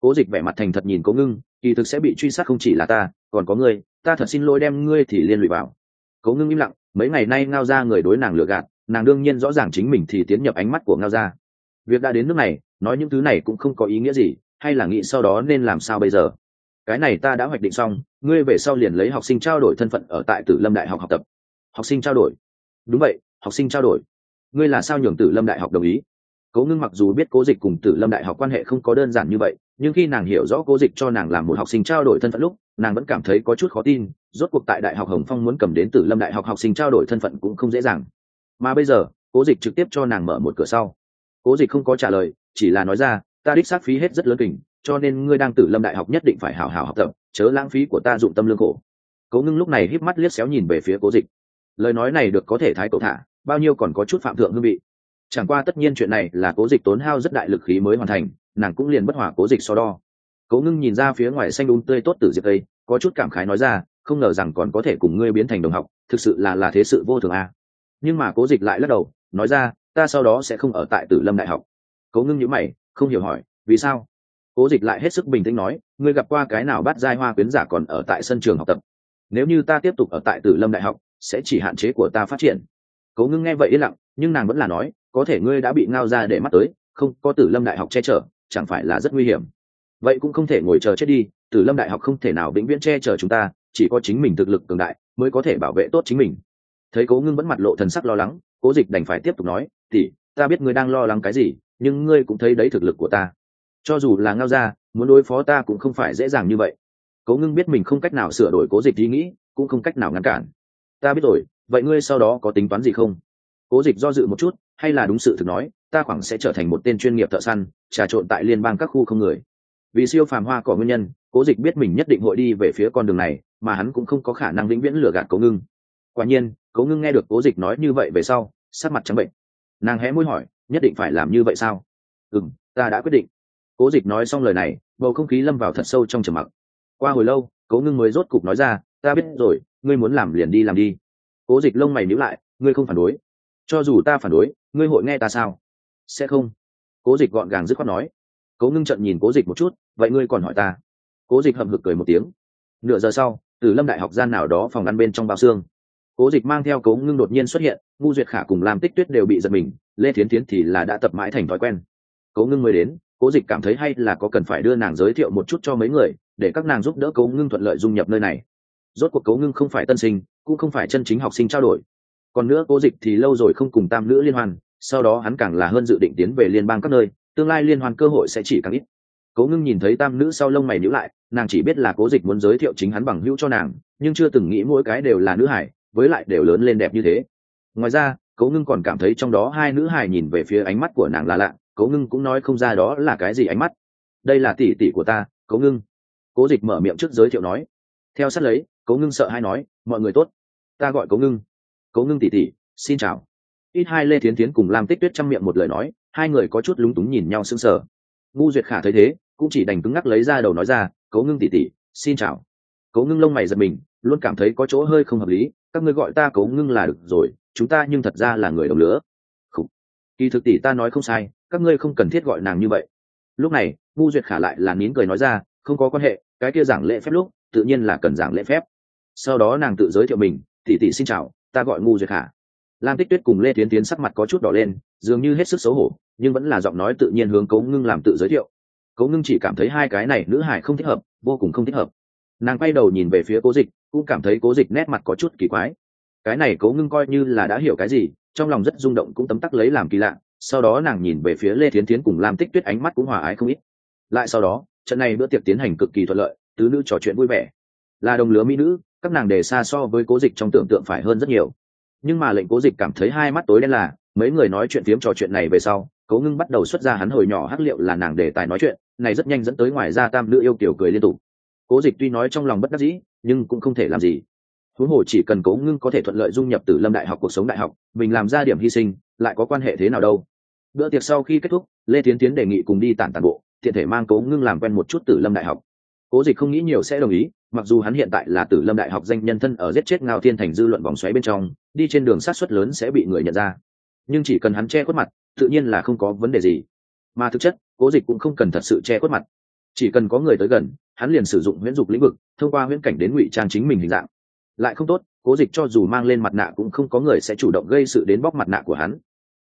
S1: Cố dịch vẻ mặt thành thật nhìn cố ngưng, kỳ thực sẽ bị truy sát không chỉ là ta, còn có ngươi, ta thật xin lỗi đem ngươi thì liên lụy vào cố ngưng im lặng, mấy ngày nay ngao ra người đối nàng lừa gạt, nàng đương nhiên rõ ràng chính mình thì tiến nhập ánh mắt của ngao ra việc đã đến nước này, nói những thứ này cũng không có ý nghĩa gì, hay là nghĩ sau đó nên làm sao bây giờ? Cái này ta đã hoạch định xong, ngươi về sau liền lấy học sinh trao đổi thân phận ở tại tử lâm đại học học tập. Học sinh trao đổi? Đúng vậy, học sinh trao đổi. Ngươi là sao nhường tử lâm đại học đồng ý? Cố ngưng mặc dù biết cố dịch cùng tử lâm đại học quan hệ không có đơn giản như vậy, nhưng khi nàng hiểu rõ cố dịch cho nàng làm một học sinh trao đổi thân phận lúc, nàng vẫn cảm thấy có chút khó tin rốt cuộc tại đại học hồng phong muốn cầm đến tử lâm đại học học sinh trao đổi thân phận cũng không dễ dàng. Mà bây giờ, cố dịch trực tiếp cho nàng mở một cửa sau. Cố dịch không có trả lời, chỉ là nói ra, ta đích xác phí hết rất lớn kình, cho nên ngươi đang tử lâm đại học nhất định phải hào hào học tập, chớ lãng phí của ta dụng tâm lương khổ. Cố ngưng lúc này híp mắt liếc xéo nhìn về phía cố dịch. Lời nói này được có thể thái cậu thả, bao nhiêu còn có chút phạm thượng hương vị. Chẳng qua tất nhiên chuyện này là cố dịch tốn hao rất đại lực khí mới hoàn thành, nàng cũng liền bất hỏa cố dịch so đo. Cố ngưng nhìn ra phía ngoài xanh đun tươi tốt từ diệp tây, có chút cảm khái nói ra không ngờ rằng còn có thể cùng ngươi biến thành đồng học, thực sự là là thế sự vô thường à. nhưng mà cố dịch lại lắc đầu, nói ra, ta sau đó sẽ không ở tại tử lâm đại học. Cố ngưng nhữ mày, không hiểu hỏi, vì sao? Cố dịch lại hết sức bình tĩnh nói, ngươi gặp qua cái nào bắt giai hoa quyến giả còn ở tại sân trường học tập? Nếu như ta tiếp tục ở tại tử lâm đại học, sẽ chỉ hạn chế của ta phát triển. Cố ngưng nghe vậy yên lặng, nhưng nàng vẫn là nói, có thể ngươi đã bị ngao ra để mắt tới, không, có tử lâm đại học che chở, chẳng phải là rất nguy hiểm. Vậy cũng không thể ngồi chờ chết đi, tử lâm đại học không thể nào vĩnh viễn che chở chúng ta chỉ có chính mình thực lực cường đại mới có thể bảo vệ tốt chính mình. Thấy cố ngưng vẫn mặt lộ thần sắc lo lắng, cố dịch đành phải tiếp tục nói tỉ ta biết ngươi đang lo lắng cái gì, nhưng ngươi cũng thấy đấy thực lực của ta. Cho dù là ngao ra muốn đối phó ta cũng không phải dễ dàng như vậy. Cố ngưng biết mình không cách nào sửa đổi cố dịch ý nghĩ, cũng không cách nào ngăn cản. Ta biết rồi, vậy ngươi sau đó có tính toán gì không? Cố dịch do dự một chút, hay là đúng sự thực nói, ta khoảng sẽ trở thành một tên chuyên nghiệp thợ săn, trà trộn tại liên bang các khu không người. Vì siêu phàm hoa cỏ nguyên nhân, cố dịch biết mình nhất định hội đi về phía con đường này mà hắn cũng không có khả năng vĩnh viễn lừa gạt cố ngưng. Quả nhiên, cố ngưng nghe được cố dịch nói như vậy về sau, sắc mặt trắng bệnh. Nàng hé môi hỏi, nhất định phải làm như vậy sao? Ừ m ta đã quyết định. Cố dịch nói xong lời này, bầu không khí lâm vào thật sâu trong trầm mặc. Qua hồi lâu, cố ngưng mới rốt cục nói ra, ta biết rồi, ngươi muốn làm liền đi làm đi. Cố dịch lông mày nhíu lại, ngươi không phản đối. Cho dù ta phản đối, ngươi hội nghe ta sao? Sẽ không. Cố dịch gọn gàng dứt khoát nói. Cố ngưng trận nhìn cố dịch một chút, vậy ngươi còn hỏi ta? Cố dịch hậm hực cười một tiếng. Nửa giờ sau từ lâm đại học gian nào đó phòng ăn bên trong bao xương. Cố dịch mang theo cố ngưng đột nhiên xuất hiện, ngu duyệt khả cùng làm tích tuyết đều bị giật mình, lê thiến thiến thì là đã tập mãi thành thói quen. Cố ngưng mới đến, cố dịch cảm thấy hay là có cần phải đưa nàng giới thiệu một chút cho mấy người, để các nàng giúp đỡ cố ngưng thuận lợi dung nhập nơi này. Rốt cuộc cố ngưng không phải tân sinh, cũng không phải chân chính học sinh trao đổi. Còn nữa cố dịch thì lâu rồi không cùng tam nữ liên hoan, sau đó hắn càng là hơn dự định tiến về liên bang các nơi, tương lai liên hoan cơ hội sẽ chỉ càng ít. Cố ngưng nhìn thấy tam nữ sau lông mày nhữ lại nàng chỉ biết là cố dịch muốn giới thiệu chính hắn bằng hữu cho nàng, nhưng chưa từng nghĩ mỗi cái đều là nữ hải, với lại đều lớn lên đẹp như thế. Ngoài ra, cố ngưng còn cảm thấy trong đó hai nữ hải nhìn về phía ánh mắt của nàng là lạ, cố ngưng cũng nói không ra đó là cái gì ánh mắt. Đây là tỷ tỷ của ta, cố ngưng. Cố dịch mở miệng trước giới thiệu nói. Theo sát lấy, cố ngưng sợ hay nói, mọi người tốt, ta gọi cố ngưng. Cố ngưng tỷ tỷ, xin chào. Ít hai lê thiến tiến cùng lam tích tuyết chăm miệng một lời nói, hai người có chút lúng túng nhìn nhau sững sờ. Ngu duyệt khả thấy thế, cũng chỉ đành cứng ngắc lấy ra đầu nói ra cố ngưng tỷ tỷ xin chào. Cố ngưng lông mày giật mình, luôn cảm thấy có chỗ hơi không hợp lý, các ngươi gọi ta cố ngưng là được rồi, chúng ta nhưng thật ra là người đồng lửa. Kỳ thực tỷ ta nói không sai, các ngươi không cần thiết gọi nàng như vậy. Lúc này ngu duyệt khả lại là nín cười nói ra, không có quan hệ, cái kia giảng lễ phép lúc, tự nhiên là cần giảng lễ phép. Sau đó nàng tự giới thiệu mình tỷ tỷ xin chào, ta gọi ngu duyệt khả. Lam tích tuyết cùng lê tiến tiến sắc mặt có chút đỏ lên, dường như hết sức xấu hổ, nhưng vẫn là giọng nói tự nhiên hướng Cố ngưng làm tự giới thiệu. Cố ngưng chỉ cảm thấy hai cái này nữ hải không thích hợp, vô cùng không thích hợp. Nàng quay đầu nhìn về phía cố dịch, cũng cảm thấy cố dịch nét mặt có chút kỳ quái. Cái này cố ngưng coi như là đã hiểu cái gì, trong lòng rất rung động cũng tấm tắc lấy làm kỳ lạ, sau đó nàng nhìn về phía lê thiến tiến cùng lam tích tuyết ánh mắt cũng hòa ái không ít. Lại sau đó, trận này bữa tiệc tiến hành cực kỳ thuận lợi, tứ nữ trò chuyện vui vẻ. Là đồng lứa mỹ nữ, các nàng đề xa so với cố dịch trong tưởng tượng phải hơn rất nhiều. Nhưng mà lệnh cố dịch cảm thấy hai mắt tối đen là, mấy người nói chuyện phiếm trò chuyện này về sau cố ngưng bắt đầu xuất ra hắn hồi nhỏ hắc liệu là nàng để tài nói chuyện, này rất nhanh dẫn tới ngoài ra tam nữ yêu kiểu cười liên tục. Cố dịch tuy nói trong lòng bất đắc dĩ, nhưng cũng không thể làm gì. Huống hồ chỉ cần cố ngưng có thể thuận lợi dung nhập từ lâm đại học cuộc sống đại học, mình làm ra điểm hy sinh, lại có quan hệ thế nào đâu. Bữa tiệc sau khi kết thúc, lê tiến tiến đề nghị cùng đi tản tàn bộ thiện thể mang cố ngưng làm quen một chút tử lâm đại học. Cố dịch không nghĩ nhiều sẽ đồng ý, mặc dù hắn hiện tại là tử lâm đại học danh nhân thân ở giết chết ngao thiên thành dư luận vòng xoáy bên trong, đi trên đường sát xuất lớn sẽ bị người nhận ra. Nhưng chỉ cần hắn che khuất mặt tự nhiên là không có vấn đề gì. Mà thực chất, cố dịch cũng không cần thật sự che khuất mặt. Chỉ cần có người tới gần, hắn liền sử dụng huyễn dục lĩnh vực, thông qua huyễn cảnh đến ngụy trang chính mình hình dạng. Lại không tốt, cố dịch cho dù mang lên mặt nạ cũng không có người sẽ chủ động gây sự đến bóc mặt nạ của hắn.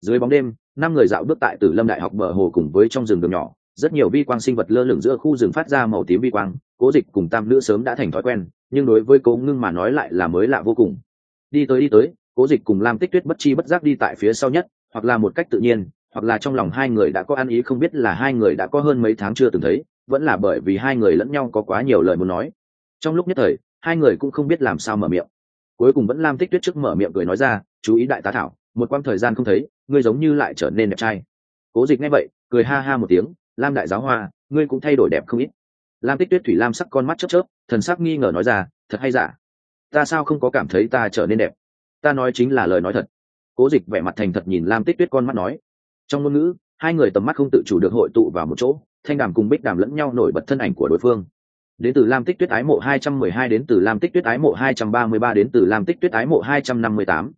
S1: Dưới bóng đêm, năm người dạo bước tại tử lâm đại học bờ hồ cùng với trong rừng đường nhỏ, rất nhiều vi quang sinh vật lơ lửng giữa khu rừng phát ra màu tím vi quang, cố dịch cùng tam nữ sớm đã thành thói quen, nhưng đối với cố ngưng mà nói lại là mới lạ vô cùng. Đi tới đi tới, cố dịch cùng lam tích tuyết bất chi bất giác đi tại phía sau nhất hoặc là một cách tự nhiên, hoặc là trong lòng hai người đã có ăn ý không biết là hai người đã có hơn mấy tháng chưa từng thấy, vẫn là bởi vì hai người lẫn nhau có quá nhiều lời muốn nói. Trong lúc nhất thời, hai người cũng không biết làm sao mở miệng. Cuối cùng vẫn lam tích tuyết trước mở miệng cười nói ra, chú ý đại tá thảo, một quãng thời gian không thấy, ngươi giống như lại trở nên đẹp trai. Cố dịch nghe vậy, cười ha ha một tiếng, lam đại giáo hoa, ngươi cũng thay đổi đẹp không ít. Lam tích tuyết thủy lam sắc con mắt chớp chớp, thần sắc nghi ngờ nói ra, thật hay giả? Ta sao không có cảm thấy ta trở nên đẹp? Ta nói chính là lời nói thật cố dịch vẻ mặt thành thật nhìn lam tích tuyết con mắt nói. Trong ngôn ngữ, hai người tầm mắt không tự chủ được hội tụ vào một chỗ, thanh đàm cùng bích đàm lẫn nhau nổi bật thân ảnh của đối phương. Đến từ lam tích tuyết ái mộ 212 đến từ lam tích tuyết ái mộ 233 đến từ lam tích tuyết ái mộ 258.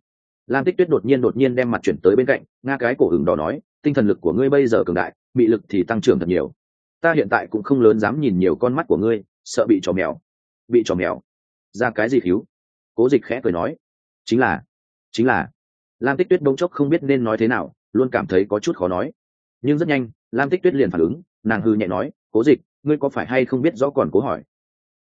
S1: lam tích tuyết đột nhiên đột nhiên đem mặt chuyển tới bên cạnh, nga cái cổ hừng đỏ nói, tinh thần lực của ngươi bây giờ cường đại bị lực thì tăng trưởng thật nhiều. Ta hiện tại cũng không lớn dám nhìn nhiều con mắt của ngươi, sợ bị trò mèo. Bị trò mèo? Ra cái gì cứu? Cố dịch khẽ cười nói. Chính là chính là lam tích tuyết bỗng chốc không biết nên nói thế nào, luôn cảm thấy có chút khó nói. Nhưng rất nhanh, lam tích tuyết liền phản ứng, nàng hư nhẹ nói, cố dịch, ngươi có phải hay không biết rõ còn cố hỏi?